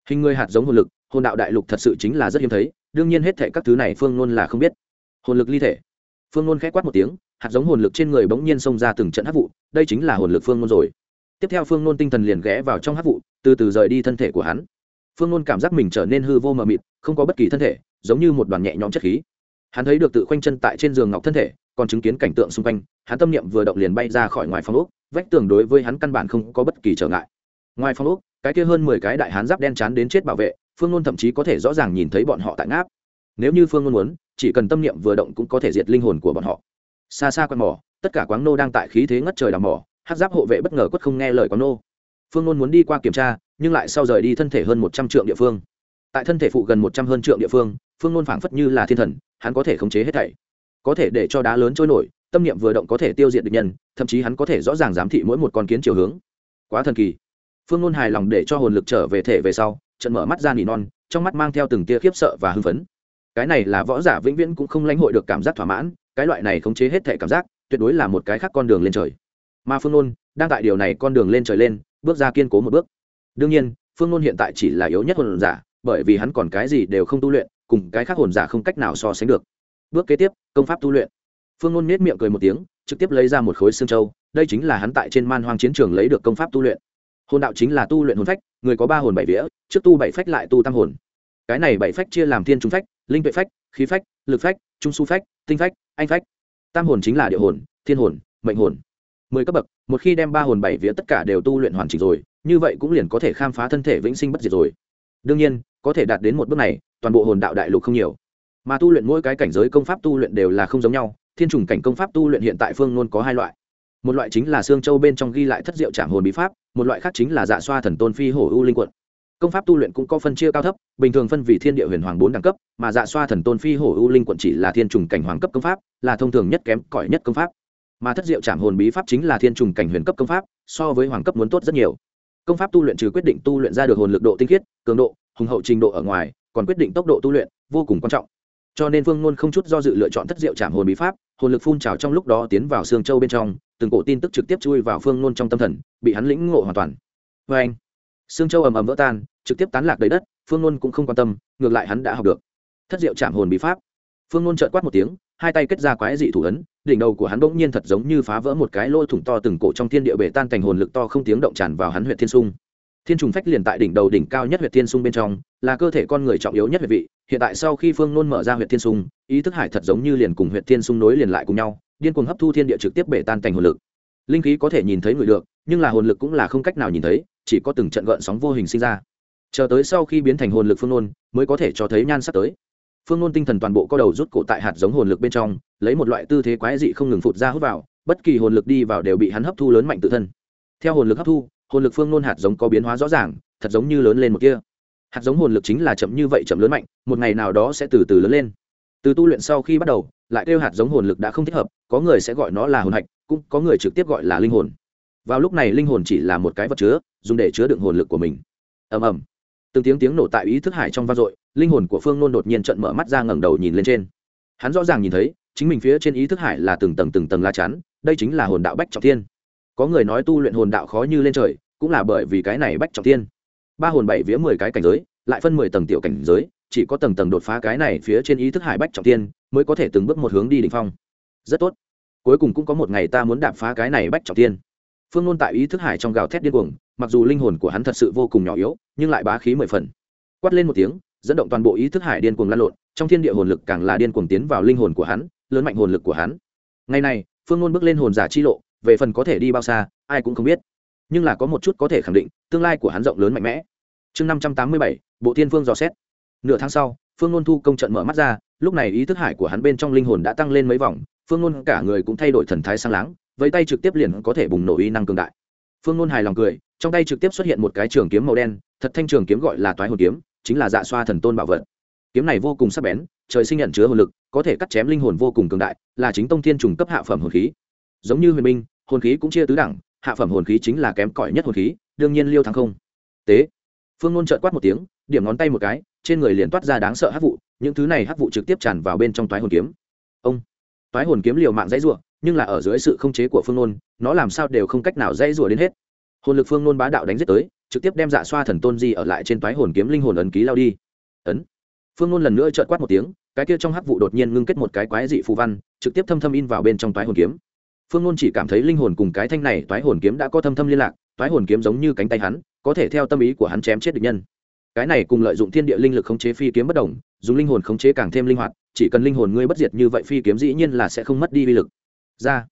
Hình người hạt giống hồn lực, hồn đạo đại lục thật sự chính là rất hiếm thấy, đương nhiên hết thể các thứ này phương nôn là không biết. Hồn lực ly thể. Phương nôn k h á quát một tiếng, hạt giống hồn lực trên người bỗng nhiên xông ra từng trận hát vụ, đây chính là hồn lực phương nôn rồi. Tiếp theo phương nôn tinh thần liền ghé vào trong hát vụ, từ từ rời đi thân thể của hắn. Phương nôn cảm giác mình trở nên hư vô mờ mịt, không có bất kỳ thân thể giống như một đoàn nhẹ nhõm chất khí. Hắn thấy được tự khoanh chân tại trên giường ngọc thân thể, còn chứng kiến cảnh tượng xung quanh, hắn tâm niệm vừa động liền bay ra khỏi ngoài phòng ốc, vách tường đối với hắn căn bản không có bất kỳ trở ngại. Ngoài phòng ốc, cái kia hơn mười cái đại hán giáp đen chán đến chết bảo vệ, phương ngôn thậm chí có thể rõ ràng nhìn thấy bọn họ tại ngáp. Nếu như phương ngôn muốn, chỉ cần tâm niệm vừa động cũng có thể diệt linh hồn của bọn họ. Xa xa quanh mỏ, tất cả quáng nô đang tại khí thế ngất trời đào mỏ, hát giáp hộ vệ bất ngờ quất không nghe lời quáng nô. Phương ngôn muốn đi qua kiểm tra, nhưng lại sau rời đi thân thể hơn một trăm triệu địa phương. Tại thân thể phụ gần một trăm hơn trượng địa phương phương ngôn phảng phất như là thiên thần, hắn có thể khống chế hết thảy. Có thể để cho đá lớn trôi nổi, tâm niệm vừa động có thể tiêu diệt được nhân, thậm chí hắn có thể rõ ràng giám thị mỗi một con kiến chiều hướng. Quá thần kỳ. Phương ngôn hài lòng để cho hồn lực trở về thể về sau, trận mở mắt ra nỉ non, trong mắt mang theo từng tia khiếp sợ và hưng phấn. Cái này là võ giả vĩnh viễn cũng không lãnh hội được cảm giác thỏa mãn, cái loại này khống chế hết thể cảm giác, tuyệt đối là một cái khác con đường lên trời. Mà phương ngôn đang tại điều này con đường lên trời lên, bước ra kiên cố một bước. Đương nhiên, phương ngôn hiện tại chỉ là yếu nhất hồn giả, bởi vì hắn còn cái gì đều không tu luyện cùng cái khác hồn giả không cách nào so sánh được. Bước kế tiếp, công pháp tu luyện. Phương ngôn nết miệng cười một tiếng, trực tiếp lấy ra một khối xương châu, đây chính là hắn tại trên man hoang chiến trường lấy được công pháp tu luyện. Hồn đạo chính là tu luyện hồn phách, người có ba hồn bảy vía, trước tu bảy phách lại tu tam hồn. Cái này bảy phách chia làm thiên trung phách, linh tuệ phách, khí phách, lực phách, trung su phách, tinh phách, anh phách. Tam hồn chính là địa hồn, thiên hồn, mệnh hồn. Mười cấp bậc, một khi đem ba hồn bảy vía tất cả đều tu luyện hoàn chỉnh rồi, như vậy cũng liền có thể khám phá thân thể vĩnh sinh bất diệt rồi đương nhiên, có thể đạt đến một bước này, toàn bộ hồn đạo đại lục không nhiều. Mà tu luyện mỗi cái cảnh giới công pháp tu luyện đều là không giống nhau, thiên trùng cảnh công pháp tu luyện hiện tại phương nôn có hai loại. Một loại chính là xương châu bên trong ghi lại thất diệu trảm hồn bí pháp, một loại khác chính là dạ xoa thần tôn phi hổ u linh quận. Công pháp tu luyện cũng có phân chia cao thấp, bình thường phân vì thiên địa huyền hoàng bốn đẳng cấp, mà dạ xoa thần tôn phi hổ u linh quận chỉ là thiên trùng cảnh hoàng cấp công pháp, là thông thường nhất kém cỏi nhất công pháp. Mà thất diệu trảm hồn bí pháp chính là thiên trùng cảnh huyền cấp công pháp, so với hoàng cấp muốn tốt rất nhiều công pháp tu luyện trừ quyết định tu luyện ra được hồn lực độ tinh khiết, cường độ, hùng hậu trình độ ở ngoài, còn quyết định tốc độ tu luyện, vô cùng quan trọng. Cho nên vương ngôn không chút do dự lựa chọn thất diệu trảm hồn bí pháp, hồn lực phun trào trong lúc đó tiến vào xương châu bên trong, từng cổ tin tức trực tiếp chui vào phương ngôn trong tâm thần, bị hắn lĩnh ngộ hoàn toàn. Vê anh, xương châu ầm ầm vỡ tan, trực tiếp tán lạc đầy đất phương ngôn cũng không quan tâm, ngược lại hắn đã học được. Thất diệu trảm hồn bí pháp. Phương ngôn trợn quát một tiếng, hai tay kết ra quái dị thủ ấn đỉnh đầu của hắn bỗng nhiên thật giống như phá vỡ một cái lỗ thủng to từng cổ trong thiên địa bể tan thành hồn lực to không tiếng động tràn vào hắn huyện thiên sung. Thiên trùng phách liền tại đỉnh đầu đỉnh cao nhất huyện thiên sung bên trong, là cơ thể con người trọng yếu nhất huyệt vị, hiện tại sau khi phương nôn mở ra huyện thiên sung, ý thức hải thật giống như liền cùng huyện thiên sung nối liền lại cùng nhau, điên cuồng hấp thu thiên địa trực tiếp bể tan thành hồn lực. Linh khí có thể nhìn thấy người được, nhưng là hồn lực cũng là không cách nào nhìn thấy, chỉ có từng trận gợn sóng vô hình sinh ra. Chờ tới sau khi biến thành hồn lực phương nôn, mới có thể cho thấy nhan sắc tới phương nôn tinh thần toàn bộ co đầu rút cổ tại hạt giống hồn lực bên trong, lấy một loại tư thế quái dị không ngừng phụt ra hút vào, bất kỳ hồn lực đi vào đều bị hắn hấp thu lớn mạnh tự thân. Theo hồn lực hấp thu, hồn lực phương nôn hạt giống có biến hóa rõ ràng, thật giống như lớn lên một kia. Hạt giống hồn lực chính là chậm như vậy chậm lớn mạnh, một ngày nào đó sẽ từ từ lớn lên. Từ tu luyện sau khi bắt đầu, lại kêu hạt giống hồn lực đã không thích hợp, có người sẽ gọi nó là hồn hạch, cũng có người trực tiếp gọi là linh hồn. Vào lúc này linh hồn chỉ là một cái vật chứa, dùng để chứa đựng hồn lực của mình. Ầm ầm. Từng tiếng tiếng nổ tại ý thức hải trong vang dội linh hồn của phương nôn đột nhiên trận mở mắt ra ngẩng đầu nhìn lên trên. Hắn rõ ràng nhìn thấy, chính mình phía trên ý thức hải là từng tầng từng tầng la chắn, đây chính là hồn đạo bách trọng thiên. Có người nói tu luyện hồn đạo khó như lên trời, cũng là bởi vì cái này bách trọng thiên. Ba hồn bảy vía mười cái cảnh giới, lại phân mười tầng tiểu cảnh giới, chỉ có tầng tầng đột phá cái này phía trên ý thức hải bách trọng thiên, mới có thể từng bước một hướng đi đỉnh phong. Rất tốt. Cuối cùng cũng có một ngày ta muốn đạp phá cái này bách trọng thiên. Phương nôn tại ý thức hải trong gào thét điên cuồng, mặc dù linh hồn của hắn thật sự vô cùng nhỏ yếu, nhưng lại bá khí mười phần. Quát lên một tiếng dẫn động toàn bộ ý thức hải điên cuồng lan lộn, trong thiên địa hồn lực càng là điên cuồng tiến vào linh hồn của hắn, lớn mạnh hồn lực của hắn. Ngày này, phương ngôn bước lên hồn giả chi lộ, về phần có thể đi bao xa, ai cũng không biết. Nhưng là có một chút có thể khẳng định, tương lai của hắn rộng lớn mạnh mẽ. Chương năm trăm tám mươi bảy, bộ thiên phương dò xét. Nửa tháng sau, phương ngôn thu công trận mở mắt ra, lúc này ý thức hải của hắn bên trong linh hồn đã tăng lên mấy vòng, phương ngôn cả người cũng thay đổi thần thái sang láng với tay trực tiếp liền có thể bùng nổ uy năng cường đại. Phương ngôn hài lòng cười, trong tay trực tiếp xuất hiện một cái trường kiếm màu đen, thật thanh trường kiếm gọi là toái hồn kiếm chính là dạ xoa thần tôn bảo vật. Kiếm này vô cùng sắc bén, trời sinh nhận chứa hồn lực, có thể cắt chém linh hồn vô cùng cường đại, là chính tông thiên trùng cấp hạ phẩm hồn khí. Giống như huyền minh, hồn khí cũng chia tứ đẳng, hạ phẩm hồn khí chính là kém cỏi nhất hồn khí, đương nhiên liêu thắng không. Tế. Phương ngôn trợn quát một tiếng, điểm ngón tay một cái, trên người liền toát ra đáng sợ hát vụ, những thứ này hát vụ trực tiếp tràn vào bên trong toái hồn kiếm. Ông. Toái hồn kiếm liều mạng dãy rủa, nhưng là ở dưới sự không chế của phương ngôn, nó làm sao đều không cách nào dãy rủa đến hết. Hồn lực phương ngôn bá đạo đánh giết tới trực tiếp đem dạ xoa thần tôn di ở lại trên toái hồn kiếm linh hồn ấn ký lao đi. Ấn. Phương ngôn lần nữa trợn quát một tiếng, cái kia trong hắc vụ đột nhiên ngưng kết một cái quái dị phù văn, trực tiếp thâm thâm in vào bên trong toái hồn kiếm. Phương ngôn chỉ cảm thấy linh hồn cùng cái thanh này toái hồn kiếm đã có thâm thâm liên lạc, toái hồn kiếm giống như cánh tay hắn, có thể theo tâm ý của hắn chém chết địch nhân. Cái này cùng lợi dụng thiên địa linh lực khống chế phi kiếm bất đồng, dùng linh hồn khống chế càng thêm linh hoạt, chỉ cần linh hồn ngươi bất diệt như vậy phi kiếm dĩ nhiên là sẽ không mất đi vi lực. Ra.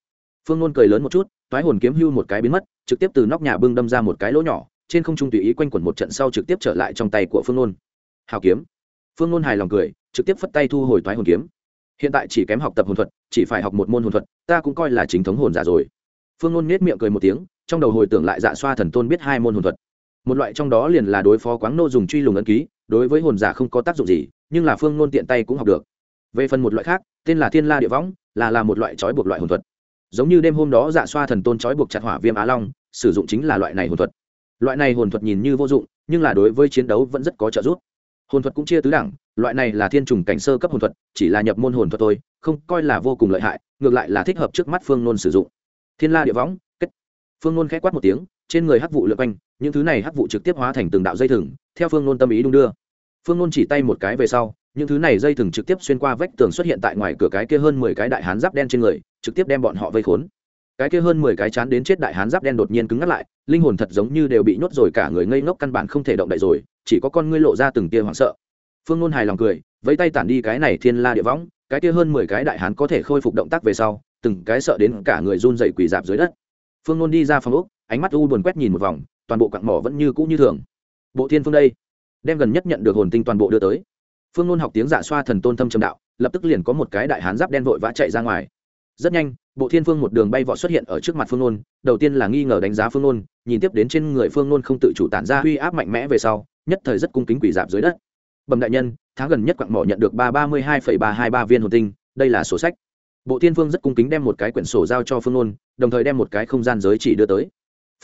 Phương nôn cười lớn một chút, toái hồn kiếm hưu một cái biến mất, trực tiếp từ nóc nhà bưng đâm ra một cái lỗ nhỏ trên không trung tùy ý quanh quẩn một trận sau trực tiếp trở lại trong tay của phương nôn. Hào kiếm. Phương nôn hài lòng cười, trực tiếp phất tay thu hồi thoái hồn kiếm. Hiện tại chỉ kém học tập hồn thuật, chỉ phải học một môn hồn thuật, ta cũng coi là chính thống hồn giả rồi. Phương nôn nết miệng cười một tiếng, trong đầu hồi tưởng lại dạ xoa thần tôn biết hai môn hồn thuật. Một loại trong đó liền là đối phó quáng nô dùng truy lùng ấn ký, đối với hồn giả không có tác dụng gì, nhưng là phương nôn tiện tay cũng học được. Về phần một loại khác, tên là thiên la địa võng, là là một loại trói buộc loại hồn thuật. Giống như đêm hôm đó dạ xoa thần tôn trói buộc chặt hỏa viêm á long, sử dụng chính là loại này hồn thuật loại này hồn thuật nhìn như vô dụng, nhưng là đối với chiến đấu vẫn rất có trợ giúp. Hồn thuật cũng chia tứ đẳng, loại này là thiên trùng cảnh sơ cấp hồn thuật, chỉ là nhập môn hồn thuật thôi, không coi là vô cùng lợi hại, ngược lại là thích hợp trước mắt phương nôn sử dụng. Thiên la địa võng, kết. Phương nôn k h á quát một tiếng, trên người hắc vụ lượt quanh, những thứ này hắc vụ trực tiếp hóa thành từng đạo dây thừng, theo phương nôn tâm ý đung đưa. Phương nôn chỉ tay một cái về sau, những thứ này dây thừng trực tiếp xuyên qua vách tường xuất hiện tại ngoài cửa cái kia hơn mười cái đại hán giáp đen trên người, trực tiếp đem bọn họ vây khốn cái kia hơn mười cái chán đến chết đại hán giáp đen đột nhiên cứng ngắt lại, linh hồn thật giống như đều bị nhốt rồi, cả người ngây ngốc căn bản không thể động đậy rồi, chỉ có con ngươi lộ ra từng tia hoảng sợ. Phương ngôn hài lòng cười, vẫy tay tản đi cái này thiên la địa võng, cái kia hơn mười cái đại hán có thể khôi phục động tác về sau, từng cái sợ đến cả người run dậy quỳ dạp dưới đất. Phương ngôn đi ra phòng úc ánh mắt u buồn quét nhìn một vòng, toàn bộ cặn mỏ vẫn như cũ như thường. Bộ thiên phương đây, đem gần nhất nhận được hồn tinh toàn bộ đưa tới. Phương ngôn học tiếng dạ xoa thần tôn thâm trầm đạo, lập tức liền có một cái đại hán giáp đen vội vã chạy ra ngoài rất nhanh, bộ thiên phương một đường bay vọt xuất hiện ở trước mặt phương nôn, đầu tiên là nghi ngờ đánh giá phương nôn, nhìn tiếp đến trên người phương nôn không tự chủ tản ra uy áp mạnh mẽ về sau, nhất thời rất cung kính quỷ dạp dưới đất. Bẩm đại nhân, tháng gần nhất quặng mỏ nhận được ba ba mươi hai ba hai ba viên hồn tinh, đây là sổ sách. Bộ thiên phương rất cung kính đem một cái quyển sổ giao cho phương nôn, đồng thời đem một cái không gian giới chỉ đưa tới.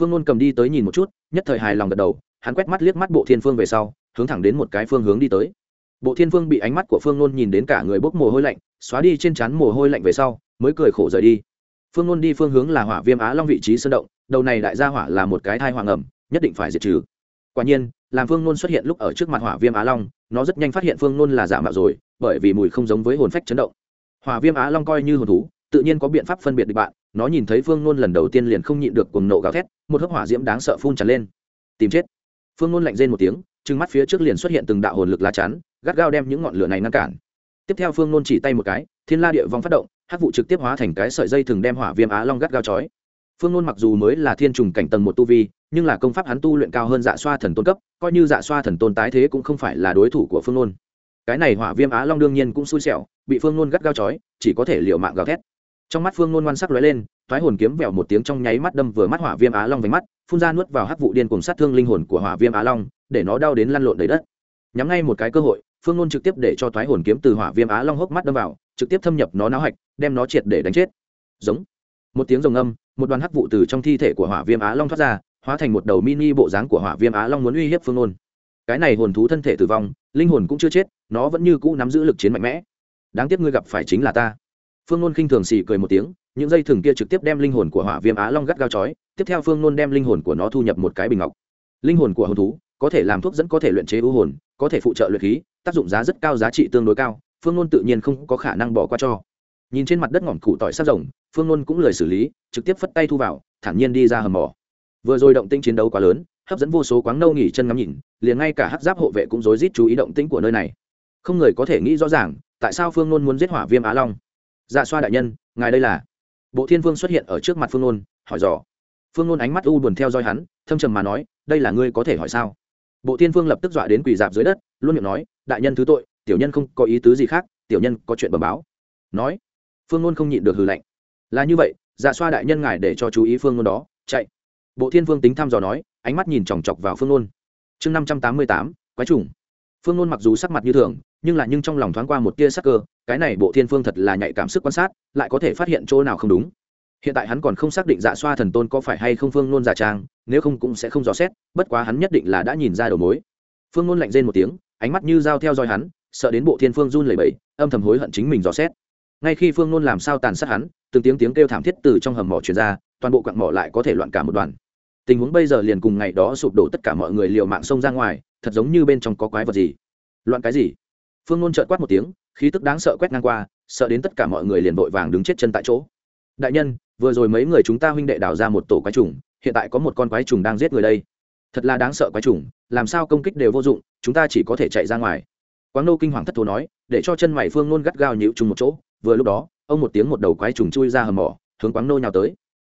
Phương nôn cầm đi tới nhìn một chút, nhất thời hài lòng gật đầu, hắn quét mắt liếc mắt bộ thiên phương về sau, hướng thẳng đến một cái phương hướng đi tới. Bộ thiên phương bị ánh mắt của phương nôn nhìn đến cả người bốc mồ hôi lạnh, xóa đi trên trán mồ hôi lạnh về sau mới cười khổ rời đi. Phương nôn đi phương hướng là hỏa viêm á long vị trí sơn động, đầu này đại gia hỏa là một cái thai hoàng ẩm, nhất định phải diệt trừ. Quả nhiên, làm phương nôn xuất hiện lúc ở trước mặt hỏa viêm á long, nó rất nhanh phát hiện phương nôn là giả mạo rồi, bởi vì mùi không giống với hồn phách chấn động. Hỏa viêm á long coi như hồn thú, tự nhiên có biện pháp phân biệt được bạn, nó nhìn thấy phương nôn lần đầu tiên liền không nhịn được cuồng nộ gào thét, một hớp hỏa diễm đáng sợ phun tràn lên. Tìm chết. Phương nôn lạnh rên một tiếng, trừng mắt phía trước liền xuất hiện từng đạo hồn lực lá chắn, gắt gao đem những ngọn lửa này ngăn cản. Tiếp theo phương nôn chỉ tay một cái, thiên la địa vong phát động hắc vụ trực tiếp hóa thành cái sợi dây thường đem hỏa viêm á long gắt gao chói phương nôn mặc dù mới là thiên trùng cảnh tầng một tu vi, nhưng là công pháp hắn tu luyện cao hơn dạ xoa thần tôn cấp, coi như dạ xoa thần tôn tái thế cũng không phải là đối thủ của phương nôn. Cái này hỏa viêm á long đương nhiên cũng xui xẻo, bị phương nôn gắt gao chói chỉ có thể liều mạng gào thét. Trong mắt phương nôn ngoan sắc lóe lên thoái hồn kiếm vẹo một tiếng trong nháy mắt đâm vừa mắt hỏa viêm á long vánh mắt, phun ra nuốt vào hắc vụ điên cùng sát thương linh hồn của hỏa viêm á long, để nó đau đến lăn lộn đầy đất. Nhắm ngay một cái cơ hội, phương nôn trực tiếp để cho thoái hồn kiếm từ hỏa viêm á long hốc mắt đâm vào trực tiếp thâm nhập nó náo hạch, đem nó triệt để đánh chết. Giống. Một tiếng rồng âm, một đoàn hắc vụ từ trong thi thể của hỏa viêm á long thoát ra, hóa thành một đầu mini bộ dáng của hỏa viêm á long muốn uy hiếp phương ôn cái này hồn thú thân thể tử vong, linh hồn cũng chưa chết, nó vẫn như cũ nắm giữ lực chiến mạnh mẽ. Đáng tiếc ngươi gặp phải chính là ta. Phương nôn khinh thường xì cười một tiếng, những dây thừng kia trực tiếp đem linh hồn của hỏa viêm á long gắt gao chói tiếp theo phương nôn đem linh hồn của nó thu nhập một cái bình ngọc. Linh hồn của hồn thú có thể làm thuốc dẫn có thể luyện chế ưu hồn, có thể phụ trợ luyện khí, tác dụng giá rất cao, giá trị tương đối cao phương nôn tự nhiên không có khả năng bỏ qua cho. Nhìn trên mặt đất ngỏm củ tỏi sát rồng, phương nôn cũng lời xử lý, trực tiếp phất tay thu vào, thản nhiên đi ra hầm mỏ. Vừa rồi động tĩnh chiến đấu quá lớn, hấp dẫn vô số quáng nâu nghỉ chân ngắm nhìn, liền ngay cả hát giáp hộ vệ cũng rối rít chú ý động tĩnh của nơi này. Không người có thể nghĩ rõ ràng, tại sao phương nôn muốn giết hỏa viêm á long? Dạ xoa đại nhân, ngài đây là? Bộ thiên vương xuất hiện ở trước mặt phương nôn, hỏi dò. Phương nôn ánh mắt u buồn theo dõi hắn, thâm trầm mà nói, đây là ngươi có thể hỏi sao? Bộ thiên vương lập tức dọa đến quỳ dạp dưới đất, luôn miệng nói, đại nhân thứ tội tiểu nhân không có ý tứ gì khác, tiểu nhân có chuyện bẩm báo. Nói, phương ngôn không nhịn được hừ lạnh. Là như vậy dạ xoa đại nhân ngài để cho chú ý phương ngôn đó, chạy. Bộ thiên vương tính thăm dò nói, ánh mắt nhìn chòng chọc vào phương ngôn chương năm trăm tám mươi tám, quái trùng. Phương ngôn mặc dù sắc mặt như thường, nhưng là nhưng trong lòng thoáng qua một tia sắc cơ, cái này bộ thiên phương thật là nhạy cảm sức quan sát, lại có thể phát hiện chỗ nào không đúng. Hiện tại hắn còn không xác định dạ xoa thần tôn có phải hay không phương nôn giả trang, nếu không cũng sẽ không dò xét, bất quá hắn nhất định là đã nhìn ra đầu mối. Phương nôn lạnh rên một tiếng, ánh mắt như dao theo dõi hắn sợ đến bộ thiên phương run lẩy bẩy, âm thầm hối hận chính mình dò xét. Ngay khi phương nôn làm sao tàn sát hắn, từng tiếng tiếng kêu thảm thiết từ trong hầm mỏ truyền ra, toàn bộ quặng mỏ lại có thể loạn cả một đoàn. Tình huống bây giờ liền cùng ngày đó sụp đổ tất cả mọi người liều mạng xông ra ngoài, thật giống như bên trong có quái vật gì. Loạn cái gì? Phương nôn trợt quát một tiếng, khí tức đáng sợ quét ngang qua, sợ đến tất cả mọi người liền vội vàng đứng chết chân tại chỗ. Đại nhân, vừa rồi mấy người chúng ta huynh đệ đào ra một tổ quái trùng, hiện tại có một con quái trùng đang giết người đây. Thật là đáng sợ quái trùng, làm sao công kích đều vô dụng, chúng ta chỉ có thể chạy ra ngoài quáng nô kinh hoàng thất thố nói, để cho chân mày phương nôn gắt gao nhịu chung một chỗ, vừa lúc đó, ông một tiếng một đầu quái trùng chui ra hầm mỏ, hướng quáng nô nhào tới.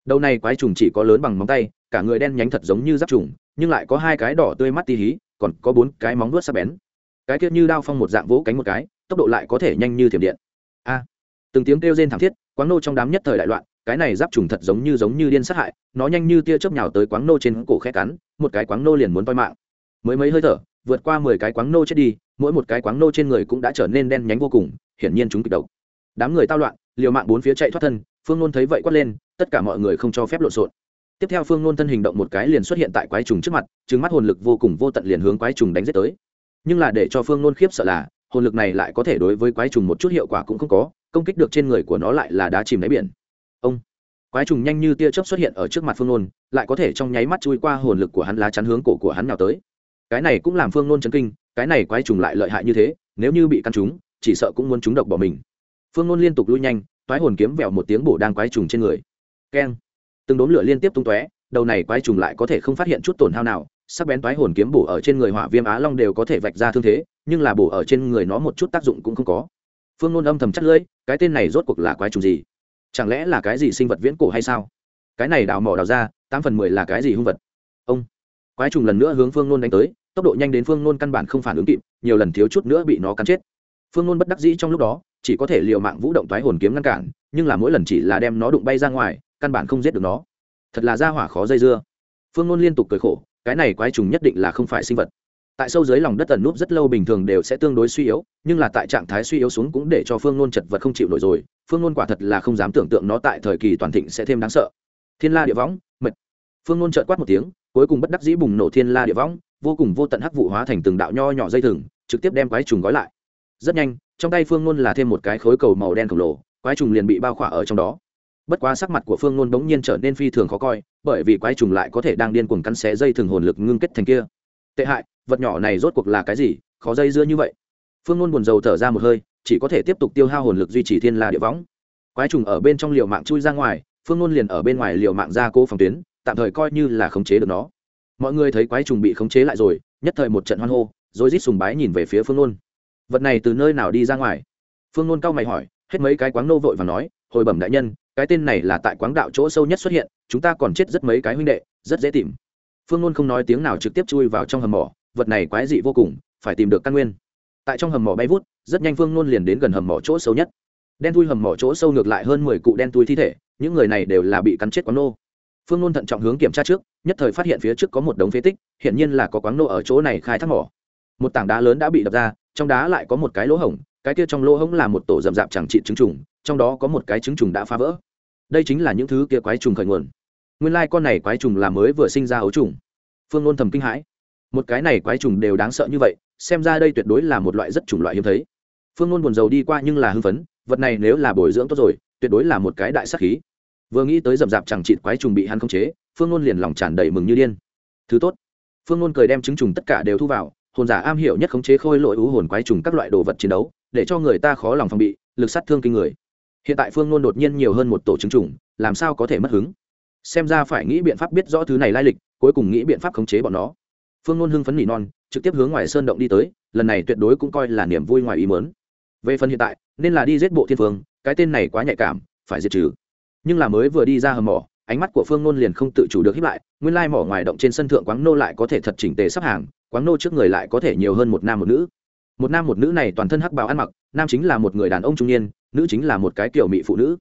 Đầu này quái trùng chỉ có lớn bằng móng tay, cả người đen nhánh thật giống như giáp trùng, nhưng lại có hai cái đỏ tươi mắt tí hí, còn có bốn cái móng vuốt sắc bén. Cái kia như đao phong một dạng vỗ cánh một cái, tốc độ lại có thể nhanh như thiểm điện. A! Từng tiếng kêu rên thảm thiết quáng nô trong đám nhất thời đại loạn, cái này giáp trùng thật giống như giống như điên sát hại, nó nhanh như tia chớp nhào tới quáng nô trên cổ khe cắn, một cái quáng nô liền muốn toi mạng. Mới mấy hơi thở, vượt qua mười cái quáng nô chết đi mỗi một cái quáng nô trên người cũng đã trở nên đen nhánh vô cùng, hiển nhiên chúng kịch độc. Đám người tao loạn, liều mạng bốn phía chạy thoát thân, phương nôn thấy vậy quát lên, tất cả mọi người không cho phép lộn xộn. Tiếp theo phương nôn thân hình động một cái liền xuất hiện tại quái trùng trước mặt trứng mắt hồn lực vô cùng vô tận liền hướng quái trùng đánh giết tới. Nhưng là để cho phương nôn khiếp sợ là, hồn lực này lại có thể đối với quái trùng một chút hiệu quả cũng không có, công kích được trên người của nó lại là đá chìm đáy biển. Ông! Quái trùng nhanh như tia chớp xuất hiện ở trước mặt phương nôn, lại có thể trong nháy mắt chui qua hồn lực của hắn lá chắn hướng cổ của hắn nào tới. Cái này cũng làm phương nôn chấn kinh cái này quái trùng lại lợi hại như thế, nếu như bị căn trúng chỉ sợ cũng muốn trúng độc bỏ mình. Phương nôn liên tục lui nhanh, toái hồn kiếm vẹo một tiếng bổ đang quái trùng trên người. Keng. Từng đốm lửa liên tiếp tung tóe, đầu này quái trùng lại có thể không phát hiện chút tổn hao nào, sắc bén toái hồn kiếm bổ ở trên người hỏa viêm á long đều có thể vạch ra thương thế, nhưng là bổ ở trên người nó một chút tác dụng cũng không có. Phương nôn âm thầm chắc lưỡi, cái tên này rốt cuộc là quái trùng gì? Chẳng lẽ là cái gì sinh vật viễn cổ hay sao? Cái này đào mỏ đào ra, tám phần mười là cái gì hung vật? Ông. Quái trùng lần nữa hướng phương nôn đánh tới tốc độ nhanh đến phương nôn căn bản không phản ứng kịp, nhiều lần thiếu chút nữa bị nó cắn chết. Phương nôn bất đắc dĩ trong lúc đó, chỉ có thể l i ề u mạng vũ động thoái hồn kiếm ngăn cản, nhưng là mỗi lần chỉ là đem nó đụng bay ra ngoài, căn bản không giết được nó. Thật là ra hỏa khó dây dưa. Phương nôn liên tục cười khổ, cái này quái trùng nhất định là không phải sinh vật. Tại sâu dưới lòng đất tần núp rất lâu bình thường đều sẽ tương đối suy yếu, nhưng là tại trạng thái suy yếu xuống cũng để cho phương nôn chật vật không chịu nổi rồi. Phương nôn quả thật là không dám tưởng tượng nó tại thời kỳ toàn thịnh sẽ thêm đáng sợ. Thiên la địa võng, mệt. Phương nôn trợt quát một tiếng, cuối cùng bất đắc dĩ bùng nổ thiên la địa võng vô cùng vô tận hắc vụ hóa thành từng đạo nho nhỏ dây thừng, trực tiếp đem quái trùng gói lại. Rất nhanh, trong tay phương nôn là thêm một cái khối cầu màu đen khổng lồ, quái trùng liền bị bao khỏa ở trong đó. Bất quá sắc mặt của phương nôn bỗng nhiên trở nên phi thường khó coi, bởi vì quái trùng lại có thể đang điên cuồng cắn xé dây thừng hồn lực ngưng kết thành kia. Tệ hại, vật nhỏ này rốt cuộc là cái gì, khó dây dưa như vậy? Phương nôn buồn rầu thở ra một hơi, chỉ có thể tiếp tục tiêu hao hồn lực duy trì thiên la địa võng. Quái trùng ở bên trong liều mạng chui ra ngoài, phương nôn liền ở bên ngoài liều mạng ra cố phòng tuyến, tạm thời coi như là khống chế được nó mọi người thấy quái trùng bị khống chế lại rồi, nhất thời một trận hoan hô, rồi rít sùng bái nhìn về phía phương nôn. Vật này từ nơi nào đi ra ngoài? Phương nôn cao mày hỏi, hết mấy cái quáng nô vội và nói, hồi bẩm đại nhân, cái tên này là tại quáng đạo chỗ sâu nhất xuất hiện, chúng ta còn chết rất mấy cái huynh đệ, rất dễ tìm. Phương nôn không nói tiếng nào trực tiếp chui vào trong hầm mỏ, vật này quái dị vô cùng, phải tìm được căn nguyên. Tại trong hầm mỏ bay vút, rất nhanh phương nôn liền đến gần hầm mỏ chỗ sâu nhất. Đen thui hầm mỏ chỗ sâu ngược lại hơn mười cụ đen thui thi thể, những người này đều là bị cắn chết quán nô phương nôn thận trọng hướng kiểm tra trước, nhất thời phát hiện phía trước có một đống phế tích hiện nhiên là có quán nô ở chỗ này khai thác mỏ. Một tảng đá lớn đã bị đập ra, trong đá lại có một cái lỗ hổng, cái kia trong lỗ hổng là một tổ rậm rạp chẳng trị trứng trùng, trong đó có một cái trứng trùng đã phá vỡ. Đây chính là những thứ kia quái trùng khởi nguồn. Nguyên lai、like、con này quái trùng là mới vừa sinh ra ấu trùng. Phương nôn thầm kinh hãi. Một cái này quái trùng đều đáng sợ như vậy, xem ra đây tuyệt đối là một loại rất chủng loại hiếm thấy. Phương nôn buồn rầu đi qua nhưng là hưng phấn, vật này nếu là bồi dưỡng tốt rồi, tuyệt đối là một cái đại sắc khí vừa nghĩ tới rậm rạp chẳng chịt quái trùng bị hắn khống chế, phương nôn liền lòng tràn đầy mừng như điên. Thứ tốt, phương nôn cười đem chứng trùng tất cả đều thu vào, hồn giả am hiểu nhất khống chế khôi lỗi ú hồn quái trùng các loại đồ vật chiến đấu, để cho người ta khó lòng phòng bị, lực sát thương kinh người. Hiện tại phương nôn đột nhiên nhiều hơn một tổ chứng trùng, làm sao có thể mất hứng? Xem ra phải nghĩ biện pháp biết rõ thứ này lai lịch, cuối cùng nghĩ biện pháp khống chế bọn nó. Phương nôn hưng phấn nỉ non, trực tiếp hướng ngoài sơn động đi tới, lần này tuyệt đối cũng coi là niềm vui ngoài ý mớn về phần hiện tại, nên là đi giết bộ thiên phương cái tên này quá nhạy cảm, phải diệt trừ nhưng là mới vừa đi ra hầm mỏ, ánh mắt của phương nôn liền không tự chủ được hiếp lại, nguyên lai mỏ ngoài động trên sân thượng quáng nô lại có thể thật chỉnh tề sắp hàng quáng nô trước người lại có thể nhiều hơn một nam một nữ. Một nam một nữ này toàn thân hắc bào ăn mặc, nam chính là một người đàn ông trung niên, nữ chính là một cái kiểu mị phụ nữ.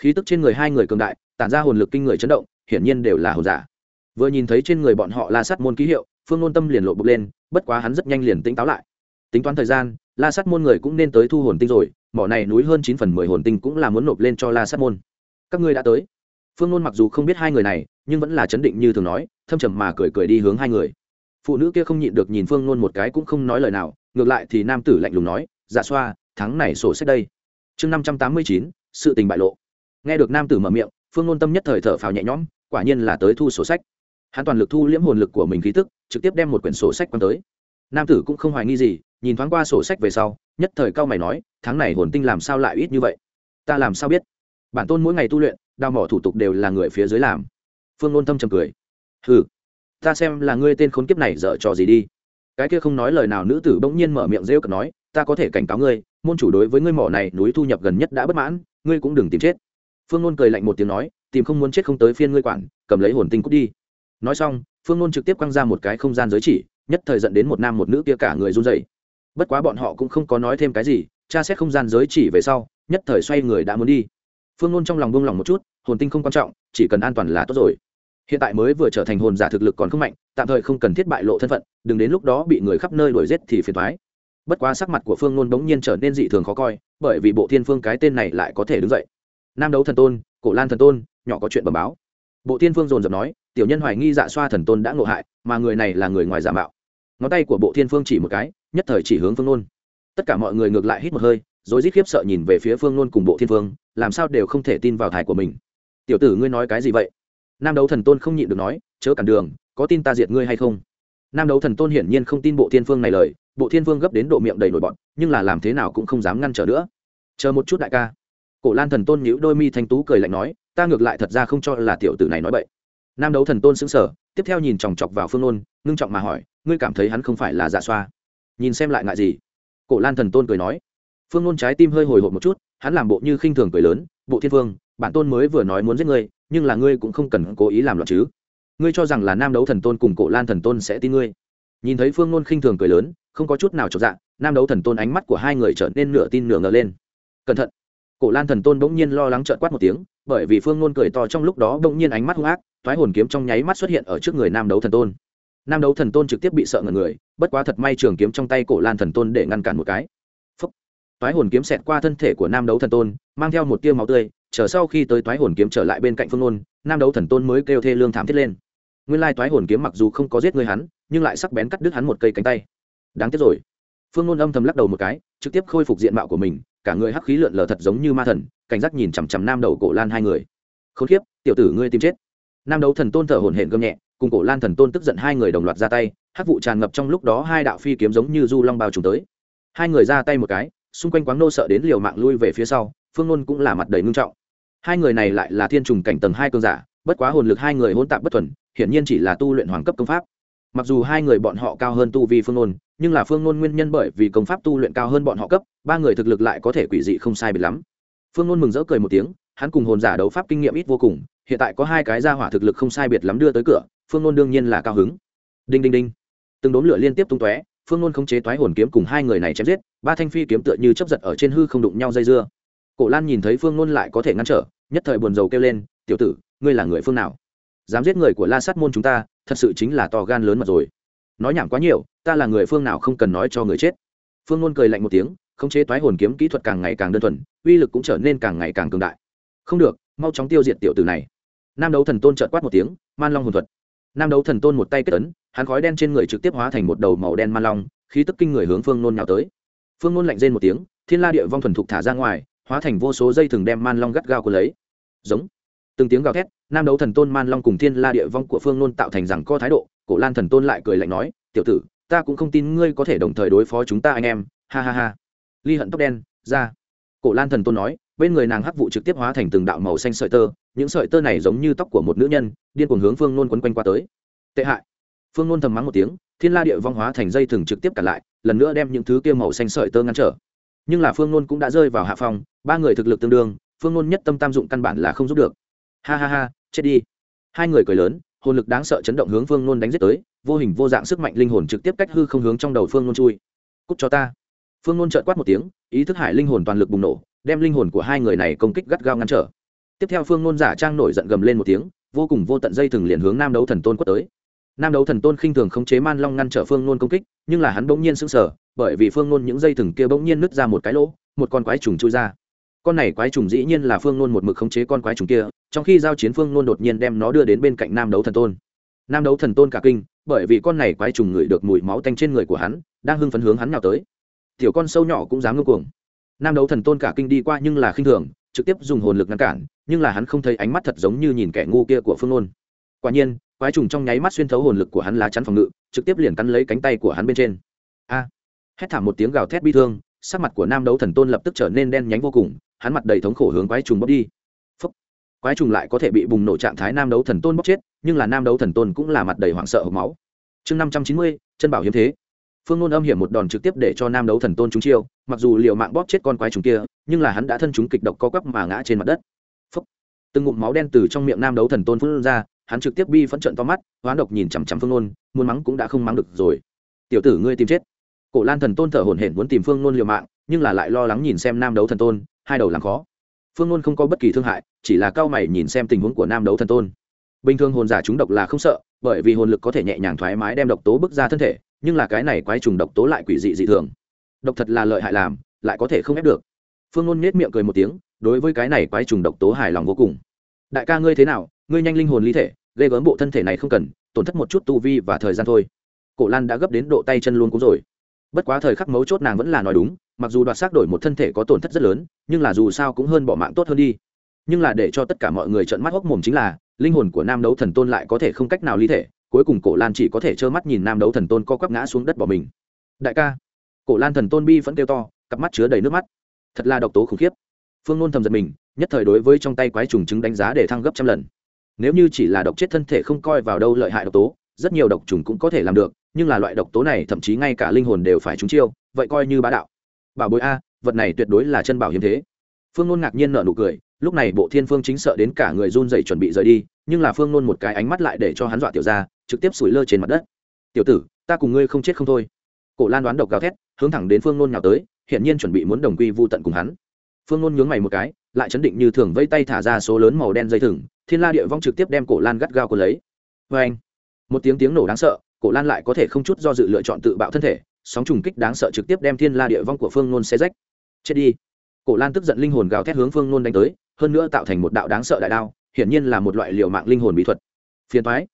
Khí tức trên người hai người cường đại, tản ra hồn lực kinh người chấn động, hiển nhiên đều là hồn giả. Vừa nhìn thấy trên người bọn họ la sắt môn ký hiệu, phương nôn tâm liền lộ bực lên, bất quá hắn rất nhanh liền tỉnh táo lại. Tính toán thời gian, la sắt môn người cũng nên tới thu hồn tinh rồi, mỏ này núi hơn chín phần mười hồn tinh cũng là muốn nộp lên cho la sắt môn các ngươi đã tới. Phương nôn mặc dù không biết hai người này, nhưng vẫn là chấn định như thường nói, thâm trầm mà cười cười đi hướng hai người. Phụ nữ kia không nhịn được nhìn phương nôn một cái cũng không nói lời nào, ngược lại thì nam tử lạnh lùng nói dạ xoa, thắng này sổ sách đây. Chương năm trăm tám mươi chín, sự tình bại lộ. Nghe được nam tử mở miệng, phương nôn tâm nhất thời thở phào nhẹ nhõm, quả nhiên là tới thu sổ sách. Hắn toàn lực thu liễm hồn lực của mình khí tức, trực tiếp đem một quyển sổ sách quăng tới. Nam tử cũng không hoài nghi gì, nhìn thoáng qua sổ sách về sau, nhất thời cao mày nói, tháng này hồn tinh làm sao lại ít như vậy? Ta làm sao biết? Bản tôn mỗi ngày tu luyện, đào mỏ thủ tục đều là người phía dưới làm. Phương ngôn tâm trầm cười. Hừ, ta xem là ngươi tên khốn kiếp này dở trò gì đi. Cái kia không nói lời nào nữ tử bỗng nhiên mở miệng rêu cực nói, ta có thể cảnh cáo ngươi, môn chủ đối với ngươi mỏ này núi thu nhập gần nhất đã bất mãn, ngươi cũng đừng tìm chết. Phương ngôn cười lạnh một tiếng nói, tìm không muốn chết không tới phiên ngươi quản, cầm lấy hồn tinh cút đi. Nói xong, phương ngôn trực tiếp quăng ra một cái không gian giới chỉ, nhất thời dẫn đến một nam một nữ kia cả người run dậy bất quá bọn họ cũng không có nói thêm cái gì, tra xét không gian giới chỉ về sau, nhất thời xoay người đã muốn đi phương nôn trong lòng buông lòng một chút, hồn tinh không quan trọng, chỉ cần an toàn là tốt rồi. Hiện tại mới vừa trở thành hồn giả thực lực còn không mạnh, tạm thời không cần thiết bại lộ thân phận, đừng đến lúc đó bị người khắp nơi đuổi giết thì phiền thoái bất quá sắc mặt của phương nôn bỗng nhiên trở nên dị thường khó coi, bởi vì bộ thiên phương cái tên này lại có thể đứng dậy. Nam đấu thần tôn, cổ lan thần tôn, nhỏ có chuyện bẩm báo. Bộ thiên phương dồn dập nói, tiểu nhân hoài nghi dạ xoa thần tôn đã ngộ hại, mà người này là người ngoài giả mạo. Ngón tay của bộ thiên phương chỉ một cái, nhất thời chỉ hướng phương nôn. Tất cả mọi người ngược lại hít một hơi rồi rít khiếp sợ nhìn về phía phương nôn cùng bộ thiên phương làm sao đều không thể tin vào thải của mình. Tiểu tử ngươi nói cái gì vậy? Nam đấu thần tôn không nhịn được nói, chớ cản đường, có tin ta diệt ngươi hay không? Nam đấu thần tôn hiển nhiên không tin bộ thiên phương này lời, bộ thiên phương gấp đến độ miệng đầy nổi bọn nhưng là làm thế nào cũng không dám ngăn trở nữa. Chờ một chút đại ca. Cổ lan thần tôn nhíu đôi mi thanh tú cười lạnh nói, ta ngược lại thật ra không cho là tiểu tử này nói bậy. Nam đấu thần tôn xứng sở tiếp theo nhìn chòng chọc vào phương nôn, ngưng trọng mà hỏi, ngươi cảm thấy hắn không phải là dạ xoa? Nhìn xem lại ngại gì? Cổ lan thần tôn cười nói phương nôn trái tim hơi hồi hộp một chút hắn làm bộ như khinh thường cười lớn bộ thiên Vương, bản tôn mới vừa nói muốn giết ngươi nhưng là ngươi cũng không cần cố ý làm loạn chứ. Ngươi cho rằng là nam đấu thần tôn cùng cổ lan thần tôn sẽ tin ngươi. Nhìn thấy phương nôn khinh thường cười lớn không có chút nào trọn dạng nam đấu thần tôn ánh mắt của hai người trở nên nửa tin nửa ngờ lên. Cẩn thận. Cổ lan thần tôn bỗng nhiên lo lắng trợn quát một tiếng bởi vì phương nôn cười to trong lúc đó bỗng nhiên ánh mắt hung ác thoái hồn kiếm trong nháy mắt xuất hiện ở trước người nam đấu thần tôn. Nam đấu thần tôn trực tiếp bị sợ ngần người bất quá thật may trường kiếm trong tay cổ lan thần tôn để ngăn cản một cái. Toái hồn kiếm xẹt qua thân thể của nam đấu thần tôn, mang theo một tia máu tươi, chờ sau khi tới toái hồn kiếm trở lại bên cạnh phương nôn, nam đấu thần tôn mới kêu thê lương thảm thiết lên. Nguyên lai Toái hồn kiếm mặc dù không có giết người hắn, nhưng lại sắc bén cắt đứt hắn một cây cánh tay. Đáng tiếc rồi. Phương nôn âm thầm lắc đầu một cái, trực tiếp khôi phục diện mạo của mình, cả người hắc khí lượn lờ thật giống như ma thần, cảnh giác nhìn chằm chằm nam đầu cổ lan hai người. Không khiếp tiểu tử ngươi tìm chết. Nam đấu thần tôn thở hổn hển gầm nhẹ, cùng cổ lan thần tôn tức giận hai người đồng loạt ra tay, hắc vụ tràn ngập trong lúc đó hai đạo phi kiếm giống như du long bao trùng tới. Hai người ra tay một cái xung quanh quáng nô sợ đến liều mạng lui về phía sau, phương nôn cũng là mặt đầy ngưng trọng. Hai người này lại là thiên trùng cảnh tầng hai cơn giả, bất quá hồn lực hai người hôn tạp bất thuần, hiển nhiên chỉ là tu luyện hoàng cấp công pháp. Mặc dù hai người bọn họ cao hơn tu vi phương nôn, nhưng là phương nôn nguyên nhân bởi vì công pháp tu luyện cao hơn bọn họ cấp, ba người thực lực lại có thể quỷ dị không sai biệt lắm. Phương nôn mừng rỡ cười một tiếng, hắn cùng hồn giả đấu pháp kinh nghiệm ít vô cùng, hiện tại có hai cái gia hỏa thực lực không sai biệt lắm đưa tới cửa, phương nôn đương nhiên là cao hứng. Đinh đinh đinh. Từng đốm lửa liên tiếp tung tóe, phương nôn không chế toái hồn kiếm cùng hai người này chém giết ba thanh phi kiếm tựa như chấp giật ở trên hư không đụng nhau dây dưa. Cổ lan nhìn thấy phương nôn lại có thể ngăn trở, nhất thời buồn rầu kêu lên, tiểu tử, ngươi là người phương nào? Dám giết người của la sát môn chúng ta, thật sự chính là to gan lớn mật rồi. Nói nhảm quá nhiều, ta là người phương nào không cần nói cho người chết. Phương nôn cười lạnh một tiếng, khống chế toái hồn kiếm kỹ thuật càng ngày càng đơn thuần, uy lực cũng trở nên càng ngày càng cường đại. Không được, mau chóng tiêu diệt tiểu tử này. Nam đấu thần tôn trợt quát một tiếng, man long hồn thuật. Nam đấu thần tôn một tay kết ấn, hắn khói đen trên người trực tiếp hóa thành một đầu màu đen man long, khí tức kinh người hướng phương nôn nhào tới phương ngôn lạnh rên một tiếng, thiên la địa vong thuần thục thả ra ngoài, hóa thành vô số dây thừng đem man long gắt gao của lấy. Giống. Từng tiếng gào thét, nam đấu thần tôn man long cùng thiên la địa vong của phương ngôn tạo thành rằng co thái độ, cổ lan thần tôn lại cười lạnh nói, tiểu tử, ta cũng không tin ngươi có thể đồng thời đối phó chúng ta anh em. Ha ha ha. Ly hận tóc đen, ra. Cổ lan thần tôn nói, bên người nàng hắc vụ trực tiếp hóa thành từng đạo màu xanh sợi tơ, những sợi tơ này giống như tóc của một nữ nhân, điên cuồng hướng phương nôn quấn quanh qua tới. Tệ hại phương nôn thầm mắng một tiếng, thiên la địa vong hóa thành dây thừng trực tiếp cả lại, lần nữa đem những thứ kia màu xanh sợi tơ ngăn trở. Nhưng là phương nôn cũng đã rơi vào hạ phòng ba người thực lực tương đương, phương nôn nhất tâm tam dụng căn bản là không giúp được. Ha ha ha, chết đi. Hai người cười lớn, hồn lực đáng sợ chấn động hướng phương nôn đánh giết tới, vô hình vô dạng sức mạnh linh hồn trực tiếp cách hư không hướng trong đầu phương nôn chui. Cúc cho ta. Phương nôn trợt quát một tiếng, ý thức hải linh hồn toàn lực bùng nổ, đem linh hồn của hai người này công kích gắt gao ngăn trở. Tiếp theo phương nôn giả trang nổi giận gầm lên một tiếng, vô cùng vô tận dây thừng liền hướng nam đấu thần tôn quất tới nam đấu thần tôn khinh thường khống chế man long ngăn trở phương nôn công kích, nhưng là hắn bỗng nhiên sững sờ, bởi vì phương nôn những dây thừng kia bỗng nhiên nứt ra một cái lỗ, một con quái trùng chui ra. Con này quái trùng dĩ nhiên là phương nôn một mực khống chế con quái trùng kia, trong khi giao chiến phương nôn đột nhiên đem nó đưa đến bên cạnh nam đấu thần tôn. Nam đấu thần tôn cả kinh, bởi vì con này quái trùng ngửi được mùi máu tanh trên người của hắn, đang hưng phấn hướng hắn nào tới. Tiểu con sâu nhỏ cũng dám ngưng cuồng. Nam đấu thần tôn cả kinh đi qua nhưng là khinh thường, trực tiếp dùng hồn lực ngăn cản, nhưng là hắn không thấy ánh mắt thật giống như nhìn kẻ ngu kia của phương nôn. Quả nhiên quái trùng trong nháy mắt xuyên thấu hồn lực của hắn lá chắn phòng ngự, trực tiếp liền cắn lấy cánh tay của hắn bên trên. A! Hét thảm một tiếng gào thét bi thương, sắc mặt của nam đấu thần tôn lập tức trở nên đen nhánh vô cùng, hắn mặt đầy thống khổ hướng quái trùng bóc đi. Phúc. quái trùng lại có thể bị bùng nổ trạng thái nam đấu thần tôn bóc chết, nhưng là nam đấu thần tôn cũng là mặt đầy hoảng sợ hộc máu. Chương năm trăm chín mươi, chân bảo hiếm thế. Phương ngôn âm hiểm một đòn trực tiếp để cho nam đấu thần tôn trúng chiêu, mặc dù liều mạng bóp chết con quái trùng kia, nhưng là hắn đã thân chúng kịch độc co quắp mà ngã trên mặt đất. Phúc. từng ngụm máu đen từ trong miệng nam đấu thần tôn phun ra hắn trực tiếp bi phẫn trận to mắt, hoán độc nhìn chằm chằm phương ngôn muốn mắng cũng đã không mắng được rồi. Tiểu tử ngươi tìm chết. Cổ lan thần tôn thở hổn hển muốn tìm phương ngôn liều mạng, nhưng là lại lo lắng nhìn xem nam đấu thần tôn, hai đầu làm khó. Phương ngôn không có bất kỳ thương hại, chỉ là cao mày nhìn xem tình huống của nam đấu thần tôn. Bình thường hồn giả chúng độc là không sợ, bởi vì hồn lực có thể nhẹ nhàng thoải mái đem độc tố bước ra thân thể, nhưng là cái này quái trùng độc tố lại quỷ dị dị thường. Độc thật là lợi hại làm, lại có thể không ép được. Phương ngôn nết miệng cười một tiếng, đối với cái này quái trùng độc tố hài lòng vô cùng đại ca ngươi thế nào, ngươi nhanh linh hồn ly thể, ghê gớm bộ thân thể này không cần, tổn thất một chút tu vi và thời gian thôi. Cổ lan đã gấp đến độ tay chân luôn cũng rồi. Bất quá thời khắc mấu chốt nàng vẫn là nói đúng, mặc dù đoạt xác đổi một thân thể có tổn thất rất lớn, nhưng là dù sao cũng hơn bỏ mạng tốt hơn đi. Nhưng là để cho tất cả mọi người trợn mắt hốc mồm chính là, linh hồn của nam đấu thần tôn lại có thể không cách nào ly thể, cuối cùng cổ lan chỉ có thể trơ mắt nhìn nam đấu thần tôn co quắp ngã xuống đất bỏ mình. Đại ca. Cổ lan thần tôn bi vẫn kêu to, cặp mắt chứa đầy nước mắt. Thật là độc tố khủng khiếp phương nôn thầm giật mình, nhất thời đối với trong tay quái trùng chứng đánh giá để thăng gấp trăm lần. Nếu như chỉ là độc chết thân thể không coi vào đâu lợi hại độc tố, rất nhiều độc trùng cũng có thể làm được, nhưng là loại độc tố này thậm chí ngay cả linh hồn đều phải trúng chiêu, vậy coi như bá đạo. Bảo bối a, vật này tuyệt đối là chân bảo hiếm thế. Phương nôn ngạc nhiên nở nụ cười, lúc này bộ thiên phương chính sợ đến cả người run dậy chuẩn bị rời đi, nhưng là phương nôn một cái ánh mắt lại để cho hắn dọa tiểu ra, trực tiếp sủi lơ trên mặt đất. Tiểu tử, ta cùng ngươi không chết không thôi. Cổ lan đoán độc gào thét, hướng thẳng đến phương nôn nhào tới hiện nhiên chuẩn bị muốn đồng quy vô tận cùng hắn phương nôn nhướng mày một cái, lại chấn định như thường vây tay thả ra số lớn màu đen dây thừng, thiên la địa vong trực tiếp đem cổ lan gắt gao quân lấy. Vê anh, một tiếng tiếng nổ đáng sợ, cổ lan lại có thể không chút do dự lựa chọn tự bạo thân thể, sóng trùng kích đáng sợ trực tiếp đem thiên la địa vong của phương nôn xe rách. Chết đi. Cổ lan tức giận linh hồn gào thét hướng phương nôn đánh tới, hơn nữa tạo thành một đạo đáng sợ đại đao, hiển nhiên là một loại liệu mạng linh hồn bí thuật. Phiền thoái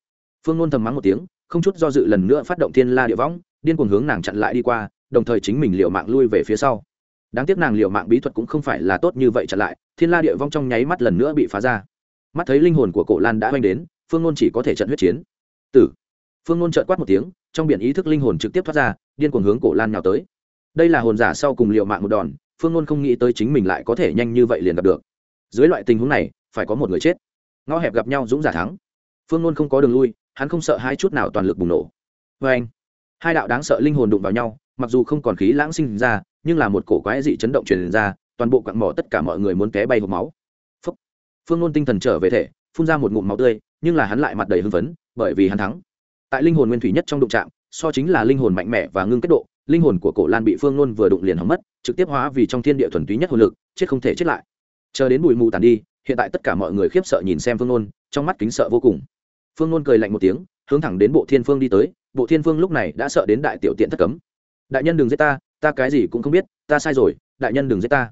phương nôn thầm mắng một tiếng, không chút do dự lần nữa phát động thiên la địa võng điên cuồng hướng nàng chặn lại đi qua, đồng thời chính mình liệu mạng lui về phía sau đáng tiếc nàng liệu mạng bí thuật cũng không phải là tốt như vậy trở lại, thiên la địa vong trong nháy mắt lần nữa bị phá ra. Mắt thấy linh hồn của cổ lan đã oanh đến, phương nôn chỉ có thể trận huyết chiến. Tử. Phương nôn trợn quát một tiếng, trong biển ý thức linh hồn trực tiếp thoát ra, điên cuồng hướng cổ lan nhào tới. Đây là hồn giả sau cùng liệu mạng một đòn, phương nôn không nghĩ tới chính mình lại có thể nhanh như vậy liền gặp được. Dưới loại tình huống này, phải có một người chết. Ngõ hẹp gặp nhau dũng giả thắng. Phương nôn không có đường lui, hắn không sợ hai chút nào toàn lực bùng nổ. Vê anh hai đạo đáng sợ linh hồn đụng vào nhau mặc dù không còn khí lãng sinh ra, nhưng là một cổ quái dị chấn động truyền ra, toàn bộ quặng mỏ tất cả mọi người muốn té bay hộp máu. Phúc. phương nôn tinh thần trở về thể, phun ra một ngụm máu tươi, nhưng là hắn lại mặt đầy hưng phấn, bởi vì hắn thắng. Tại linh hồn nguyên thủy nhất trong đụng trạm so chính là linh hồn mạnh mẽ và ngưng kết độ, linh hồn của cổ lan bị phương nôn vừa đụng liền hỏng mất, trực tiếp hóa vì trong thiên địa thuần túy nhất hồn lực, chết không thể chết lại. Chờ đến bụi mù tàn đi, hiện tại tất cả mọi người khiếp sợ nhìn xem phương nôn trong mắt kính sợ vô cùng. Phương nôn cười lạnh một tiếng, hướng thẳng đến bộ thiên phương đi tới, bộ thiên phương lúc này đã sợ đến đại tiểu tiện thất cấm đại nhân đừng giết ta ta cái gì cũng không biết, ta sai rồi, đại nhân đừng giết ta.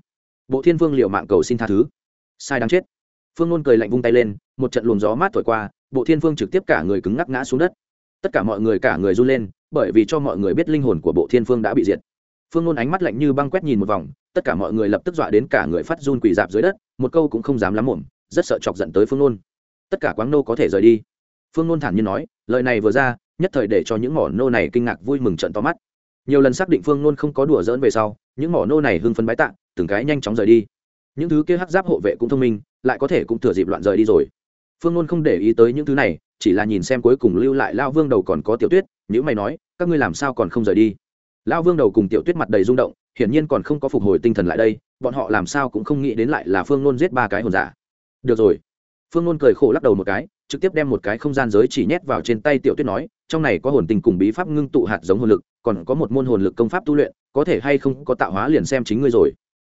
Bộ thiên vương liệu mạng cầu xin tha thứ. Sai đáng chết. Phương nôn cười lạnh vung tay lên, một trận luồng gió mát thổi qua, bộ thiên vương trực tiếp cả người cứng ngắc ngã xuống đất. Tất cả mọi người cả người run lên, bởi vì cho mọi người biết linh hồn của bộ thiên vương đã bị diệt. Phương nôn ánh mắt lạnh như băng quét nhìn một vòng, tất cả mọi người lập tức dọa đến cả người phát run quỳ dạp dưới đất, một câu cũng không dám lắm mồm rất sợ chọc giận tới phương nôn. Tất cả quáng nô có thể rời đi. Phương nôn thản nhiên nói, lời này vừa ra, nhất thời để cho những mỏ nô này kinh ngạc vui mừng trận to mắt nhiều lần xác định phương nôn không có đùa dỡn về sau, những mỏ nô này hưng phấn bái tạ, từng cái nhanh chóng rời đi. Những thứ kia hắc giáp hộ vệ cũng thông minh, lại có thể cũng thừa dịp loạn rời đi rồi. Phương nôn không để ý tới những thứ này, chỉ là nhìn xem cuối cùng lưu lại lao vương đầu còn có tiểu tuyết những mày nói, các ngươi làm sao còn không rời đi? Lao vương đầu cùng tiểu tuyết mặt đầy rung động, hiển nhiên còn không có phục hồi tinh thần lại đây, bọn họ làm sao cũng không nghĩ đến lại là phương nôn giết ba cái hồn giả. Được rồi phương nôn cười khổ lắc đầu một cái, trực tiếp đem một cái không gian giới chỉ nhét vào trên tay tiểu tuyết nói, trong này có hồn tình cùng bí pháp ngưng tụ hạt giống hồn lực, còn có một môn hồn lực công pháp tu luyện, có thể hay không có tạo hóa liền xem chính ngươi rồi.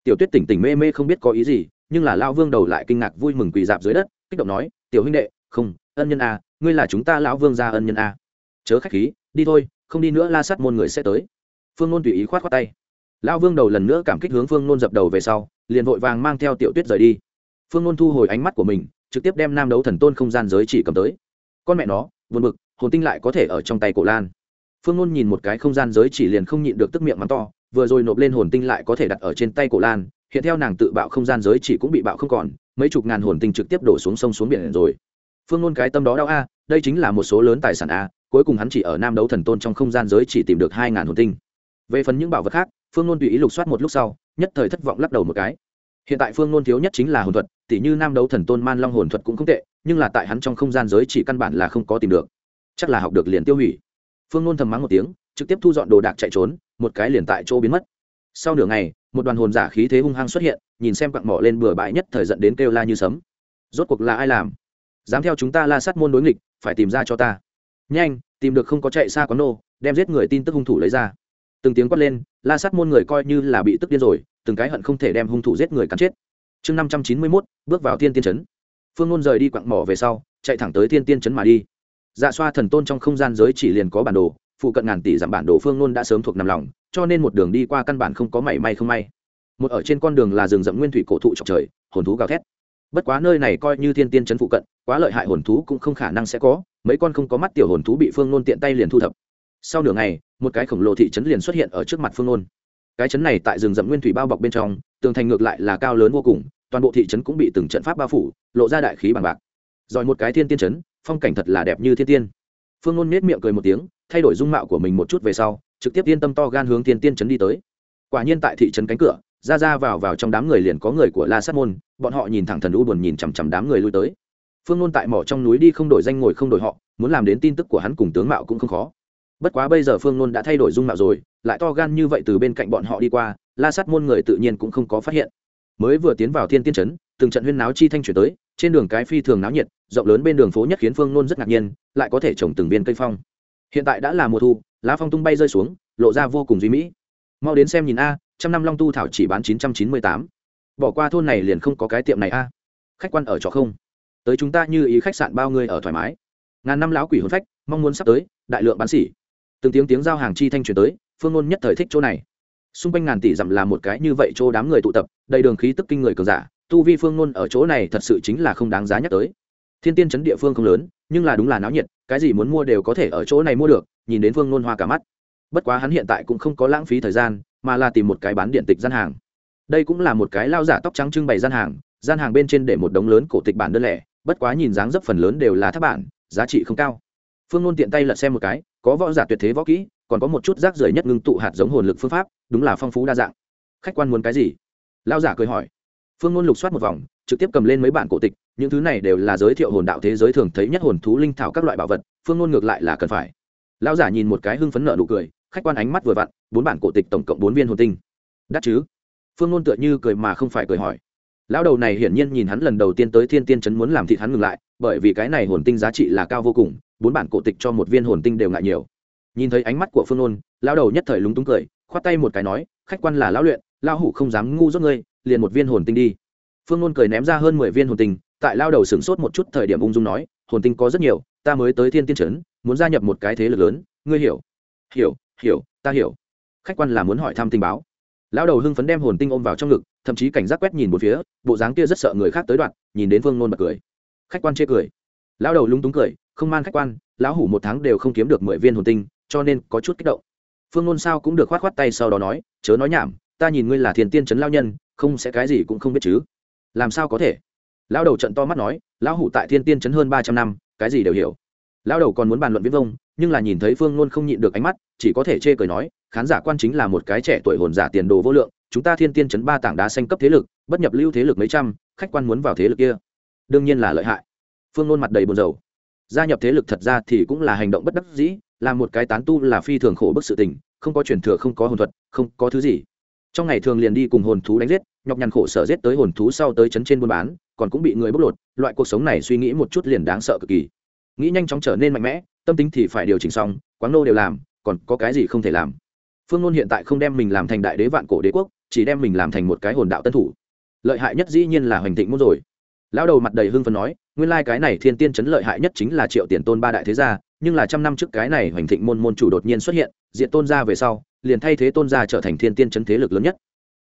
Tiểu tuyết tỉnh tỉnh mê mê không biết có ý gì, nhưng là lao vương đầu lại kinh ngạc vui mừng quỳ dạp dưới đất, kích động nói, tiểu huynh đệ, không, ân nhân a, ngươi là chúng ta lão vương gia ân nhân a. Chớ khách khí, đi thôi, không đi nữa la sát môn người sẽ tới. Phương nôn tùy ý khoát khoát tay. Lão vương đầu lần nữa cảm kích hướng phương nôn dập đầu về sau, liền vội vàng mang theo tiểu tuyết rời đi. Phương nôn thu hồi ánh mắt của mình trực tiếp đem nam đấu thần tôn không gian giới chỉ cầm tới. Con mẹ nó vượt bực, hồn tinh lại có thể ở trong tay cổ lan. Phương nôn nhìn một cái không gian giới chỉ liền không nhịn được tức miệng mắng to, vừa rồi nộp lên hồn tinh lại có thể đặt ở trên tay cổ lan, hiện theo nàng tự bạo không gian giới chỉ cũng bị bạo không còn, mấy chục ngàn hồn tinh trực tiếp đổ xuống sông xuống biển rồi. Phương nôn cái tâm đó đau a, đây chính là một số lớn tài sản a, cuối cùng hắn chỉ ở nam đấu thần tôn trong không gian giới chỉ tìm được hai ngàn hồn tinh. Về phần những bảo vật khác, phương nôn tùy ý lục soát một lúc sau, nhất thời thất vọng lắc đầu một cái hiện tại phương nôn thiếu nhất chính là hồn thuật, tỉ như nam đấu thần tôn man long hồn thuật cũng không tệ, nhưng là tại hắn trong không gian giới chỉ căn bản là không có tìm được. Chắc là học được liền tiêu hủy. Phương nôn thầm mắng một tiếng, trực tiếp thu dọn đồ đạc chạy trốn, một cái liền tại chỗ biến mất. Sau nửa ngày, một đoàn hồn giả khí thế hung hăng xuất hiện, nhìn xem quặng mỏ lên bừa bãi nhất thời dẫn đến kêu la như sấm. Rốt cuộc là ai làm? Dám theo chúng ta la sát môn đối nghịch, phải tìm ra cho ta. Nhanh, tìm được không có chạy xa quán nô, đem giết người tin tức hung thủ lấy ra. Từng tiếng quát lên, la sát môn người coi như là bị tức điên rồi từng cái hận không thể đem hung thủ giết người cắn chết. Chương năm trăm chín mươi mốt, bước vào thiên tiên trấn. Phương ngôn rời đi quặng mỏ về sau, chạy thẳng tới thiên tiên trấn mà đi. Dạ xoa thần tôn trong không gian giới chỉ liền có bản đồ, phụ cận ngàn tỷ dặm bản đồ phương ngôn đã sớm thuộc nằm lòng, cho nên một đường đi qua căn bản không có mảy may không may. Một ở trên con đường là rừng rậm nguyên thủy cổ thụ trọc trời, hồn thú gào thét. Bất quá nơi này coi như thiên tiên trấn phụ cận, quá lợi hại hồn thú cũng không khả năng sẽ có, mấy con không có mắt tiểu hồn thú bị phương nôn tiện tay liền thu thập. Sau nửa ngày, một cái khổng lồ thị trấn liền xuất hiện ở trước mặt phương nôn cái chấn này tại rừng rậm nguyên thủy bao bọc bên trong, tường thành ngược lại là cao lớn vô cùng, toàn bộ thị trấn cũng bị từng trận pháp bao phủ, lộ ra đại khí bằng bạc. Giỏi một cái thiên tiên trấn phong cảnh thật là đẹp như thiên tiên. Phương nôn nết miệng cười một tiếng, thay đổi dung mạo của mình một chút về sau, trực tiếp yên tâm to gan hướng thiên tiên trấn đi tới. Quả nhiên tại thị trấn cánh cửa, ra ra vào vào trong đám người liền có người của la sát môn, bọn họ nhìn thẳng thần u buồn nhìn chằm chằm đám người lui tới. Phương nôn tại mỏ trong núi đi không đổi danh ngồi không đổi họ, muốn làm đến tin tức của hắn cùng tướng mạo cũng không khó bất quá bây giờ phương nôn đã thay đổi dung mạo rồi, lại to gan như vậy từ bên cạnh bọn họ đi qua, la sát môn người tự nhiên cũng không có phát hiện. Mới vừa tiến vào thiên tiên trấn, từng trận huyên náo chi thanh chuyển tới, trên đường cái phi thường náo nhiệt, rộng lớn bên đường phố nhất khiến phương nôn rất ngạc nhiên, lại có thể trồng từng viên cây phong. Hiện tại đã là mùa thu, lá phong tung bay rơi xuống, lộ ra vô cùng duy mỹ. Mau đến xem nhìn a, trăm năm long tu thảo chỉ bán chín trăm chín mươi tám. Bỏ qua thôn này liền không có cái tiệm này a. Khách quan ở trọ không? Tới chúng ta như ý khách sạn bao người ở thoải mái. Ngàn năm lão quỷ hồn phách, mong muốn sắp tới, đại lượng bán xỉ từng tiếng tiếng giao hàng chi thanh truyền tới, phương ngôn nhất thời thích chỗ này. Xung quanh ngàn tỷ dặm là một cái như vậy chỗ đám người tụ tập, đầy đường khí tức kinh người cường giả, tu vi phương ngôn ở chỗ này thật sự chính là không đáng giá nhắc tới. Thiên tiên chấn địa phương không lớn, nhưng là đúng là náo nhiệt, cái gì muốn mua đều có thể ở chỗ này mua được, nhìn đến phương ngôn hoa cả mắt. Bất quá hắn hiện tại cũng không có lãng phí thời gian, mà là tìm một cái bán điện tịch gian hàng. Đây cũng là một cái lao giả tóc trắng trưng bày gian hàng gian hàng bên trên để một đống lớn cổ tịch bản đơn lẻ, bất quá nhìn dáng dấp phần lớn đều là tháp bản, giá trị không cao phương ngôn tiện tay lật xem một cái, có võ giả tuyệt thế võ kỹ, còn có một chút rác rưởi nhất ngưng tụ hạt giống hồn lực phương pháp, đúng là phong phú đa dạng. Khách quan muốn cái gì? Lao giả cười hỏi. Phương ngôn lục soát một vòng, trực tiếp cầm lên mấy bản cổ tịch, những thứ này đều là giới thiệu hồn đạo thế giới thường thấy nhất hồn thú linh thảo các loại bảo vật, phương ngôn ngược lại là cần phải. Lao giả nhìn một cái hưng phấn nợ nụ cười, khách quan ánh mắt vừa vặn, bốn bản cổ tịch tổng cộng bốn viên hồn tinh. Đắt chứ? Phương ngôn tựa như cười mà không phải cười hỏi lão đầu này hiển nhiên nhìn hắn lần đầu tiên tới thiên tiên chấn muốn làm thịt hắn ngừng lại, bởi vì cái này hồn tinh giá trị là cao vô cùng, bốn bản cổ tịch cho một viên hồn tinh đều ngại nhiều. Nhìn thấy ánh mắt của phương nôn, lão đầu nhất thời lúng túng cười, khoát tay một cái nói, khách quan là lão luyện, lão hủ không dám ngu dốt ngươi, liền một viên hồn tinh đi. Phương nôn cười ném ra hơn mười viên hồn tinh, tại lao đầu sửng sốt một chút thời điểm ung dung nói, hồn tinh có rất nhiều, ta mới tới thiên tiên trấn, muốn gia nhập một cái thế lực lớn, ngươi hiểu. Hiểu hiểu, ta hiểu. Khách quan là muốn hỏi thăm tình báo lão đầu hưng phấn đem hồn tinh ôm vào trong ngực, thậm chí cảnh giác quét nhìn một phía, bộ dáng kia rất sợ người khác tới đoạn, nhìn đến phương nôn bật cười. Khách quan chê cười. Lão đầu lúng túng cười, không man khách quan, lão hủ một tháng đều không kiếm được mười viên hồn tinh, cho nên có chút kích động. Phương nôn sao cũng được khoát khoát tay sau đó nói, chớ nói nhảm, ta nhìn ngươi là thiền tiên trấn lao nhân, không sẽ cái gì cũng không biết chứ. Làm sao có thể? Lão đầu trận to mắt nói, lão hủ tại thiên tiên trấn hơn ba trăm năm, cái gì đều hiểu. Lão đầu còn muốn bàn luận viết vông nhưng là nhìn thấy phương nôn không nhịn được ánh mắt, chỉ có thể chê cười nói, khán giả quan chính là một cái trẻ tuổi hồn giả tiền đồ vô lượng, chúng ta thiên tiên chấn ba tảng đá xanh cấp thế lực, bất nhập lưu thế lực mấy trăm, khách quan muốn vào thế lực kia. Đương nhiên là lợi hại. Phương nôn mặt đầy buồn rầu. Gia nhập thế lực thật ra thì cũng là hành động bất đắc dĩ, là một cái tán tu là phi thường khổ bức sự tình, không có truyền thừa, không có hồn thuật, không có thứ gì. Trong ngày thường liền đi cùng hồn thú đánh giết, nhọc nhằn khổ sở giết tới hồn thú sau tới chấn trên buôn bán, còn cũng bị người bóc lột, loại cuộc sống này suy nghĩ một chút liền đáng sợ cực kỳ. Nghĩ nhanh chóng trở nên mạnh mẽ tâm tính thì phải điều chỉnh xong quán nô đều làm, còn có cái gì không thể làm? Phương nôn hiện tại không đem mình làm thành đại đế vạn cổ đế quốc, chỉ đem mình làm thành một cái hồn đạo tân thủ. Lợi hại nhất dĩ nhiên là hoành thịnh muốn rồi. Lão đầu mặt đầy hưng phấn nói, nguyên lai cái này thiên tiên chấn lợi hại nhất chính là triệu tiền tôn ba đại thế gia, nhưng là trăm năm trước cái này hoành thịnh môn môn chủ đột nhiên xuất hiện diện tôn gia về sau, liền thay thế tôn gia trở thành thiên tiên chấn thế lực lớn nhất.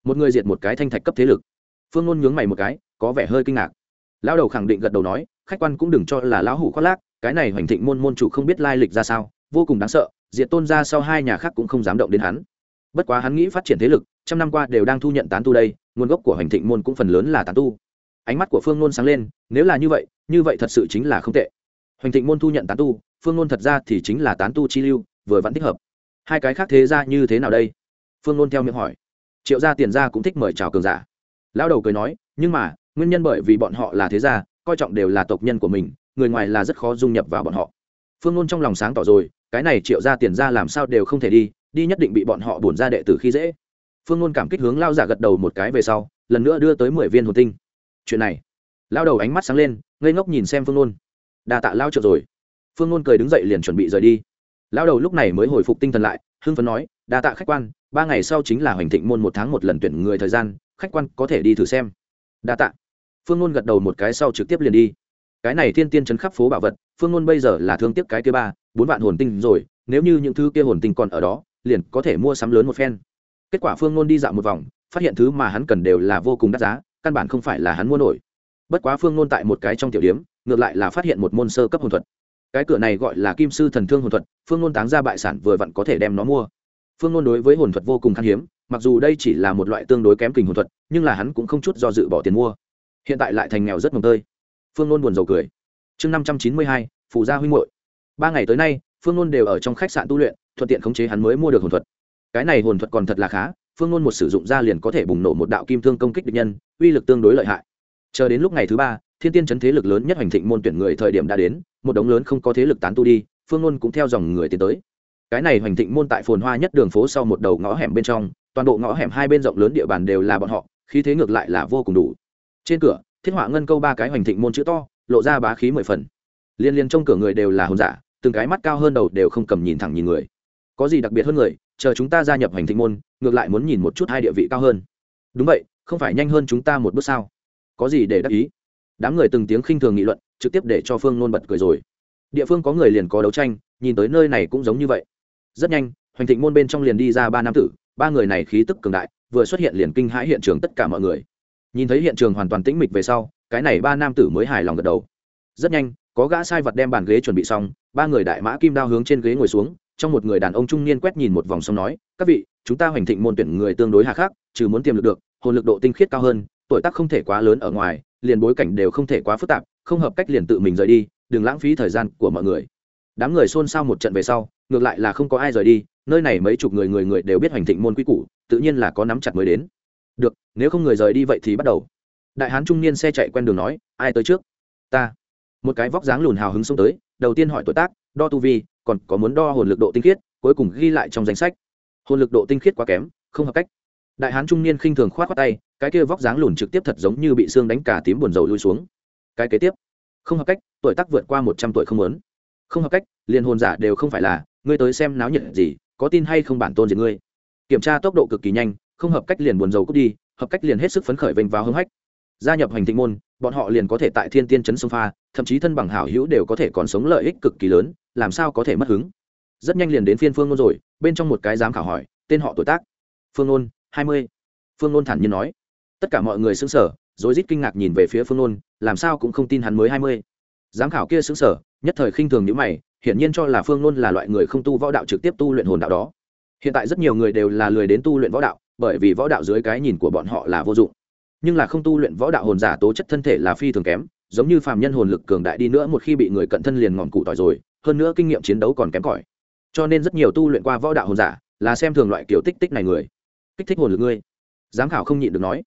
Một người diệt một cái thanh thạch cấp thế lực. Phương ngôn nhướng mày một cái, có vẻ hơi kinh ngạc. Lão đầu khẳng định gật đầu nói, khách quan cũng đừng cho là lão hủ khoác lác cái này hoành thịnh môn môn chủ không biết lai lịch ra sao, vô cùng đáng sợ, diệt tôn gia sau hai nhà khác cũng không dám động đến hắn. Bất quá hắn nghĩ phát triển thế lực, trăm năm qua đều đang thu nhận tán tu đây, nguồn gốc của hoành thịnh môn cũng phần lớn là tán tu. Ánh mắt của phương nôn sáng lên, nếu là như vậy như vậy thật sự chính là không tệ. Hoành thịnh môn thu nhận tán tu, phương nôn thật ra thì chính là tán tu chi lưu, vừa vẫn thích hợp. Hai cái khác thế ra như thế nào đây? Phương nôn theo miệng hỏi. Triệu gia tiền gia cũng thích mời chào cường giả. Lão đầu cười nói, nhưng mà, nguyên nhân bởi vì bọn họ là thế gia, coi trọng đều là tộc nhân của mình người ngoài là rất khó dung nhập vào bọn họ. Phương nôn trong lòng sáng tỏ rồi, cái này triệu ra tiền ra làm sao đều không thể đi đi nhất định bị bọn họ bổn ra đệ tử khi dễ. Phương nôn cảm kích hướng lao giả gật đầu một cái về sau, lần nữa đưa tới mười viên hồn tinh. Chuyện này. Lao đầu ánh mắt sáng lên, ngây ngốc nhìn xem phương nôn. Đà tạ lao trợ rồi. Phương nôn cười đứng dậy liền chuẩn bị rời đi. Lao đầu lúc này mới hồi phục tinh thần lại, hưng phấn nói đà tạ khách quan, ba ngày sau chính là hoành thịnh môn một tháng một lần tuyển người thời gian, khách quan có thể đi thử xem. Đa tạ. Phương nôn gật đầu một cái sau trực tiếp liền đi cái này thiên tiên chấn khắp phố bảo vật, phương ngôn bây giờ là thương tiếc cái kia ba, bốn vạn hồn tinh rồi, nếu như những thứ kia hồn tinh còn ở đó, liền có thể mua sắm lớn một phen. Kết quả phương ngôn đi dạo một vòng, phát hiện thứ mà hắn cần đều là vô cùng đắt giá, căn bản không phải là hắn mua nổi. Bất quá phương ngôn tại một cái trong tiểu điếm ngược lại là phát hiện một môn sơ cấp hồn thuật. Cái cửa này gọi là kim sư thần thương hồn thuật, phương ngôn táng ra bại sản vừa vặn có thể đem nó mua. Phương ngôn đối với hồn thuật vô cùng khan hiếm, mặc dù đây chỉ là một loại tương đối kém kình hồn thuật, nhưng là hắn cũng không chút do dự bỏ tiền mua. Hiện tại lại thành nghèo rất mồm tơi phương nôn buồn rầu cười. Chương năm trăm chín mươi hai phụ gia huynh hội ba ngày tới nay, phương nôn đều ở trong khách sạn tu luyện, thuận tiện khống chế hắn mới mua được hồn thuật. Cái này hồn thuật còn thật là khá, phương nôn một sử dụng ra liền có thể bùng nổ một đạo kim thương công kích địch nhân, uy lực tương đối lợi hại. Chờ đến lúc ngày thứ ba, thiên tiên chấn thế lực lớn nhất hành thịnh môn tuyển người thời điểm đã đến, một đống lớn không có thế lực tán tu đi, phương nôn cũng theo dòng người tiến tới. Cái này hoành thịnh môn tại phồn hoa nhất đường phố sau một đầu ngõ hẻm bên trong, toàn bộ ngõ hẻm hai bên rộng lớn địa bàn đều là bọn họ, khí thế ngược lại là vô cùng đủ. Trên cửa thiết họa ngân câu ba cái hoành thịnh môn chữ to, lộ ra bá khí mười phần. Liên liên trong cửa người đều là hồn giả, từng cái mắt cao hơn đầu đều không cầm nhìn thẳng nhìn người. Có gì đặc biệt hơn người, chờ chúng ta gia nhập hành thịnh môn, ngược lại muốn nhìn một chút hai địa vị cao hơn. Đúng vậy, không phải nhanh hơn chúng ta một bước sao? Có gì để đắc ý? Đám người từng tiếng khinh thường nghị luận, trực tiếp để cho phương nôn bật cười rồi. Địa phương có người liền có đấu tranh, nhìn tới nơi này cũng giống như vậy. Rất nhanh, hoành thịnh môn bên trong liền đi ra ba nam tử, ba người này khí tức cường đại, vừa xuất hiện liền kinh hãi hiện trường tất cả mọi người nhìn thấy hiện trường hoàn toàn tĩnh mịch về sau, cái này ba nam tử mới hài lòng gật đầu. Rất nhanh, có gã sai vật đem bàn ghế chuẩn bị xong, ba người đại mã kim đao hướng trên ghế ngồi xuống, trong một người đàn ông trung niên quét nhìn một vòng xong nói, các vị, chúng ta hoành thịnh môn tuyển người tương đối hà khắc, trừ muốn tiềm lực được, hồn lực độ tinh khiết cao hơn, tuổi tác không thể quá lớn ở ngoài, liền bối cảnh đều không thể quá phức tạp, không hợp cách liền tự mình rời đi, đừng lãng phí thời gian của mọi người. Đám người xôn xao một trận về sau, ngược lại là không có ai rời đi, nơi này mấy chục người người người đều biết hoành thịnh môn quy củ, tự nhiên là có nắm chặt mới đến được, nếu không người rời đi vậy thì bắt đầu. Đại hán trung niên xe chạy quen đường nói, ai tới trước? Ta. Một cái vóc dáng lùn hào hứng xông tới, đầu tiên hỏi tuổi tác, đo tu vi, còn có muốn đo hồn lực độ tinh khiết, cuối cùng ghi lại trong danh sách. Hồn lực độ tinh khiết quá kém, không hợp cách. Đại hán trung niên khinh thường khoát khoát tay, cái kia vóc dáng lùn trực tiếp thật giống như bị xương đánh cả tím buồn dầu lui xuống. Cái kế tiếp, không hợp cách, tuổi tác vượt qua một trăm tuổi không lớn không hợp cách, liền hồn giả đều không phải là, ngươi tới xem náo nhiệt gì, có tin hay không bản tôn gì ngươi. Kiểm tra tốc độ cực kỳ nhanh không hợp cách liền buồn dầu cút đi, hợp cách liền hết sức phấn khởi vênh vào hưng hách. Gia nhập hành thịnh môn, bọn họ liền có thể tại thiên tiên trấn sông pha, thậm chí thân bằng hảo hữu đều có thể còn sống lợi ích cực kỳ lớn, làm sao có thể mất hứng? Rất nhanh liền đến phiên phương ngôn rồi, bên trong một cái giám khảo hỏi, tên họ tuổi tác? Phương ngôn hai mươi. Phương ngôn thản nhiên nói. Tất cả mọi người xứng sở rồi rít kinh ngạc nhìn về phía phương ngôn làm sao cũng không tin hắn mới hai mươi. Giám khảo kia xứng sở nhất thời khinh thường nhữ mày, hiển nhiên cho là phương ngôn là loại người không tu võ đạo trực tiếp tu luyện hồn đạo đó. Hiện tại rất nhiều người đều là lười đến tu luyện võ đạo bởi vì võ đạo dưới cái nhìn của bọn họ là vô dụng. Nhưng là không tu luyện võ đạo hồn giả tố chất thân thể là phi thường kém, giống như phàm nhân hồn lực cường đại đi nữa một khi bị người cận thân liền ngọn cụ tỏi rồi, hơn nữa kinh nghiệm chiến đấu còn kém cỏi. Cho nên rất nhiều tu luyện qua võ đạo hồn giả là xem thường loại kiểu tích tích này người. Kích thích hồn lực ngươi. Giám khảo không nhịn được nói.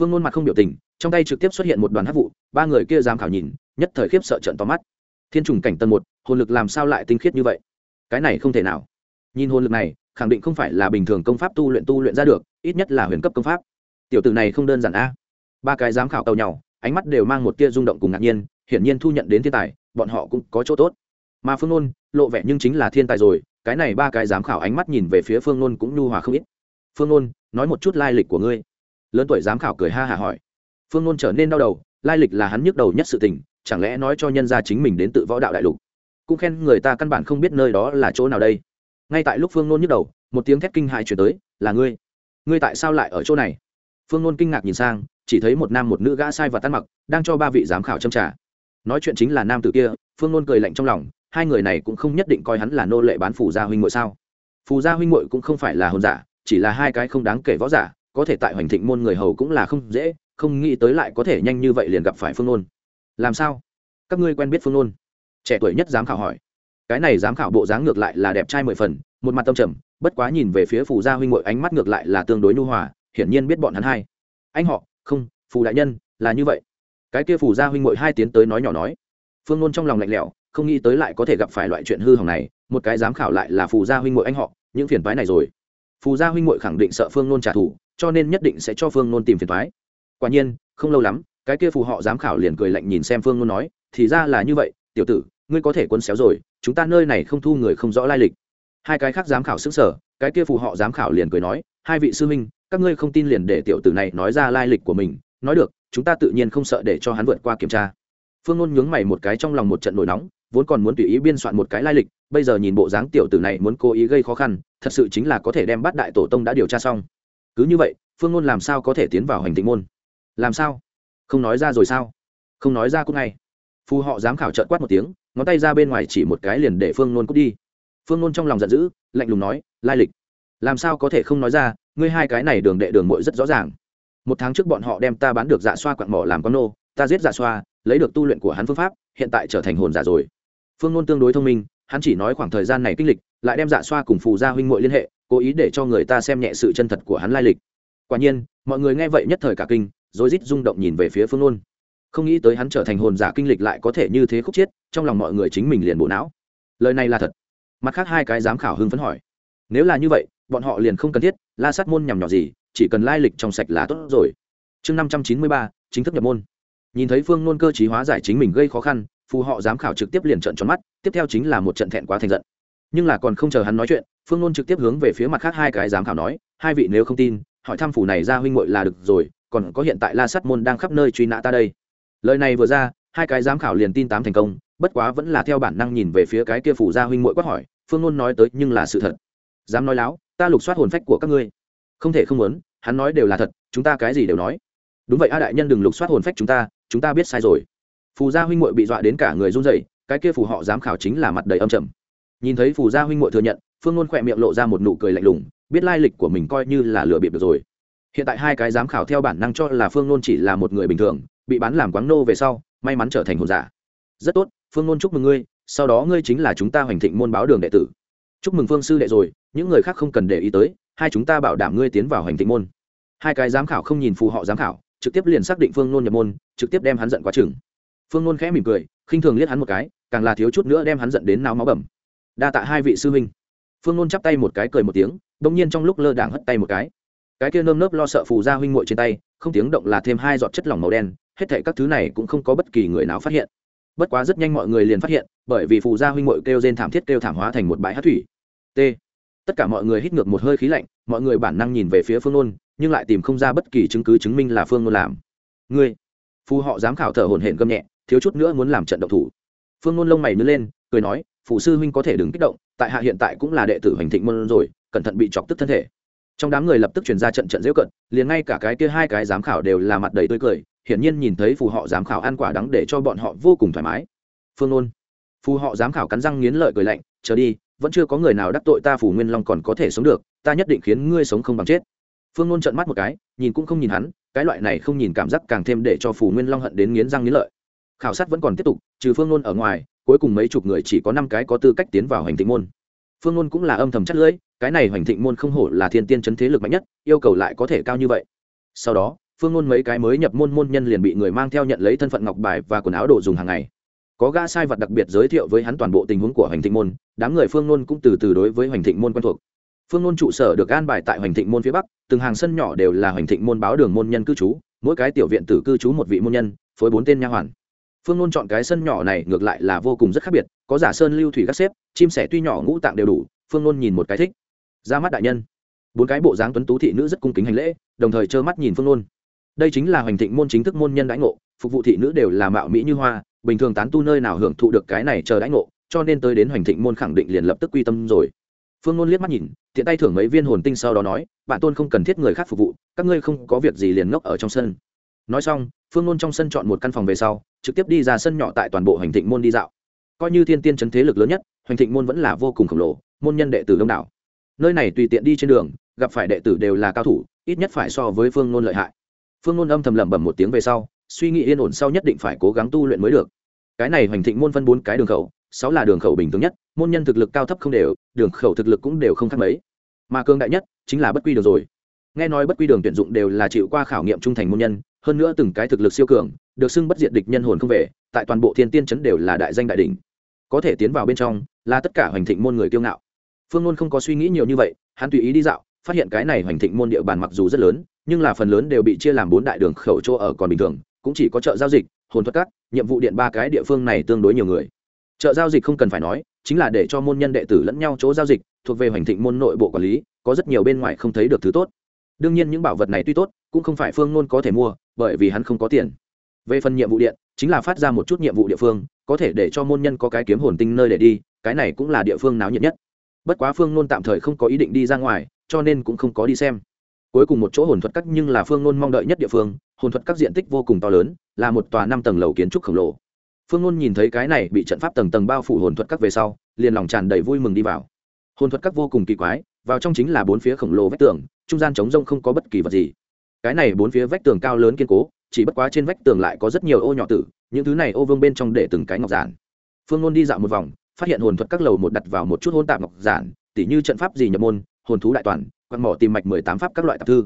Phương ngôn mặt không biểu tình, trong tay trực tiếp xuất hiện một đoàn hát vụ, ba người kia giám khảo nhìn, nhất thời khiếp sợ trận to mắt. Thiên trùng cảnh tân một, hồn lực làm sao lại tinh khiết như vậy? Cái này không thể nào. Nhìn hồn lực này khẳng định không phải là bình thường công pháp tu luyện tu luyện ra được, ít nhất là huyền cấp công pháp. Tiểu tử này không đơn giản a. Ba cái giám khảo tàu nhau ánh mắt đều mang một tia rung động cùng ngạc nhiên, hiển nhiên thu nhận đến thiên tài, bọn họ cũng có chỗ tốt. Mà phương nôn, lộ vẻ nhưng chính là thiên tài rồi, cái này ba cái giám khảo ánh mắt nhìn về phía phương nôn cũng nhu hòa không ít. Phương nôn, nói một chút lai lịch của ngươi. Lớn tuổi giám khảo cười ha hả hỏi. Phương nôn trở nên đau đầu, lai lịch là hắn nhức đầu nhất sự tình, chẳng lẽ nói cho nhân gia chính mình đến tự võ đạo đại lục? Cũng khen người ta căn bản không biết nơi đó là chỗ nào đây ngay tại lúc phương nôn nhức đầu, một tiếng thét kinh hại chuyển tới, là ngươi? Ngươi tại sao lại ở chỗ này? Phương nôn kinh ngạc nhìn sang, chỉ thấy một nam một nữ gã sai và tan mặc, đang cho ba vị giám khảo châm trả nói chuyện chính là nam tử kia, phương nôn cười lạnh trong lòng, hai người này cũng không nhất định coi hắn là nô lệ bán phủ gia huynh ngội sao? Phù gia huynh ngội cũng không phải là hồn giả, chỉ là hai cái không đáng kể võ giả, có thể tại hoành thịnh môn người hầu cũng là không dễ, không nghĩ tới lại có thể nhanh như vậy liền gặp phải phương nôn. Làm sao? Các ngươi quen biết phương nôn? Trẻ tuổi nhất giám khảo hỏi cái này giám khảo bộ dáng ngược lại là đẹp trai mười phần, một mặt tâm trầm, bất quá nhìn về phía phù gia huynh ngội ánh mắt ngược lại là tương đối nhu hòa, hiển nhiên biết bọn hắn hai anh họ, không, phù đại nhân, là như vậy. Cái kia phù gia huynh ngội hai tiến tới nói nhỏ nói. Phương nôn trong lòng lạnh lẽo, không nghĩ tới lại có thể gặp phải loại chuyện hư hỏng này, một cái giám khảo lại là phù gia huynh ngội anh họ, những phiền toái này rồi. Phù gia huynh ngội khẳng định sợ phương nôn trả thù, cho nên nhất định sẽ cho phương nôn tìm phiền toái. Quả nhiên, không lâu lắm, cái kia phù họ giám khảo liền cười lạnh nhìn xem phương nôn nói, thì ra là như vậy, tiểu tử, ngươi có thể quân xéo rồi chúng ta nơi này không thu người không rõ lai lịch. Hai cái khác giám khảo xứng sở cái kia phù họ giám khảo liền cười nói, hai vị sư minh các ngươi không tin liền để tiểu tử này nói ra lai lịch của mình, nói được, chúng ta tự nhiên không sợ để cho hắn vượt qua kiểm tra. Phương ngôn nhướng mày một cái trong lòng một trận nổi nóng, vốn còn muốn tùy ý biên soạn một cái lai lịch, bây giờ nhìn bộ dáng tiểu tử này muốn cố ý gây khó khăn, thật sự chính là có thể đem bắt đại tổ tông đã điều tra xong. Cứ như vậy, phương ngôn làm sao có thể tiến vào hành tịnh môn? Làm sao? Không nói ra rồi sao? Không nói ra cũng ngay. Phù họ dám khảo trợn quát một tiếng ngón tay ra bên ngoài chỉ một cái liền để phương nôn cút đi. Phương nôn trong lòng giận dữ, lạnh lùng nói, lai lịch, làm sao có thể không nói ra, ngươi hai cái này đường đệ đường mội rất rõ ràng. Một tháng trước bọn họ đem ta bán được dạ xoa quặng mỏ làm con nô, ta giết dạ xoa, lấy được tu luyện của hắn phương pháp, hiện tại trở thành hồn giả rồi. Phương nôn tương đối thông minh, hắn chỉ nói khoảng thời gian này kinh lịch, lại đem dạ xoa cùng phù gia huynh muội liên hệ, cố ý để cho người ta xem nhẹ sự chân thật của hắn lai lịch. Quả nhiên, mọi người nghe vậy nhất thời cả kinh, rối rít rung động nhìn về phía phương nôn không nghĩ tới hắn trở thành hồn giả kinh lịch lại có thể như thế khúc chiết, trong lòng mọi người chính mình liền bộ não. Lời này là thật. Mặt khác hai cái giám khảo hưng phấn hỏi. Nếu là như vậy, bọn họ liền không cần thiết, la sát môn nhằm nhỏ gì, chỉ cần lai lịch trong sạch là tốt rồi. Chương năm trăm chín mươi ba, chính thức nhập môn. Nhìn thấy phương nôn cơ chí hóa giải chính mình gây khó khăn, phù họ giám khảo trực tiếp liền trận tròn mắt, tiếp theo chính là một trận thẹn quá thành giận. Nhưng là còn không chờ hắn nói chuyện, phương nôn trực tiếp hướng về phía mặt khác hai cái giám khảo nói, hai vị nếu không tin, hỏi thăm phủ này ra huynh hội là được rồi, còn có hiện tại la sát môn đang khắp nơi truy nã ta đây lời này vừa ra, hai cái giám khảo liền tin tám thành công, bất quá vẫn là theo bản năng nhìn về phía cái kia phủ gia huynh muội quát hỏi, phương ngôn nói tới nhưng là sự thật. Dám nói láo, ta lục soát hồn phách của các ngươi. Không thể không muốn, hắn nói đều là thật, chúng ta cái gì đều nói. Đúng vậy a đại nhân đừng lục soát hồn phách chúng ta chúng ta biết sai rồi. Phù gia huynh muội bị dọa đến cả người run rẩy, cái kia phù họ giám khảo chính là mặt đầy âm trầm. Nhìn thấy phù gia huynh muội thừa nhận, phương ngôn khỏe miệng lộ ra một nụ cười lạnh lùng, biết lai lịch của mình coi như là lừa bịp được rồi. Hiện tại hai cái giám khảo theo bản năng cho là phương ngôn chỉ là một người bình thường bị bán làm quáng nô về sau, may mắn trở thành hồn giả. Rất tốt, phương ngôn chúc mừng ngươi, sau đó ngươi chính là chúng ta hoành thịnh môn báo đường đệ tử. Chúc mừng phương sư đệ rồi, những người khác không cần để ý tới, hai chúng ta bảo đảm ngươi tiến vào hoành thịnh môn. Hai cái giám khảo không nhìn phù họ giám khảo, trực tiếp liền xác định phương nôn nhập môn, trực tiếp đem hắn giận quá chừng. Phương nôn khẽ mỉm cười, khinh thường liếc hắn một cái, càng là thiếu chút nữa đem hắn giận đến náo máu bầm đa tạ hai vị sư huynh. Phương nôn chắp tay một cái cười một tiếng đông nhiên trong lúc lơ đảng hất tay một cái. Cái kia nơm nớp lo sợ phù ra huynh muội trên tay, không tiếng động là thêm hai giọt chất lỏng màu đen hết thệ các thứ này cũng không có bất kỳ người nào phát hiện. Bất quá rất nhanh mọi người liền phát hiện, bởi vì phù gia huynh mội kêu trên thảm thiết kêu thảm hóa thành một bãi hát thủy. T. Tất cả mọi người hít ngược một hơi khí lạnh, mọi người bản năng nhìn về phía phương nôn, nhưng lại tìm không ra bất kỳ chứng cứ chứng minh là phương nôn làm. Ngươi, phù họ dám khảo thở hổn hển gầm nhẹ, thiếu chút nữa muốn làm trận động thủ. Phương nôn lông mày nứt lên, cười nói phụ sư huynh có thể đừng kích động, tại hạ hiện tại cũng là đệ tử hành thịnh môn rồi, cẩn thận bị chọc tức thân thể. Trong đám người lập tức chuyển ra trận trận dễu cận, liền ngay cả cái kia hai cái giám khảo đều là mặt đầy tươi cười hiển nhiên nhìn thấy phù họ giám khảo ăn quả đắng để cho bọn họ vô cùng thoải mái. Phương ôn phù họ giám khảo cắn răng nghiến lợi cười lạnh, chờ đi, vẫn chưa có người nào đắc tội ta phù nguyên long còn có thể sống được, ta nhất định khiến ngươi sống không bằng chết. Phương ôn trợn mắt một cái, nhìn cũng không nhìn hắn, cái loại này không nhìn cảm giác càng thêm để cho phù nguyên long hận đến nghiến răng nghiến lợi. Khảo sát vẫn còn tiếp tục, trừ phương ôn ở ngoài, cuối cùng mấy chục người chỉ có năm cái có tư cách tiến vào hành thịnh môn. Phương ôn cũng là âm thầm chất lưỡi, cái này hành thịnh môn không hổ là thiên tiên chấn thế lực mạnh nhất, yêu cầu lại có thể cao như vậy. Sau đó phương ngôn mấy cái mới nhập môn môn nhân liền bị người mang theo nhận lấy thân phận ngọc bài và quần áo đồ dùng hàng ngày. Có gã sai vật đặc biệt giới thiệu với hắn toàn bộ tình huống của hoành thịnh môn, đám người phương ngôn cũng từ từ đối với hoành thịnh môn quen thuộc. Phương ngôn trụ sở được an bài tại hoành thịnh môn phía bắc, từng hàng sân nhỏ đều là hoành thịnh môn báo đường môn nhân cư trú, mỗi cái tiểu viện tử cư trú một vị môn nhân, phối bốn tên nha hoàn. Phương ngôn chọn cái sân nhỏ này ngược lại là vô cùng rất khác biệt, có giả sơn lưu thủy các xếp, chim sẻ tuy nhỏ ngũ tạng đều đủ, phương ngôn nhìn một cái thích. Ra mắt đại nhân. Bốn cái bộ dáng tuấn tú thị nữ rất cung kính hành lễ, đồng thời trơ mắt nhìn phương ngôn đây chính là hoành thịnh môn chính thức môn nhân đãi ngộ, phục vụ thị nữ đều là mạo mỹ như hoa, bình thường tán tu nơi nào hưởng thụ được cái này chờ đãi ngộ, cho nên tới đến hoành thịnh môn khẳng định liền lập tức quy tâm rồi. Phương ngôn liếc mắt nhìn, tiện tay thưởng mấy viên hồn tinh sau đó nói, bạn tôn không cần thiết người khác phục vụ, các ngươi không có việc gì liền ngốc ở trong sân. Nói xong, phương ngôn trong sân chọn một căn phòng về sau, trực tiếp đi ra sân nhỏ tại toàn bộ hoành thịnh môn đi dạo. Coi như thiên tiên chấn thế lực lớn nhất, hoành thịnh môn vẫn là vô cùng khổng lồ, môn nhân đệ tử đông đảo. Nơi này tùy tiện đi trên đường, gặp phải đệ tử đều là cao thủ, ít nhất phải so với phương ngôn lợi hại phương nôn âm thầm lẩm bẩm một tiếng về sau, suy nghĩ yên ổn sau nhất định phải cố gắng tu luyện mới được. Cái này hoành thịnh môn phân bốn cái đường khẩu, sáu là đường khẩu bình thường nhất, môn nhân thực lực cao thấp không đều, đường khẩu thực lực cũng đều không khác mấy. Mà cường đại nhất chính là bất quy đường rồi. Nghe nói bất quy đường tuyển dụng đều là chịu qua khảo nghiệm trung thành môn nhân, hơn nữa từng cái thực lực siêu cường, được xưng bất diệt địch nhân hồn không về, tại toàn bộ thiên tiên chấn đều là đại danh đại đỉnh. Có thể tiến vào bên trong, là tất cả hoành thịnh môn người kiêu ngạo. Phương ngôn không có suy nghĩ nhiều như vậy, hắn tùy ý đi dạo, phát hiện cái này hoành thịnh môn địa bàn mặc dù rất lớn nhưng là phần lớn đều bị chia làm bốn đại đường khẩu chỗ ở còn bình thường, cũng chỉ có chợ giao dịch, hồn thuật cắt nhiệm vụ điện ba cái địa phương này tương đối nhiều người. Chợ giao dịch không cần phải nói, chính là để cho môn nhân đệ tử lẫn nhau chỗ giao dịch, thuộc về hoành thịnh môn nội bộ quản lý, có rất nhiều bên ngoài không thấy được thứ tốt. Đương nhiên những bảo vật này tuy tốt, cũng không phải phương nôn có thể mua, bởi vì hắn không có tiền. Về phần nhiệm vụ điện, chính là phát ra một chút nhiệm vụ địa phương, có thể để cho môn nhân có cái kiếm hồn tinh nơi để đi, cái này cũng là địa phương náo nhiệt nhất. Bất quá phương nôn tạm thời không có ý định đi ra ngoài, cho nên cũng không có đi xem cuối cùng một chỗ hồn thuật cắt nhưng là phương nôn mong đợi nhất địa phương, hồn thuật các diện tích vô cùng to lớn, là một tòa năm tầng lầu kiến trúc khổng lồ. Phương nôn nhìn thấy cái này bị trận pháp tầng tầng bao phủ hồn thuật các về sau, liền lòng tràn đầy vui mừng đi vào. Hồn thuật các vô cùng kỳ quái, vào trong chính là bốn phía khổng lồ vách tường, trung gian trống rông không có bất kỳ vật gì. Cái này bốn phía vách tường cao lớn kiên cố, chỉ bất quá trên vách tường lại có rất nhiều ô nhỏ tử, những thứ này ô vương bên trong để từng cái ngọc giản. Phương nôn đi dạo một vòng, phát hiện hồn thuật các lầu một đặt vào một chút hôn tạp ngọc giản, tỉ như trận pháp gì nhập môn, hồn thú đại toàn quạt mỏ tìm mạch mười tám pháp các loại tạp thư.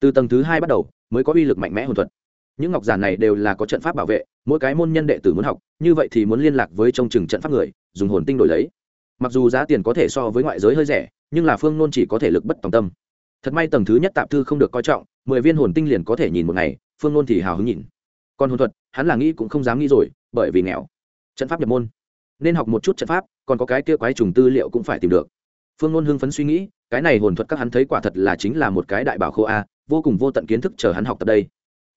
Từ tầng thứ hai bắt đầu, mới có uy lực mạnh mẽ hồn thuật. Những ngọc giản này đều là có trận pháp bảo vệ, mỗi cái môn nhân đệ tử muốn học, như vậy thì muốn liên lạc với trông chừng trận pháp người, dùng hồn tinh đổi lấy. Mặc dù giá tiền có thể so với ngoại giới hơi rẻ, nhưng là phương nôn chỉ có thể lực bất tòng tâm. Thật may tầng thứ nhất tạp thư không được coi trọng, mười viên hồn tinh liền có thể nhìn một ngày, phương nôn thì hào hứng nhìn. Còn hồn thuật, hắn là nghĩ cũng không dám nghĩ rồi, bởi vì nghèo. Trận pháp nhập môn. Nên học một chút trận pháp, còn có cái kia quái trùng tư liệu cũng phải tìm được phương nôn hưng phấn suy nghĩ, cái này hồn thuật các hắn thấy quả thật là chính là một cái đại bảo khô a, vô cùng vô tận kiến thức chờ hắn học tập đây.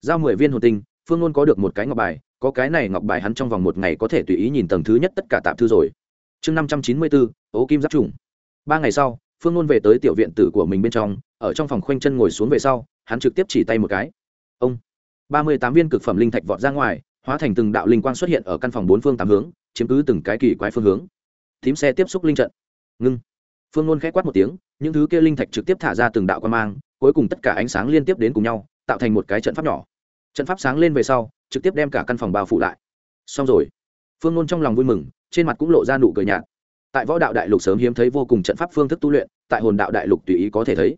Giao mười viên hồn tinh, phương nôn có được một cái ngọc bài, có cái này ngọc bài hắn trong vòng một ngày có thể tùy ý nhìn tầng thứ nhất tất cả tạp thư rồi. Chương năm trăm chín mươi bốn, ố kim giáp trùng. Ba ngày sau, phương nôn về tới tiểu viện tử của mình bên trong, ở trong phòng khoanh chân ngồi xuống về sau, hắn trực tiếp chỉ tay một cái. Ông. Ba mươi tám viên cực phẩm linh thạch vọt ra ngoài, hóa thành từng đạo linh quang xuất hiện ở căn phòng bốn phương tám hướng, chiếm cứ từng cái kỳ quái phương hướng. Thím xe tiếp xúc linh trận. Ngưng phương nôn k h ẽ quát một tiếng, những thứ kia linh thạch trực tiếp thả ra từng đạo quan mang, cuối cùng tất cả ánh sáng liên tiếp đến cùng nhau, tạo thành một cái trận pháp nhỏ. Trận pháp sáng lên về sau, trực tiếp đem cả căn phòng bao phủ lại. Xong rồi. Phương nôn trong lòng vui mừng, trên mặt cũng lộ ra nụ cười nhạt. Tại võ đạo đại lục sớm hiếm thấy vô cùng trận pháp phương thức tu luyện, tại hồn đạo đại lục tùy ý có thể thấy.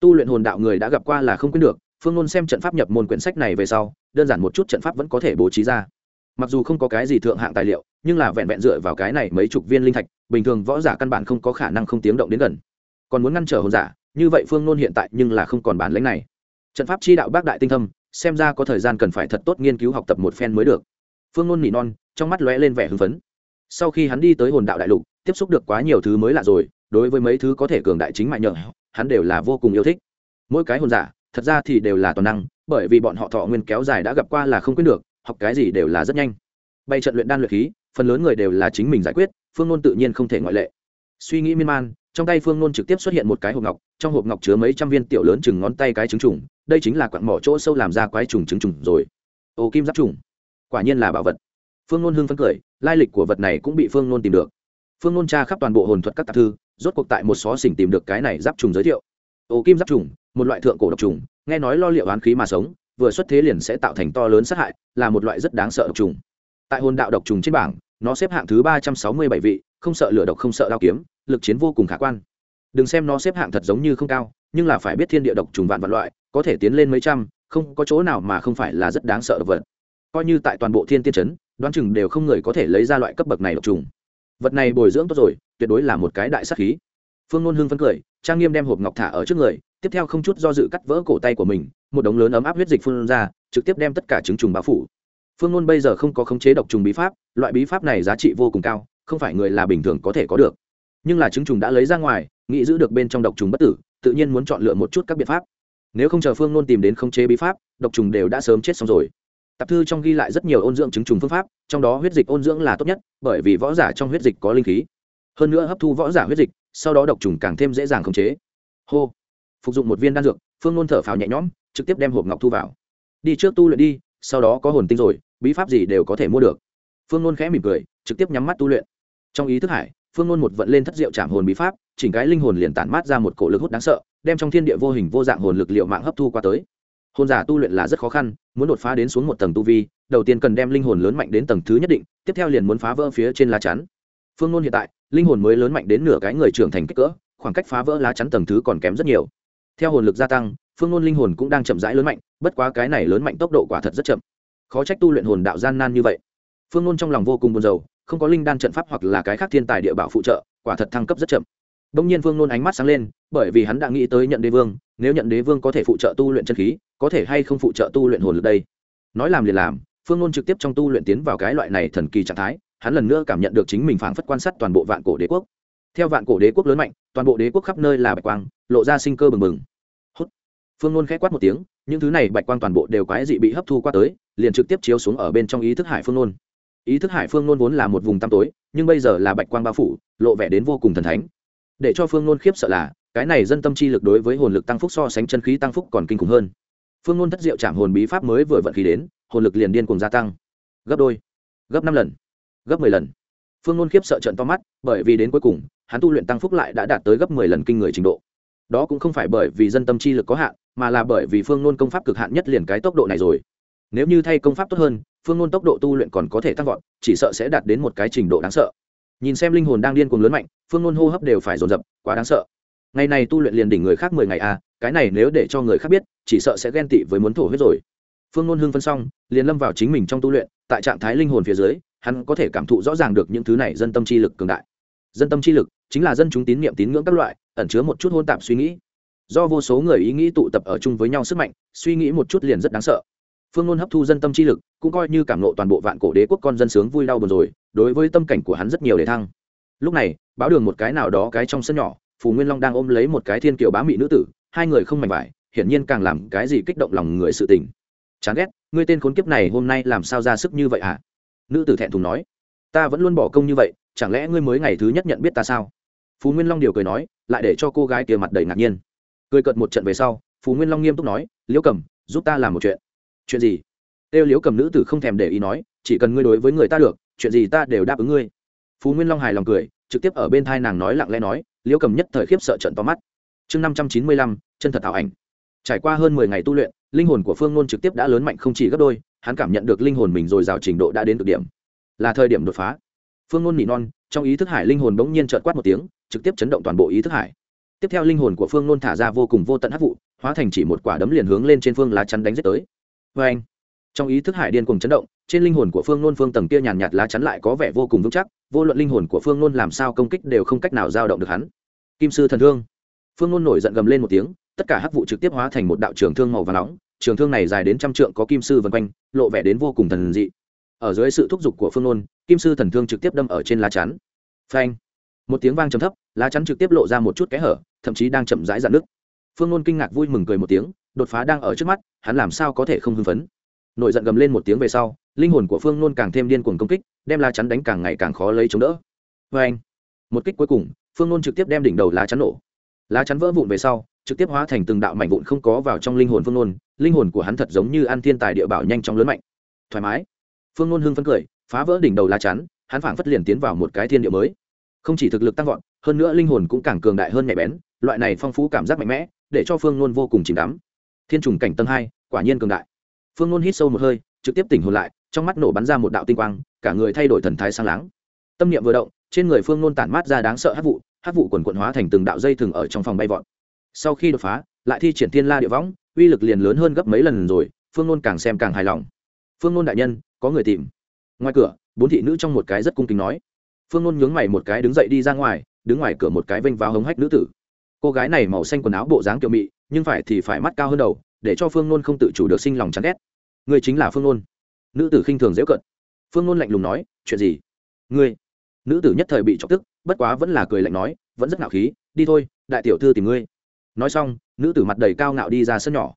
Tu luyện hồn đạo người đã gặp qua là không quyết được, phương nôn xem trận pháp nhập môn quyển sách này về sau, đơn giản một chút trận pháp vẫn có thể bố trí ra. Mặc dù không có cái gì thượng hạng tài liệu, nhưng là vẹn vẹn dựa vào cái này mấy chục viên linh thạch bình thường võ giả căn bản không có khả năng không tiếng động đến gần. Còn muốn ngăn trở hồn giả như vậy phương nôn hiện tại nhưng là không còn bản lãnh này. Trận pháp chi đạo bác đại tinh thâm xem ra có thời gian cần phải thật tốt nghiên cứu học tập một phen mới được. Phương nôn nỉ non trong mắt lóe lên vẻ hưng phấn. Sau khi hắn đi tới hồn đạo đại lục tiếp xúc được quá nhiều thứ mới lạ rồi đối với mấy thứ có thể cường đại chính mạnh nhở, hắn đều là vô cùng yêu thích. Mỗi cái hồn giả thật ra thì đều là toàn năng bởi vì bọn họ thọ nguyên kéo dài đã gặp qua là không quyết được học cái gì đều là rất nhanh. Bay trận luyện đan luyện khí phần lớn người đều là chính mình giải quyết phương nôn tự nhiên không thể ngoại lệ. Suy nghĩ miên man, trong tay phương nôn trực tiếp xuất hiện một cái hộp ngọc, trong hộp ngọc chứa mấy trăm viên tiểu lớn chừng ngón tay cái trứng trùng, đây chính là quặng mỏ chỗ sâu làm ra quái trùng trứng trùng rồi. Ô kim giáp trùng. Quả nhiên là bảo vật. Phương nôn hưng phấn cười, lai lịch của vật này cũng bị phương nôn tìm được. Phương nôn tra khắp toàn bộ hồn thuật các tạp thư, rốt cuộc tại một xó xỉnh tìm được cái này giáp trùng giới thiệu. Ô kim giáp trùng, một loại thượng cổ độc trùng, nghe nói lo liệu oán khí mà sống, vừa xuất thế liền sẽ tạo thành to lớn sát hại, là một loại rất đáng sợ độc trùng. Tại hồn đạo độc trùng trên bảng nó xếp hạng thứ ba trăm sáu mươi bảy vị, không sợ lửa độc, không sợ đao kiếm, lực chiến vô cùng khả quan. Đừng xem nó xếp hạng thật giống như không cao, nhưng là phải biết thiên địa độc trùng vạn vạn loại, có thể tiến lên mấy trăm, không có chỗ nào mà không phải là rất đáng sợ độc vật. Coi như tại toàn bộ thiên tiên trấn, đoán chừng đều không người có thể lấy ra loại cấp bậc này độc trùng. Vật này bồi dưỡng tốt rồi, tuyệt đối là một cái đại sắc khí. Phương nôn hưng phấn cười, trang nghiêm đem hộp ngọc thả ở trước người, tiếp theo không chút do dự cắt vỡ cổ tay của mình, một đống lớn ấm áp huyết dịch phun ra, trực tiếp đem tất cả trứng trùng bao phủ phương ngôn bây giờ không có khống chế độc trùng bí pháp, loại bí pháp này giá trị vô cùng cao, không phải người là bình thường có thể có được. Nhưng là trứng trùng đã lấy ra ngoài, nghĩ giữ được bên trong độc trùng bất tử, tự nhiên muốn chọn lựa một chút các biện pháp. Nếu không chờ phương nôn tìm đến khống chế bí pháp, độc trùng đều đã sớm chết xong rồi. Tạp thư trong ghi lại rất nhiều ôn dưỡng chứng trùng phương pháp, trong đó huyết dịch ôn dưỡng là tốt nhất, bởi vì võ giả trong huyết dịch có linh khí. Hơn nữa hấp thu võ giả huyết dịch, sau đó độc trùng càng thêm dễ dàng khống chế. Hô. Phục dụng một viên đan dược, phương nôn thở phào nhẹ nhõm, trực tiếp đem hộp ngọc thu vào. Đi trước tu luyện đi, sau đó có hồn tinh rồi bí pháp gì đều có thể mua được. Phương nôn khẽ mỉm cười, trực tiếp nhắm mắt tu luyện. Trong ý thức hải, phương nôn một vận lên thất diệu trảm hồn bí pháp, chỉnh cái linh hồn liền tản mát ra một cổ lực hút đáng sợ, đem trong thiên địa vô hình vô dạng hồn lực liệu mạng hấp thu qua tới. Hồn giả tu luyện là rất khó khăn, muốn đột phá đến xuống một tầng tu vi, đầu tiên cần đem linh hồn lớn mạnh đến tầng thứ nhất định, tiếp theo liền muốn phá vỡ phía trên lá chắn. Phương nôn hiện tại, linh hồn mới lớn mạnh đến nửa cái người trưởng thành kích cỡ, khoảng cách phá vỡ lá chắn tầng thứ còn kém rất nhiều. Theo hồn lực gia tăng, phương nôn linh hồn cũng đang chậm rãi lớn mạnh, bất quá cái này lớn mạnh tốc độ quả thật rất chậm khó trách tu luyện hồn đạo gian nan như vậy. Phương nôn trong lòng vô cùng buồn rầu, không có linh đan trận pháp hoặc là cái khác thiên tài địa bảo phụ trợ, quả thật thăng cấp rất chậm. Đông nhiên phương nôn ánh mắt sáng lên, bởi vì hắn đã nghĩ tới nhận đế vương, nếu nhận đế vương có thể phụ trợ tu luyện chân khí, có thể hay không phụ trợ tu luyện hồn lực đây? Nói làm liền làm, phương nôn trực tiếp trong tu luyện tiến vào cái loại này thần kỳ trạng thái, hắn lần nữa cảm nhận được chính mình phảng phất quan sát toàn bộ vạn cổ đế quốc. Theo vạn cổ đế quốc lớn mạnh, toàn bộ đế quốc khắp nơi là bạch quang, lộ ra sinh cơ bừng bừng phương nôn k h ẽ quát một tiếng, những thứ này bạch quang toàn bộ đều quái dị bị hấp thu qua tới, liền trực tiếp chiếu xuống ở bên trong ý thức hải phương nôn. Ý thức hải phương nôn vốn là một vùng tăm tối, nhưng bây giờ là bạch quang bao phủ, lộ vẻ đến vô cùng thần thánh. Để cho phương nôn khiếp sợ là, cái này dân tâm chi lực đối với hồn lực tăng phúc so sánh chân khí tăng phúc còn kinh khủng hơn. Phương nôn thất diệu chạm hồn bí pháp mới vừa vận khí đến, hồn lực liền điên cùng gia tăng. Gấp đôi, gấp năm lần, gấp mười lần. Phương nôn khiếp sợ trận to mắt, bởi vì đến cuối cùng, hắn tu luyện tăng phúc lại đã đạt tới gấp mười lần kinh người trình độ đó cũng không phải bởi vì dân tâm chi lực có hạn, mà là bởi vì phương nôn công pháp cực hạn nhất liền cái tốc độ này rồi. Nếu như thay công pháp tốt hơn, phương nôn tốc độ tu luyện còn có thể tăng vọt, chỉ sợ sẽ đạt đến một cái trình độ đáng sợ. Nhìn xem linh hồn đang điên cuồng lớn mạnh, phương nôn hô hấp đều phải dồn dập, quá đáng sợ. Ngày này tu luyện liền đỉnh người khác mười ngày à cái này nếu để cho người khác biết, chỉ sợ sẽ ghen tị với muốn thổ huyết rồi. Phương nôn hưng phân xong, liền lâm vào chính mình trong tu luyện, tại trạng thái linh hồn phía dưới, hắn có thể cảm thụ rõ ràng được những thứ này dân tâm chi lực cường đại. Dân tâm chi lực chính là dân chúng tín nhiệm tín ngưỡng các loại ẩn chứa một chút hôn tạp suy nghĩ. Do vô số người ý nghĩ tụ tập ở chung với nhau sức mạnh, suy nghĩ một chút liền rất đáng sợ. Phương ngôn hấp thu dân tâm chi lực, cũng coi như cảm nộ toàn bộ vạn cổ đế quốc con dân sướng vui đau buồn rồi, đối với tâm cảnh của hắn rất nhiều để thăng. Lúc này, báo đường một cái nào đó cái trong sân nhỏ, phù nguyên long đang ôm lấy một cái thiên kiều bá mị nữ tử, hai người không mảnh vải, hiển nhiên càng làm cái gì kích động lòng người sự tình. Chán ghét, ngươi tên khốn kiếp này hôm nay làm sao ra sức như vậy hả? À? nữ tử thẹn thùng nói. Ta vẫn luôn bỏ công như vậy, chẳng lẽ ngươi mới ngày thứ nhất nhận biết ta sao? Phú nguyên long điều cười nói, lại để cho cô gái kia mặt đầy ngạc nhiên. Cười cợt một trận về sau, phú nguyên long nghiêm túc nói, liễu cầm giúp ta làm một chuyện. Chuyện gì? Têu liễu cầm nữ tử không thèm để ý nói, chỉ cần ngươi đối với người ta được, chuyện gì ta đều đáp ứng ngươi. Phú nguyên long hài lòng cười, trực tiếp ở bên thai nàng nói lặng lẽ nói, liễu cầm nhất thời khiếp sợ trận to mắt. Chương năm trăm chín mươi lăm, chân thật ảo ảnh. Trải qua hơn mười ngày tu luyện, linh hồn của phương ngôn trực tiếp đã lớn mạnh không chỉ gấp đôi, hắn cảm nhận được linh hồn mình dồi dào trình độ đã đến cực điểm. Là thời điểm đột phá. Phương ngôn nỉ non trong ý thức hải linh hồn bỗng nhiên trợt quát một tiếng, trực tiếp chấn động toàn bộ ý thức hải. Tiếp theo linh hồn của phương nôn thả ra vô cùng vô tận hắc vụ, hóa thành chỉ một quả đấm liền hướng lên trên phương lá chắn đánh giết tới. Vê anh trong ý thức hải điên cùng chấn động, trên linh hồn của phương nôn phương tầng kia nhàn nhạt lá chắn lại có vẻ vô cùng vững chắc, vô luận linh hồn của phương nôn làm sao công kích đều không cách nào giao động được hắn. Kim sư thần thương. Phương nôn nổi giận gầm lên một tiếng, tất cả hắc vụ trực tiếp hóa thành một đạo trường thương màu và nóng, trường thương này dài đến trăm trượng có kim sư vân quanh, lộ vẻ đến vô cùng thần dị ở dưới sự thúc giục của phương nôn, kim sư thần thương trực tiếp đâm ở trên lá chắn. Phanh. Một tiếng vang trầm thấp, lá chắn trực tiếp lộ ra một chút kẽ hở, thậm chí đang chậm rãi dạn nước phương nôn kinh ngạc vui mừng cười một tiếng, đột phá đang ở trước mắt, hắn làm sao có thể không hưng phấn? Nổi giận gầm lên một tiếng về sau, linh hồn của phương nôn càng thêm điên cuồng công kích, đem lá chắn đánh càng ngày càng khó lấy chống đỡ. Vê anh một kích cuối cùng, phương nôn trực tiếp đem đỉnh đầu lá chắn nổ. Lá chắn vỡ vụn về sau, trực tiếp hóa thành từng đạo mảnh vụn không có vào trong linh hồn phương nôn, linh hồn của hắn thật giống như ăn thiên tài địa bảo nhanh chóng lớn mạnh. Thoải mái phương nôn hưng phấn cười, phá vỡ đỉnh đầu lá chắn, hắn phảng phất liền tiến vào một cái thiên địa mới. Không chỉ thực lực tăng vọt, hơn nữa linh hồn cũng càng cường đại hơn nhạy bén, loại này phong phú cảm giác mạnh mẽ, để cho phương nôn vô cùng chìm đắm. Thiên trùng cảnh tầng hai, quả nhiên cường đại. Phương nôn hít sâu một hơi, trực tiếp tỉnh hồn lại, trong mắt nổ bắn ra một đạo tinh quang, cả người thay đổi thần thái sang láng. Tâm niệm vừa động, trên người phương nôn tản mát ra đáng sợ hát vụ hát vụ quần quận hóa thành từng đạo dây thừng ở trong phòng bay vọt. Sau khi đột phá, lại thi triển thiên la địa võng, uy lực liền lớn hơn gấp mấy lần rồi, phương nôn càng xem càng hài lòng. Phương nôn đại nhân có người tìm. Ngoài cửa, bốn thị nữ trong một cái rất cung kính nói. Phương nôn nhướng mày một cái đứng dậy đi ra ngoài, đứng ngoài cửa một cái vênh vào hống hách nữ tử. Cô gái này màu xanh quần áo bộ dáng kiểu mị, nhưng phải thì phải mắt cao hơn đầu, để cho phương nôn không tự chủ được sinh lòng chán ghét. Người chính là phương nôn. Nữ tử khinh thường dễ cận phương nôn lạnh lùng nói, chuyện gì? Ngươi. Nữ tử nhất thời bị chọc tức, bất quá vẫn là cười lạnh nói, vẫn rất ngạo khí, đi thôi, đại tiểu thư tìm ngươi. Nói xong, nữ tử mặt đầy cao ngạo đi ra sân nhỏ.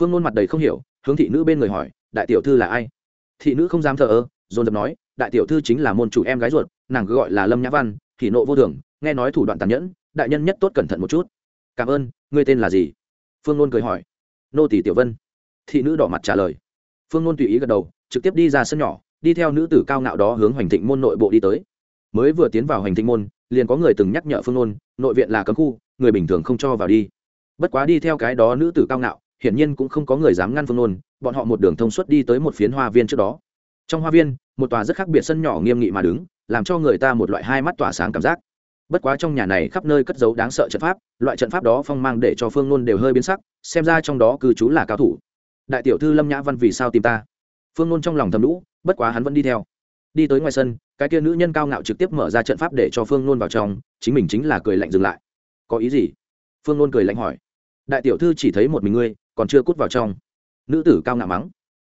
Phương nôn mặt đầy không hiểu, hướng thị nữ bên người hỏi, đại tiểu thư là ai? Thị nữ không dám thờ ơ, dồn dập nói, đại tiểu thư chính là môn chủ em gái ruột, nàng cứ gọi là lâm nhã văn, thì nộ vô thường, nghe nói thủ đoạn tàn nhẫn, đại nhân nhất tốt cẩn thận một chút. Cảm ơn, ngươi tên là gì? Phương nôn cười hỏi. Nô tỷ tiểu vân. Thị nữ đỏ mặt trả lời. Phương nôn tùy ý gật đầu, trực tiếp đi ra sân nhỏ, đi theo nữ tử cao ngạo đó hướng hoành thịnh môn nội bộ đi tới. Mới vừa tiến vào hoành thịnh môn, liền có người từng nhắc nhở phương nôn, nội viện là cấm khu, người bình thường không cho vào đi. Bất quá đi theo cái đó nữ tử cao ngạo, hiển nhiên cũng không có người dám ngăn phương nôn bọn họ một đường thông suốt đi tới một phiến hoa viên trước đó. Trong hoa viên, một tòa rất khác biệt sân nhỏ nghiêm nghị mà đứng, làm cho người ta một loại hai mắt tỏa sáng cảm giác. Bất quá trong nhà này khắp nơi cất giấu đáng sợ trận pháp, loại trận pháp đó phong mang để cho phương nôn đều hơi biến sắc, xem ra trong đó cư trú là cao thủ. Đại tiểu thư lâm nhã văn vì sao tìm ta? Phương nôn trong lòng thầm lũ, bất quá hắn vẫn đi theo. Đi tới ngoài sân, cái kia nữ nhân cao ngạo trực tiếp mở ra trận pháp để cho phương nôn vào trong, chính mình chính là cười lạnh dừng lại. Có ý gì? Phương nôn cười lạnh hỏi. Đại tiểu thư chỉ thấy một mình ngươi, còn chưa cút vào trong nữ tử cao ngạo mắng.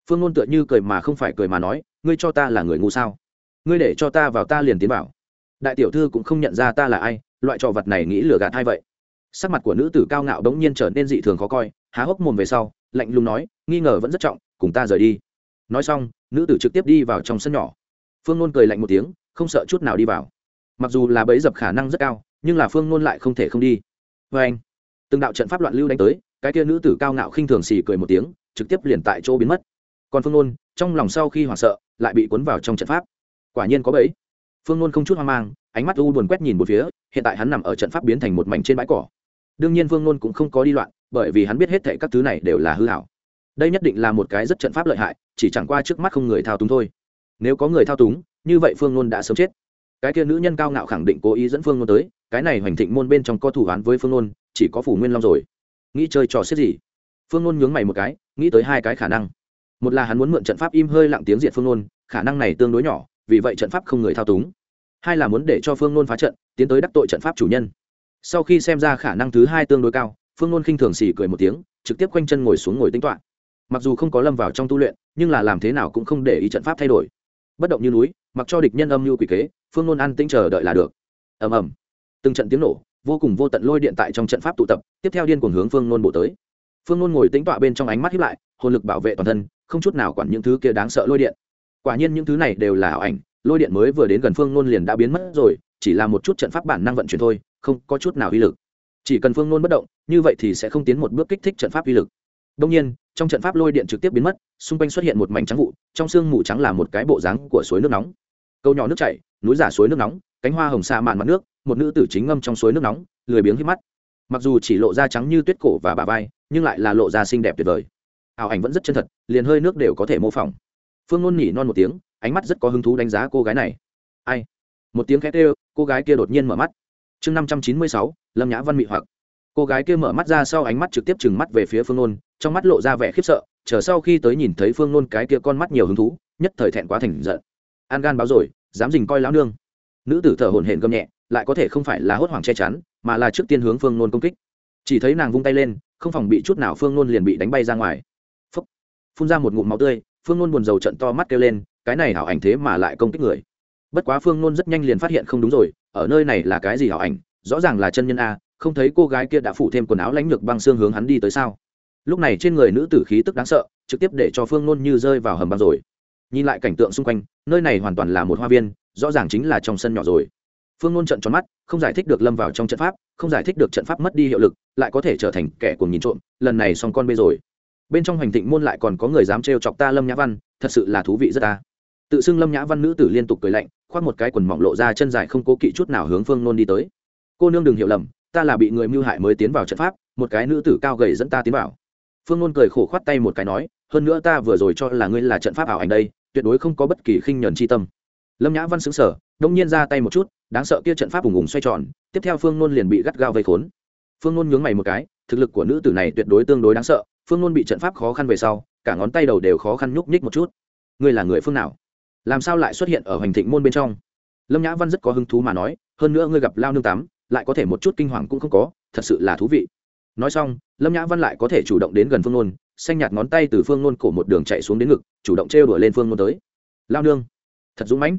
Phương ngôn tựa như cười mà không phải cười mà nói, ngươi cho ta là người ngu sao? Ngươi để cho ta vào ta liền tiến vào. Đại tiểu thư cũng không nhận ra ta là ai, loại trò vật này nghĩ lừa gạt hay vậy? Sắc mặt của nữ tử cao ngạo đống nhiên trở nên dị thường khó coi, há hốc mồm về sau, lạnh lùng nói, nghi ngờ vẫn rất trọng, cùng ta rời đi. Nói xong, nữ tử trực tiếp đi vào trong sân nhỏ. Phương nôn cười lạnh một tiếng, không sợ chút nào đi vào. Mặc dù là bấy dập khả năng rất cao, nhưng là phương nôn lại không thể không đi. Vê anh từng đạo trận pháp loạn lưu đánh tới, cái kia nữ tử cao ngạo khinh thường xì cười một tiếng trực tiếp liền tại chỗ biến mất. Còn phương nôn, trong lòng sau khi hoảng sợ, lại bị cuốn vào trong trận pháp. Quả nhiên có bẫy. Phương nôn không chút hoang mang, ánh mắt u buồn quét nhìn một phía, hiện tại hắn nằm ở trận pháp biến thành một mảnh trên bãi cỏ. Đương nhiên phương nôn cũng không có đi loạn, bởi vì hắn biết hết thệ các thứ này đều là hư hảo. Đây nhất định là một cái rất trận pháp lợi hại, chỉ chẳng qua trước mắt không người thao túng thôi. Nếu có người thao túng, như vậy phương nôn đã sớm chết. Cái kia nữ nhân cao ngạo khẳng định cố ý dẫn phương nôn tới, cái này hoành thịnh môn bên trong có thủ án với phương nôn, chỉ có phủ nguyên long rồi. Nghĩ chơi trò xếp gì? Phương nôn nhướng mày một cái, nghĩ tới hai cái khả năng. Một là hắn muốn mượn trận pháp im hơi lặng tiếng diện phương nôn, khả năng này tương đối nhỏ, vì vậy trận pháp không người thao túng. Hai là muốn để cho phương nôn phá trận, tiến tới đắc tội trận pháp chủ nhân. Sau khi xem ra khả năng thứ hai tương đối cao, phương nôn khinh thường xỉ cười một tiếng, trực tiếp quanh chân ngồi xuống ngồi tính toạ mặc dù không có lâm vào trong tu luyện, nhưng là làm thế nào cũng không để ý trận pháp thay đổi. Bất động như núi, mặc cho địch nhân âm mưu quỷ kế, phương nôn an tĩnh chờ đợi là được. Ầm ầm. Từng trận tiếng nổ, vô cùng vô tận lôi điện tại trong trận pháp tụ tập, tiếp theo điên cuồng hướng phương nôn bổ tới phương nôn ngồi tính tọa bên trong ánh mắt hiếp lại, hồn lực bảo vệ toàn thân, không chút nào quản những thứ kia đáng sợ lôi điện. Quả nhiên những thứ này đều là ảo ảnh, lôi điện mới vừa đến gần phương nôn liền đã biến mất rồi, chỉ là một chút trận pháp bản năng vận chuyển thôi, không có chút nào uy lực. Chỉ cần phương nôn bất động, như vậy thì sẽ không tiến một bước kích thích trận pháp uy lực. Đông nhiên, trong trận pháp lôi điện trực tiếp biến mất, xung quanh xuất hiện một mảnh trắng vụ, trong sương mù trắng là một cái bộ dáng của suối nước nóng. Câu nhỏ nước chảy, núi giả suối nước nóng, cánh hoa hồng xa mạn mặt nước, một nữ tử chính ngâm trong suối nước nóng, lười biếng hít mắt mặc dù chỉ lộ ra trắng như tuyết cổ và bà vai, nhưng lại là lộ ra xinh đẹp tuyệt vời. Ảo ảnh vẫn rất chân thật, liền hơi nước đều có thể mô phỏng. Phương ngôn nhỉ non một tiếng, ánh mắt rất có hứng thú đánh giá cô gái này. Ai? Một tiếng khét ê cô gái kia đột nhiên mở mắt. Chương năm trăm chín mươi sáu, lâm nhã văn mị hoặc. Cô gái kia mở mắt ra sau ánh mắt trực tiếp trừng mắt về phía phương nôn, trong mắt lộ ra vẻ khiếp sợ, chờ sau khi tới nhìn thấy phương nôn cái kia con mắt nhiều hứng thú, nhất thời thẹn quá thành giận. An gan báo rồi, dám dình coi lão nương. Nữ tử thở hổn hển gầm nhẹ lại có thể không phải là hốt hoảng che chắn, mà là trước tiên hướng phương nôn công kích. Chỉ thấy nàng vung tay lên, không phòng bị chút nào phương nôn liền bị đánh bay ra ngoài. Phúc. phun ra một ngụm máu tươi, phương nôn buồn rầu trận to mắt kêu lên, cái này hảo ảnh thế mà lại công kích người. Bất quá phương nôn rất nhanh liền phát hiện không đúng rồi, ở nơi này là cái gì hảo ảnh? Rõ ràng là chân nhân a, không thấy cô gái kia đã phủ thêm quần áo lãnh lược băng xương hướng hắn đi tới sao? Lúc này trên người nữ tử khí tức đáng sợ, trực tiếp để cho phương nôn như rơi vào hầm băng rồi. Nhìn lại cảnh tượng xung quanh, nơi này hoàn toàn là một hoa viên, rõ ràng chính là trong sân nhỏ rồi phương ngôn trận tròn mắt, không giải thích được lâm vào trong trận pháp, không giải thích được trận pháp mất đi hiệu lực, lại có thể trở thành kẻ cùng nhìn trộm, lần này xong con bê rồi. Bên trong hành thịnh môn lại còn có người dám trêu chọc ta lâm nhã văn, thật sự là thú vị rất ta. Tự xưng lâm nhã văn nữ tử liên tục cười lạnh, khoác một cái quần mỏng lộ ra chân dài không cố kỵ chút nào hướng phương nôn đi tới. Cô nương đừng hiểu lầm, ta là bị người mưu hại mới tiến vào trận pháp, một cái nữ tử cao gầy dẫn ta tiến vào. Phương nôn cười khổ khoát tay một cái nói, hơn nữa ta vừa rồi cho là ngươi là trận pháp ảo ảnh đây, tuyệt đối không có bất kỳ khinh nhuần chi tâm lâm nhã văn xứng sở đông nhiên ra tay một chút, đáng sợ kia trận pháp ủng ủng xoay tròn, tiếp theo phương nôn liền bị gắt gao vây khốn. Phương nôn nhướng mày một cái, thực lực của nữ tử này tuyệt đối tương đối đáng sợ, phương nôn bị trận pháp khó khăn về sau, cả ngón tay đầu đều khó khăn nhúc nhích một chút. Ngươi là người phương nào? Làm sao lại xuất hiện ở hoành thịnh môn bên trong? Lâm nhã văn rất có hứng thú mà nói, hơn nữa ngươi gặp lao nương tắm lại có thể một chút kinh hoàng cũng không có, thật sự là thú vị. Nói xong, lâm nhã văn lại có thể chủ động đến gần phương nôn, xanh nhạt ngón tay từ phương nôn cổ một đường chạy xuống đến ngực, chủ động trêu đuổi lên phương nôn tới. Lao nương, thật dũng mãnh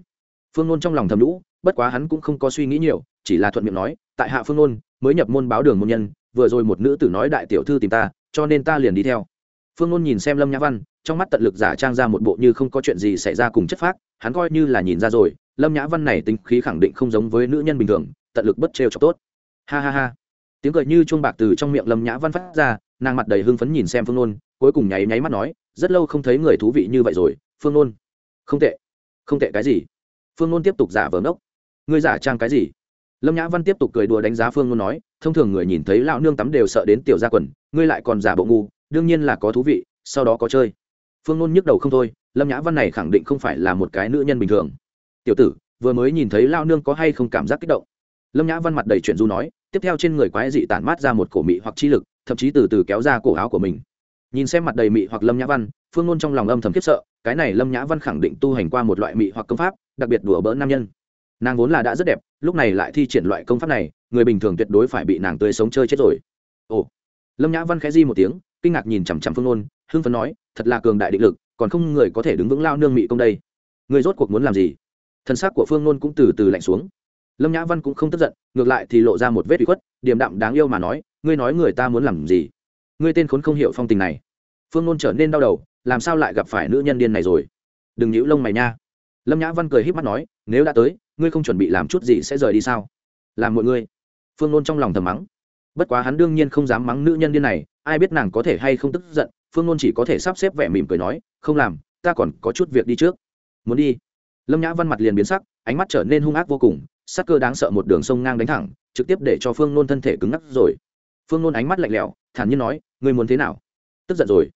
phương nôn trong lòng thầm lũ bất quá hắn cũng không có suy nghĩ nhiều, chỉ là thuận miệng nói, tại hạ phương nôn, mới nhập môn báo đường môn nhân, vừa rồi một nữ tử nói đại tiểu thư tìm ta, cho nên ta liền đi theo. Phương nôn nhìn xem lâm nhã văn, trong mắt tận lực giả trang ra một bộ như không có chuyện gì xảy ra cùng chất phác, hắn coi như là nhìn ra rồi, lâm nhã văn này tính khí khẳng định không giống với nữ nhân bình thường, tận lực bất trêu cho tốt. Ha ha ha. Tiếng cười như chuông bạc từ trong miệng lâm nhã văn phát ra, nàng mặt đầy hưng phấn nhìn xem phương nôn, cuối cùng nháy nháy mắt nói, rất lâu không thấy người thú vị như vậy rồi, phương nôn. Không tệ. Không tệ cái gì? Phương nôn tiếp tục giả vờ ngốc. Ngươi giả trang cái gì? Lâm nhã văn tiếp tục cười đùa đánh giá phương nôn nói, thông thường người nhìn thấy lão nương tắm đều sợ đến tiểu gia quần, ngươi lại còn giả bộ ngu, đương nhiên là có thú vị, sau đó có chơi. Phương nôn nhức đầu không thôi, lâm nhã văn này khẳng định không phải là một cái nữ nhân bình thường. Tiểu tử, vừa mới nhìn thấy lao nương có hay không cảm giác kích động? Lâm nhã văn mặt đầy chuyện du nói, tiếp theo trên người quái dị tản mát ra một cổ mị hoặc chi lực, thậm chí từ từ kéo ra cổ áo của mình. Nhìn xem mặt đầy mị hoặc lâm nhã văn, phương ngôn trong lòng âm thầm khiếp sợ, cái này lâm nhã văn khẳng định tu hành qua một loại mị hoặc công pháp đặc biệt đùa bỡn nam nhân. Nàng vốn là đã rất đẹp, lúc này lại thi triển loại công pháp này, người bình thường tuyệt đối phải bị nàng tươi sống chơi chết rồi. Ồ. Lâm nhã văn khẽ di một tiếng, kinh ngạc nhìn chằm chằm phương ngôn hưng phấn nói, thật là cường đại định lực, còn không người có thể đứng vững lao nương mị công đây. Người rốt cuộc muốn làm gì? Thân xác của phương ngôn cũng từ từ lạnh xuống. Lâm nhã văn cũng không tức giận, ngược lại thì lộ ra một vết bị khuất, điềm đạm đáng yêu mà nói, ngươi nói người ta muốn làm gì? Ngươi tên khốn không hiểu phong tình này. Phương nôn trở nên đau đầu, làm sao lại gặp phải nữ nhân điên này rồi? Đừng nhíu lông mày nha lâm nhã văn cười h í p mắt nói, nếu đã tới, ngươi không chuẩn bị làm chút gì sẽ rời đi sao? Làm mọi ngươi phương nôn trong lòng thầm mắng. Bất quá hắn đương nhiên không dám mắng nữ nhân điên này, ai biết nàng có thể hay không tức giận, phương nôn chỉ có thể sắp xếp vẻ mỉm cười nói, không làm, ta còn có chút việc đi trước. Muốn đi? Lâm nhã văn mặt liền biến sắc, ánh mắt trở nên hung ác vô cùng, sắc cơ đáng sợ một đường sông ngang đánh thẳng, trực tiếp để cho phương nôn thân thể cứng ngắc rồi. Phương nôn ánh mắt lạnh lẽo, thản nhiên nói, ngươi muốn thế nào? Tức giận rồi.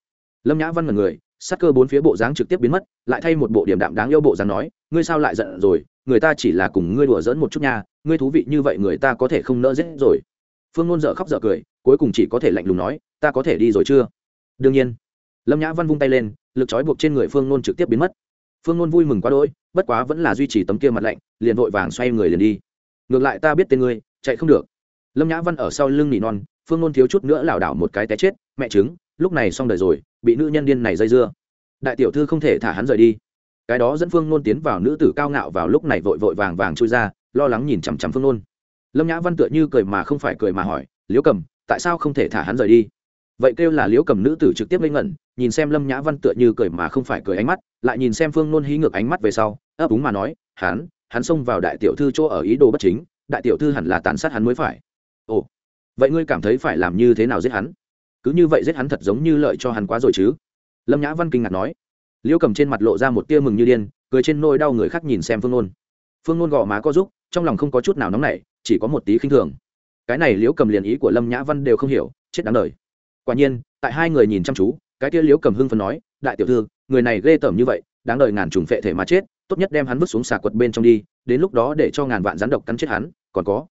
Lâm nhã văn mật người sắc cơ bốn phía bộ dáng trực tiếp biến mất, lại thay một bộ điểm đạm đáng yêu bộ dáng nói, ngươi sao lại giận rồi? Người ta chỉ là cùng ngươi đùa giỡn một chút nha, ngươi thú vị như vậy người ta có thể không nỡ giết rồi. Phương nôn dở khóc dở cười, cuối cùng chỉ có thể lạnh lùng nói, ta có thể đi rồi chưa? Đương nhiên. Lâm nhã văn vung tay lên, lực trói buộc trên người phương nôn trực tiếp biến mất. Phương nôn vui mừng quá đỗi, bất quá vẫn là duy trì tấm kia mặt lạnh, liền vội vàng xoay người liền đi. Ngược lại ta biết tên ngươi, chạy không được. Lâm nhã văn ở sau lưng nỉ non, phương nôn thiếu chút nữa lảo đảo một cái té chết, mẹ chứng lúc này xong đời rồi, bị nữ nhân điên này dây dưa. Đại tiểu thư không thể thả hắn rời đi. Cái đó dẫn phương nôn tiến vào nữ tử cao ngạo vào lúc này vội vội vàng vàng chui ra, lo lắng nhìn chằm chằm phương nôn. Lâm nhã văn tựa như cười mà không phải cười mà hỏi, liễu cầm, tại sao không thể thả hắn rời đi? Vậy kêu là liễu cầm nữ tử trực tiếp lên ngẩn, nhìn xem lâm nhã văn tựa như cười mà không phải cười ánh mắt, lại nhìn xem phương nôn hí ngược ánh mắt về sau, ấp úng mà nói, hắn hắn xông vào đại tiểu thư chỗ ở ý đồ bất chính, đại tiểu thư hẳn là tàn sát hắn mới phải. Ồ, vậy ngươi cảm thấy phải làm như thế nào giết hắn? Cứ như vậy giết hắn thật giống như lợi cho hắn quá rồi chứ? Lâm nhã văn kinh ngạc nói. Liễu cầm trên mặt lộ ra một tia mừng như điên, cười trên nôi đau người khác nhìn xem phương nôn. Phương nôn gõ má có giúp trong lòng không có chút nào nóng nảy, chỉ có một tí khinh thường. Cái này liễu cầm liền ý của lâm nhã văn đều không hiểu, chết đáng đời. Quả nhiên, tại hai người nhìn chăm chú, cái tia liễu cầm hưng phần nói, đại tiểu thư, người này ghê tởm như vậy, đáng đời ngàn trùng phệ thể mà chết, tốt nhất đem hắn vứt xuống xà quật bên trong đi, đến lúc đó để cho ngàn vạn rắn độc cắn chết hắn, còn có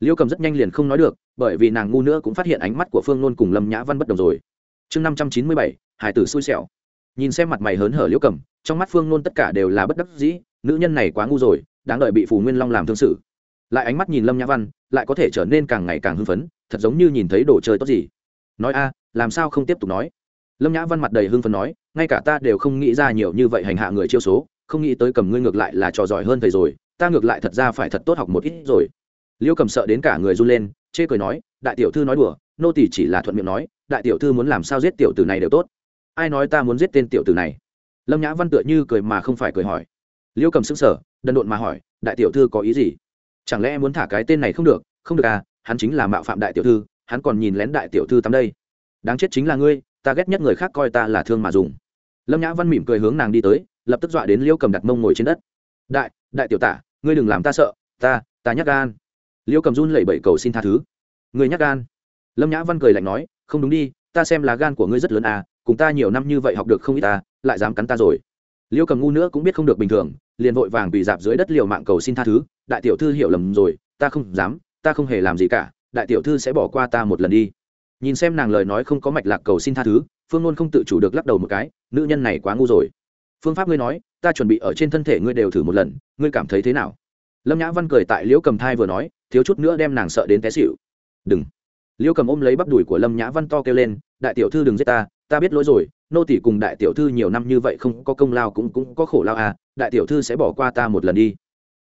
liễu cầm rất nhanh liền không nói được, bởi vì nàng ngu nữa cũng phát hiện ánh mắt của phương nôn cùng lâm nhã văn bất đồng rồi. Chương năm trăm chín mươi bảy, hải tử xui xẻo. Nhìn xem mặt mày hớn hở liễu cầm, trong mắt phương nôn tất cả đều là bất đắc dĩ, nữ nhân này quá ngu rồi, đáng đợi bị phù nguyên long làm thương sự lại ánh mắt nhìn lâm nhã văn, lại có thể trở nên càng ngày càng hưng phấn, thật giống như nhìn thấy đồ chơi tốt gì. Nói a, làm sao không tiếp tục nói? Lâm nhã văn mặt đầy hưng phấn nói, ngay cả ta đều không nghĩ ra nhiều như vậy hành hạ người chiêu số, không nghĩ tới cầm ngươi ngược lại là trò giỏi hơn thầy rồi, ta ngược lại thật ra phải thật tốt học một ít rồi liêu cầm sợ đến cả người run lên, chê cười nói, đại tiểu thư nói đùa, nô tỷ chỉ là thuận miệng nói, đại tiểu thư muốn làm sao giết tiểu tử này đều tốt. Ai nói ta muốn giết tên tiểu tử này? Lâm nhã văn tựa như cười mà không phải cười hỏi. Liêu cầm xứng sở đần độn mà hỏi, đại tiểu thư có ý gì? Chẳng lẽ muốn thả cái tên này không được? Không được à hắn chính là mạo phạm đại tiểu thư, hắn còn nhìn lén đại tiểu thư tắm đây. Đáng chết chính là ngươi, ta ghét nhất người khác coi ta là thương mà dùng. Lâm nhã văn mỉm cười hướng nàng đi tới, lập tức dọa đến liêu cầm đặt mông ngồi trên đất. Đại đại tiểu tả, ngươi đừng làm ta sợ, ta ta nhắc gan liêu cầm run lẩy bẩy cầu xin tha thứ. Người nhắc gan. Lâm nhã văn cười lạnh nói, không đúng đi, ta xem là gan của ngươi rất lớn à cùng ta nhiều năm như vậy học được không ít ta, lại dám cắn ta rồi. Liêu cầm ngu nữa cũng biết không được bình thường, liền vội vàng bị dạp dưới đất liều mạng cầu xin tha thứ, đại tiểu thư hiểu lầm rồi, ta không dám, ta không hề làm gì cả, đại tiểu thư sẽ bỏ qua ta một lần đi. Nhìn xem nàng lời nói không có mạch lạc cầu xin tha thứ, phương ngôn không tự chủ được lắc đầu một cái, nữ nhân này quá ngu rồi. Phương pháp ngươi nói, ta chuẩn bị ở trên thân thể ngươi đều thử một lần, ngươi cảm thấy thế nào? Lâm nhã văn cười tại liễu cầm thai vừa nói thiếu chút nữa đem nàng sợ đến té xịu đừng. Liêu cầm ôm lấy bắp đùi của lâm nhã văn to kêu lên, đại tiểu thư đừng giết ta ta biết lỗi rồi, nô tỷ cùng đại tiểu thư nhiều năm như vậy không có công lao cũng cũng có khổ lao à đại tiểu thư sẽ bỏ qua ta một lần đi.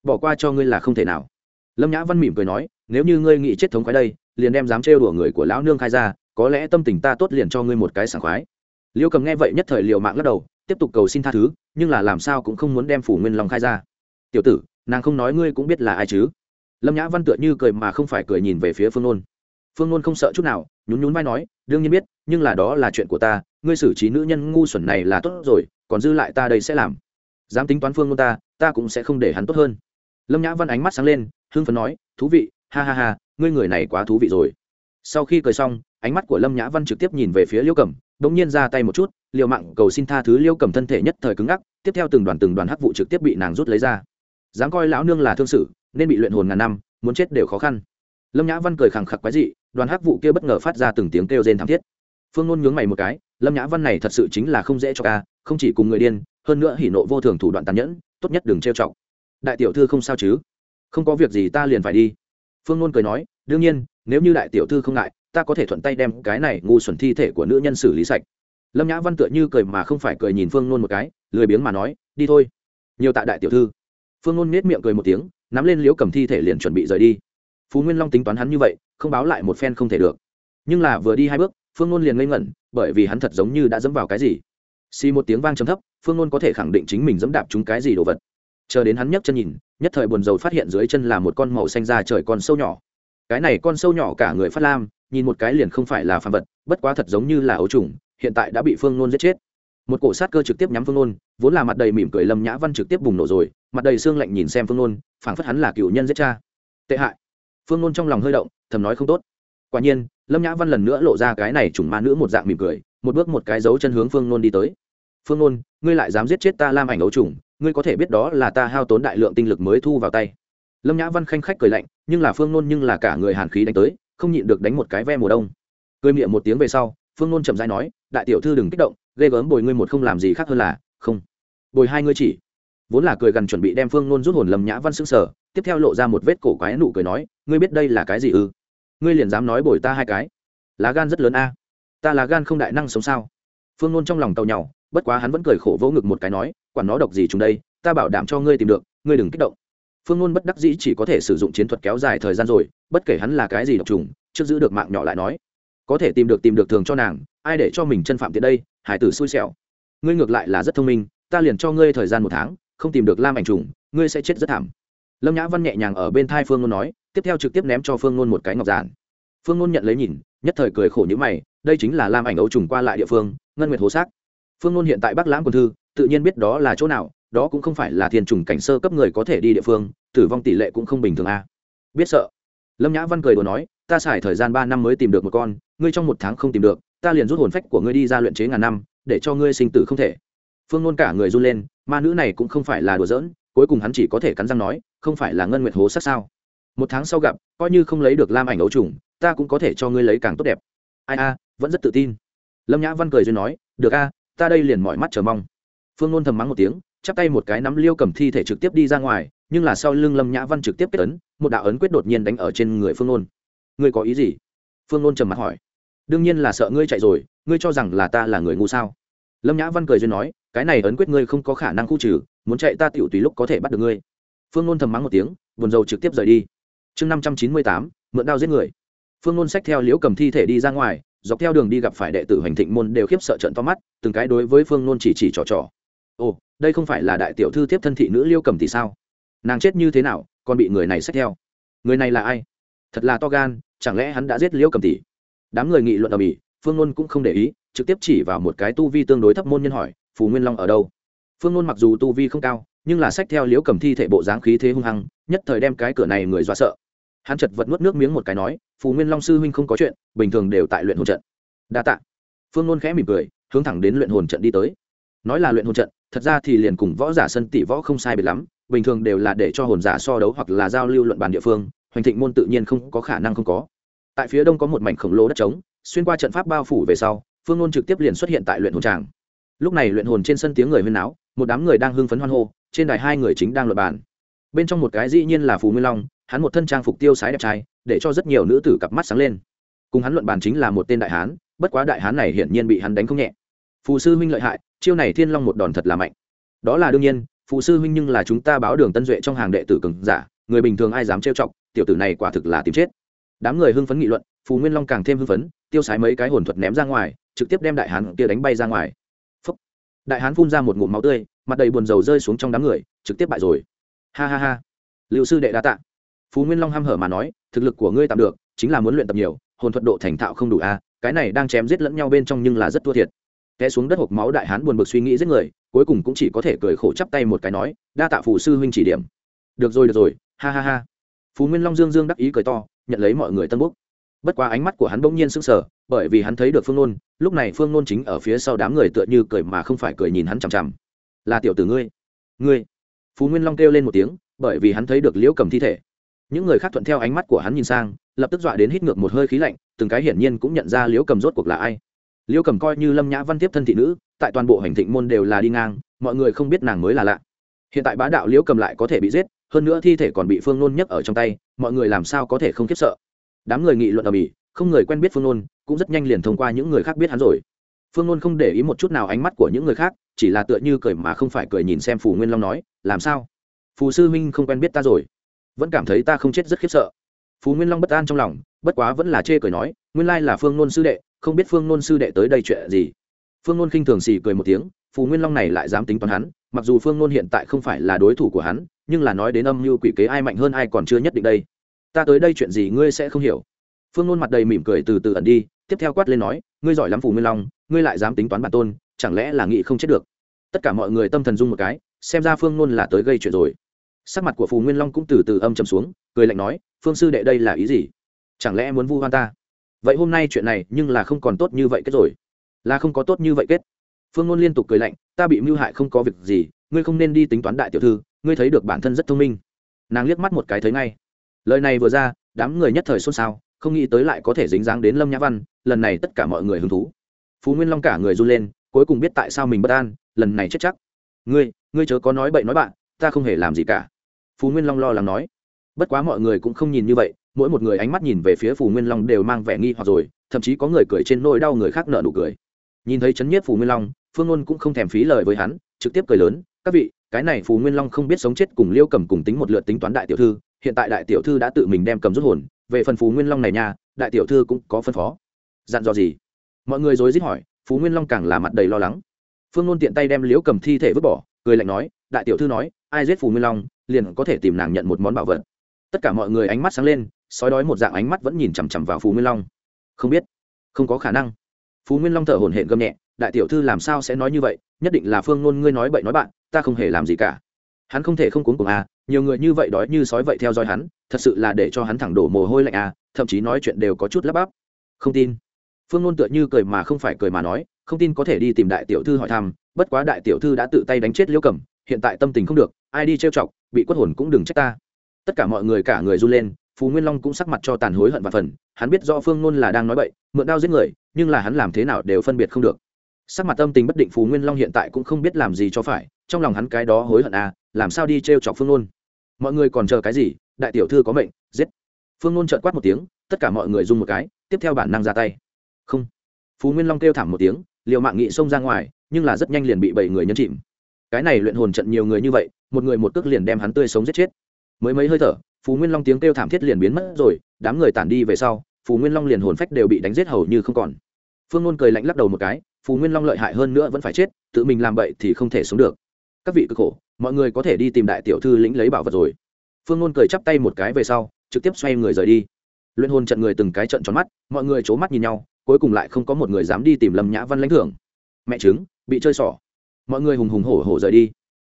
Bỏ qua cho ngươi là không thể nào. Lâm nhã văn mỉm cười nói, nếu như ngươi nghĩ chết thống khoái đây, liền đem dám trêu đùa người của lão nương khai ra, có lẽ tâm tình ta tốt liền cho ngươi một cái sảng khoái. Liêu cầm nghe vậy nhất thời liều mạng lắc đầu, tiếp tục cầu xin tha thứ, nhưng là làm sao cũng không muốn đem phủ nguyên long khai ra. Tiểu tử, nàng không nói ngươi cũng biết là ai chứ? Lâm nhã văn tựa như cười mà không phải cười nhìn về phía phương nôn phương nôn không sợ chút nào nhún nhún vai nói đương nhiên biết nhưng là đó là chuyện của ta ngươi xử trí nữ nhân ngu xuẩn này là tốt rồi còn dư lại ta đây sẽ làm dám tính toán phương nôn ta ta cũng sẽ không để hắn tốt hơn lâm nhã văn ánh mắt sáng lên hưng phấn nói thú vị ha ha ha ngươi người này quá thú vị rồi sau khi cười xong ánh mắt của lâm nhã văn trực tiếp nhìn về phía liêu cẩm đ ỗ n g nhiên ra tay một chút liều mạng cầu xin tha thứ liêu cẩm thân thể nhất thời cứng ngắc tiếp theo từng đoàn từng đoàn hắc vụ trực tiếp bị nàng rút lấy ra dám coi lão nương là thương sự, nên bị luyện hồn ngàn năm, muốn chết đều khó khăn. Lâm nhã văn cười khẳng khặc quái dị, đoàn hắc vụ kia bất ngờ phát ra từng tiếng kêu rên thảm thiết. Phương nôn nhướng mày một cái, lâm nhã văn này thật sự chính là không dễ cho ca, không chỉ cùng người điên, hơn nữa hỉ nộ vô thường thủ đoạn tàn nhẫn, tốt nhất đừng trêu chọc. Đại tiểu thư không sao chứ? Không có việc gì ta liền phải đi. Phương nôn cười nói, đương nhiên, nếu như đại tiểu thư không ngại, ta có thể thuận tay đem cái này ngu xuẩn thi thể của nữ nhân xử lý sạch. Lâm nhã văn tựa như cười mà không phải cười nhìn phương nôn một cái, lười biếng mà nói, đi thôi. Nhiều tạ đại tiểu thư phương ngôn nết miệng cười một tiếng, nắm lên liễu cầm thi thể liền chuẩn bị rời đi. Phú nguyên long tính toán hắn như vậy, không báo lại một phen không thể được. Nhưng là vừa đi hai bước, phương ngôn liền ngây ngẩn, bởi vì hắn thật giống như đã dẫm vào cái gì. Xì một tiếng vang trầm thấp, phương ngôn có thể khẳng định chính mình dẫm đạp chúng cái gì đồ vật. Chờ đến hắn nhấc chân nhìn, nhất thời buồn rầu phát hiện dưới chân là một con màu xanh ra trời con sâu nhỏ. Cái này con sâu nhỏ cả người phát lam, nhìn một cái liền không phải là phàm vật, bất quá thật giống như là ấu trùng, hiện tại đã bị phương nôn giết chết một cổ sát cơ trực tiếp nhắm phương nôn vốn là mặt đầy mỉm cười lâm nhã văn trực tiếp bùng nổ rồi, mặt đầy xương lạnh nhìn xem phương nôn phảng phất hắn là cựu nhân giết cha. Tệ hại. Phương nôn trong lòng hơi động, thầm nói không tốt. Quả nhiên, lâm nhã văn lần nữa lộ ra cái này trùng ma nữ một dạng mỉm cười, một bước một cái dấu chân hướng phương nôn đi tới. Phương nôn ngươi lại dám giết chết ta lam ảnh ấu trùng, ngươi có thể biết đó là ta hao tốn đại lượng tinh lực mới thu vào tay. Lâm nhã văn khanh khách cười lạnh, nhưng là phương nôn nhưng là cả người hàn khí đánh tới, không nhịn được đánh một cái ve mùa đông. Cười miệng một tiếng về sau, phương nôn chậm dãi nói đại tiểu thư đừng kích động, ghê gớm bồi ngươi một không làm gì khác hơn là, không. Bồi hai ngươi chỉ. Vốn là cười gần chuẩn bị đem phương nôn rút hồn lầm nhã văn xứng sở tiếp theo lộ ra một vết cổ quái nụ cười nói, ngươi biết đây là cái gì ư? Ngươi liền dám nói bồi ta hai cái. Lá gan rất lớn a. Ta là gan không đại năng sống sao? Phương nôn trong lòng tàu nhau bất quá hắn vẫn cười khổ vỗ ngực một cái nói, quản nó độc gì chúng đây, ta bảo đảm cho ngươi tìm được, ngươi đừng kích động. Phương nôn bất đắc dĩ chỉ có thể sử dụng chiến thuật kéo dài thời gian rồi, bất kể hắn là cái gì độc trùng, trước giữ được mạng nhỏ lại nói có thể tìm được tìm được thường cho nàng, ai để cho mình chân phạm tiện đây, hải tử xui xẻo. Ngươi ngược lại là rất thông minh, ta liền cho ngươi thời gian một tháng, không tìm được lam ảnh trùng, ngươi sẽ chết rất thảm. Lâm nhã văn nhẹ nhàng ở bên thai phương ngôn nói, tiếp theo trực tiếp ném cho phương ngôn một cái ngọc giản. Phương ngôn nhận lấy nhìn, nhất thời cười khổ như mày, đây chính là lam ảnh ấu trùng qua lại địa phương, ngân nguyệt hồ xác. Phương ngôn hiện tại bắc lãng quân thư, tự nhiên biết đó là chỗ nào, đó cũng không phải là thiên trùng cảnh sơ cấp người có thể đi địa phương, tử vong tỷ lệ cũng không bình thường a. Biết sợ. Lâm nhã văn cười đồ nói, ta xài thời gian ba năm mới tìm được một con ngươi trong một tháng không tìm được, ta liền rút hồn phách của ngươi đi ra luyện chế ngàn năm, để cho ngươi sinh tử không thể. Phương nôn cả người run lên, ma nữ này cũng không phải là đùa giỡn, cuối cùng hắn chỉ có thể cắn răng nói, không phải là ngân nguyệt hố sát sao? Một tháng sau gặp, coi như không lấy được lam ảnh ấu trùng, ta cũng có thể cho ngươi lấy càng tốt đẹp. Ai a, vẫn rất tự tin. Lâm nhã văn cười duyên nói, được a, ta đây liền mọi mắt chờ mong. Phương nôn thầm mắng một tiếng, chắp tay một cái nắm liêu cầm thi thể trực tiếp đi ra ngoài, nhưng là sau lưng lâm nhã văn trực tiếp kết ấn, một đạo ấn quyết đột nhiên đánh ở trên người phương nôn. Ngươi có ý gì? Phương nôn trầm mặt hỏi, đương nhiên là sợ ngươi chạy rồi, ngươi cho rằng là ta là người ngu sao? Lâm nhã văn cười duyên nói, cái này ấn quyết ngươi không có khả năng khu trừ, muốn chạy ta tiểu tùy lúc có thể bắt được ngươi. Phương nôn thầm mắng một tiếng, buồn rầu trực tiếp rời đi. Chương năm trăm chín mươi tám, mượn đao giết người. Phương nôn xách theo liễu cầm thi thể đi ra ngoài, dọc theo đường đi gặp phải đệ tử hành thịnh môn đều khiếp sợ trận to mắt, từng cái đối với phương nôn chỉ chỉ trò trò. Ồ, đây không phải là đại tiểu thư tiếp thân thị nữ liêu cầm thì sao? Nàng chết như thế nào, còn bị người này xách theo? Người này là ai? Thật là to gan chẳng lẽ hắn đã giết liêu cầm tỷ? Đám người nghị luận ở mỹ phương nôn cũng không để ý, trực tiếp chỉ vào một cái tu vi tương đối thấp môn nhân hỏi, phù nguyên long ở đâu? Phương nôn mặc dù tu vi không cao, nhưng là sách theo liễu cầm thi thể bộ dáng khí thế hung hăng, nhất thời đem cái cửa này người dọa sợ. Hắn chật vật nuốt nước miếng một cái nói, phù nguyên long sư huynh không có chuyện, bình thường đều tại luyện hồn trận. Đa tạ. Phương nôn khẽ mỉm cười, hướng thẳng đến luyện hồn trận đi tới. Nói là luyện hồn trận, thật ra thì liền cùng võ giả sân tỷ võ không sai biệt lắm, bình thường đều là để cho hồn giả so đấu hoặc là giao lưu luận bàn địa phương hoành thịnh môn tự nhiên không có khả năng không có. Tại phía đông có một mảnh khổng lồ đất trống, xuyên qua trận pháp bao phủ về sau, phương ngôn trực tiếp liền xuất hiện tại luyện hồn tràng. Lúc này luyện hồn trên sân tiếng người huyên náo, một đám người đang hưng phấn hoan hô, trên đài hai người chính đang luận bàn. Bên trong một cái dĩ nhiên là phù nguyên long, hắn một thân trang phục tiêu sái đẹp trai, để cho rất nhiều nữ tử cặp mắt sáng lên. Cùng hắn luận bàn chính là một tên đại hán, bất quá đại hán này hiển nhiên bị hắn đánh không nhẹ. Phù sư huynh lợi hại, chiêu này thiên long một đòn thật là mạnh. Đó là đương nhiên, phù sư huynh nhưng là chúng ta báo đường tân duệ trong hàng đệ tử cường giả, người bình thường ai dám trêu chọc tiểu tử này quả thực là tìm chết. Đám người hưng phấn nghị luận, phù nguyên long càng thêm hưng phấn, tiêu sái mấy cái hồn thuật ném ra ngoài, trực tiếp đem đại hán kia đánh bay ra ngoài. Phúc. đại hán phun ra một ngụm máu tươi, mặt đầy buồn rầu rơi xuống trong đám người, trực tiếp bại rồi. Ha ha ha. Liệu sư đệ đa tạ. Phú nguyên long h hở mà nói, thực lực của ngươi tạm được, chính là muốn luyện tập nhiều, hồn thuật độ thành thạo không đủ a cái này đang chém giết lẫn nhau bên trong nhưng là rất thua thiệt. Té xuống đất hộp máu đại hán buồn bực suy nghĩ giết người, cuối cùng cũng chỉ có thể cười khổ chắp tay một cái nói, đa tạ phù sư huynh chỉ điểm. Được rồi được rồi, ha ha ha phú nguyên long dương dương đắc ý cười to, nhận lấy mọi người tân bốc. Bất quá ánh mắt của hắn bỗng nhiên sững sờ, bởi vì hắn thấy được phương nôn, lúc này phương nôn chính ở phía sau đám người tựa như cười mà không phải cười nhìn hắn chằm chằm. Là tiểu tử ngươi ngươi? Phú nguyên long kêu lên một tiếng, bởi vì hắn thấy được liễu cầm thi thể. Những người khác thuận theo ánh mắt của hắn nhìn sang, lập tức dọa đến hít ngược một hơi khí lạnh, từng cái hiển nhiên cũng nhận ra liễu cầm rốt cuộc là ai. Liễu cầm coi như lâm nhã văn tiếp thân thị nữ, tại toàn bộ hành thịnh môn đều là đi ngang, mọi người không biết nàng mới là lạ. Hiện tại bá đạo liễu cầm lại có thể bị giết hơn nữa thi thể còn bị phương nôn nhấc ở trong tay, mọi người làm sao có thể không khiếp sợ? Đám người nghị luận ở mỹ không người quen biết phương nôn, cũng rất nhanh liền thông qua những người khác biết hắn rồi. Phương nôn không để ý một chút nào ánh mắt của những người khác, chỉ là tựa như cười mà không phải cười nhìn xem phù nguyên long nói, làm sao? Phù sư huynh không quen biết ta rồi. Vẫn cảm thấy ta không chết rất khiếp sợ. Phù nguyên long bất an trong lòng, bất quá vẫn là chê cười nói, nguyên lai là phương nôn sư đệ, không biết phương nôn sư đệ tới đây chuyện gì. Phương nôn khinh thường xì cười một tiếng, phù nguyên long này lại dám tính toán hắn mặc dù phương nôn hiện tại không phải là đối thủ của hắn, nhưng là nói đến âm mưu quỷ kế ai mạnh hơn ai còn chưa nhất định đây. Ta tới đây chuyện gì ngươi sẽ không hiểu. Phương nôn mặt đầy mỉm cười từ từ ẩn đi, tiếp theo quát lên nói, ngươi giỏi lắm phù nguyên long, ngươi lại dám tính toán bản tôn, chẳng lẽ là nghị không chết được? Tất cả mọi người tâm thần dung một cái, xem ra phương nôn là tới gây chuyện rồi. Sắc mặt của phù nguyên long cũng từ từ âm trầm xuống, cười lạnh nói, phương sư đệ đây là ý gì? Chẳng lẽ muốn vu hoan ta? Vậy hôm nay chuyện này nhưng là không còn tốt như vậy kết rồi. Là không có tốt như vậy kết phương ngôn liên tục cười lạnh, ta bị mưu hại không có việc gì, ngươi không nên đi tính toán đại tiểu thư, ngươi thấy được bản thân rất thông minh. Nàng liếc mắt một cái thấy ngay. Lời này vừa ra, đám người nhất thời xôn xao, không nghĩ tới lại có thể dính dáng đến lâm nhã văn, lần này tất cả mọi người hứng thú. Phú nguyên long cả người run lên, cuối cùng biết tại sao mình bất an, lần này chết chắc. Ngươi ngươi chớ có nói bậy nói bạn, ta không hề làm gì cả. Phú nguyên long lo lắng nói. Bất quá mọi người cũng không nhìn như vậy, mỗi một người ánh mắt nhìn về phía phù nguyên long đều mang vẻ nghi hoặc rồi, thậm chí có người cười trên nỗi đau người khác nợ nụ cười nhìn thấy chấn nhiếp phù nguyên long, phương ngôn cũng không thèm phí lời với hắn, trực tiếp cười lớn, các vị, cái này phù nguyên long không biết sống chết cùng liêu cầm cùng tính một lượt tính toán đại tiểu thư, hiện tại đại tiểu thư đã tự mình đem cầm rút hồn, về phần phù nguyên long này nha, đại tiểu thư cũng có phân phó. Dặn dò gì? Mọi người rối rít hỏi phú nguyên long càng là mặt đầy lo lắng. Phương ngôn tiện tay đem liễu cầm thi thể vứt bỏ, cười lạnh nói, đại tiểu thư nói, ai giết phù nguyên long, liền có thể tìm nàng nhận một món bảo vật. Tất cả mọi người ánh mắt sáng lên, sói đói một dạng ánh mắt vẫn nhìn chằm chằm vào phù nguyên long. Không biết, không có khả năng phú nguyên long thở hổn hển gầm nhẹ, đại tiểu thư làm sao sẽ nói như vậy? Nhất định là phương ngôn ngươi nói bậy nói bạn, ta không hề làm gì cả. Hắn không thể không cuốn cùng à nhiều người như vậy đói như sói vậy theo dõi hắn, thật sự là để cho hắn thẳng đổ mồ hôi lạnh à thậm chí nói chuyện đều có chút lắp bắp. Không tin. Phương ngôn tựa như cười mà không phải cười mà nói, không tin có thể đi tìm đại tiểu thư hỏi thăm, bất quá đại tiểu thư đã tự tay đánh chết liễu cẩm, hiện tại tâm tình không được, ai đi trêu chọc, bị quất hồn cũng đừng trách ta. Tất cả mọi người cả người run lên, phú nguyên long cũng sắc mặt cho tàn hối hận và phần, hắn biết do phương ngôn là đang nói bậy, mượn đao giết người nhưng là hắn làm thế nào đều phân biệt không được. Sắc mặt âm tình bất định phú nguyên long hiện tại cũng không biết làm gì cho phải, trong lòng hắn cái đó hối hận à làm sao đi t r e o chọc phương ngôn mọi người còn chờ cái gì? Đại tiểu thư có mệnh, giết. Phương ngôn trợn quát một tiếng, tất cả mọi người dùng một cái, tiếp theo bản năng ra tay. Không. Phú nguyên long kêu thảm một tiếng, liều mạng nghị xông ra ngoài, nhưng là rất nhanh liền bị bảy người nhấn chìm. Cái này luyện hồn trận nhiều người như vậy, một người một cước liền đem hắn tươi sống giết chết. Mới mấy hơi thở phú nguyên long tiếng kêu thảm thiết liền biến mất rồi, đám người tản đi về sau phú nguyên long liền hồn phách đều bị đánh giết hầu như không còn phương ngôn cười lạnh lắc đầu một cái, Phù nguyên long lợi hại hơn nữa vẫn phải chết, tự mình làm bậy thì không thể sống được. Các vị cực khổ, mọi người có thể đi tìm đại tiểu thư lĩnh lấy bảo vật rồi. Phương ngôn cười chắp tay một cái về sau, trực tiếp xoay người rời đi. Luyện hồn trận người từng cái trận tròn mắt, mọi người c h ố mắt nhìn nhau, cuối cùng lại không có một người dám đi tìm lâm nhã văn lãnh thưởng. Mẹ chứng bị chơi xỏ mọi người hùng hùng hổ hổ rời đi.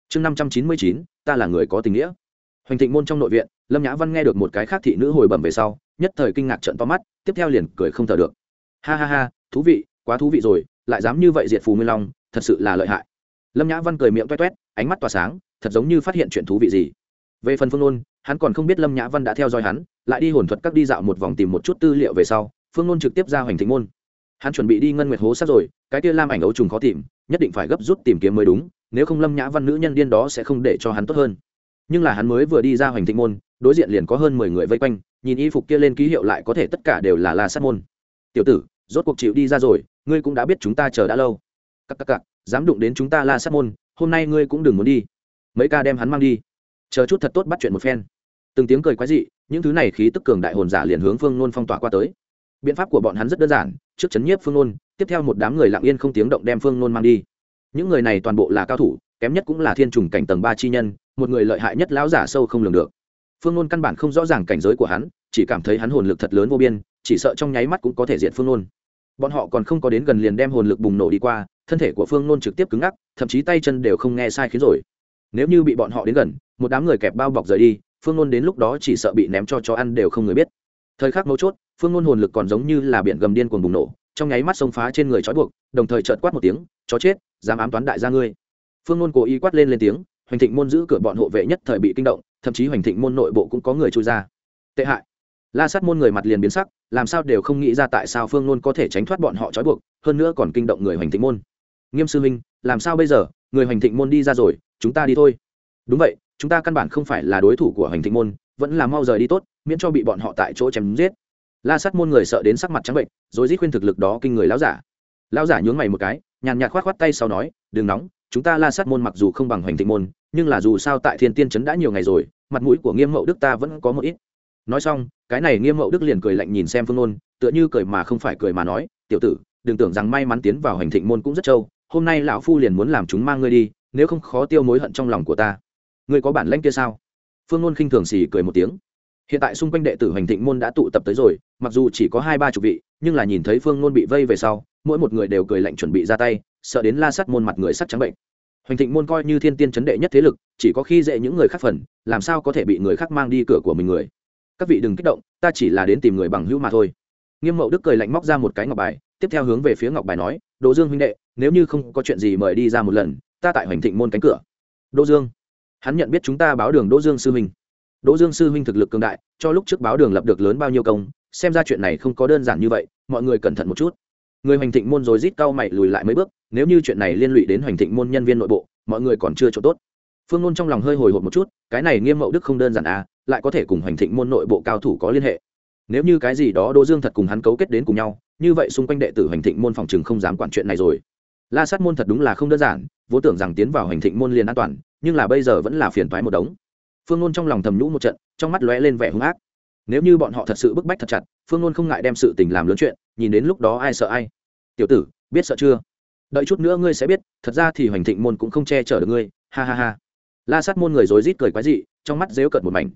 Chương năm trăm chín mươi chín, ta là người có tình nghĩa. Hoành thịnh môn trong nội viện, lâm nhã văn nghe được một cái khác thị nữ hồi bẩm về sau, nhất thời kinh ngạc trận to mắt, tiếp theo liền cười không thở được. Ha ha ha thú vị, quá thú vị rồi, lại dám như vậy diệt phù nguyên long, thật sự là lợi hại. Lâm nhã văn cười miệng toét toét, ánh mắt tỏa sáng, thật giống như phát hiện chuyện thú vị gì. Về phần phương nôn, hắn còn không biết lâm nhã văn đã theo dõi hắn, lại đi hồn thuật các đi dạo một vòng tìm một chút tư liệu về sau, phương nôn trực tiếp ra hoành thịnh môn. Hắn chuẩn bị đi ngân nguyệt hố sát rồi, cái kia lam ảnh ấu trùng khó tìm, nhất định phải gấp rút tìm kiếm mới đúng, nếu không lâm nhã văn nữ nhân điên đó sẽ không để cho hắn tốt hơn. Nhưng là hắn mới vừa đi ra hoành thịnh môn, đối diện liền có hơn mười người vây quanh, nhìn y phục kia lên ký hiệu lại có thể tất cả đều là la sát môn. Tiểu tử rốt cuộc chịu đi ra rồi, ngươi cũng đã biết chúng ta chờ đã lâu. Cặp cặp cặp dám đụng đến chúng ta la sát môn, hôm nay ngươi cũng đừng muốn đi. Mấy ca đem hắn mang đi. Chờ chút thật tốt bắt chuyện một phen. Từng tiếng cười quái dị, những thứ này khí tức cường đại hồn giả liền hướng phương nôn phong tỏa qua tới. Biện pháp của bọn hắn rất đơn giản, trước chấn nhiếp phương nôn, tiếp theo một đám người lặng yên không tiếng động đem phương nôn mang đi. Những người này toàn bộ là cao thủ, kém nhất cũng là thiên trùng cảnh tầng ba chi nhân, một người lợi hại nhất lão giả sâu không lường được. Phương nôn căn bản không rõ ràng cảnh giới của hắn, chỉ cảm thấy hắn hồn lực thật lớn vô biên chỉ sợ trong nháy mắt cũng có thể diện phương nôn. Bọn họ còn không có đến gần liền đem hồn lực bùng nổ đi qua, thân thể của phương nôn trực tiếp cứng ngắc, thậm chí tay chân đều không nghe sai khiến rồi. Nếu như bị bọn họ đến gần, một đám người kẹp bao bọc rời đi, phương nôn đến lúc đó chỉ sợ bị ném cho chó ăn đều không người biết. Thời khắc mấu chốt, phương nôn hồn lực còn giống như là biển gầm điên cuồng bùng nổ, trong nháy mắt xông phá trên người trói buộc, đồng thời trợt quát một tiếng, chó chết, dám ám toán đại gia ngươi. Phương nôn cố ý quát lên lên tiếng, hoành thịnh môn giữ cửa bọn hộ vệ nhất thời bị kinh động, thậm chí hoành thịnh môn nội bộ cũng có người trôi ra. Tệ hại la sát môn người mặt liền biến sắc, làm sao đều không nghĩ ra tại sao phương nôn có thể tránh thoát bọn họ trói buộc, hơn nữa còn kinh động người hoành thịnh môn. Nghiêm sư minh làm sao bây giờ? Người hoành thịnh môn đi ra rồi, chúng ta đi thôi. Đúng vậy, chúng ta căn bản không phải là đối thủ của hoành thịnh môn, vẫn là mau rời đi tốt, miễn cho bị bọn họ tại chỗ chém giết. La sát môn người sợ đến sắc mặt trắng bệnh, rồi rít khuyên thực lực đó kinh người lão giả. Lão giả nhướng mày một cái, nhàn nhạt khoát khoát tay sau nói, đừng nóng, chúng ta la sát môn mặc dù không bằng hoành thịnh môn, nhưng là dù sao tại thiên tiên trấn đã nhiều ngày rồi, mặt mũi của nghiêm mậu đức ta vẫn có một ít. Nói xong cái này nghiêm mậu đức liền cười lạnh nhìn xem phương nôn, tựa như cười mà không phải cười mà nói, tiểu tử, đừng tưởng rằng may mắn tiến vào hành thịnh môn cũng rất trâu, hôm nay lão phu liền muốn làm chúng mang ngươi đi, nếu không khó tiêu mối hận trong lòng của ta. Ngươi có bản lãnh kia sao? Phương nôn khinh thường xì cười một tiếng. Hiện tại xung quanh đệ tử hành thịnh môn đã tụ tập tới rồi, mặc dù chỉ có hai ba chục vị, nhưng là nhìn thấy phương nôn bị vây về sau, mỗi một người đều cười lạnh chuẩn bị ra tay, sợ đến la sắt môn mặt người sắt trắng bệnh. Hoành thịnh môn coi như thiên tiên chấn đệ nhất thế lực, chỉ có khi dễ những người khác phần, làm sao có thể bị người khác mang đi cửa của mình người? Các vị đừng kích động, ta chỉ là đến tìm người bằng hữu mà thôi. Nghiêm mậu đức cười lạnh móc ra một cái ngọc bài, tiếp theo hướng về phía ngọc bài nói, đỗ dương huynh đệ, nếu như không có chuyện gì mời đi ra một lần, ta tại hoành thịnh môn cánh cửa. Đỗ dương? Hắn nhận biết chúng ta báo đường đỗ dương sư huynh. Đỗ dương sư huynh thực lực cường đại, cho lúc trước báo đường lập được lớn bao nhiêu công, xem ra chuyện này không có đơn giản như vậy, mọi người cẩn thận một chút. Người hoành thịnh môn rồi rít cau mày lùi lại mấy bước, nếu như chuyện này liên lụy đến hoành thịnh môn nhân viên nội bộ, mọi người còn chưa chỗ tốt phương nôn trong lòng hơi hồi hộp một chút, cái này nghiêm mậu đức không đơn giản à lại có thể cùng hoành thịnh môn nội bộ cao thủ có liên hệ. Nếu như cái gì đó đỗ dương thật cùng hắn cấu kết đến cùng nhau, như vậy xung quanh đệ tử hoành thịnh môn phòng chừng không dám quản chuyện này rồi. La sát môn thật đúng là không đơn giản, vốn tưởng rằng tiến vào hoành thịnh môn liền an toàn, nhưng là bây giờ vẫn là phiền thoái một đống. Phương nôn trong lòng thầm nhũ một trận, trong mắt lóe lên vẻ hung ác. Nếu như bọn họ thật sự bức bách thật chặt, phương nôn không ngại đem sự tình làm lớn chuyện, nhìn đến lúc đó ai sợ ai. Tiểu tử, biết sợ chưa? Đợi chút nữa ngươi sẽ biết, thật ra thì hoành thịnh môn cũng không che chở được ngươi, ha ha ha la sát môn người rối rít cười quái dị, trong mắt dếu cợt một mảnh.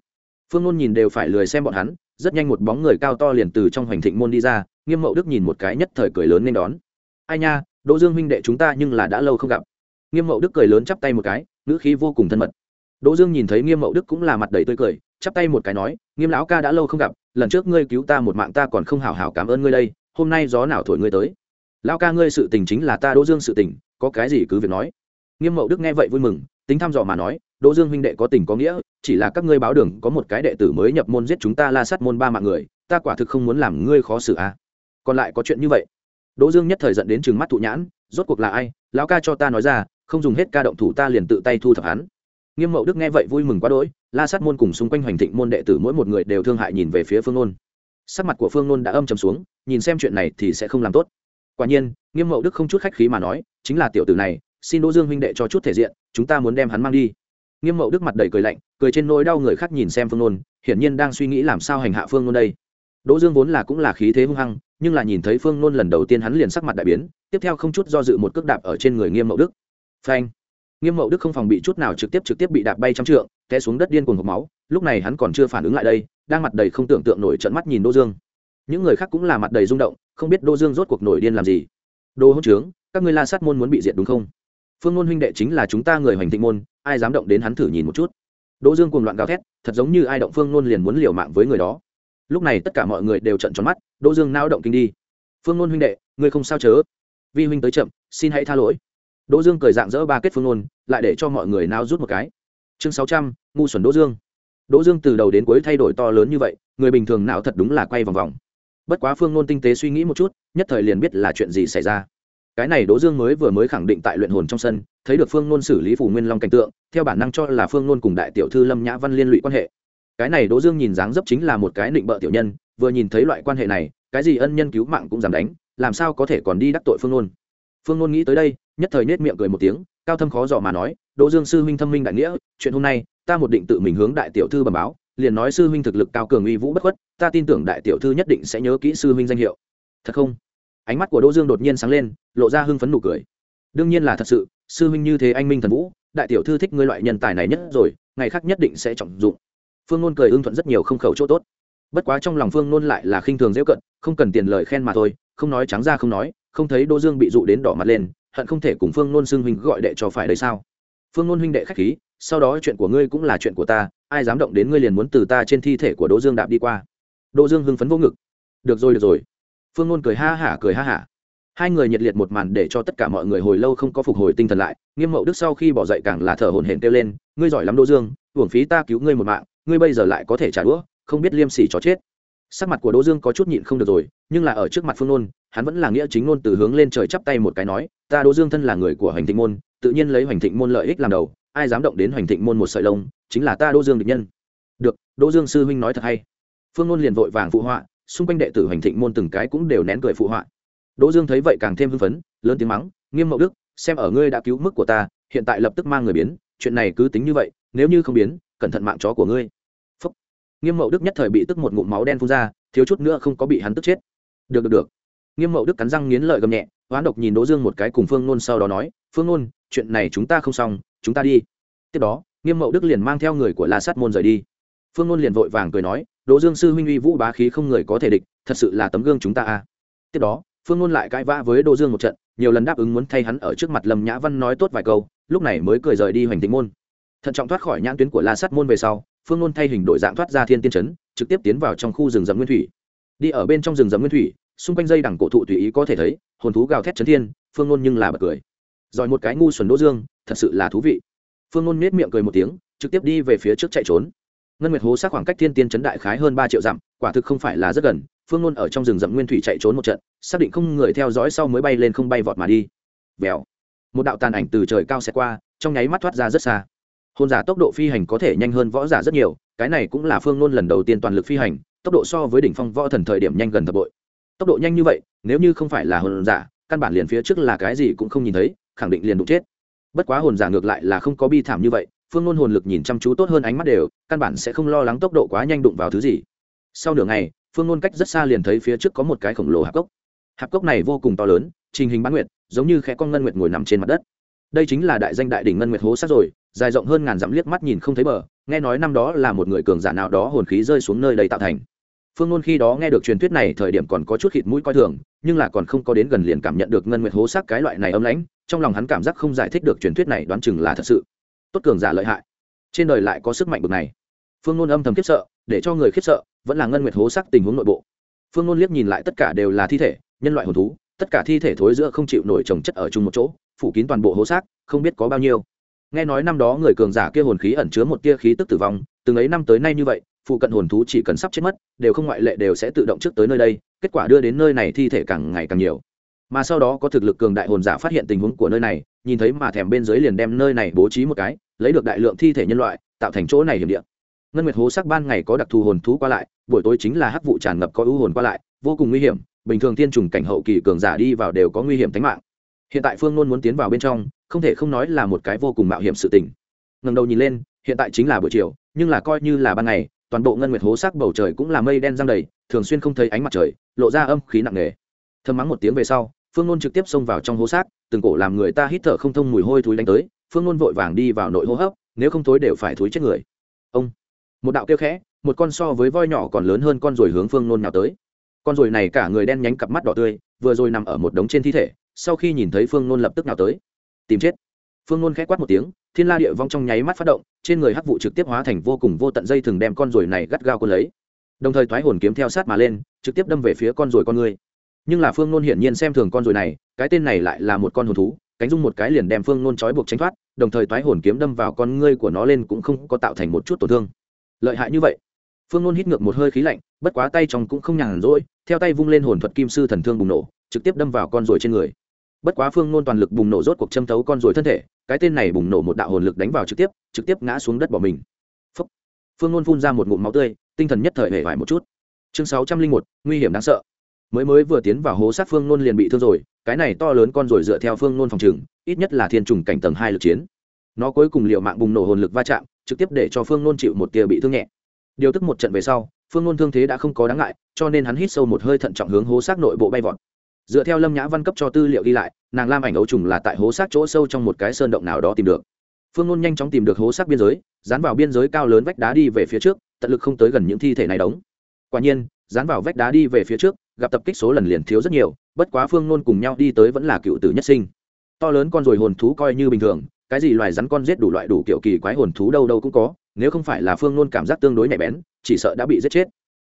Phương ngôn nhìn đều phải lười xem bọn hắn, rất nhanh một bóng người cao to liền từ trong hoành thịnh môn đi ra, nghiêm mậu đức nhìn một cái nhất thời cười lớn nên đón. Ai nha, đỗ dương huynh đệ chúng ta nhưng là đã lâu không gặp. Nghiêm mậu đức cười lớn chắp tay một cái, ngữ khí vô cùng thân mật. Đỗ dương nhìn thấy nghiêm mậu đức cũng là mặt đầy tươi cười, chắp tay một cái nói, nghiêm lão ca đã lâu không gặp, lần trước ngươi cứu ta một mạng ta còn không hào hào cảm ơn ngươi đây, hôm nay gió nào thổi ngươi tới? Lão ca ngươi sự tình chính là ta đỗ dương sự tình, có cái gì cứ việc nói. Nghiêm mậu đức nghe vậy vui mừng tính thăm dò mà nói, đỗ dương huynh đệ có tình có nghĩa, chỉ là các ngươi báo đường có một cái đệ tử mới nhập môn giết chúng ta la sát môn ba mạng người, ta quả thực không muốn làm ngươi khó xử à. còn lại có chuyện như vậy. Đỗ dương nhất thời giận đến chừng mắt thụ nhãn, rốt cuộc là ai? Lão ca cho ta nói ra, không dùng hết ca động thủ ta liền tự tay thu thập hắn. Nghiêm mậu đức nghe vậy vui mừng quá đỗi, la sát môn cùng xung quanh hoành thịnh môn đệ tử mỗi một người đều thương hại nhìn về phía phương nôn. Sắc mặt của phương nôn đã âm trầm xuống, nhìn xem chuyện này thì sẽ không làm tốt. Quả nhiên, nghiêm mậu đức không chút khách khí mà nói, chính là tiểu tử này xin đỗ dương huynh đệ cho chút thể diện, chúng ta muốn đem hắn mang đi. Nghiêm mậu đức mặt đầy cười lạnh, cười trên nỗi đau người khác nhìn xem phương nôn, hiển nhiên đang suy nghĩ làm sao hành hạ phương nôn đây. Đỗ dương vốn là cũng là khí thế hung hăng, nhưng là nhìn thấy phương nôn lần đầu tiên hắn liền sắc mặt đại biến, tiếp theo không chút do dự một cước đạp ở trên người nghiêm mậu đức. Phanh! Nghiêm mậu đức không phòng bị chút nào trực tiếp trực tiếp bị đạp bay trăm trượng, té xuống đất điên cuồng hộp máu, lúc này hắn còn chưa phản ứng lại đây, đang mặt đầy không tưởng tượng nổi trận mắt nhìn đỗ dương. Những người khác cũng là mặt đầy rung động, không biết đỗ dương rốt cuộc nổi điên làm gì. Đô hỗn trướng, các ngươi la sát môn muốn bị diệt đúng không? Phương ngôn huynh đệ chính là chúng ta người hoành thịnh môn, ai dám động đến hắn thử nhìn một chút. Đỗ dương cùng loạn gào thét, thật giống như ai động phương ngôn liền muốn liều mạng với người đó. Lúc này tất cả mọi người đều trận tròn mắt, đỗ dương nao động kinh đi. Phương ngôn huynh đệ, ngươi không sao chớ. Vi huynh tới chậm, xin hãy tha lỗi. Đỗ dương cười dạng dỡ ba kết phương ngôn lại để cho mọi người nao rút một cái. Chương sáu trăm, ngu xuẩn đỗ dương. Đỗ dương từ đầu đến cuối thay đổi to lớn như vậy, người bình thường nào thật đúng là quay vòng vòng. Bất quá phương ngôn tinh tế suy nghĩ một chút, nhất thời liền biết là chuyện gì xảy ra cái này đỗ dương mới vừa mới khẳng định tại luyện hồn trong sân, thấy được phương nôn xử lý phủ nguyên long cảnh tượng, theo bản năng cho là phương nôn cùng đại tiểu thư lâm nhã văn liên lụy quan hệ. Cái này đỗ dương nhìn dáng dấp chính là một cái định bợ tiểu nhân, vừa nhìn thấy loại quan hệ này, cái gì ân nhân cứu mạng cũng dám đánh, làm sao có thể còn đi đắc tội phương nôn. Phương nôn nghĩ tới đây, nhất thời nết miệng cười một tiếng, cao thâm khó dò mà nói, đỗ dương sư huynh thâm minh đại nghĩa, chuyện hôm nay, ta một định tự mình hướng đại tiểu thư bẩm báo, liền nói sư huynh thực lực cao cường uy vũ bất khuất, ta tin tưởng đại tiểu thư nhất định sẽ nhớ kỹ sư huynh danh hiệu. Thật không? Ánh mắt của đỗ dương đột nhiên sáng lên, lộ ra hưng phấn nụ cười. Đương nhiên là thật sự, sư huynh như thế anh minh thần vũ, đại tiểu thư thích ngươi loại nhân tài này nhất rồi, ngày khác nhất định sẽ trọng dụng. Phương nôn cười ưng thuận rất nhiều không khẩu chỗ tốt. Bất quá trong lòng phương nôn lại là khinh thường dễ cận, không cần tiền lời khen mà thôi, không nói trắng ra không nói, không thấy đỗ dương bị dụ đến đỏ mặt lên, hận không thể cùng phương nôn xưng huynh gọi đệ cho phải đấy sao? Phương nôn huynh đệ khách khí, sau đó chuyện của ngươi cũng là chuyện của ta, ai dám động đến ngươi liền muốn từ ta trên thi thể của đỗ dương đạp đi qua. Đỗ dương hưng phấn vô ngực. Được rồi được rồi phương nôn cười ha hả, cười ha hả. Hai người nhiệt liệt một màn để cho tất cả mọi người hồi lâu không có phục hồi tinh thần lại, nghiêm mậu đức sau khi bỏ dậy càng là thở hổn hển kêu lên, ngươi giỏi lắm đỗ dương, uổng phí ta cứu ngươi một mạng, ngươi bây giờ lại có thể trả đũa, không biết liêm sỉ cho chết. Sắc mặt của đỗ dương có chút nhịn không được rồi, nhưng là ở trước mặt phương nôn, hắn vẫn là nghĩa chính ngôn từ hướng lên trời chắp tay một cái nói, ta đỗ dương thân là người của hoành thịnh môn, tự nhiên lấy hoành thịnh môn lợi ích làm đầu, ai dám động đến hoành thịnh môn một sợi lông, chính là ta đỗ dương địch nhân. Được, đỗ dương sư huynh nói thật hay. Phương nôn liền vội vàng phụ họa xung quanh đệ tử hành thịnh môn từng cái cũng đều nén cười phụ họa. Đỗ dương thấy vậy càng thêm hưng phấn, lớn tiếng mắng, nghiêm mậu đức, xem ở ngươi đã cứu mức của ta, hiện tại lập tức mang người biến, chuyện này cứ tính như vậy, nếu như không biến, cẩn thận mạng chó của ngươi. Phúc. nghiêm mậu đức nhất thời bị tức một ngụm máu đen phun ra, thiếu chút nữa không có bị hắn tức chết. Được được được. Nghiêm mậu đức cắn răng nghiến lợi gầm nhẹ, hoán độc nhìn đỗ dương một cái cùng phương nôn sau đó nói, phương nôn, chuyện này chúng ta không xong, chúng ta đi. Tiếp đó, nghiêm mậu đức liền mang theo người của la sát môn rời đi. Phương nôn liền vội vàng cười nói đỗ dương sư huynh uy vũ bá khí không người có thể địch, thật sự là tấm gương chúng ta a. Tiếp đó, phương nôn lại cãi vã với đỗ dương một trận, nhiều lần đáp ứng muốn thay hắn ở trước mặt lâm nhã văn nói tốt vài câu, lúc này mới cười rời đi hoành tinh môn. Thận trọng thoát khỏi nhãn tuyến của la Sắt môn về sau, phương nôn thay hình đổi dạng thoát ra thiên tiên trấn, trực tiếp tiến vào trong khu rừng rậm nguyên thủy. Đi ở bên trong rừng rậm nguyên thủy, xung quanh dây đằng cổ thụ tùy ý có thể thấy, hồn thú gào thét trấn thiên, phương nôn nhưng là bật cười. Giỏi một cái ngu xuẩn đỗ dương, thật sự là thú vị. Phương nôn nết miệng cười một tiếng, trực tiếp đi về phía trước chạy trốn ngân nguyệt hố sát khoảng cách thiên tiên trấn đại khái hơn ba triệu dặm, quả thực không phải là rất gần, phương nôn ở trong rừng rậm nguyên thủy chạy trốn một trận, xác định không người theo dõi sau mới bay lên không bay vọt mà đi. Vèo. Một đạo tàn ảnh từ trời cao xẹt qua, trong nháy mắt thoát ra rất xa. Hôn giả tốc độ phi hành có thể nhanh hơn võ giả rất nhiều, cái này cũng là phương nôn lần đầu tiên toàn lực phi hành, tốc độ so với đỉnh phong võ thần thời điểm nhanh gần thập bội. Tốc độ nhanh như vậy, nếu như không phải là hồn giả, căn bản liền phía trước là cái gì cũng không nhìn thấy, khẳng định liền đụng chết. Bất quá hồn giả ngược lại là không có bi thảm như vậy phương nôn hồn lực nhìn chăm chú tốt hơn ánh mắt đều, căn bản sẽ không lo lắng tốc độ quá nhanh đụng vào thứ gì. Sau nửa ngày, phương nôn cách rất xa liền thấy phía trước có một cái khổng lồ hạp cốc. Hạp cốc này vô cùng to lớn, trình hình bán nguyệt, giống như khẽ con ngân nguyệt ngồi nằm trên mặt đất. Đây chính là đại danh đại đỉnh ngân nguyệt hố sát rồi, dài rộng hơn ngàn dặm liếc mắt nhìn không thấy bờ, nghe nói năm đó là một người cường giả nào đó hồn khí rơi xuống nơi đây tạo thành. Phương nôn khi đó nghe được truyền thuyết này thời điểm còn có chút khịt mũi coi thường, nhưng là còn không có đến gần liền cảm nhận được ngân nguyệt hố sát cái loại này âm lãnh, trong lòng hắn cảm giác không giải thích được truyền thuyết này đoán chừng là thật sự tốt cường giả lợi hại. Trên đời lại có sức mạnh bực này. Phương nôn âm thầm khiếp sợ, để cho người khiếp sợ vẫn là ngân nguyệt hố sắc tình huống nội bộ. Phương nôn liếc nhìn lại tất cả đều là thi thể, nhân loại hồn thú, tất cả thi thể thối giữa không chịu nổi trồng chất ở chung một chỗ, phủ kín toàn bộ hố xác, không biết có bao nhiêu. Nghe nói năm đó người cường giả kia hồn khí ẩn chứa một tia khí tức tử vong, từng ấy năm tới nay như vậy, phụ cận hồn thú chỉ cần sắp chết mất, đều không ngoại lệ đều sẽ tự động trước tới nơi đây, kết quả đưa đến nơi này thi thể càng ngày càng nhiều mà sau đó có thực lực cường đại hồn giả phát hiện tình huống của nơi này, nhìn thấy mà thèm bên dưới liền đem nơi này bố trí một cái, lấy được đại lượng thi thể nhân loại, tạo thành chỗ này hiểm địa. Ngân nguyệt hố sắc ban ngày có đặc thù hồn thú qua lại, buổi tối chính là hắc vụ tràn ngập có ưu hồn qua lại, vô cùng nguy hiểm, bình thường tiên trùng cảnh hậu kỳ cường giả đi vào đều có nguy hiểm tính mạng. Hiện tại phương luôn muốn tiến vào bên trong, không thể không nói là một cái vô cùng mạo hiểm sự tình. Ngần đầu nhìn lên, hiện tại chính là buổi chiều, nhưng là coi như là ban ngày, toàn bộ ngân nguyệt hố sắc bầu trời cũng là mây đen giăng đầy, thường xuyên không thấy ánh mặt trời, lộ ra âm khí nặng nề. Thơm mắng một tiếng về sau phương nôn trực tiếp xông vào trong hố xác, từng cổ làm người ta hít thở không thông mùi hôi thúi đánh tới, phương nôn vội vàng đi vào nội hô hấp, nếu không thối đều phải thúi chết người. Ông, một đạo kêu khẽ, một con so với voi nhỏ còn lớn hơn con ruồi hướng phương nôn nào tới. Con ruồi này cả người đen nhánh cặp mắt đỏ tươi, vừa rồi nằm ở một đống trên thi thể, sau khi nhìn thấy phương nôn lập tức nào tới. Tìm chết. Phương nôn k h ẽ quát một tiếng, thiên la địa vong trong nháy mắt phát động, trên người hắc vụ trực tiếp hóa thành vô cùng vô tận dây thừng đem con ruồi này gắt gao quân lấy. Đồng thời thoái hồn kiếm theo sát mà lên, trực tiếp đâm về phía con ruồi con người nhưng là phương nôn hiển nhiên xem thường con rồi này, cái tên này lại là một con hồn thú, cánh dung một cái liền đem phương nôn trói buộc tránh thoát, đồng thời thoái hồn kiếm đâm vào con ngươi của nó lên cũng không có tạo thành một chút tổn thương. Lợi hại như vậy. Phương nôn hít ngược một hơi khí lạnh, bất quá tay trong cũng không nhàn rỗi, theo tay vung lên hồn thuật kim sư thần thương bùng nổ, trực tiếp đâm vào con rồi trên người. Bất quá phương nôn toàn lực bùng nổ rốt cuộc châm thấu con rồi thân thể, cái tên này bùng nổ một đạo hồn lực đánh vào trực tiếp trực tiếp ngã xuống đất bỏ mình. Phúc. phương nôn phun ra một ngụm máu tươi, tinh thần nhất thời hề vải một chút. Chương sáu trăm linh một, nguy hiểm đáng sợ mới mới vừa tiến vào hố sát phương nôn liền bị thương rồi, cái này to lớn con rồi dựa theo phương nôn phòng trừng, ít nhất là thiên trùng cảnh tầng hai lực chiến. Nó cuối cùng liệu mạng bùng nổ hồn lực va chạm, trực tiếp để cho phương nôn chịu một tia bị thương nhẹ. Điều tức một trận về sau, phương nôn thương thế đã không có đáng ngại, cho nên hắn hít sâu một hơi thận trọng hướng hố xác nội bộ bay vọt. Dựa theo lâm nhã văn cấp cho tư liệu ghi lại, nàng lam ảnh ấu trùng là tại hố xác chỗ sâu trong một cái sơn động nào đó tìm được. Phương nôn nhanh chóng tìm được hố xác biên giới, dán vào biên giới cao lớn vách đá đi về phía trước, tận lực không tới gần những thi thể này đóng. Quả nhiên, dán vào vách đá đi về phía trước gặp tập kích số lần liền thiếu rất nhiều, bất quá phương nôn cùng nhau đi tới vẫn là cựu tử nhất sinh. To lớn con rồi hồn thú coi như bình thường, cái gì loài rắn con giết đủ loại đủ kiểu kỳ quái hồn thú đâu đâu cũng có, nếu không phải là phương nôn cảm giác tương đối nhạy bén, chỉ sợ đã bị giết chết.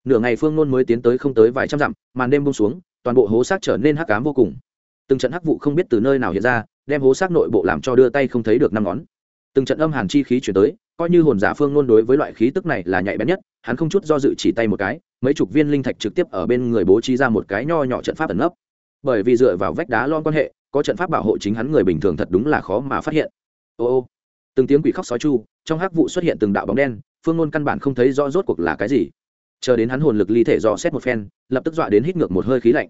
Nửa ngày phương nôn mới tiến tới không tới vài trăm dặm, màn đêm bông xuống, toàn bộ hố xác trở nên hắc cám vô cùng. Từng trận hắc vụ không biết từ nơi nào hiện ra, đem hố xác nội bộ làm cho đưa tay không thấy được năm ngón. Từng trận âm hàn chi khí chuyển tới coi như hồn giả phương ngôn đối với loại khí tức này là nhạy bén nhất, hắn không chút do dự chỉ tay một cái, mấy chục viên linh thạch trực tiếp ở bên người bố trí ra một cái nho nhỏ trận pháp ẩn nấp. Bởi vì dựa vào vách đá lon quan hệ, có trận pháp bảo hộ chính hắn người bình thường thật đúng là khó mà phát hiện. Ô ô. Từng tiếng quỷ khóc sói chu, trong hắc vụ xuất hiện từng đạo bóng đen, phương ngôn căn bản không thấy rõ rốt cuộc là cái gì. Chờ đến hắn hồn lực ly thể dò xét một phen, lập tức dọa đến hít ngược một hơi khí lạnh.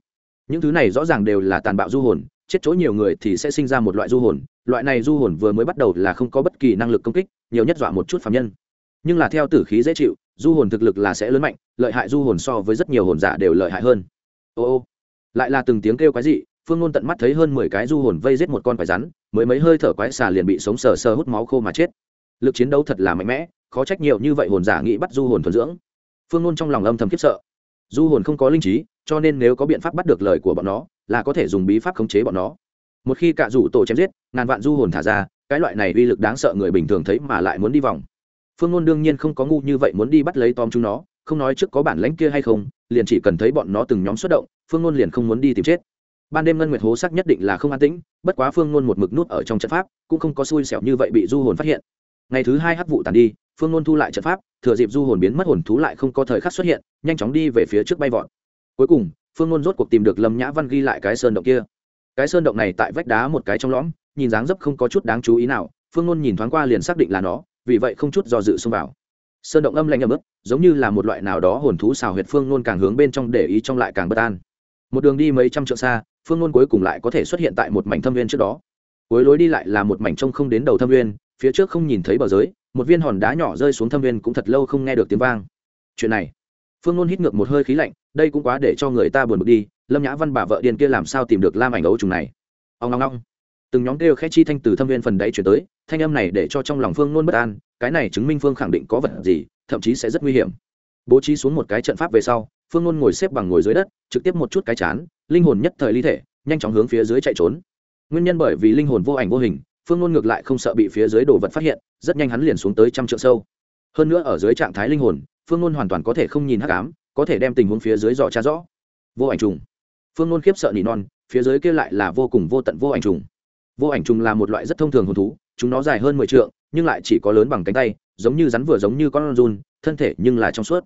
Những thứ này rõ ràng đều là tàn bạo du hồn chết chỗ nhiều người thì sẽ sinh ra một loại du hồn, loại này du hồn vừa mới bắt đầu là không có bất kỳ năng lực công kích, nhiều nhất dọa một chút phạm nhân. Nhưng là theo tử khí dễ chịu, du hồn thực lực là sẽ lớn mạnh, lợi hại du hồn so với rất nhiều hồn giả đều lợi hại hơn. Ô ô, lại là từng tiếng kêu quái dị, phương ngôn tận mắt thấy hơn mười cái du hồn vây giết một con quái rắn, mới mấy hơi thở quái xà liền bị sống sờ sờ hút máu khô mà chết. Lực chiến đấu thật là mạnh mẽ, khó trách nhiều như vậy hồn giả nghĩ bắt du hồn thuần dưỡng. Phương ngôn trong lòng âm thầm khiếp sợ. Du hồn không có linh trí, cho nên nếu có biện pháp bắt được lời của bọn nó là có thể dùng bí pháp khống chế bọn nó. Một khi cạ rủ tổ chém giết, ngàn vạn du hồn thả ra, cái loại này uy lực đáng sợ người bình thường thấy mà lại muốn đi vòng. Phương ngôn đương nhiên không có ngu như vậy muốn đi bắt lấy tóm chúng nó, không nói trước có bản lãnh kia hay không, liền chỉ cần thấy bọn nó từng nhóm xuất động, phương ngôn liền không muốn đi tìm chết. Ban đêm ngân nguyệt hố sắc nhất định là không an tĩnh, bất quá phương ngôn một mực nút ở trong trận pháp, cũng không có xui xẻo như vậy bị du hồn phát hiện. Ngày thứ hai hắc vụ tàn đi, phương ngôn thu lại trận pháp, thừa dịp du hồn biến mất hồn thú lại không có thời khắc xuất hiện, nhanh chóng đi về phía trước bay vọt. Cuối cùng phương ngôn rốt cuộc tìm được lâm nhã văn ghi lại cái sơn động kia. Cái sơn động này tại vách đá một cái trong lõm, nhìn dáng dấp không có chút đáng chú ý nào, phương ngôn nhìn thoáng qua liền xác định là nó, vì vậy không chút do dự xông vào. Sơn động âm lạnh ấm ức, giống như là một loại nào đó hồn thú xào huyệt phương ngôn càng hướng bên trong để ý trong lại càng bất an. Một đường đi mấy trăm trượng xa, phương ngôn cuối cùng lại có thể xuất hiện tại một mảnh thâm viên trước đó. Cuối lối đi lại là một mảnh trông không đến đầu thâm viên, phía trước không nhìn thấy bờ giới, một viên hòn đá nhỏ rơi xuống thâm viên cũng thật lâu không nghe được tiếng vang. Chuyện này phương nôn hít ngược một hơi khí lạnh, đây cũng quá để cho người ta buồn bực đi, lâm nhã văn bà vợ điền kia làm sao tìm được lam ảnh ấu trùng này? Ông ngong ngong từng nhóm kêu khẽ chi thanh từ thâm viên phần đáy chuyển tới, thanh âm này để cho trong lòng phương nôn bất an, cái này chứng minh phương khẳng định có vật gì, thậm chí sẽ rất nguy hiểm. Bố trí xuống một cái trận pháp về sau, phương nôn ngồi xếp bằng ngồi dưới đất, trực tiếp một chút cái chán, linh hồn nhất thời ly thể, nhanh chóng hướng phía dưới chạy trốn. Nguyên nhân bởi vì linh hồn vô ảnh vô hình, phương nôn ngược lại không sợ bị phía dưới đồ vật phát hiện, rất nhanh hắn liền xuống tới trăm trượng sâu. Hơn nữa ở dưới trạng thái linh hồn phương nôn hoàn toàn có thể không nhìn hắc ám, có thể đem tình huống phía dưới dò tra rõ. Vô ảnh trùng. Phương nôn khiếp sợ nỉ non, phía dưới kia lại là vô cùng vô tận vô ảnh trùng. Vô ảnh trùng là một loại rất thông thường hồn thú, chúng nó dài hơn mười trượng, nhưng lại chỉ có lớn bằng cánh tay, giống như rắn vừa giống như con run, thân thể nhưng là trong suốt.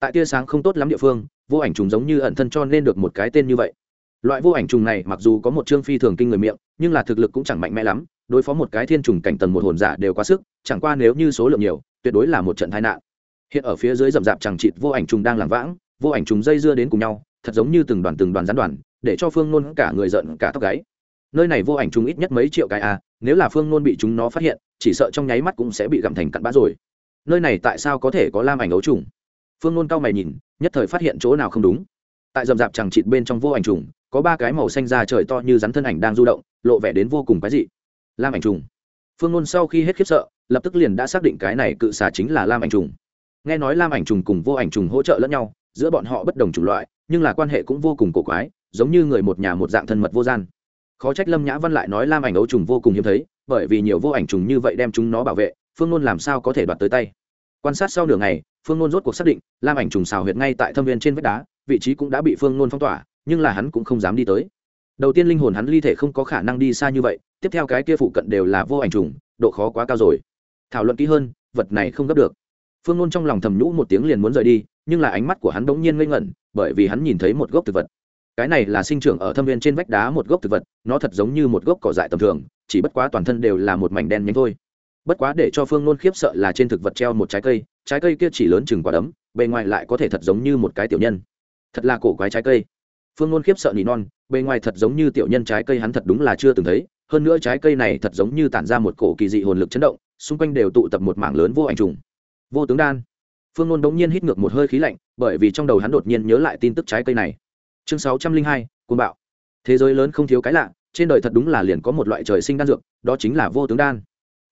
Tại tia sáng không tốt lắm địa phương, vô ảnh trùng giống như ẩn thân cho nên được một cái tên như vậy. Loại vô ảnh trùng này mặc dù có một chương phi thường kinh người miệng, nhưng là thực lực cũng chẳng mạnh mẽ lắm, đối phó một cái thiên trùng cảnh tầng một hồn giả đều quá sức, chẳng qua nếu như số lượng nhiều, tuyệt đối là một trận tai nạn hiện ở phía dưới rậm rạp chẳng chịt vô ảnh trùng đang làm vãng, vô ảnh trùng dây dưa đến cùng nhau, thật giống như từng đoàn từng đoàn gián đoàn, để cho phương nôn cả người giận cả tóc gáy. Nơi này vô ảnh trùng ít nhất mấy triệu cái a, nếu là phương nôn bị chúng nó phát hiện, chỉ sợ trong nháy mắt cũng sẽ bị gặm thành cặn bã rồi. Nơi này tại sao có thể có lam ảnh ấu trùng? Phương nôn cao mày nhìn, nhất thời phát hiện chỗ nào không đúng. Tại rậm rạp chẳng chịt bên trong vô ảnh trùng, có ba cái màu xanh da trời to như rắn thân ảnh đang du động, lộ vẻ đến vô cùng quái dị. Lam ảnh trùng. Phương nôn sau khi hết khiếp sợ, lập tức liền đã xác định cái này cự xà chính là lam ảnh trùng nghe nói lam ảnh trùng cùng vô ảnh trùng hỗ trợ lẫn nhau, giữa bọn họ bất đồng chủng loại, nhưng là quan hệ cũng vô cùng cổ quái, giống như người một nhà một dạng thân mật vô gian. Khó trách lâm nhã văn lại nói lam ảnh ấu trùng vô cùng hiếm thấy, bởi vì nhiều vô ảnh trùng như vậy đem chúng nó bảo vệ, phương ngôn làm sao có thể đoạt tới tay? Quan sát sau nửa ngày, phương ngôn rốt cuộc xác định, lam ảnh trùng xào huyệt ngay tại thâm viên trên vách đá, vị trí cũng đã bị phương ngôn phong tỏa, nhưng là hắn cũng không dám đi tới. Đầu tiên linh hồn hắn ly thể không có khả năng đi xa như vậy, tiếp theo cái kia phụ cận đều là vô ảnh trùng, độ khó quá cao rồi. Thảo luận kỹ hơn, vật này không gấp được phương Luân trong lòng thầm nhũ một tiếng liền muốn rời đi, nhưng là ánh mắt của hắn bỗng nhiên ngây ngẩn, bởi vì hắn nhìn thấy một gốc thực vật. Cái này là sinh trưởng ở thâm viên trên vách đá một gốc thực vật, nó thật giống như một gốc cỏ dại tầm thường, chỉ bất quá toàn thân đều là một mảnh đen nhánh thôi. Bất quá để cho phương nôn khiếp sợ là trên thực vật treo một trái cây trái cây kia chỉ lớn chừng quả đấm, bề ngoài lại có thể thật giống như một cái tiểu nhân. Thật là cổ quái trái cây. Phương nôn khiếp sợ nỉ non, bề ngoài thật giống như tiểu nhân trái cây hắn thật đúng là chưa từng thấy, hơn nữa trái cây này thật giống như tản ra một cổ kỳ dị hồn lực chấn động, xung quanh đều tụ tập một mảng lớn vô ảnh trùng vô tướng đan. Phương nôn bỗng nhiên hít ngược một hơi khí lạnh, bởi vì trong đầu hắn đột nhiên nhớ lại tin tức trái cây này. Chương sáu trăm linh hai côn bạo. Thế giới lớn không thiếu cái lạ, trên đời thật đúng là liền có một loại trời sinh đan dược, đó chính là vô tướng đan.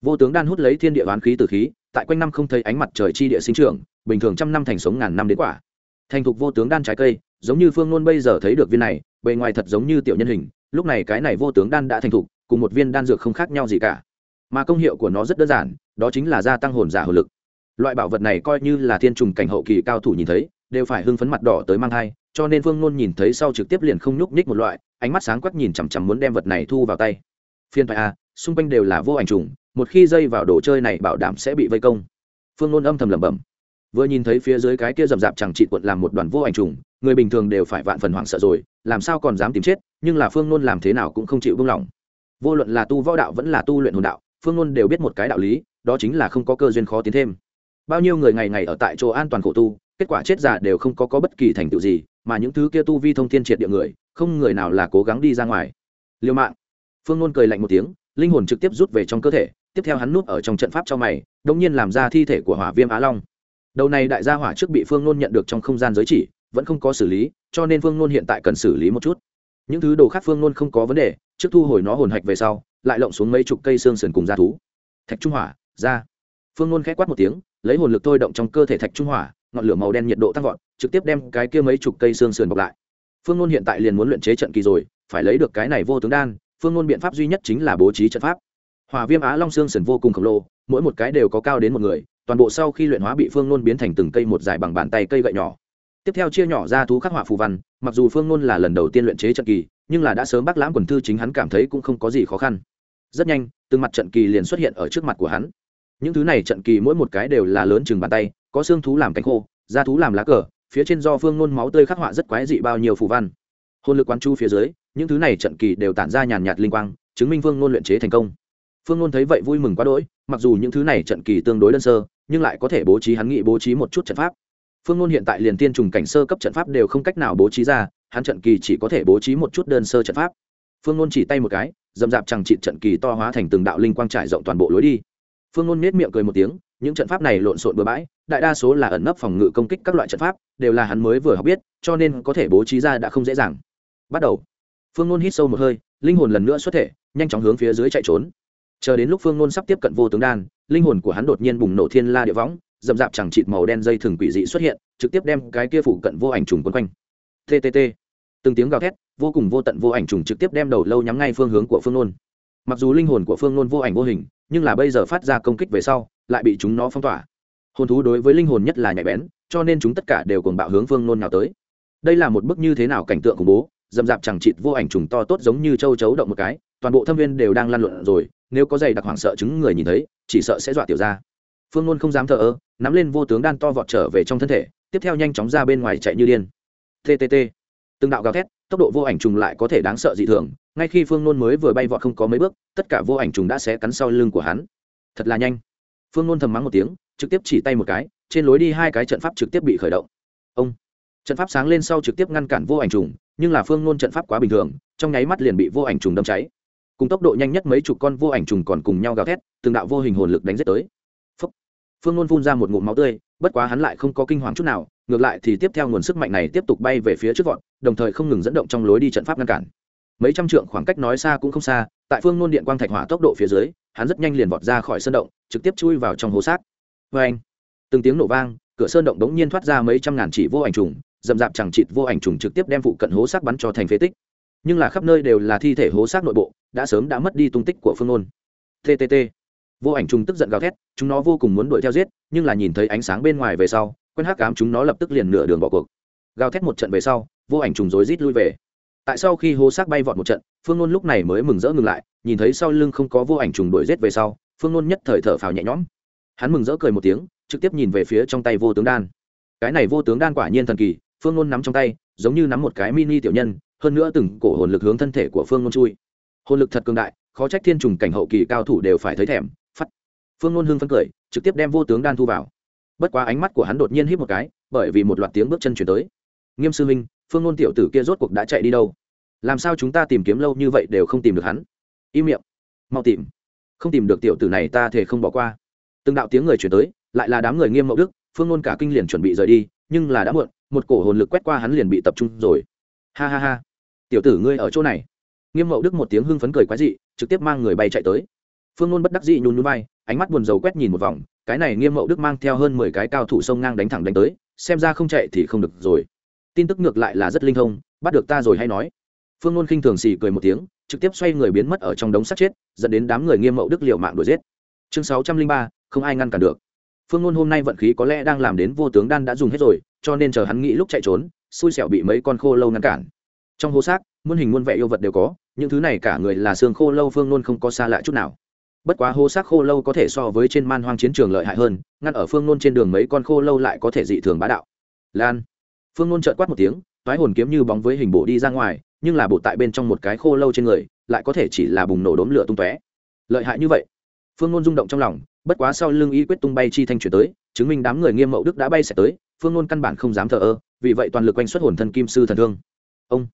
Vô tướng đan hút lấy thiên địa oán khí từ khí, tại quanh năm không thấy ánh mặt trời chi địa sinh trưởng, bình thường trăm năm thành sống ngàn năm đến quả. Thành thục vô tướng đan trái cây, giống như phương nôn bây giờ thấy được viên này, bề ngoài thật giống như tiểu nhân hình, lúc này cái này vô tướng đan đã thành thục, cùng một viên đan dược không khác nhau gì cả. Mà công hiệu của nó rất đơn giản, đó chính là gia tăng hồn giả hồn lực loại bảo vật này coi như là thiên trùng cảnh hậu kỳ cao thủ nhìn thấy, đều phải hưng phấn mặt đỏ tới mang thai, cho nên phương nôn nhìn thấy sau trực tiếp liền không nhúc nhích một loại, ánh mắt sáng quắc nhìn chằm chằm muốn đem vật này thu vào tay. Phiên thoại a, xung quanh đều là vô ảnh trùng, một khi dây vào đồ chơi này bảo đảm sẽ bị vây công. Phương nôn âm thầm lẩm bẩm. Vừa nhìn thấy phía dưới cái kia rậm rạp chẳng trị quận làm một đoàn vô ảnh trùng, người bình thường đều phải vạn phần hoảng sợ rồi, làm sao còn dám tìm chết, nhưng là phương nôn làm thế nào cũng không chịu buông lỏng. Vô luận là tu võ đạo vẫn là tu luyện hồn đạo, phương nôn đều biết một cái đạo lý, đó chính là không có cơ duyên khó tiến thêm bao nhiêu người ngày ngày ở tại chỗ an toàn khổ tu kết quả chết giả đều không có, có bất kỳ thành tựu gì mà những thứ kia tu vi thông thiên triệt địa người không người nào là cố gắng đi ra ngoài. Liêu mạng. Phương nôn cười lạnh một tiếng linh hồn trực tiếp rút về trong cơ thể tiếp theo hắn núp ở trong trận pháp cho mày đông nhiên làm ra thi thể của hỏa viêm á long. Đầu này đại gia hỏa trước bị phương nôn nhận được trong không gian giới chỉ vẫn không có xử lý cho nên phương nôn hiện tại cần xử lý một chút. Những thứ đồ khác phương nôn không có vấn đề trước thu hồi nó hồn hạch về sau lại lộng xuống mấy chục cây xương sườn cùng da thú. Thạch trung hỏa ra. Phương nôn k h ẽ quát một tiếng lấy hồn lực thôi động trong cơ thể thạch trung hỏa, ngọn lửa màu đen nhiệt độ tăng vọt, trực tiếp đem cái kia mấy chục cây xương sườn bọc lại. Phương nôn hiện tại liền muốn luyện chế trận kỳ rồi, phải lấy được cái này vô tướng đan, phương nôn biện pháp duy nhất chính là bố trí trận pháp. Hỏa viêm á long xương sườn vô cùng khổng lồ, mỗi một cái đều có cao đến một người, toàn bộ sau khi luyện hóa bị phương nôn biến thành từng cây một dài bằng bàn tay cây gậy nhỏ. Tiếp theo chia nhỏ ra thú khắc họa phù văn, mặc dù phương nôn là lần đầu tiên luyện chế trận kỳ, nhưng là đã sớm bác lãm quần thư chính hắn cảm thấy cũng không có gì khó khăn. Rất nhanh, từng mặt trận kỳ liền xuất hiện ở trước mặt của hắn những thứ này trận kỳ mỗi một cái đều là lớn chừng bàn tay, có xương thú làm cánh khô, da thú làm lá cờ, phía trên do phương nôn máu tươi khắc họa rất quái dị bao nhiêu phù văn. Hôn lực quán chu phía dưới, những thứ này trận kỳ đều tản ra nhàn nhạt linh quang, chứng minh phương nôn luyện chế thành công. Phương nôn thấy vậy vui mừng quá đỗi, mặc dù những thứ này trận kỳ tương đối đơn sơ, nhưng lại có thể bố trí hắn nghị bố trí một chút trận pháp. Phương nôn hiện tại liền tiên trùng cảnh sơ cấp trận pháp đều không cách nào bố trí ra, hắn trận kỳ chỉ có thể bố trí một chút đơn sơ trận pháp. Phương nôn chỉ tay một cái dầm dạp chẳng trị trận kỳ to hóa thành từng đạo linh quang trải rộng toàn bộ lối đi phương nôn nết miệng cười một tiếng, những trận pháp này lộn xộn bừa bãi, đại đa số là ẩn nấp phòng ngự công kích các loại trận pháp, đều là hắn mới vừa học biết, cho nên có thể bố trí ra đã không dễ dàng. Bắt đầu. Phương nôn hít sâu một hơi, linh hồn lần nữa xuất thể, nhanh chóng hướng phía dưới chạy trốn. Chờ đến lúc phương nôn sắp tiếp cận vô tướng đan, linh hồn của hắn đột nhiên bùng nổ thiên la địa võng dậm dạp chẳng chịt màu đen dây thường quỷ dị xuất hiện, trực tiếp đem cái kia phủ cận vô ảnh trùng quấn quanh. Ttt từng tiếng gào thét, vô cùng vô tận vô ảnh trùng trực tiếp đem đầu lâu nhắm ngay phương hướng của phương nôn. Mặc dù linh hồn của phương nôn vô ảnh vô hình nhưng là bây giờ phát ra công kích về sau, lại bị chúng nó phong tỏa. Hồn thú đối với linh hồn nhất là nhạy bén, cho nên chúng tất cả đều cùng bạo hướng phương nôn nào tới. Đây là một bức như thế nào cảnh tượng khủng bố dầm dạp chẳng chịt vô ảnh trùng to tốt giống như châu chấu động một cái, toàn bộ thâm viên đều đang lan luận rồi, nếu có giày đặc hoảng sợ chứng người nhìn thấy, chỉ sợ sẽ dọa tiểu ra phương nôn không dám thờ ơ, nắm lên vô tướng đan to vọt trở về trong thân thể, tiếp theo nhanh chóng ra bên ngoài chạy như điên. Ttt từng đạo gào thét, tốc độ vô ảnh trùng lại có thể đáng sợ dị thường ngay khi phương nôn mới vừa bay vọt không có mấy bước, tất cả vô ảnh trùng đã xé cắn sau lưng của hắn. Thật là nhanh. Phương nôn thầm mắng một tiếng, trực tiếp chỉ tay một cái, trên lối đi hai cái trận pháp trực tiếp bị khởi động. Ông. Trận pháp sáng lên sau trực tiếp ngăn cản vô ảnh trùng, nhưng là phương nôn trận pháp quá bình thường, trong nháy mắt liền bị vô ảnh trùng đâm cháy. Cùng tốc độ nhanh nhất mấy chục con vô ảnh trùng còn cùng nhau gào thét, từng đạo vô hình hồn lực đánh giết tới. Phúc. phương nôn phun ra một ngụm máu tươi, bất quá hắn lại không có kinh hoàng chút nào, ngược lại thì tiếp theo nguồn sức mạnh này tiếp tục bay về phía trước vọt, đồng thời không ngừng dẫn động trong lối đi trận pháp ngăn cản mấy trăm trượng khoảng cách nói xa cũng không xa, tại phương nôn điện quang thạch hỏa tốc độ phía dưới, hắn rất nhanh liền vọt ra khỏi sân động, trực tiếp chui vào trong hố xác. Vê anh, từng tiếng nổ vang, cửa sơn động đống nhiên thoát ra mấy trăm ngàn chỉ vô ảnh trùng dầm p chẳng chịt vô ảnh trùng trực tiếp đem phụ cận hố xác bắn cho thành phế tích. Nhưng là khắp nơi đều là thi thể hố xác nội bộ, đã sớm đã mất đi tung tích của phương nôn. Ttt vô ảnh trùng tức giận gào thét, chúng nó vô cùng muốn đuổi theo giết, nhưng là nhìn thấy ánh sáng bên ngoài về sau, quen hắc cám chúng nó lập tức liền nửa đường bỏ cuộc. Gào thét một trận về sau, vô ảnh trùng rối rít lui về tại sau khi hố xác bay vọt một trận, phương nôn lúc này mới mừng rỡ ngừng lại, nhìn thấy sau lưng không có vô ảnh trùng đuổi rết về sau, phương nôn nhất thời thở phào nhẹ nhõm. Hắn mừng rỡ cười một tiếng, trực tiếp nhìn về phía trong tay vô tướng đan. Cái này vô tướng đan quả nhiên thần kỳ, phương nôn nắm trong tay, giống như nắm một cái mini tiểu nhân, hơn nữa từng cổ hồn lực hướng thân thể của phương nôn chui. Hồn lực thật cường đại, khó trách thiên trùng cảnh hậu kỳ cao thủ đều phải thấy thèm phắt phương nôn hưng phấn cười, trực tiếp đem vô tướng đan thu vào. Bất quá ánh mắt của hắn đột nhiên hít một cái, bởi vì một loạt tiếng bước chân chuyển tới. Nghiêm sư huynh, phương nôn tiểu tử kia rốt cuộc đã chạy đi đâu? Làm sao chúng ta tìm kiếm lâu như vậy đều không tìm được hắn? Im miệng. Mau tìm. Không tìm được tiểu tử này ta thể không bỏ qua. Từng đạo tiếng người chuyển tới, lại là đám người nghiêm mậu đức, phương ngôn cả kinh liền chuẩn bị rời đi, nhưng là đã muộn, một cổ hồn lực quét qua hắn liền bị tập trung rồi. Ha ha ha. Tiểu tử ngươi ở chỗ này. Nghiêm mậu đức một tiếng hưng phấn cười quái dị, trực tiếp mang người bay chạy tới. Phương ngôn bất đắc dị nhún núi bay ánh mắt buồn rầu quét nhìn một vòng, cái này nghiêm mậu đức mang theo hơn mười cái cao thủ sông ngang đánh thẳng đánh tới, xem ra không chạy thì không được rồi. Tin tức ngược lại là rất linh thông, bắt được ta rồi hay nói phương nôn khinh thường xì cười một tiếng, trực tiếp xoay người biến mất ở trong đống xác chết, dẫn đến đám người nghiêm mậu đức liệu mạng đuổi giết. Chương sáu trăm linh ba, không ai ngăn cản được. Phương nôn hôm nay vận khí có lẽ đang làm đến vô tướng đan đã dùng hết rồi, cho nên chờ hắn nghĩ lúc chạy trốn, xui xẻo bị mấy con khô lâu ngăn cản. Trong hố xác, muôn hình muôn vẻ yêu vật đều có, những thứ này cả người là xương khô lâu phương nôn không có xa lạ chút nào. Bất quá hố xác khô lâu có thể so với trên man hoang chiến trường lợi hại hơn, ngăn ở phương nôn trên đường mấy con khô lâu lại có thể dị thường bá đạo. Lan. Phương nôn trợn quát một tiếng, toái hồn kiếm như bóng với hình bộ đi ra ngoài nhưng là bột tại bên trong một cái khô lâu trên người, lại có thể chỉ là bùng nổ đốm lửa tung tóe. Lợi hại như vậy. Phương ngôn rung động trong lòng, bất quá sau lưng y quyết tung bay chi thanh chuyển tới, chứng minh đám người nghiêm mậu đức đã bay sẽ tới, phương ngôn căn bản không dám thờ ơ, vì vậy toàn lực quanh xuất hồn thân kim sư thần thương. Ông.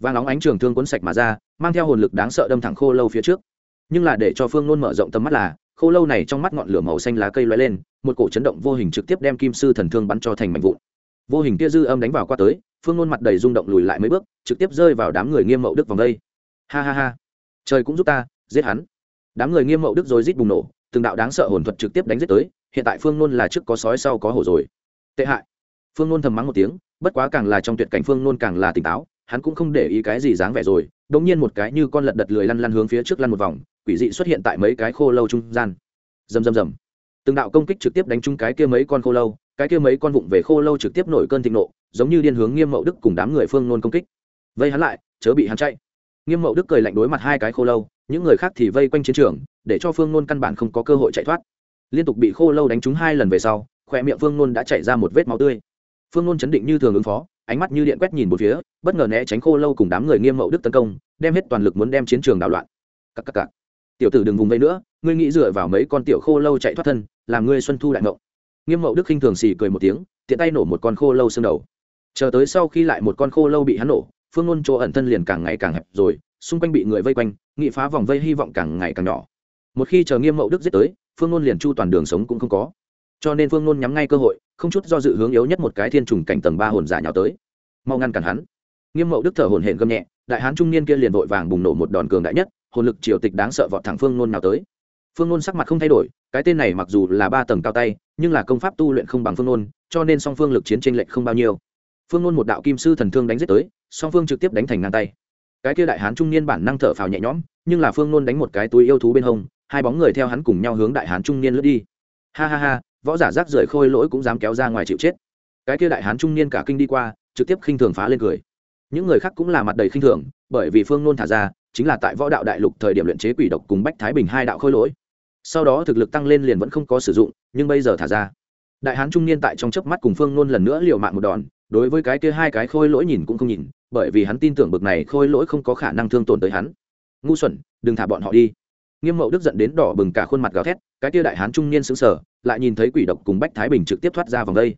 Vàng óng ánh trường thương cuốn sạch mà ra, mang theo hồn lực đáng sợ đâm thẳng khô lâu phía trước. Nhưng là để cho phương ngôn mở rộng tầm mắt là, khô lâu này trong mắt ngọn lửa màu xanh lá cây loay lên, một cổ chấn động vô hình trực tiếp đem kim sư thần thương bắn cho thành mảnh vụn vô hình tia dư âm đánh vào qua tới, phương nôn mặt đầy rung động lùi lại mấy bước, trực tiếp rơi vào đám người nghiêm mậu đức vòng đây. Ha ha ha. Trời cũng giúp ta, giết hắn. Đám người nghiêm mậu đức rồi rít bùng nổ, từng đạo đáng sợ hồn thuật trực tiếp đánh giết tới, hiện tại phương nôn là trước có sói sau có hổ rồi. Tệ hại. Phương nôn thầm mắng một tiếng, bất quá càng là trong tuyệt cảnh phương nôn càng là tỉnh táo, hắn cũng không để ý cái gì dáng vẻ rồi đ ỗ n g nhiên một cái như con lật đật lười lăn lăn hướng phía trước lăn một vòng, quỷ dị xuất hiện tại mấy cái khô lâu trung gian. Rầm rầm rầm từng đạo công kích trực tiếp đánh trúng cái kia mấy con khô lâu, cái kia mấy con vụng về khô lâu trực tiếp nổi cơn thịnh nộ, giống như điên hướng nghiêm mậu đức cùng đám người phương nôn công kích. Vây hắn lại, chớ bị hắn chạy. Nghiêm mậu đức cười lạnh đối mặt hai cái khô lâu, những người khác thì vây quanh chiến trường, để cho phương nôn căn bản không có cơ hội chạy thoát. Liên tục bị khô lâu đánh trúng hai lần về sau khoe miệng phương nôn đã chạy ra một vết máu tươi. Phương nôn chấn định như thường ứng phó, ánh mắt như điện quét nhìn một phía, bất ngờ né tránh khô lâu cùng đám người nghiêm mậu đức tấn công, đem hết toàn lực muốn đem chiến trường đảo loạn. Cắc cắc cắc. tiểu tử đừng vùng vây nữa ngươi nghĩ dựa vào mấy con tiểu khô lâu chạy thoát thân, làm ngươi xuân thu đại ngộ? nghiêm mậu đức khinh thường xì cười một tiếng, tiện tay nổ một con khô lâu xương đầu. Chờ tới sau khi lại một con khô lâu bị hắn nổ, phương ngôn chỗ ẩn thân liền càng ngày càng hẹp rồi, xung quanh bị người vây quanh, nghị phá vòng vây hy vọng càng ngày càng nhỏ. Một khi chờ nghiêm mậu đức giết tới, phương ngôn liền chu toàn đường sống cũng không có. Cho nên phương ngôn nhắm ngay cơ hội, không chút do dự hướng yếu nhất một cái thiên trùng cảnh tầng ba hồn giả nhào tới. Mau ngăn cản hắn. Nghiêm mậu đức thở hồn hển gâm nhẹ, đại hán trung niên kia liền vội vàng bùng nổ một đòn cường đại nhất, hồn lực triều tịch đáng sợ vọt thẳng phương nôn nào tới phương nôn sắc mặt không thay đổi, cái tên này mặc dù là ba tầng cao tay, nhưng là công pháp tu luyện không bằng phương nôn, cho nên song phương lực chiến tranh lệch không bao nhiêu. Phương nôn một đạo kim sư thần thương đánh giết tới, song phương trực tiếp đánh thành ngang tay. Cái kia đại hán trung niên bản năng thở phào nhẹ nhõm, nhưng là phương nôn đánh một cái túi yêu thú bên hông, hai bóng người theo hắn cùng nhau hướng đại hán trung niên lướt đi. Ha ha ha, võ giả rác rưởi khôi lỗi cũng dám kéo ra ngoài chịu chết. Cái kia đại hán trung niên cả kinh đi qua, trực tiếp khinh thường phá lên cười. Những người khác cũng là mặt đầy khinh thường, bởi vì phương nôn thả ra, chính là tại võ đạo đại lục thời điểm luyện chế quỷ độc cùng bách thái bình hai đạo khôi lỗi sau đó thực lực tăng lên liền vẫn không có sử dụng, nhưng bây giờ thả ra. Đại hán trung niên tại trong chớp mắt cùng phương nôn lần nữa liều mạng một đòn, đối với cái kia hai cái khôi lỗi nhìn cũng không nhìn, bởi vì hắn tin tưởng bực này khôi lỗi không có khả năng thương tổn tới hắn. Ngu xuẩn, đừng thả bọn họ đi. Nghiêm mậu đức giận đến đỏ bừng cả khuôn mặt gào thét, cái kia đại hán trung niên sững sờ, lại nhìn thấy quỷ độc cùng bách thái bình trực tiếp thoát ra vòng đây.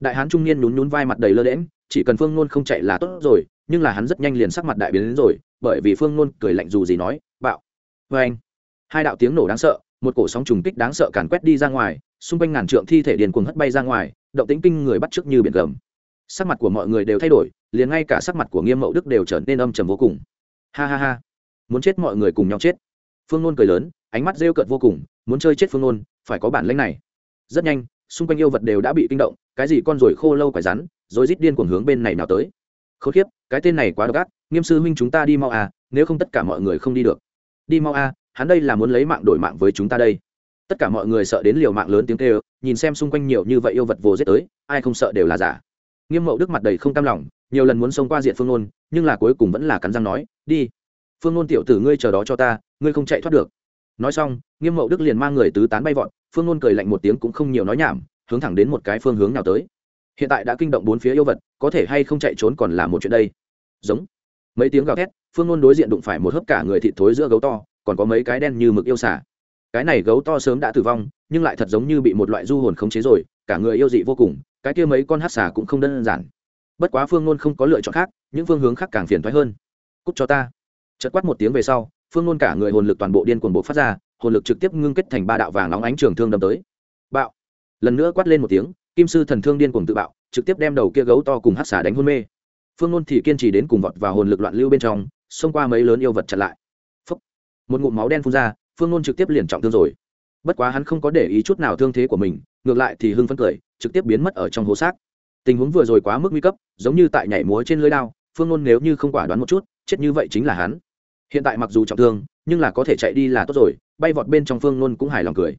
Đại hán trung niên nhún nhún vai mặt đầy lơ đễm chỉ cần phương nôn không chạy là tốt rồi, nhưng là hắn rất nhanh liền sắc mặt đại biến đến rồi, bởi vì phương nôn cười lạnh dù gì nói, bạo. Vê anh hai đạo tiếng nổ đáng sợ một cổ sóng trùng kích đáng sợ càn quét đi ra ngoài, xung quanh ngàn trượng thi thể điền cuồng hất bay ra ngoài, động tĩnh kinh người bắt trước như biển gầm. Sắc mặt của mọi người đều thay đổi, liền ngay cả sắc mặt của nghiêm mậu đức đều trở nên âm trầm vô cùng. Ha ha ha, muốn chết mọi người cùng nhau chết. Phương nôn cười lớn, ánh mắt rêu cợt vô cùng, muốn chơi chết phương nôn, phải có bản lãnh này. Rất nhanh, xung quanh yêu vật đều đã bị kinh động, cái gì con rồi khô lâu quải rắn, rồi rít điên cuồng hướng bên này nào tới. K h khiếp cái tên này quá độc ác, nghiêm sư huynh chúng ta đi mau à nếu không tất cả mọi người không đi được. Đi mau à hắn đây là muốn lấy mạng đổi mạng với chúng ta đây. Tất cả mọi người sợ đến liều mạng lớn tiếng kêu, nhìn xem xung quanh nhiều như vậy yêu vật vồ giết tới, ai không sợ đều là giả. Nghiêm mậu đức mặt đầy không cam lòng, nhiều lần muốn xông qua diện phương nôn, nhưng là cuối cùng vẫn là cắn răng nói, đi. Phương nôn tiểu tử ngươi chờ đó cho ta, ngươi không chạy thoát được. Nói xong, nghiêm mậu đức liền mang người tứ tán bay vọt, phương nôn cười lạnh một tiếng cũng không nhiều nói nhảm, hướng thẳng đến một cái phương hướng nào tới. Hiện tại đã kinh động bốn phía yêu vật, có thể hay không chạy trốn còn là một chuyện đây. Giống. Mấy tiếng gào thét, phương nôn đối diện đụng phải một hớp cả người thịt thối giữa gấu to còn có mấy cái đen như mực yêu xả cái này gấu to sớm đã tử vong, nhưng lại thật giống như bị một loại du hồn khống chế rồi, cả người yêu dị vô cùng, cái kia mấy con hát xà cũng không đơn giản. Bất quá phương nôn không có lựa chọn khác, những phương hướng khác càng phiền thoái hơn. Cúc cho ta. Chật quát một tiếng về sau, phương nôn cả người hồn lực toàn bộ điên cuồng bộ phát ra, hồn lực trực tiếp ngưng kết thành ba đạo vàng nóng ánh trường thương đâm tới. Bạo. Lần nữa quát lên một tiếng, kim sư thần thương điên cuồng tự bạo, trực tiếp đem đầu kia gấu to cùng hát xả đánh hôn mê. Phương nôn thì kiên trì đến cùng vọt và hồn lực loạn lưu bên trong, xông qua mấy lớn yêu vật chặn lại một ngụm máu đen phun ra, phương nôn trực tiếp liền trọng thương rồi. Bất quá hắn không có để ý chút nào thương thế của mình, ngược lại thì hưng phấn cười, trực tiếp biến mất ở trong hố xác. Tình huống vừa rồi quá mức nguy cấp, giống như tại nhảy múa trên lưới đao, phương nôn nếu như không quả đoán một chút, chết như vậy chính là hắn. Hiện tại mặc dù trọng thương, nhưng là có thể chạy đi là tốt rồi, bay vọt bên trong phương nôn cũng hài lòng cười.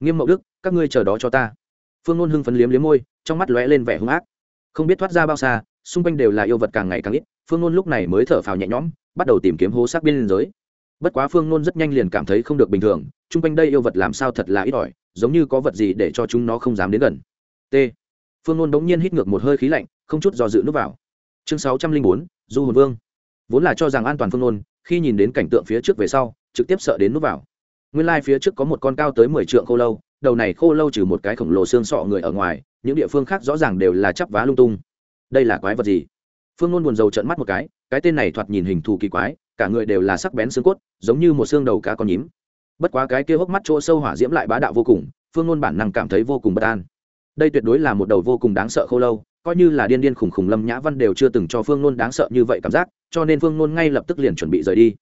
Nghiêm mậu đức, các ngươi chờ đó cho ta. Phương nôn hưng phấn liếm liếm môi, trong mắt lóe lên vẻ hung ác. Không biết thoát ra bao xa, xung quanh đều là yêu vật càng ngày càng ít, phương nôn lúc này mới thở phào nhẹ nhõm, bắt đầu tìm kiếm hố xác biên giới bất quá phương nôn rất nhanh liền cảm thấy không được bình thường, chung quanh đây yêu vật làm sao thật là ít ỏi, giống như có vật gì để cho chúng nó không dám đến gần. T. Phương nôn bỗng nhiên hít ngược một hơi khí lạnh, không chút do dự núp vào. Chương sáu trăm linh bốn, du hồn vương. Vốn là cho rằng an toàn phương nôn, khi nhìn đến cảnh tượng phía trước về sau, trực tiếp sợ đến núp vào. Nguyên lai、like、phía trước có một con cao tới mười trượng khô lâu, đầu này khô lâu trừ một cái khổng lồ xương sọ người ở ngoài, những địa phương khác rõ ràng đều là chắp vá lung tung. Đây là quái vật gì? Phương nôn buồn rầu trận mắt một cái cái tên này thoạt nhìn hình thù kỳ quái cả người đều là sắc bén xương cốt, giống như một xương đầu cá con nhím. Bất quá cái kia hốc mắt chỗ sâu hỏa diễm lại bá đạo vô cùng, phương nôn bản năng cảm thấy vô cùng bất an. Đây tuyệt đối là một đầu vô cùng đáng sợ khô lâu, coi như là điên điên khủng khủng lâm nhã văn đều chưa từng cho phương nôn đáng sợ như vậy cảm giác, cho nên phương nôn ngay lập tức liền chuẩn bị rời đi.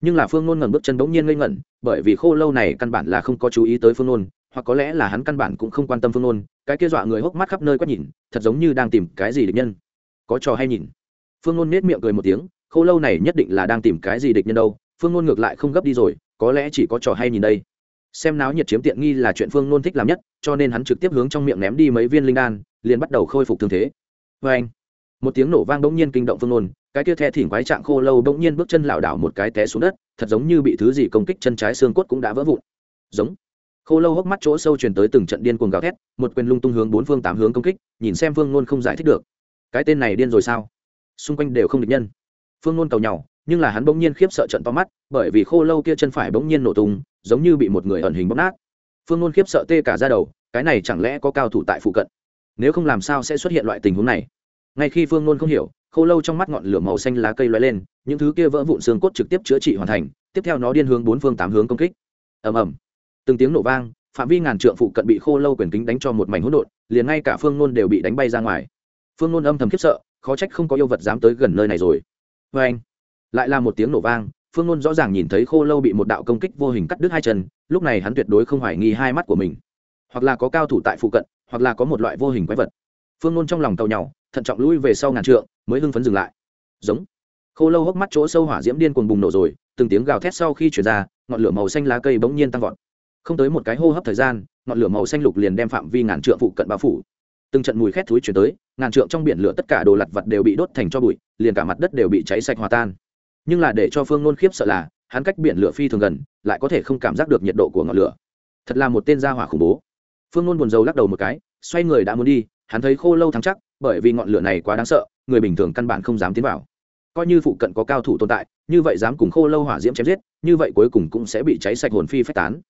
Nhưng là phương nôn ngẩng bước chân bỗng nhiên ngây ngẩn, bởi vì khô lâu này căn bản là không có chú ý tới phương nôn, hoặc có lẽ là hắn căn bản cũng không quan tâm phương nôn, cái kia dọa người hốc mắt khắp nơi quét nhìn, thật giống như đang tìm cái gì địch nhân. Có trò hay nhìn. Phương nôn nết miệng cười một tiếng khô lâu này nhất định là đang tìm cái gì địch nhân đâu, phương nôn ngược lại không gấp đi rồi, có lẽ chỉ có trò hay nhìn đây. Xem náo nhiệt chiếm tiện nghi là chuyện phương nôn thích làm nhất, cho nên hắn trực tiếp hướng trong miệng ném đi mấy viên linh đan, liền bắt đầu khôi phục thương thế. Vê anh, một tiếng nổ vang bỗng nhiên kinh động phương nôn, cái kia the thỉnh quái trạng khô lâu bỗng nhiên bước chân lảo đảo một cái té xuống đất, thật giống như bị thứ gì công kích chân trái xương cốt cũng đã vỡ vụn. Giống. Khô lâu hốc mắt chỗ sâu truyền tới từng trận điên cuồng gào thét, một quyền lung tung hướng bốn phương tám hướng công kích, nhìn xem phương nôn không giải thích được. Cái tên này điên rồi sao? Xung quanh đều không địch nhân phương nôn cầu nhau, nhưng là hắn bỗng nhiên khiếp sợ trận to mắt, bởi vì khô lâu kia chân phải bỗng nhiên nổ tung, giống như bị một người ẩn hình bóp nát. Phương nôn khiếp sợ tê cả ra đầu, cái này chẳng lẽ có cao thủ tại phụ cận? Nếu không làm sao sẽ xuất hiện loại tình huống này? Ngay khi phương nôn không hiểu, khô lâu trong mắt ngọn lửa màu xanh lá cây loay lên, những thứ kia vỡ vụn xương cốt trực tiếp chữa trị hoàn thành, tiếp theo nó điên hướng bốn phương tám hướng công kích. Ầm ầm. Từng tiếng nổ vang, phạm vi ngàn trượng phụ cận bị khô lâu quyền kính đánh cho một mảnh hỗn độn, liền ngay cả phương nôn đều bị đánh bay ra ngoài. Phương nôn âm thầm khiếp sợ, khó trách không có yêu vật dám tới gần nơi này rồi vê anh, lại là một tiếng nổ vang, phương nôn rõ ràng nhìn thấy khô lâu bị một đạo công kích vô hình cắt đứt hai chân, lúc này hắn tuyệt đối không hoài nghi hai mắt của mình. Hoặc là có cao thủ tại phụ cận, hoặc là có một loại vô hình quái vật. Phương nôn trong lòng tàu nhau thận trọng lui về sau ngàn trượng, mới hưng phấn dừng lại. Giống. Khô lâu hốc mắt chỗ sâu hỏa diễm điên cuồng bùng nổ rồi, từng tiếng gào thét sau khi chuyển ra, ngọn lửa màu xanh lá cây bỗng nhiên tăng vọt. Không tới một cái hô hấp thời gian, ngọn lửa màu xanh lục liền đem phạm vi ngàn trượng phụ cận bao phủ từng trận mùi khét thúi chuyển tới, ngàn trượng trong biển lửa tất cả đồ lặt vặt đều bị đốt thành cho bụi, liền cả mặt đất đều bị cháy sạch hòa tan. Nhưng là để cho phương nôn khiếp sợ là, hắn cách biển lửa phi thường gần, lại có thể không cảm giác được nhiệt độ của ngọn lửa. Thật là một tên gia hỏa khủng bố. Phương nôn buồn rầu lắc đầu một cái, xoay người đã muốn đi, hắn thấy khô lâu thắng chắc, bởi vì ngọn lửa này quá đáng sợ, người bình thường căn bản không dám tiến vào. Coi như phụ cận có cao thủ tồn tại, như vậy dám cùng khô lâu hỏa diễm chém giết, như vậy cuối cùng cũng sẽ bị cháy sạch hồn phi phách tán.